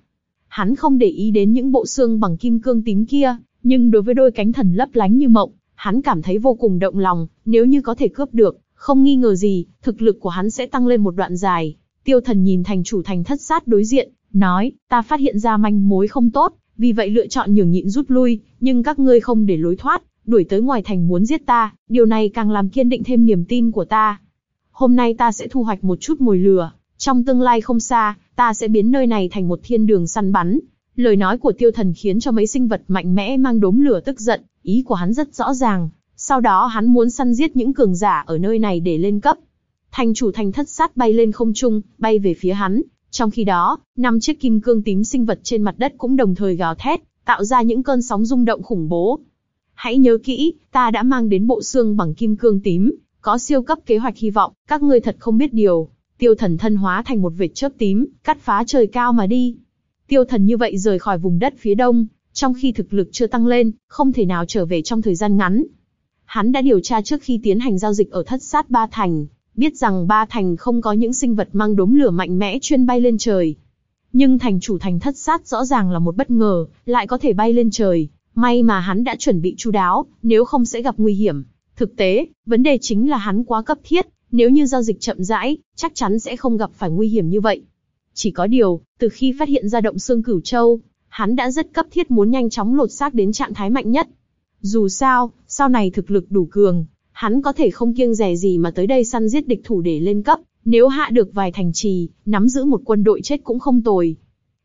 Hắn không để ý đến những bộ xương bằng kim cương tím kia, nhưng đối với đôi cánh thần lấp lánh như mộng, hắn cảm thấy vô cùng động lòng, nếu như có thể cướp được, không nghi ngờ gì, thực lực của hắn sẽ tăng lên một đoạn dài. Tiêu thần nhìn thành chủ thành thất sát đối diện, nói, ta phát hiện ra manh mối không tốt, vì vậy lựa chọn nhường nhịn rút lui, nhưng các ngươi không để lối thoát, đuổi tới ngoài thành muốn giết ta, điều này càng làm kiên định thêm niềm tin của ta. Hôm nay ta sẽ thu hoạch một chút mồi lừa, trong tương lai không xa, ta sẽ biến nơi này thành một thiên đường săn bắn. Lời nói của tiêu thần khiến cho mấy sinh vật mạnh mẽ mang đốm lửa tức giận, ý của hắn rất rõ ràng. Sau đó hắn muốn săn giết những cường giả ở nơi này để lên cấp. Thành chủ thành thất sát bay lên không trung, bay về phía hắn. Trong khi đó, năm chiếc kim cương tím sinh vật trên mặt đất cũng đồng thời gào thét, tạo ra những cơn sóng rung động khủng bố. Hãy nhớ kỹ, ta đã mang đến bộ xương bằng kim cương tím, có siêu cấp kế hoạch hy vọng, các ngươi thật không biết điều. Tiêu thần thân hóa thành một vệt chớp tím, cắt phá trời cao mà đi. Tiêu thần như vậy rời khỏi vùng đất phía đông, trong khi thực lực chưa tăng lên, không thể nào trở về trong thời gian ngắn. Hắn đã điều tra trước khi tiến hành giao dịch ở thất sát Ba Thành, biết rằng Ba Thành không có những sinh vật mang đốm lửa mạnh mẽ chuyên bay lên trời. Nhưng thành chủ thành thất sát rõ ràng là một bất ngờ, lại có thể bay lên trời. May mà hắn đã chuẩn bị chu đáo, nếu không sẽ gặp nguy hiểm. Thực tế, vấn đề chính là hắn quá cấp thiết, nếu như giao dịch chậm rãi, chắc chắn sẽ không gặp phải nguy hiểm như vậy. Chỉ có điều, từ khi phát hiện ra động xương cửu châu, hắn đã rất cấp thiết muốn nhanh chóng lột xác đến trạng thái mạnh nhất. Dù sao, sau này thực lực đủ cường, hắn có thể không kiêng dè gì mà tới đây săn giết địch thủ để lên cấp, Nếu hạ được vài thành trì, nắm giữ một quân đội chết cũng không tồi.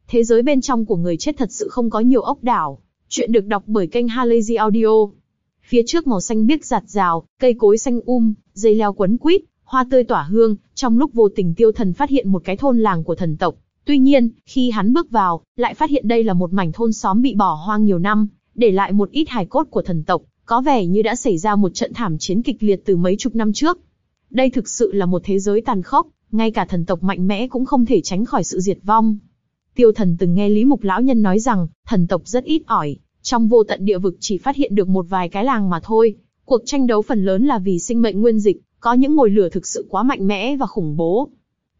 Thế giới bên trong của người chết thật sự không có nhiều ốc đảo. Chuyện được đọc bởi kênh Halazy Audio. Phía trước màu xanh biếc giạt rào, cây cối xanh um, dây leo quấn quýt, hoa tươi tỏa hương, trong lúc vô tình tiêu thần phát hiện một cái thôn làng của thần tộc. Tuy nhiên, khi hắn bước vào, lại phát hiện đây là một mảnh thôn xóm bị bỏ hoang nhiều năm, để lại một ít hài cốt của thần tộc, có vẻ như đã xảy ra một trận thảm chiến kịch liệt từ mấy chục năm trước. Đây thực sự là một thế giới tàn khốc, ngay cả thần tộc mạnh mẽ cũng không thể tránh khỏi sự diệt vong. Tiêu thần từng nghe Lý Mục Lão Nhân nói rằng, thần tộc rất ít ỏi, trong vô tận địa vực chỉ phát hiện được một vài cái làng mà thôi. Cuộc tranh đấu phần lớn là vì sinh mệnh nguyên dịch, có những ngồi lửa thực sự quá mạnh mẽ và khủng bố.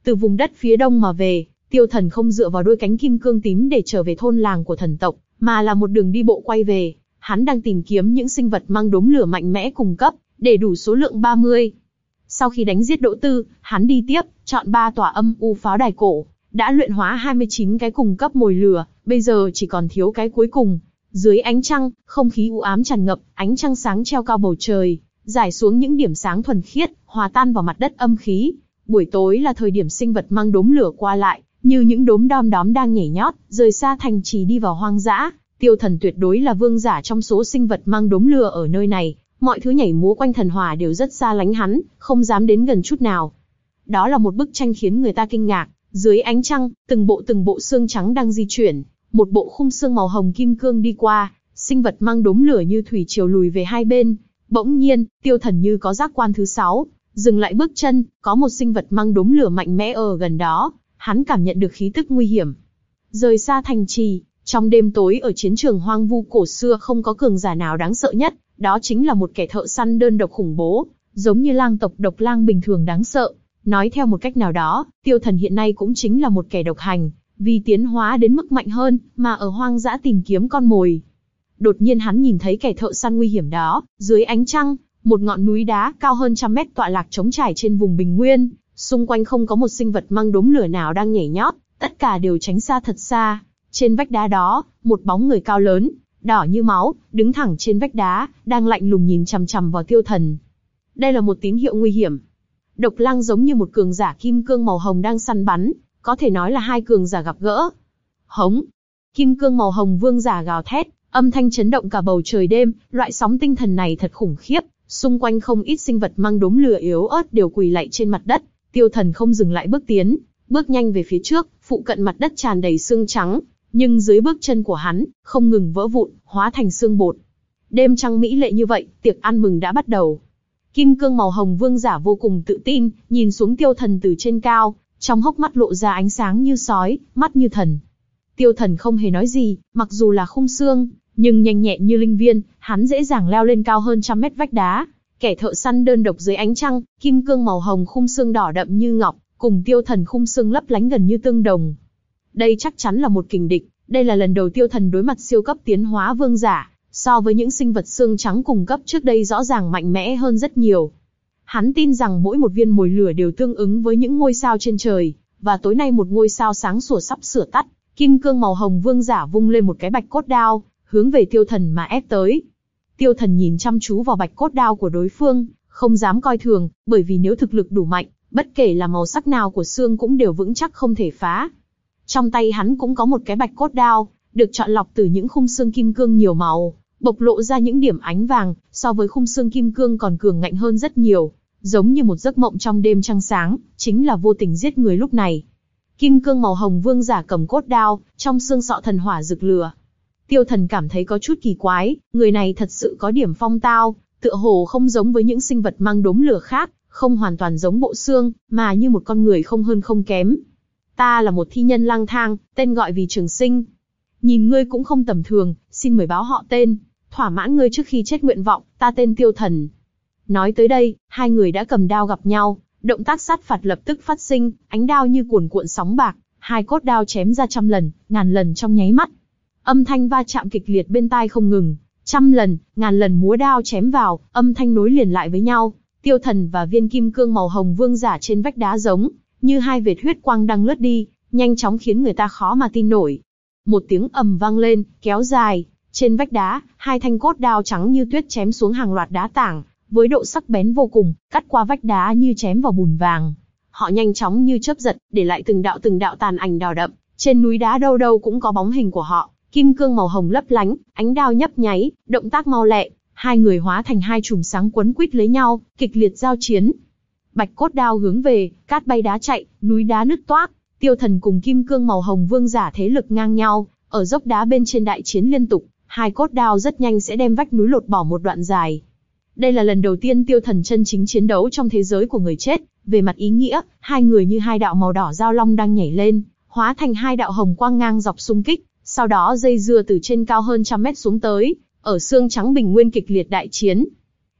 Từ vùng đất phía đông mà về, tiêu thần không dựa vào đôi cánh kim cương tím để trở về thôn làng của thần tộc, mà là một đường đi bộ quay về. Hắn đang tìm kiếm những sinh vật mang đốm lửa mạnh mẽ cùng cấp, để đủ số lượng 30. Sau khi đánh giết Đỗ Tư, hắn đi tiếp, chọn ba tòa âm u pháo đài cổ, đã luyện hóa 29 cái cùng cấp mồi lửa, bây giờ chỉ còn thiếu cái cuối cùng. Dưới ánh trăng, không khí u ám tràn ngập, ánh trăng sáng treo cao bầu trời, giải xuống những điểm sáng thuần khiết, hòa tan vào mặt đất âm khí. Buổi tối là thời điểm sinh vật mang đốm lửa qua lại, như những đốm đom đóm đang nhảy nhót, rời xa thành trì đi vào hoang dã. Tiêu thần tuyệt đối là vương giả trong số sinh vật mang đốm lửa ở nơi này, mọi thứ nhảy múa quanh thần hỏa đều rất xa lánh hắn, không dám đến gần chút nào. Đó là một bức tranh khiến người ta kinh ngạc, dưới ánh trăng, từng bộ từng bộ xương trắng đang di chuyển, một bộ khung xương màu hồng kim cương đi qua, sinh vật mang đốm lửa như thủy triều lùi về hai bên. Bỗng nhiên, tiêu thần như có giác quan thứ sáu, dừng lại bước chân, có một sinh vật mang đốm lửa mạnh mẽ ở gần đó, hắn cảm nhận được khí tức nguy hiểm. Rời xa thành trì, trong đêm tối ở chiến trường hoang vu cổ xưa không có cường giả nào đáng sợ nhất, đó chính là một kẻ thợ săn đơn độc khủng bố, giống như lang tộc độc lang bình thường đáng sợ. Nói theo một cách nào đó, tiêu thần hiện nay cũng chính là một kẻ độc hành, vì tiến hóa đến mức mạnh hơn, mà ở hoang dã tìm kiếm con mồi. Đột nhiên hắn nhìn thấy kẻ thợ săn nguy hiểm đó, dưới ánh trăng, một ngọn núi đá cao hơn trăm mét tọa lạc trống trải trên vùng bình nguyên, xung quanh không có một sinh vật mang đốm lửa nào đang nhảy nhót, tất cả đều tránh xa thật xa. Trên vách đá đó, một bóng người cao lớn, đỏ như máu, đứng thẳng trên vách đá, đang lạnh lùng nhìn chằm chằm vào tiêu thần. Đây là một tín hiệu nguy hiểm. Độc lăng giống như một cường giả kim cương màu hồng đang săn bắn, có thể nói là hai cường giả gặp gỡ. Hống! Kim cương màu hồng vương giả gào thét, âm thanh chấn động cả bầu trời đêm, loại sóng tinh thần này thật khủng khiếp, xung quanh không ít sinh vật mang đốm lửa yếu ớt đều quỳ lạy trên mặt đất, tiêu thần không dừng lại bước tiến, bước nhanh về phía trước, phụ cận mặt đất tràn đầy xương trắng, nhưng dưới bước chân của hắn, không ngừng vỡ vụn, hóa thành xương bột. Đêm trăng mỹ lệ như vậy, tiệc ăn mừng đã bắt đầu. Kim cương màu hồng vương giả vô cùng tự tin, nhìn xuống tiêu thần từ trên cao, trong hốc mắt lộ ra ánh sáng như sói, mắt như thần. Tiêu thần không hề nói gì, mặc dù là khung xương, nhưng nhanh nhẹn như linh viên, hắn dễ dàng leo lên cao hơn trăm mét vách đá. Kẻ thợ săn đơn độc dưới ánh trăng, kim cương màu hồng khung xương đỏ đậm như ngọc, cùng tiêu thần khung xương lấp lánh gần như tương đồng. Đây chắc chắn là một kình địch, đây là lần đầu tiêu thần đối mặt siêu cấp tiến hóa vương giả, so với những sinh vật xương trắng cùng cấp trước đây rõ ràng mạnh mẽ hơn rất nhiều. Hắn tin rằng mỗi một viên mồi lửa đều tương ứng với những ngôi sao trên trời, và tối nay một ngôi sao sáng sủa sắp sửa tắt, kim cương màu hồng vương giả vung lên một cái bạch cốt đao, hướng về tiêu thần mà ép tới. Tiêu thần nhìn chăm chú vào bạch cốt đao của đối phương, không dám coi thường, bởi vì nếu thực lực đủ mạnh, bất kể là màu sắc nào của xương cũng đều vững chắc không thể phá. Trong tay hắn cũng có một cái bạch cốt đao, được chọn lọc từ những khung xương kim cương nhiều màu, bộc lộ ra những điểm ánh vàng, so với khung xương kim cương còn cường ngạnh hơn rất nhiều, giống như một giấc mộng trong đêm trăng sáng, chính là vô tình giết người lúc này. Kim cương màu hồng vương giả cầm cốt đao, trong xương sọ thần hỏa rực lửa. Tiêu thần cảm thấy có chút kỳ quái, người này thật sự có điểm phong tao, tựa hồ không giống với những sinh vật mang đốm lửa khác, không hoàn toàn giống bộ xương, mà như một con người không hơn không kém. Ta là một thi nhân lang thang, tên gọi vì trường sinh. Nhìn ngươi cũng không tầm thường, xin mời báo họ tên, thỏa mãn ngươi trước khi chết nguyện vọng, ta tên tiêu thần. Nói tới đây, hai người đã cầm đao gặp nhau, động tác sát phạt lập tức phát sinh, ánh đao như cuồn cuộn sóng bạc, hai cốt đao chém ra trăm lần, ngàn lần trong nháy mắt. Âm thanh va chạm kịch liệt bên tai không ngừng, trăm lần, ngàn lần múa đao chém vào, âm thanh nối liền lại với nhau. Tiêu thần và viên kim cương màu hồng vương giả trên vách đá giống, như hai vệt huyết quang đang lướt đi, nhanh chóng khiến người ta khó mà tin nổi. Một tiếng ầm vang lên, kéo dài, trên vách đá, hai thanh cốt đao trắng như tuyết chém xuống hàng loạt đá tảng, với độ sắc bén vô cùng, cắt qua vách đá như chém vào bùn vàng. họ nhanh chóng như chớp giật, để lại từng đạo từng đạo tàn ảnh đỏ đậm, trên núi đá đâu đâu cũng có bóng hình của họ, kim cương màu hồng lấp lánh, ánh đao nhấp nháy, động tác mau lẹ, hai người hóa thành hai chùm sáng quấn quýt lấy nhau, kịch liệt giao chiến. Bạch cốt đao hướng về, cát bay đá chạy, núi đá nứt toác, tiêu thần cùng kim cương màu hồng vương giả thế lực ngang nhau, ở dốc đá bên trên đại chiến liên tục, hai cốt đao rất nhanh sẽ đem vách núi lột bỏ một đoạn dài. Đây là lần đầu tiên tiêu thần chân chính chiến đấu trong thế giới của người chết, về mặt ý nghĩa, hai người như hai đạo màu đỏ giao long đang nhảy lên, hóa thành hai đạo hồng quang ngang dọc xung kích, sau đó dây dưa từ trên cao hơn trăm mét xuống tới, ở xương trắng bình nguyên kịch liệt đại chiến.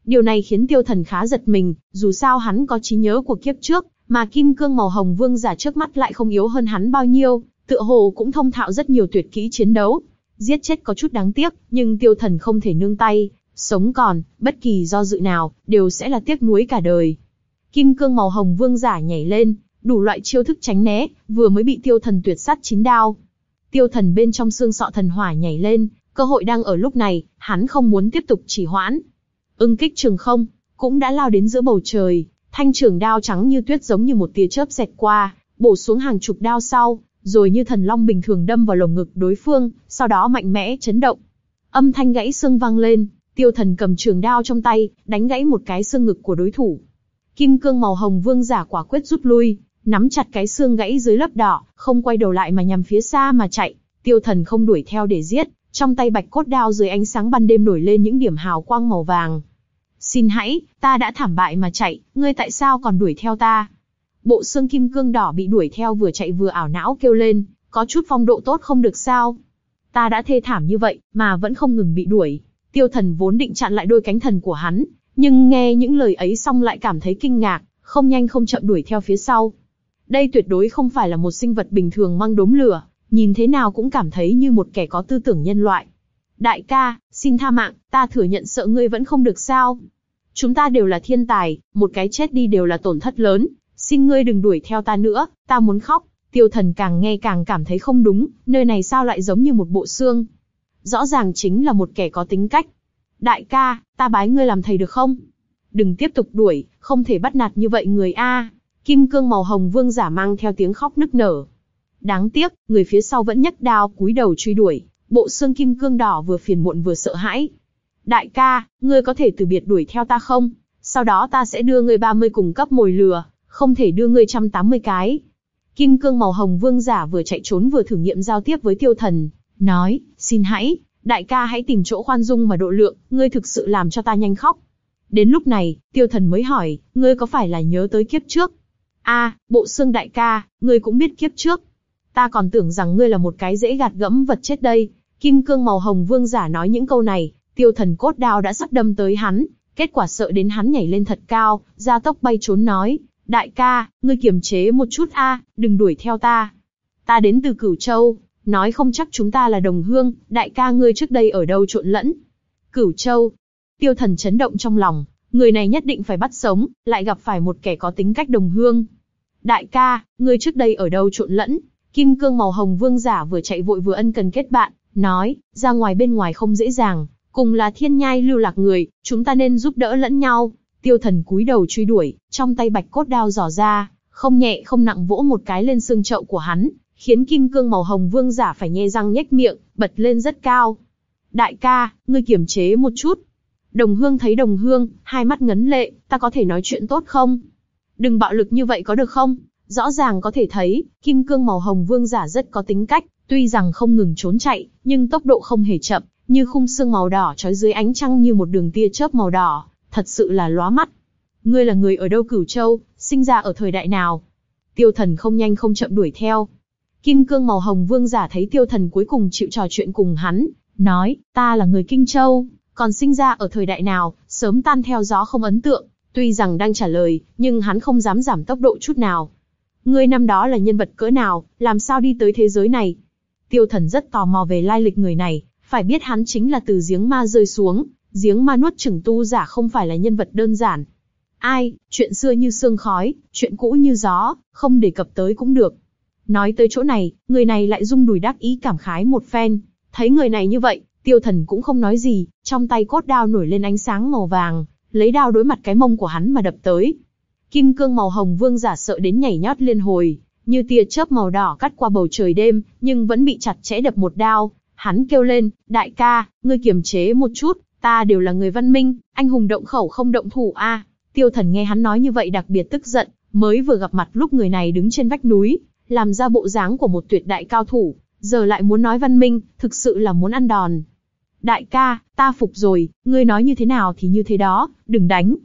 Điều này khiến tiêu thần khá giật mình, dù sao hắn có trí nhớ của kiếp trước, mà kim cương màu hồng vương giả trước mắt lại không yếu hơn hắn bao nhiêu, tựa hồ cũng thông thạo rất nhiều tuyệt kỹ chiến đấu. Giết chết có chút đáng tiếc, nhưng tiêu thần không thể nương tay, sống còn, bất kỳ do dự nào, đều sẽ là tiếc nuối cả đời. Kim cương màu hồng vương giả nhảy lên, đủ loại chiêu thức tránh né, vừa mới bị tiêu thần tuyệt sát chín đao. Tiêu thần bên trong xương sọ thần hỏa nhảy lên, cơ hội đang ở lúc này, hắn không muốn tiếp tục chỉ hoãn. Ưng kích trường không, cũng đã lao đến giữa bầu trời, thanh trường đao trắng như tuyết giống như một tia chớp xẹt qua, bổ xuống hàng chục đao sau, rồi như thần long bình thường đâm vào lồng ngực đối phương, sau đó mạnh mẽ chấn động. Âm thanh gãy xương vang lên, tiêu thần cầm trường đao trong tay, đánh gãy một cái xương ngực của đối thủ. Kim cương màu hồng vương giả quả quyết rút lui, nắm chặt cái xương gãy dưới lớp đỏ, không quay đầu lại mà nhằm phía xa mà chạy. Tiêu thần không đuổi theo để giết, trong tay bạch cốt đao dưới ánh sáng ban đêm nổi lên những điểm hào quang màu vàng. Xin hãy, ta đã thảm bại mà chạy, ngươi tại sao còn đuổi theo ta? Bộ xương kim cương đỏ bị đuổi theo vừa chạy vừa ảo não kêu lên, có chút phong độ tốt không được sao? Ta đã thê thảm như vậy, mà vẫn không ngừng bị đuổi. Tiêu thần vốn định chặn lại đôi cánh thần của hắn, nhưng nghe những lời ấy xong lại cảm thấy kinh ngạc, không nhanh không chậm đuổi theo phía sau. Đây tuyệt đối không phải là một sinh vật bình thường mang đốm lửa, nhìn thế nào cũng cảm thấy như một kẻ có tư tưởng nhân loại. Đại ca, xin tha mạng, ta thừa nhận sợ ngươi vẫn không được sao. Chúng ta đều là thiên tài, một cái chết đi đều là tổn thất lớn, xin ngươi đừng đuổi theo ta nữa, ta muốn khóc. Tiêu thần càng nghe càng cảm thấy không đúng, nơi này sao lại giống như một bộ xương. Rõ ràng chính là một kẻ có tính cách. Đại ca, ta bái ngươi làm thầy được không? Đừng tiếp tục đuổi, không thể bắt nạt như vậy người A. Kim cương màu hồng vương giả mang theo tiếng khóc nức nở. Đáng tiếc, người phía sau vẫn nhấc đao cúi đầu truy đuổi, bộ xương kim cương đỏ vừa phiền muộn vừa sợ hãi. Đại ca, ngươi có thể từ biệt đuổi theo ta không? Sau đó ta sẽ đưa ngươi 30 cùng cấp mồi lừa, không thể đưa ngươi 180 cái. Kim cương màu hồng vương giả vừa chạy trốn vừa thử nghiệm giao tiếp với tiêu thần, nói, xin hãy, đại ca hãy tìm chỗ khoan dung mà độ lượng, ngươi thực sự làm cho ta nhanh khóc. Đến lúc này, tiêu thần mới hỏi, ngươi có phải là nhớ tới kiếp trước? a bộ xương đại ca, ngươi cũng biết kiếp trước. Ta còn tưởng rằng ngươi là một cái dễ gạt gẫm vật chết đây. Kim cương màu hồng vương giả nói những câu này, tiêu thần cốt đao đã sắp đâm tới hắn, kết quả sợ đến hắn nhảy lên thật cao, ra tốc bay trốn nói, đại ca, ngươi kiềm chế một chút a, đừng đuổi theo ta. Ta đến từ Cửu Châu, nói không chắc chúng ta là đồng hương, đại ca ngươi trước đây ở đâu trộn lẫn. Cửu Châu, tiêu thần chấn động trong lòng, người này nhất định phải bắt sống, lại gặp phải một kẻ có tính cách đồng hương. Đại ca, ngươi trước đây ở đâu trộn lẫn, kim cương màu hồng vương giả vừa chạy vội vừa ân cần kết bạn, nói, ra ngoài bên ngoài không dễ dàng, cùng là thiên nhai lưu lạc người, chúng ta nên giúp đỡ lẫn nhau. Tiêu thần cúi đầu truy đuổi, trong tay bạch cốt đao dò ra, không nhẹ không nặng vỗ một cái lên xương chậu của hắn, khiến kim cương màu hồng vương giả phải nhe răng nhếch miệng, bật lên rất cao. Đại ca, ngươi kiềm chế một chút. Đồng hương thấy đồng hương, hai mắt ngấn lệ, ta có thể nói chuyện tốt không? Đừng bạo lực như vậy có được không? Rõ ràng có thể thấy, kim cương màu hồng vương giả rất có tính cách, tuy rằng không ngừng trốn chạy, nhưng tốc độ không hề chậm, như khung xương màu đỏ trói dưới ánh trăng như một đường tia chớp màu đỏ, thật sự là lóa mắt. Ngươi là người ở đâu cửu châu, sinh ra ở thời đại nào? Tiêu thần không nhanh không chậm đuổi theo. Kim cương màu hồng vương giả thấy tiêu thần cuối cùng chịu trò chuyện cùng hắn, nói, ta là người Kinh Châu, còn sinh ra ở thời đại nào, sớm tan theo gió không ấn tượng, tuy rằng đang trả lời, nhưng hắn không dám giảm tốc độ chút nào. Ngươi năm đó là nhân vật cỡ nào, làm sao đi tới thế giới này? Tiêu thần rất tò mò về lai lịch người này, phải biết hắn chính là từ giếng ma rơi xuống, giếng ma nuốt chửng tu giả không phải là nhân vật đơn giản. Ai, chuyện xưa như sương khói, chuyện cũ như gió, không đề cập tới cũng được. Nói tới chỗ này, người này lại rung đùi đắc ý cảm khái một phen. Thấy người này như vậy, tiêu thần cũng không nói gì, trong tay cốt đao nổi lên ánh sáng màu vàng, lấy đao đối mặt cái mông của hắn mà đập tới. Kim cương màu hồng vương giả sợ đến nhảy nhót liên hồi, như tia chớp màu đỏ cắt qua bầu trời đêm, nhưng vẫn bị chặt chẽ đập một đao. Hắn kêu lên, đại ca, ngươi kiềm chế một chút, ta đều là người văn minh, anh hùng động khẩu không động thủ a. Tiêu thần nghe hắn nói như vậy đặc biệt tức giận, mới vừa gặp mặt lúc người này đứng trên vách núi, làm ra bộ dáng của một tuyệt đại cao thủ, giờ lại muốn nói văn minh, thực sự là muốn ăn đòn. Đại ca, ta phục rồi, ngươi nói như thế nào thì như thế đó, đừng đánh.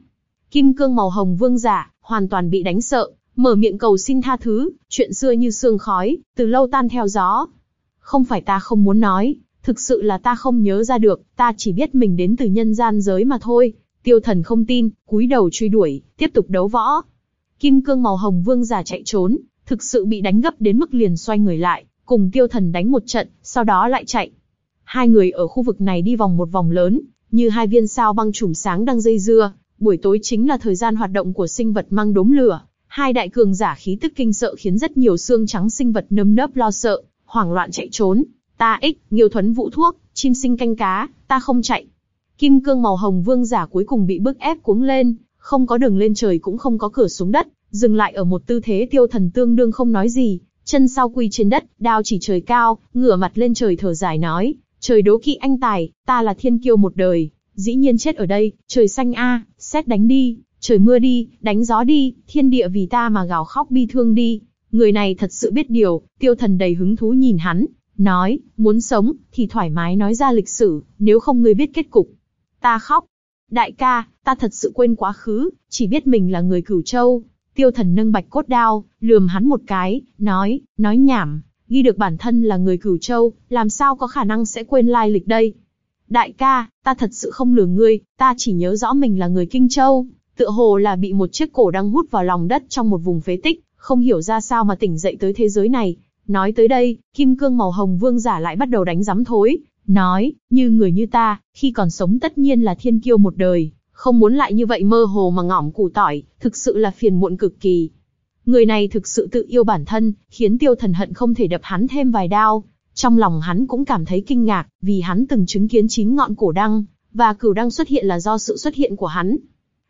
Kim cương màu hồng vương giả, hoàn toàn bị đánh sợ, mở miệng cầu xin tha thứ, chuyện xưa như sương khói, từ lâu tan theo gió. Không phải ta không muốn nói, thực sự là ta không nhớ ra được, ta chỉ biết mình đến từ nhân gian giới mà thôi. Tiêu thần không tin, cúi đầu truy đuổi, tiếp tục đấu võ. Kim cương màu hồng vương giả chạy trốn, thực sự bị đánh gấp đến mức liền xoay người lại, cùng tiêu thần đánh một trận, sau đó lại chạy. Hai người ở khu vực này đi vòng một vòng lớn, như hai viên sao băng chùm sáng đang dây dưa, buổi tối chính là thời gian hoạt động của sinh vật mang đốm lửa. Hai đại cường giả khí tức kinh sợ khiến rất nhiều xương trắng sinh vật nơm nớp lo sợ, hoảng loạn chạy trốn. Ta ích, nghiêu thuấn vũ thuốc, chim sinh canh cá, ta không chạy. Kim cương màu hồng vương giả cuối cùng bị bức ép cuống lên, không có đường lên trời cũng không có cửa xuống đất, dừng lại ở một tư thế tiêu thần tương đương không nói gì, chân sau quỳ trên đất, đao chỉ trời cao, ngửa mặt lên trời thở dài nói, trời đố kỵ anh tài, ta là thiên kiêu một đời, dĩ nhiên chết ở đây, trời xanh a, xét đánh đi, trời mưa đi, đánh gió đi, thiên địa vì ta mà gào khóc bi thương đi. Người này thật sự biết điều, tiêu thần đầy hứng thú nhìn hắn, nói, muốn sống, thì thoải mái nói ra lịch sử, nếu không ngươi biết kết cục. Ta khóc. Đại ca, ta thật sự quên quá khứ, chỉ biết mình là người cửu châu. Tiêu thần nâng bạch cốt đao, lườm hắn một cái, nói, nói nhảm, ghi được bản thân là người cửu châu, làm sao có khả năng sẽ quên lai lịch đây. Đại ca, ta thật sự không lừa ngươi, ta chỉ nhớ rõ mình là người Kinh Châu, tựa hồ là bị một chiếc cổ đang hút vào lòng đất trong một vùng phế tích, không hiểu ra sao mà tỉnh dậy tới thế giới này. Nói tới đây, kim cương màu hồng vương giả lại bắt đầu đánh giám thối, nói, như người như ta, khi còn sống tất nhiên là thiên kiêu một đời, không muốn lại như vậy mơ hồ mà ngỏm củ tỏi, thực sự là phiền muộn cực kỳ. Người này thực sự tự yêu bản thân, khiến tiêu thần hận không thể đập hắn thêm vài đao, trong lòng hắn cũng cảm thấy kinh ngạc, vì hắn từng chứng kiến chín ngọn cổ đăng, và cửu đăng xuất hiện là do sự xuất hiện của hắn.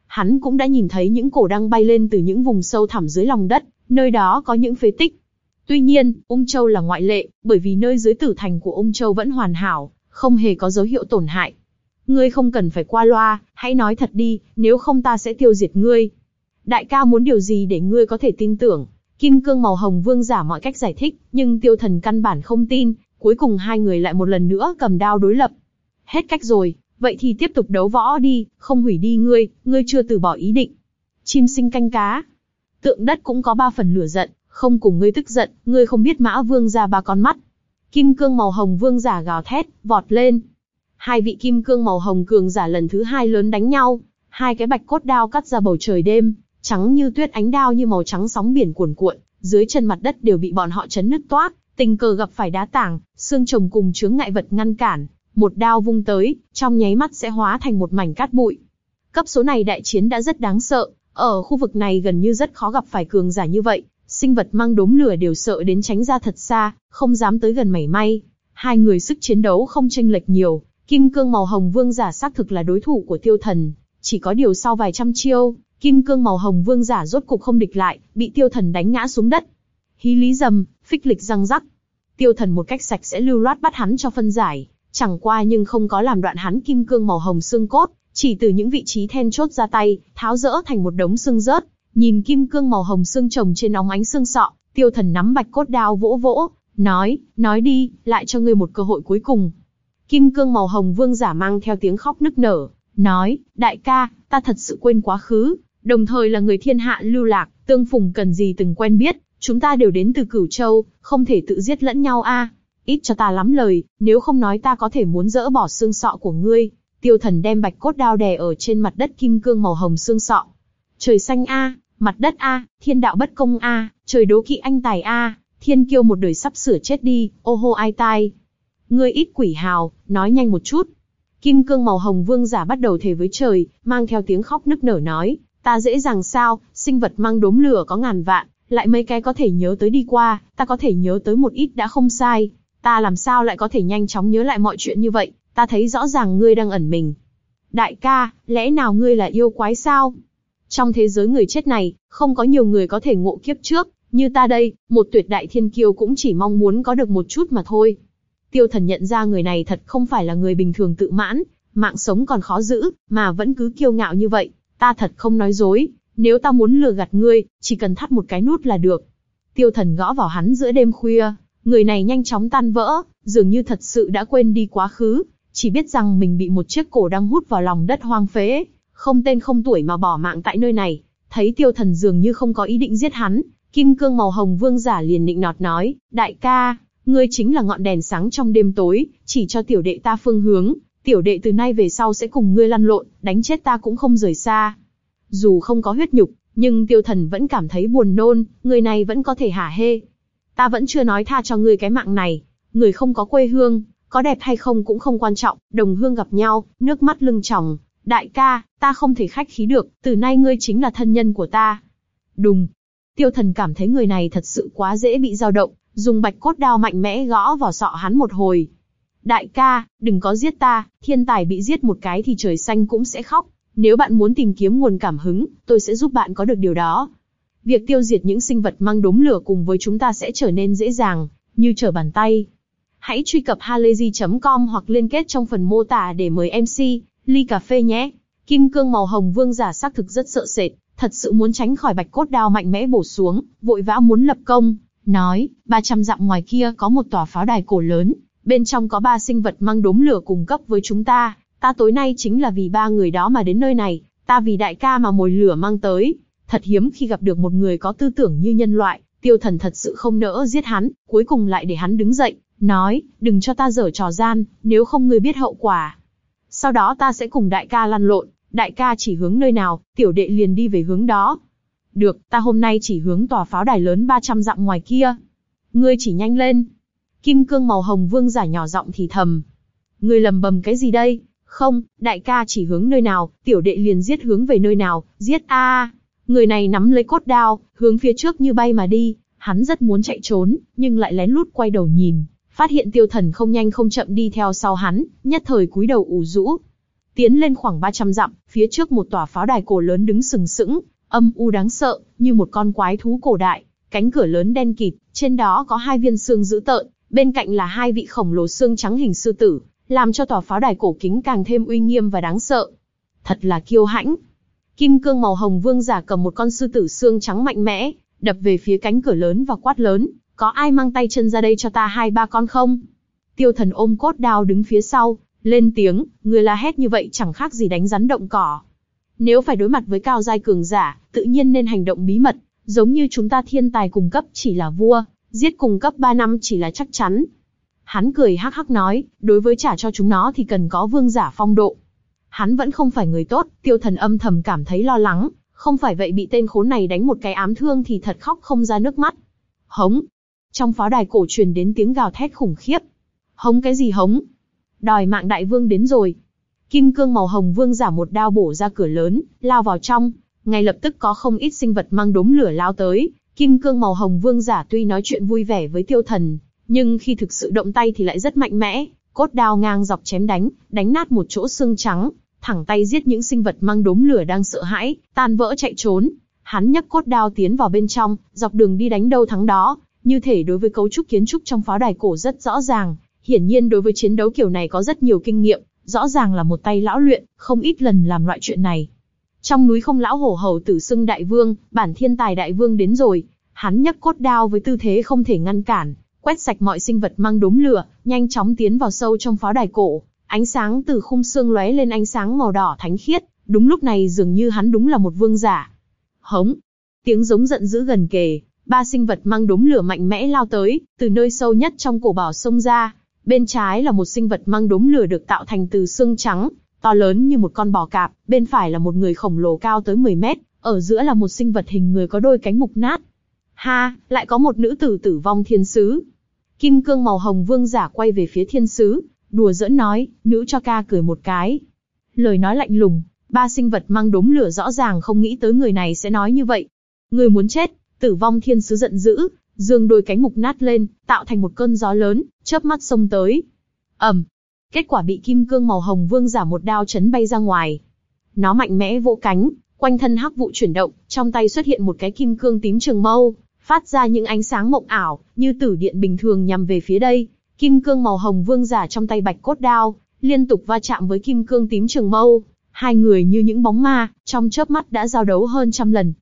Hắn cũng đã nhìn thấy những cổ đăng bay lên từ những vùng sâu thẳm dưới lòng đất, nơi đó có những phế tích. Tuy nhiên, Ung Châu là ngoại lệ, bởi vì nơi dưới tử thành của Ung Châu vẫn hoàn hảo, không hề có dấu hiệu tổn hại. Ngươi không cần phải qua loa, hãy nói thật đi, nếu không ta sẽ tiêu diệt ngươi. Đại ca muốn điều gì để ngươi có thể tin tưởng, Kim cương màu hồng vương giả mọi cách giải thích, nhưng tiêu thần căn bản không tin, cuối cùng hai người lại một lần nữa cầm đao đối lập. Hết cách rồi, vậy thì tiếp tục đấu võ đi, không hủy đi ngươi, ngươi chưa từ bỏ ý định. Chim sinh canh cá. Tượng đất cũng có ba phần lửa giận, không cùng ngươi tức giận, ngươi không biết mã vương ra ba con mắt. Kim cương màu hồng vương giả gào thét, vọt lên. Hai vị kim cương màu hồng cường giả lần thứ hai lớn đánh nhau, hai cái bạch cốt đao cắt ra bầu trời đêm, trắng như tuyết ánh đao như màu trắng sóng biển cuồn cuộn, dưới chân mặt đất đều bị bọn họ chấn nứt toác, tình cờ gặp phải đá tảng, xương chồng cùng chướng ngại vật ngăn cản, một đao vung tới, trong nháy mắt sẽ hóa thành một mảnh cát bụi. Cấp số này đại chiến đã rất đáng sợ, ở khu vực này gần như rất khó gặp phải cường giả như vậy, sinh vật mang đốm lửa đều sợ đến tránh ra thật xa, không dám tới gần mảy may. Hai người sức chiến đấu không chênh lệch nhiều, kim cương màu hồng vương giả xác thực là đối thủ của tiêu thần, chỉ có điều sau vài trăm chiêu, Kim cương màu hồng vương giả rốt cục không địch lại, bị tiêu thần đánh ngã xuống đất. Hí lý dầm, phích lịch răng rắc. Tiêu thần một cách sạch sẽ lưu loát bắt hắn cho phân giải, chẳng qua nhưng không có làm đoạn hắn kim cương màu hồng xương cốt, chỉ từ những vị trí then chốt ra tay, tháo rỡ thành một đống xương rớt. Nhìn kim cương màu hồng xương chồng trên óng ánh xương sọ, tiêu thần nắm bạch cốt đao vỗ vỗ, nói, nói đi, lại cho ngươi một cơ hội cuối cùng. Kim cương màu hồng vương giả mang theo tiếng khóc nức nở, nói, đại ca, ta thật sự quên quá khứ, đồng thời là người thiên hạ lưu lạc, tương phùng cần gì từng quen biết, chúng ta đều đến từ Cửu Châu, không thể tự giết lẫn nhau a. Ít cho ta lắm lời, nếu không nói ta có thể muốn dỡ bỏ xương sọ của ngươi. Tiêu thần đem bạch cốt đao đè ở trên mặt đất kim cương màu hồng xương sọ. Trời xanh a, mặt đất a, thiên đạo bất công a, trời đố kỵ anh tài a, thiên kiêu một đời sắp sửa chết đi, ô hô ai tai. Ngươi ít quỷ hào, nói nhanh một chút. Kim cương màu hồng vương giả bắt đầu thề với trời, mang theo tiếng khóc nức nở nói, Ta dễ dàng sao, sinh vật mang đốm lửa có ngàn vạn, lại mấy cái có thể nhớ tới đi qua, ta có thể nhớ tới một ít đã không sai. Ta làm sao lại có thể nhanh chóng nhớ lại mọi chuyện như vậy, ta thấy rõ ràng ngươi đang ẩn mình. Đại ca, lẽ nào ngươi là yêu quái sao? Trong thế giới người chết này, không có nhiều người có thể ngộ kiếp trước, như ta đây, một tuyệt đại thiên kiêu cũng chỉ mong muốn có được một chút mà thôi. Tiêu thần nhận ra người này thật không phải là người bình thường tự mãn, mạng sống còn khó giữ, mà vẫn cứ kiêu ngạo như vậy, ta thật không nói dối, nếu ta muốn lừa gạt ngươi, chỉ cần thắt một cái nút là được. Tiêu thần gõ vào hắn giữa đêm khuya, người này nhanh chóng tan vỡ, dường như thật sự đã quên đi quá khứ, chỉ biết rằng mình bị một chiếc cổ đang hút vào lòng đất hoang phế, không tên không tuổi mà bỏ mạng tại nơi này. Thấy tiêu thần dường như không có ý định giết hắn, kim cương màu hồng vương giả liền nịnh nọt nói, đại ca, ngươi chính là ngọn đèn sáng trong đêm tối, chỉ cho tiểu đệ ta phương hướng, tiểu đệ từ nay về sau sẽ cùng ngươi lăn lộn, đánh chết ta cũng không rời xa. Dù không có huyết nhục, nhưng tiêu thần vẫn cảm thấy buồn nôn, người này vẫn có thể hả hê. Ta vẫn chưa nói tha cho ngươi cái mạng này, người không có quê hương, có đẹp hay không cũng không quan trọng, đồng hương gặp nhau, nước mắt lưng tròng. Đại ca, ta không thể khách khí được, từ nay ngươi chính là thân nhân của ta. Đùng. Tiêu thần cảm thấy người này thật sự quá dễ bị dao động, dùng bạch cốt đao mạnh mẽ gõ vào sọ hắn một hồi. Đại ca, đừng có giết ta, thiên tài bị giết một cái thì trời xanh cũng sẽ khóc. Nếu bạn muốn tìm kiếm nguồn cảm hứng, tôi sẽ giúp bạn có được điều đó. Việc tiêu diệt những sinh vật mang đốm lửa cùng với chúng ta sẽ trở nên dễ dàng, như trở bàn tay. Hãy truy cập halayzi.com hoặc liên kết trong phần mô tả để mời MC, ly cà phê nhé. Kim cương màu hồng vương giả xác thực rất sợ sệt, thật sự muốn tránh khỏi bạch cốt đao mạnh mẽ bổ xuống, vội vã muốn lập công, nói, 300 dặm ngoài kia có một tòa pháo đài cổ lớn, bên trong có ba sinh vật mang đốm lửa cùng cấp với chúng ta, ta tối nay chính là vì ba người đó mà đến nơi này, ta vì đại ca mà mồi lửa mang tới. Thật hiếm khi gặp được một người có tư tưởng như nhân loại, tiêu thần thật sự không nỡ giết hắn, cuối cùng lại để hắn đứng dậy, nói, đừng cho ta dở trò gian, nếu không ngươi biết hậu quả. Sau đó ta sẽ cùng đại ca lăn lộn, đại ca chỉ hướng nơi nào, tiểu đệ liền đi về hướng đó. Được, ta hôm nay chỉ hướng tòa pháo đài lớn 300 dặm ngoài kia. Ngươi chỉ nhanh lên. Kim cương màu hồng vương giả nhỏ giọng thì thầm. Ngươi lầm bầm cái gì đây? Không, đại ca chỉ hướng nơi nào, tiểu đệ liền giết hướng về nơi nào, giết a. Người này nắm lấy cốt đao, hướng phía trước như bay mà đi, hắn rất muốn chạy trốn, nhưng lại lén lút quay đầu nhìn, phát hiện tiêu thần không nhanh không chậm đi theo sau hắn, nhất thời cúi đầu ủ rũ. Tiến lên khoảng 300 dặm, phía trước một tòa pháo đài cổ lớn đứng sừng sững, âm u đáng sợ, như một con quái thú cổ đại, cánh cửa lớn đen kịt, trên đó có hai viên xương dữ tợn, bên cạnh là hai vị khổng lồ xương trắng hình sư tử, làm cho tòa pháo đài cổ kính càng thêm uy nghiêm và đáng sợ. Thật là kiêu hãnh. Kim cương màu hồng vương giả cầm một con sư tử xương trắng mạnh mẽ, đập về phía cánh cửa lớn và quát lớn, có ai mang tay chân ra đây cho ta hai ba con không? Tiêu thần ôm cốt đao đứng phía sau, lên tiếng, người la hét như vậy chẳng khác gì đánh rắn động cỏ. Nếu phải đối mặt với cao giai cường giả, tự nhiên nên hành động bí mật, giống như chúng ta thiên tài cùng cấp chỉ là vua, giết cùng cấp 3 năm chỉ là chắc chắn. Hắn cười hắc hắc nói, đối với trả cho chúng nó thì cần có vương giả phong độ. Hắn vẫn không phải người tốt, tiêu thần âm thầm cảm thấy lo lắng, không phải vậy bị tên khốn này đánh một cái ám thương thì thật khóc không ra nước mắt. Hống. Trong pháo đài cổ truyền đến tiếng gào thét khủng khiếp. Hống cái gì hống? Đòi mạng đại vương đến rồi. Kim cương màu hồng vương giả một đao bổ ra cửa lớn, lao vào trong. Ngay lập tức có không ít sinh vật mang đốm lửa lao tới. Kim cương màu hồng vương giả tuy nói chuyện vui vẻ với tiêu thần, nhưng khi thực sự động tay thì lại rất mạnh mẽ. Cốt đao ngang dọc chém đánh, đánh nát một chỗ xương trắng, thẳng tay giết những sinh vật mang đốm lửa đang sợ hãi, tan vỡ chạy trốn. Hắn nhấc cốt đao tiến vào bên trong, dọc đường đi đánh đâu thắng đó, như thể đối với cấu trúc kiến trúc trong pháo đài cổ rất rõ ràng, hiển nhiên đối với chiến đấu kiểu này có rất nhiều kinh nghiệm, rõ ràng là một tay lão luyện, không ít lần làm loại chuyện này. Trong núi không lão hổ hầu tử xưng đại vương, bản thiên tài đại vương đến rồi, hắn nhấc cốt đao với tư thế không thể ngăn cản, quét sạch mọi sinh vật mang đốm lửa, nhanh chóng tiến vào sâu trong pháo đài cổ, ánh sáng từ khung xương lóe lên ánh sáng màu đỏ thánh khiết, đúng lúc này dường như hắn đúng là một vương giả. Hống! Tiếng giống giận dữ gần kề, ba sinh vật mang đốm lửa mạnh mẽ lao tới, từ nơi sâu nhất trong cổ bảo sông ra, Bên trái là một sinh vật mang đốm lửa được tạo thành từ xương trắng, to lớn như một con bò cạp, bên phải là một người khổng lồ cao tới 10 mét, ở giữa là một sinh vật hình người có đôi cánh mục nát. Ha, lại có một nữ tử tử vong thiên sứ. Kim cương màu hồng vương giả quay về phía thiên sứ, đùa giỡn nói, nữ cho ca cười một cái. Lời nói lạnh lùng, ba sinh vật mang đốm lửa rõ ràng không nghĩ tới người này sẽ nói như vậy. Người muốn chết, tử vong thiên sứ giận dữ, dương đôi cánh mục nát lên, tạo thành một cơn gió lớn, chớp mắt xông tới. ầm, kết quả bị kim cương màu hồng vương giả một đao chấn bay ra ngoài. Nó mạnh mẽ vỗ cánh, Quanh thân hắc vụ chuyển động, trong tay xuất hiện một cái kim cương tím trường mâu, phát ra những ánh sáng mộng ảo, như tử điện bình thường nhằm về phía đây. Kim cương màu hồng vương giả trong tay bạch cốt đao, liên tục va chạm với kim cương tím trường mâu. Hai người như những bóng ma, trong chớp mắt đã giao đấu hơn trăm lần.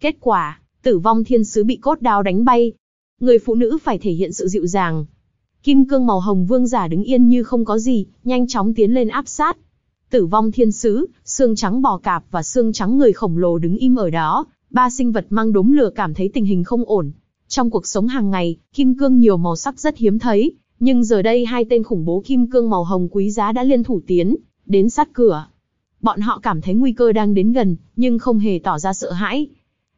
Kết quả, tử vong thiên sứ bị cốt đao đánh bay. Người phụ nữ phải thể hiện sự dịu dàng. Kim cương màu hồng vương giả đứng yên như không có gì, nhanh chóng tiến lên áp sát. Tử vong thiên sứ, xương trắng bò cạp và xương trắng người khổng lồ đứng im ở đó, ba sinh vật mang đốm lửa cảm thấy tình hình không ổn. Trong cuộc sống hàng ngày, kim cương nhiều màu sắc rất hiếm thấy, nhưng giờ đây hai tên khủng bố kim cương màu hồng quý giá đã liên thủ tiến, đến sát cửa. Bọn họ cảm thấy nguy cơ đang đến gần, nhưng không hề tỏ ra sợ hãi.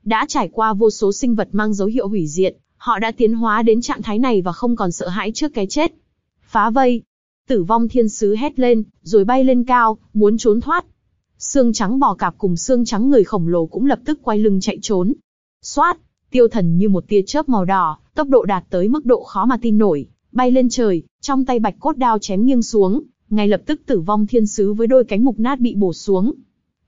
Đã trải qua vô số sinh vật mang dấu hiệu hủy diệt, họ đã tiến hóa đến trạng thái này và không còn sợ hãi trước cái chết. Phá vây, Tử vong thiên sứ hét lên, rồi bay lên cao, muốn trốn thoát. Xương trắng bò cạp cùng xương trắng người khổng lồ cũng lập tức quay lưng chạy trốn. Xoát, tiêu thần như một tia chớp màu đỏ, tốc độ đạt tới mức độ khó mà tin nổi, bay lên trời, trong tay bạch cốt đao chém nghiêng xuống, ngay lập tức tử vong thiên sứ với đôi cánh mục nát bị bổ xuống.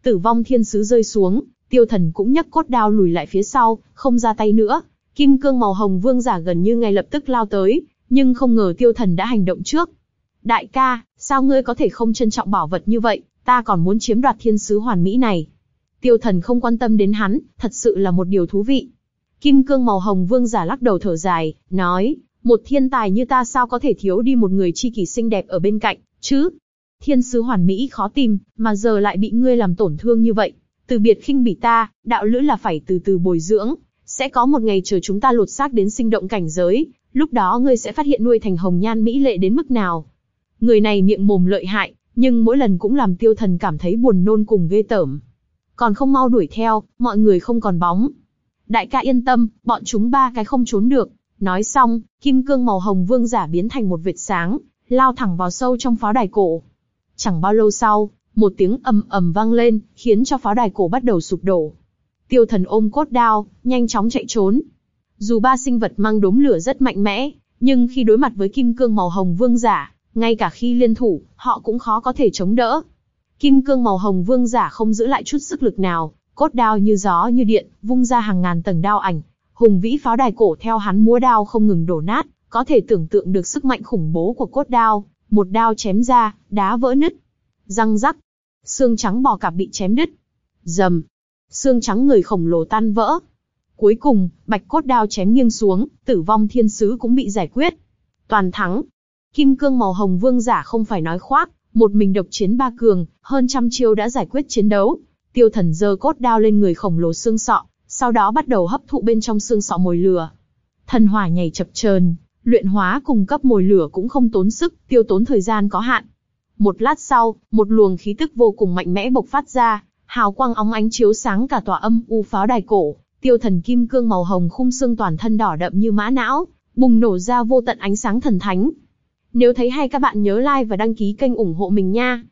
Tử vong thiên sứ rơi xuống, tiêu thần cũng nhấc cốt đao lùi lại phía sau, không ra tay nữa. Kim cương màu hồng vương giả gần như ngay lập tức lao tới, nhưng không ngờ tiêu thần đã hành động trước. Đại ca, sao ngươi có thể không trân trọng bảo vật như vậy, ta còn muốn chiếm đoạt thiên sứ hoàn mỹ này. Tiêu thần không quan tâm đến hắn, thật sự là một điều thú vị. Kim cương màu hồng vương giả lắc đầu thở dài, nói, một thiên tài như ta sao có thể thiếu đi một người chi kỷ xinh đẹp ở bên cạnh, chứ? Thiên sứ hoàn mỹ khó tìm, mà giờ lại bị ngươi làm tổn thương như vậy. Từ biệt khinh bỉ ta, đạo lữ là phải từ từ bồi dưỡng, sẽ có một ngày chờ chúng ta lột xác đến sinh động cảnh giới, lúc đó ngươi sẽ phát hiện nuôi thành hồng nhan mỹ lệ đến mức nào. Người này miệng mồm lợi hại, nhưng mỗi lần cũng làm tiêu thần cảm thấy buồn nôn cùng ghê tởm. Còn không mau đuổi theo, mọi người không còn bóng. Đại ca yên tâm, bọn chúng ba cái không trốn được. Nói xong, kim cương màu hồng vương giả biến thành một vệt sáng, lao thẳng vào sâu trong pháo đài cổ. Chẳng bao lâu sau, một tiếng ầm ầm vang lên, khiến cho pháo đài cổ bắt đầu sụp đổ. Tiêu thần ôm cốt đao, nhanh chóng chạy trốn. Dù ba sinh vật mang đốm lửa rất mạnh mẽ, nhưng khi đối mặt với kim cương màu hồng vương giả, ngay cả khi liên thủ, họ cũng khó có thể chống đỡ. Kim cương màu hồng vương giả không giữ lại chút sức lực nào, cốt đao như gió như điện, vung ra hàng ngàn tầng đao ảnh. Hùng vĩ pháo đài cổ theo hắn múa đao không ngừng đổ nát, có thể tưởng tượng được sức mạnh khủng bố của cốt đao. Một đao chém ra, đá vỡ nứt. Răng rắc. Xương trắng bò cạp bị chém đứt. Dầm. Xương trắng người khổng lồ tan vỡ. Cuối cùng, bạch cốt đao chém nghiêng xuống, tử vong thiên sứ cũng bị giải quyết. Toàn thắng, Kim cương màu hồng vương giả không phải nói khoác, một mình độc chiến ba cường, hơn trăm chiêu đã giải quyết chiến đấu. Tiêu thần giơ cốt đao lên người khổng lồ xương sọ, sau đó bắt đầu hấp thụ bên trong xương sọ mồi lửa. Thần hỏa nhảy chập chờn, luyện hóa cùng cấp mồi lửa cũng không tốn sức, tiêu tốn thời gian có hạn. Một lát sau, một luồng khí tức vô cùng mạnh mẽ bộc phát ra, hào quang óng ánh chiếu sáng cả tòa âm u pháo đài cổ. Tiêu thần kim cương màu hồng khung xương toàn thân đỏ đậm như mã não, bùng nổ ra vô tận ánh sáng thần thánh. Nếu thấy hay các bạn nhớ like và đăng ký kênh ủng hộ mình nha.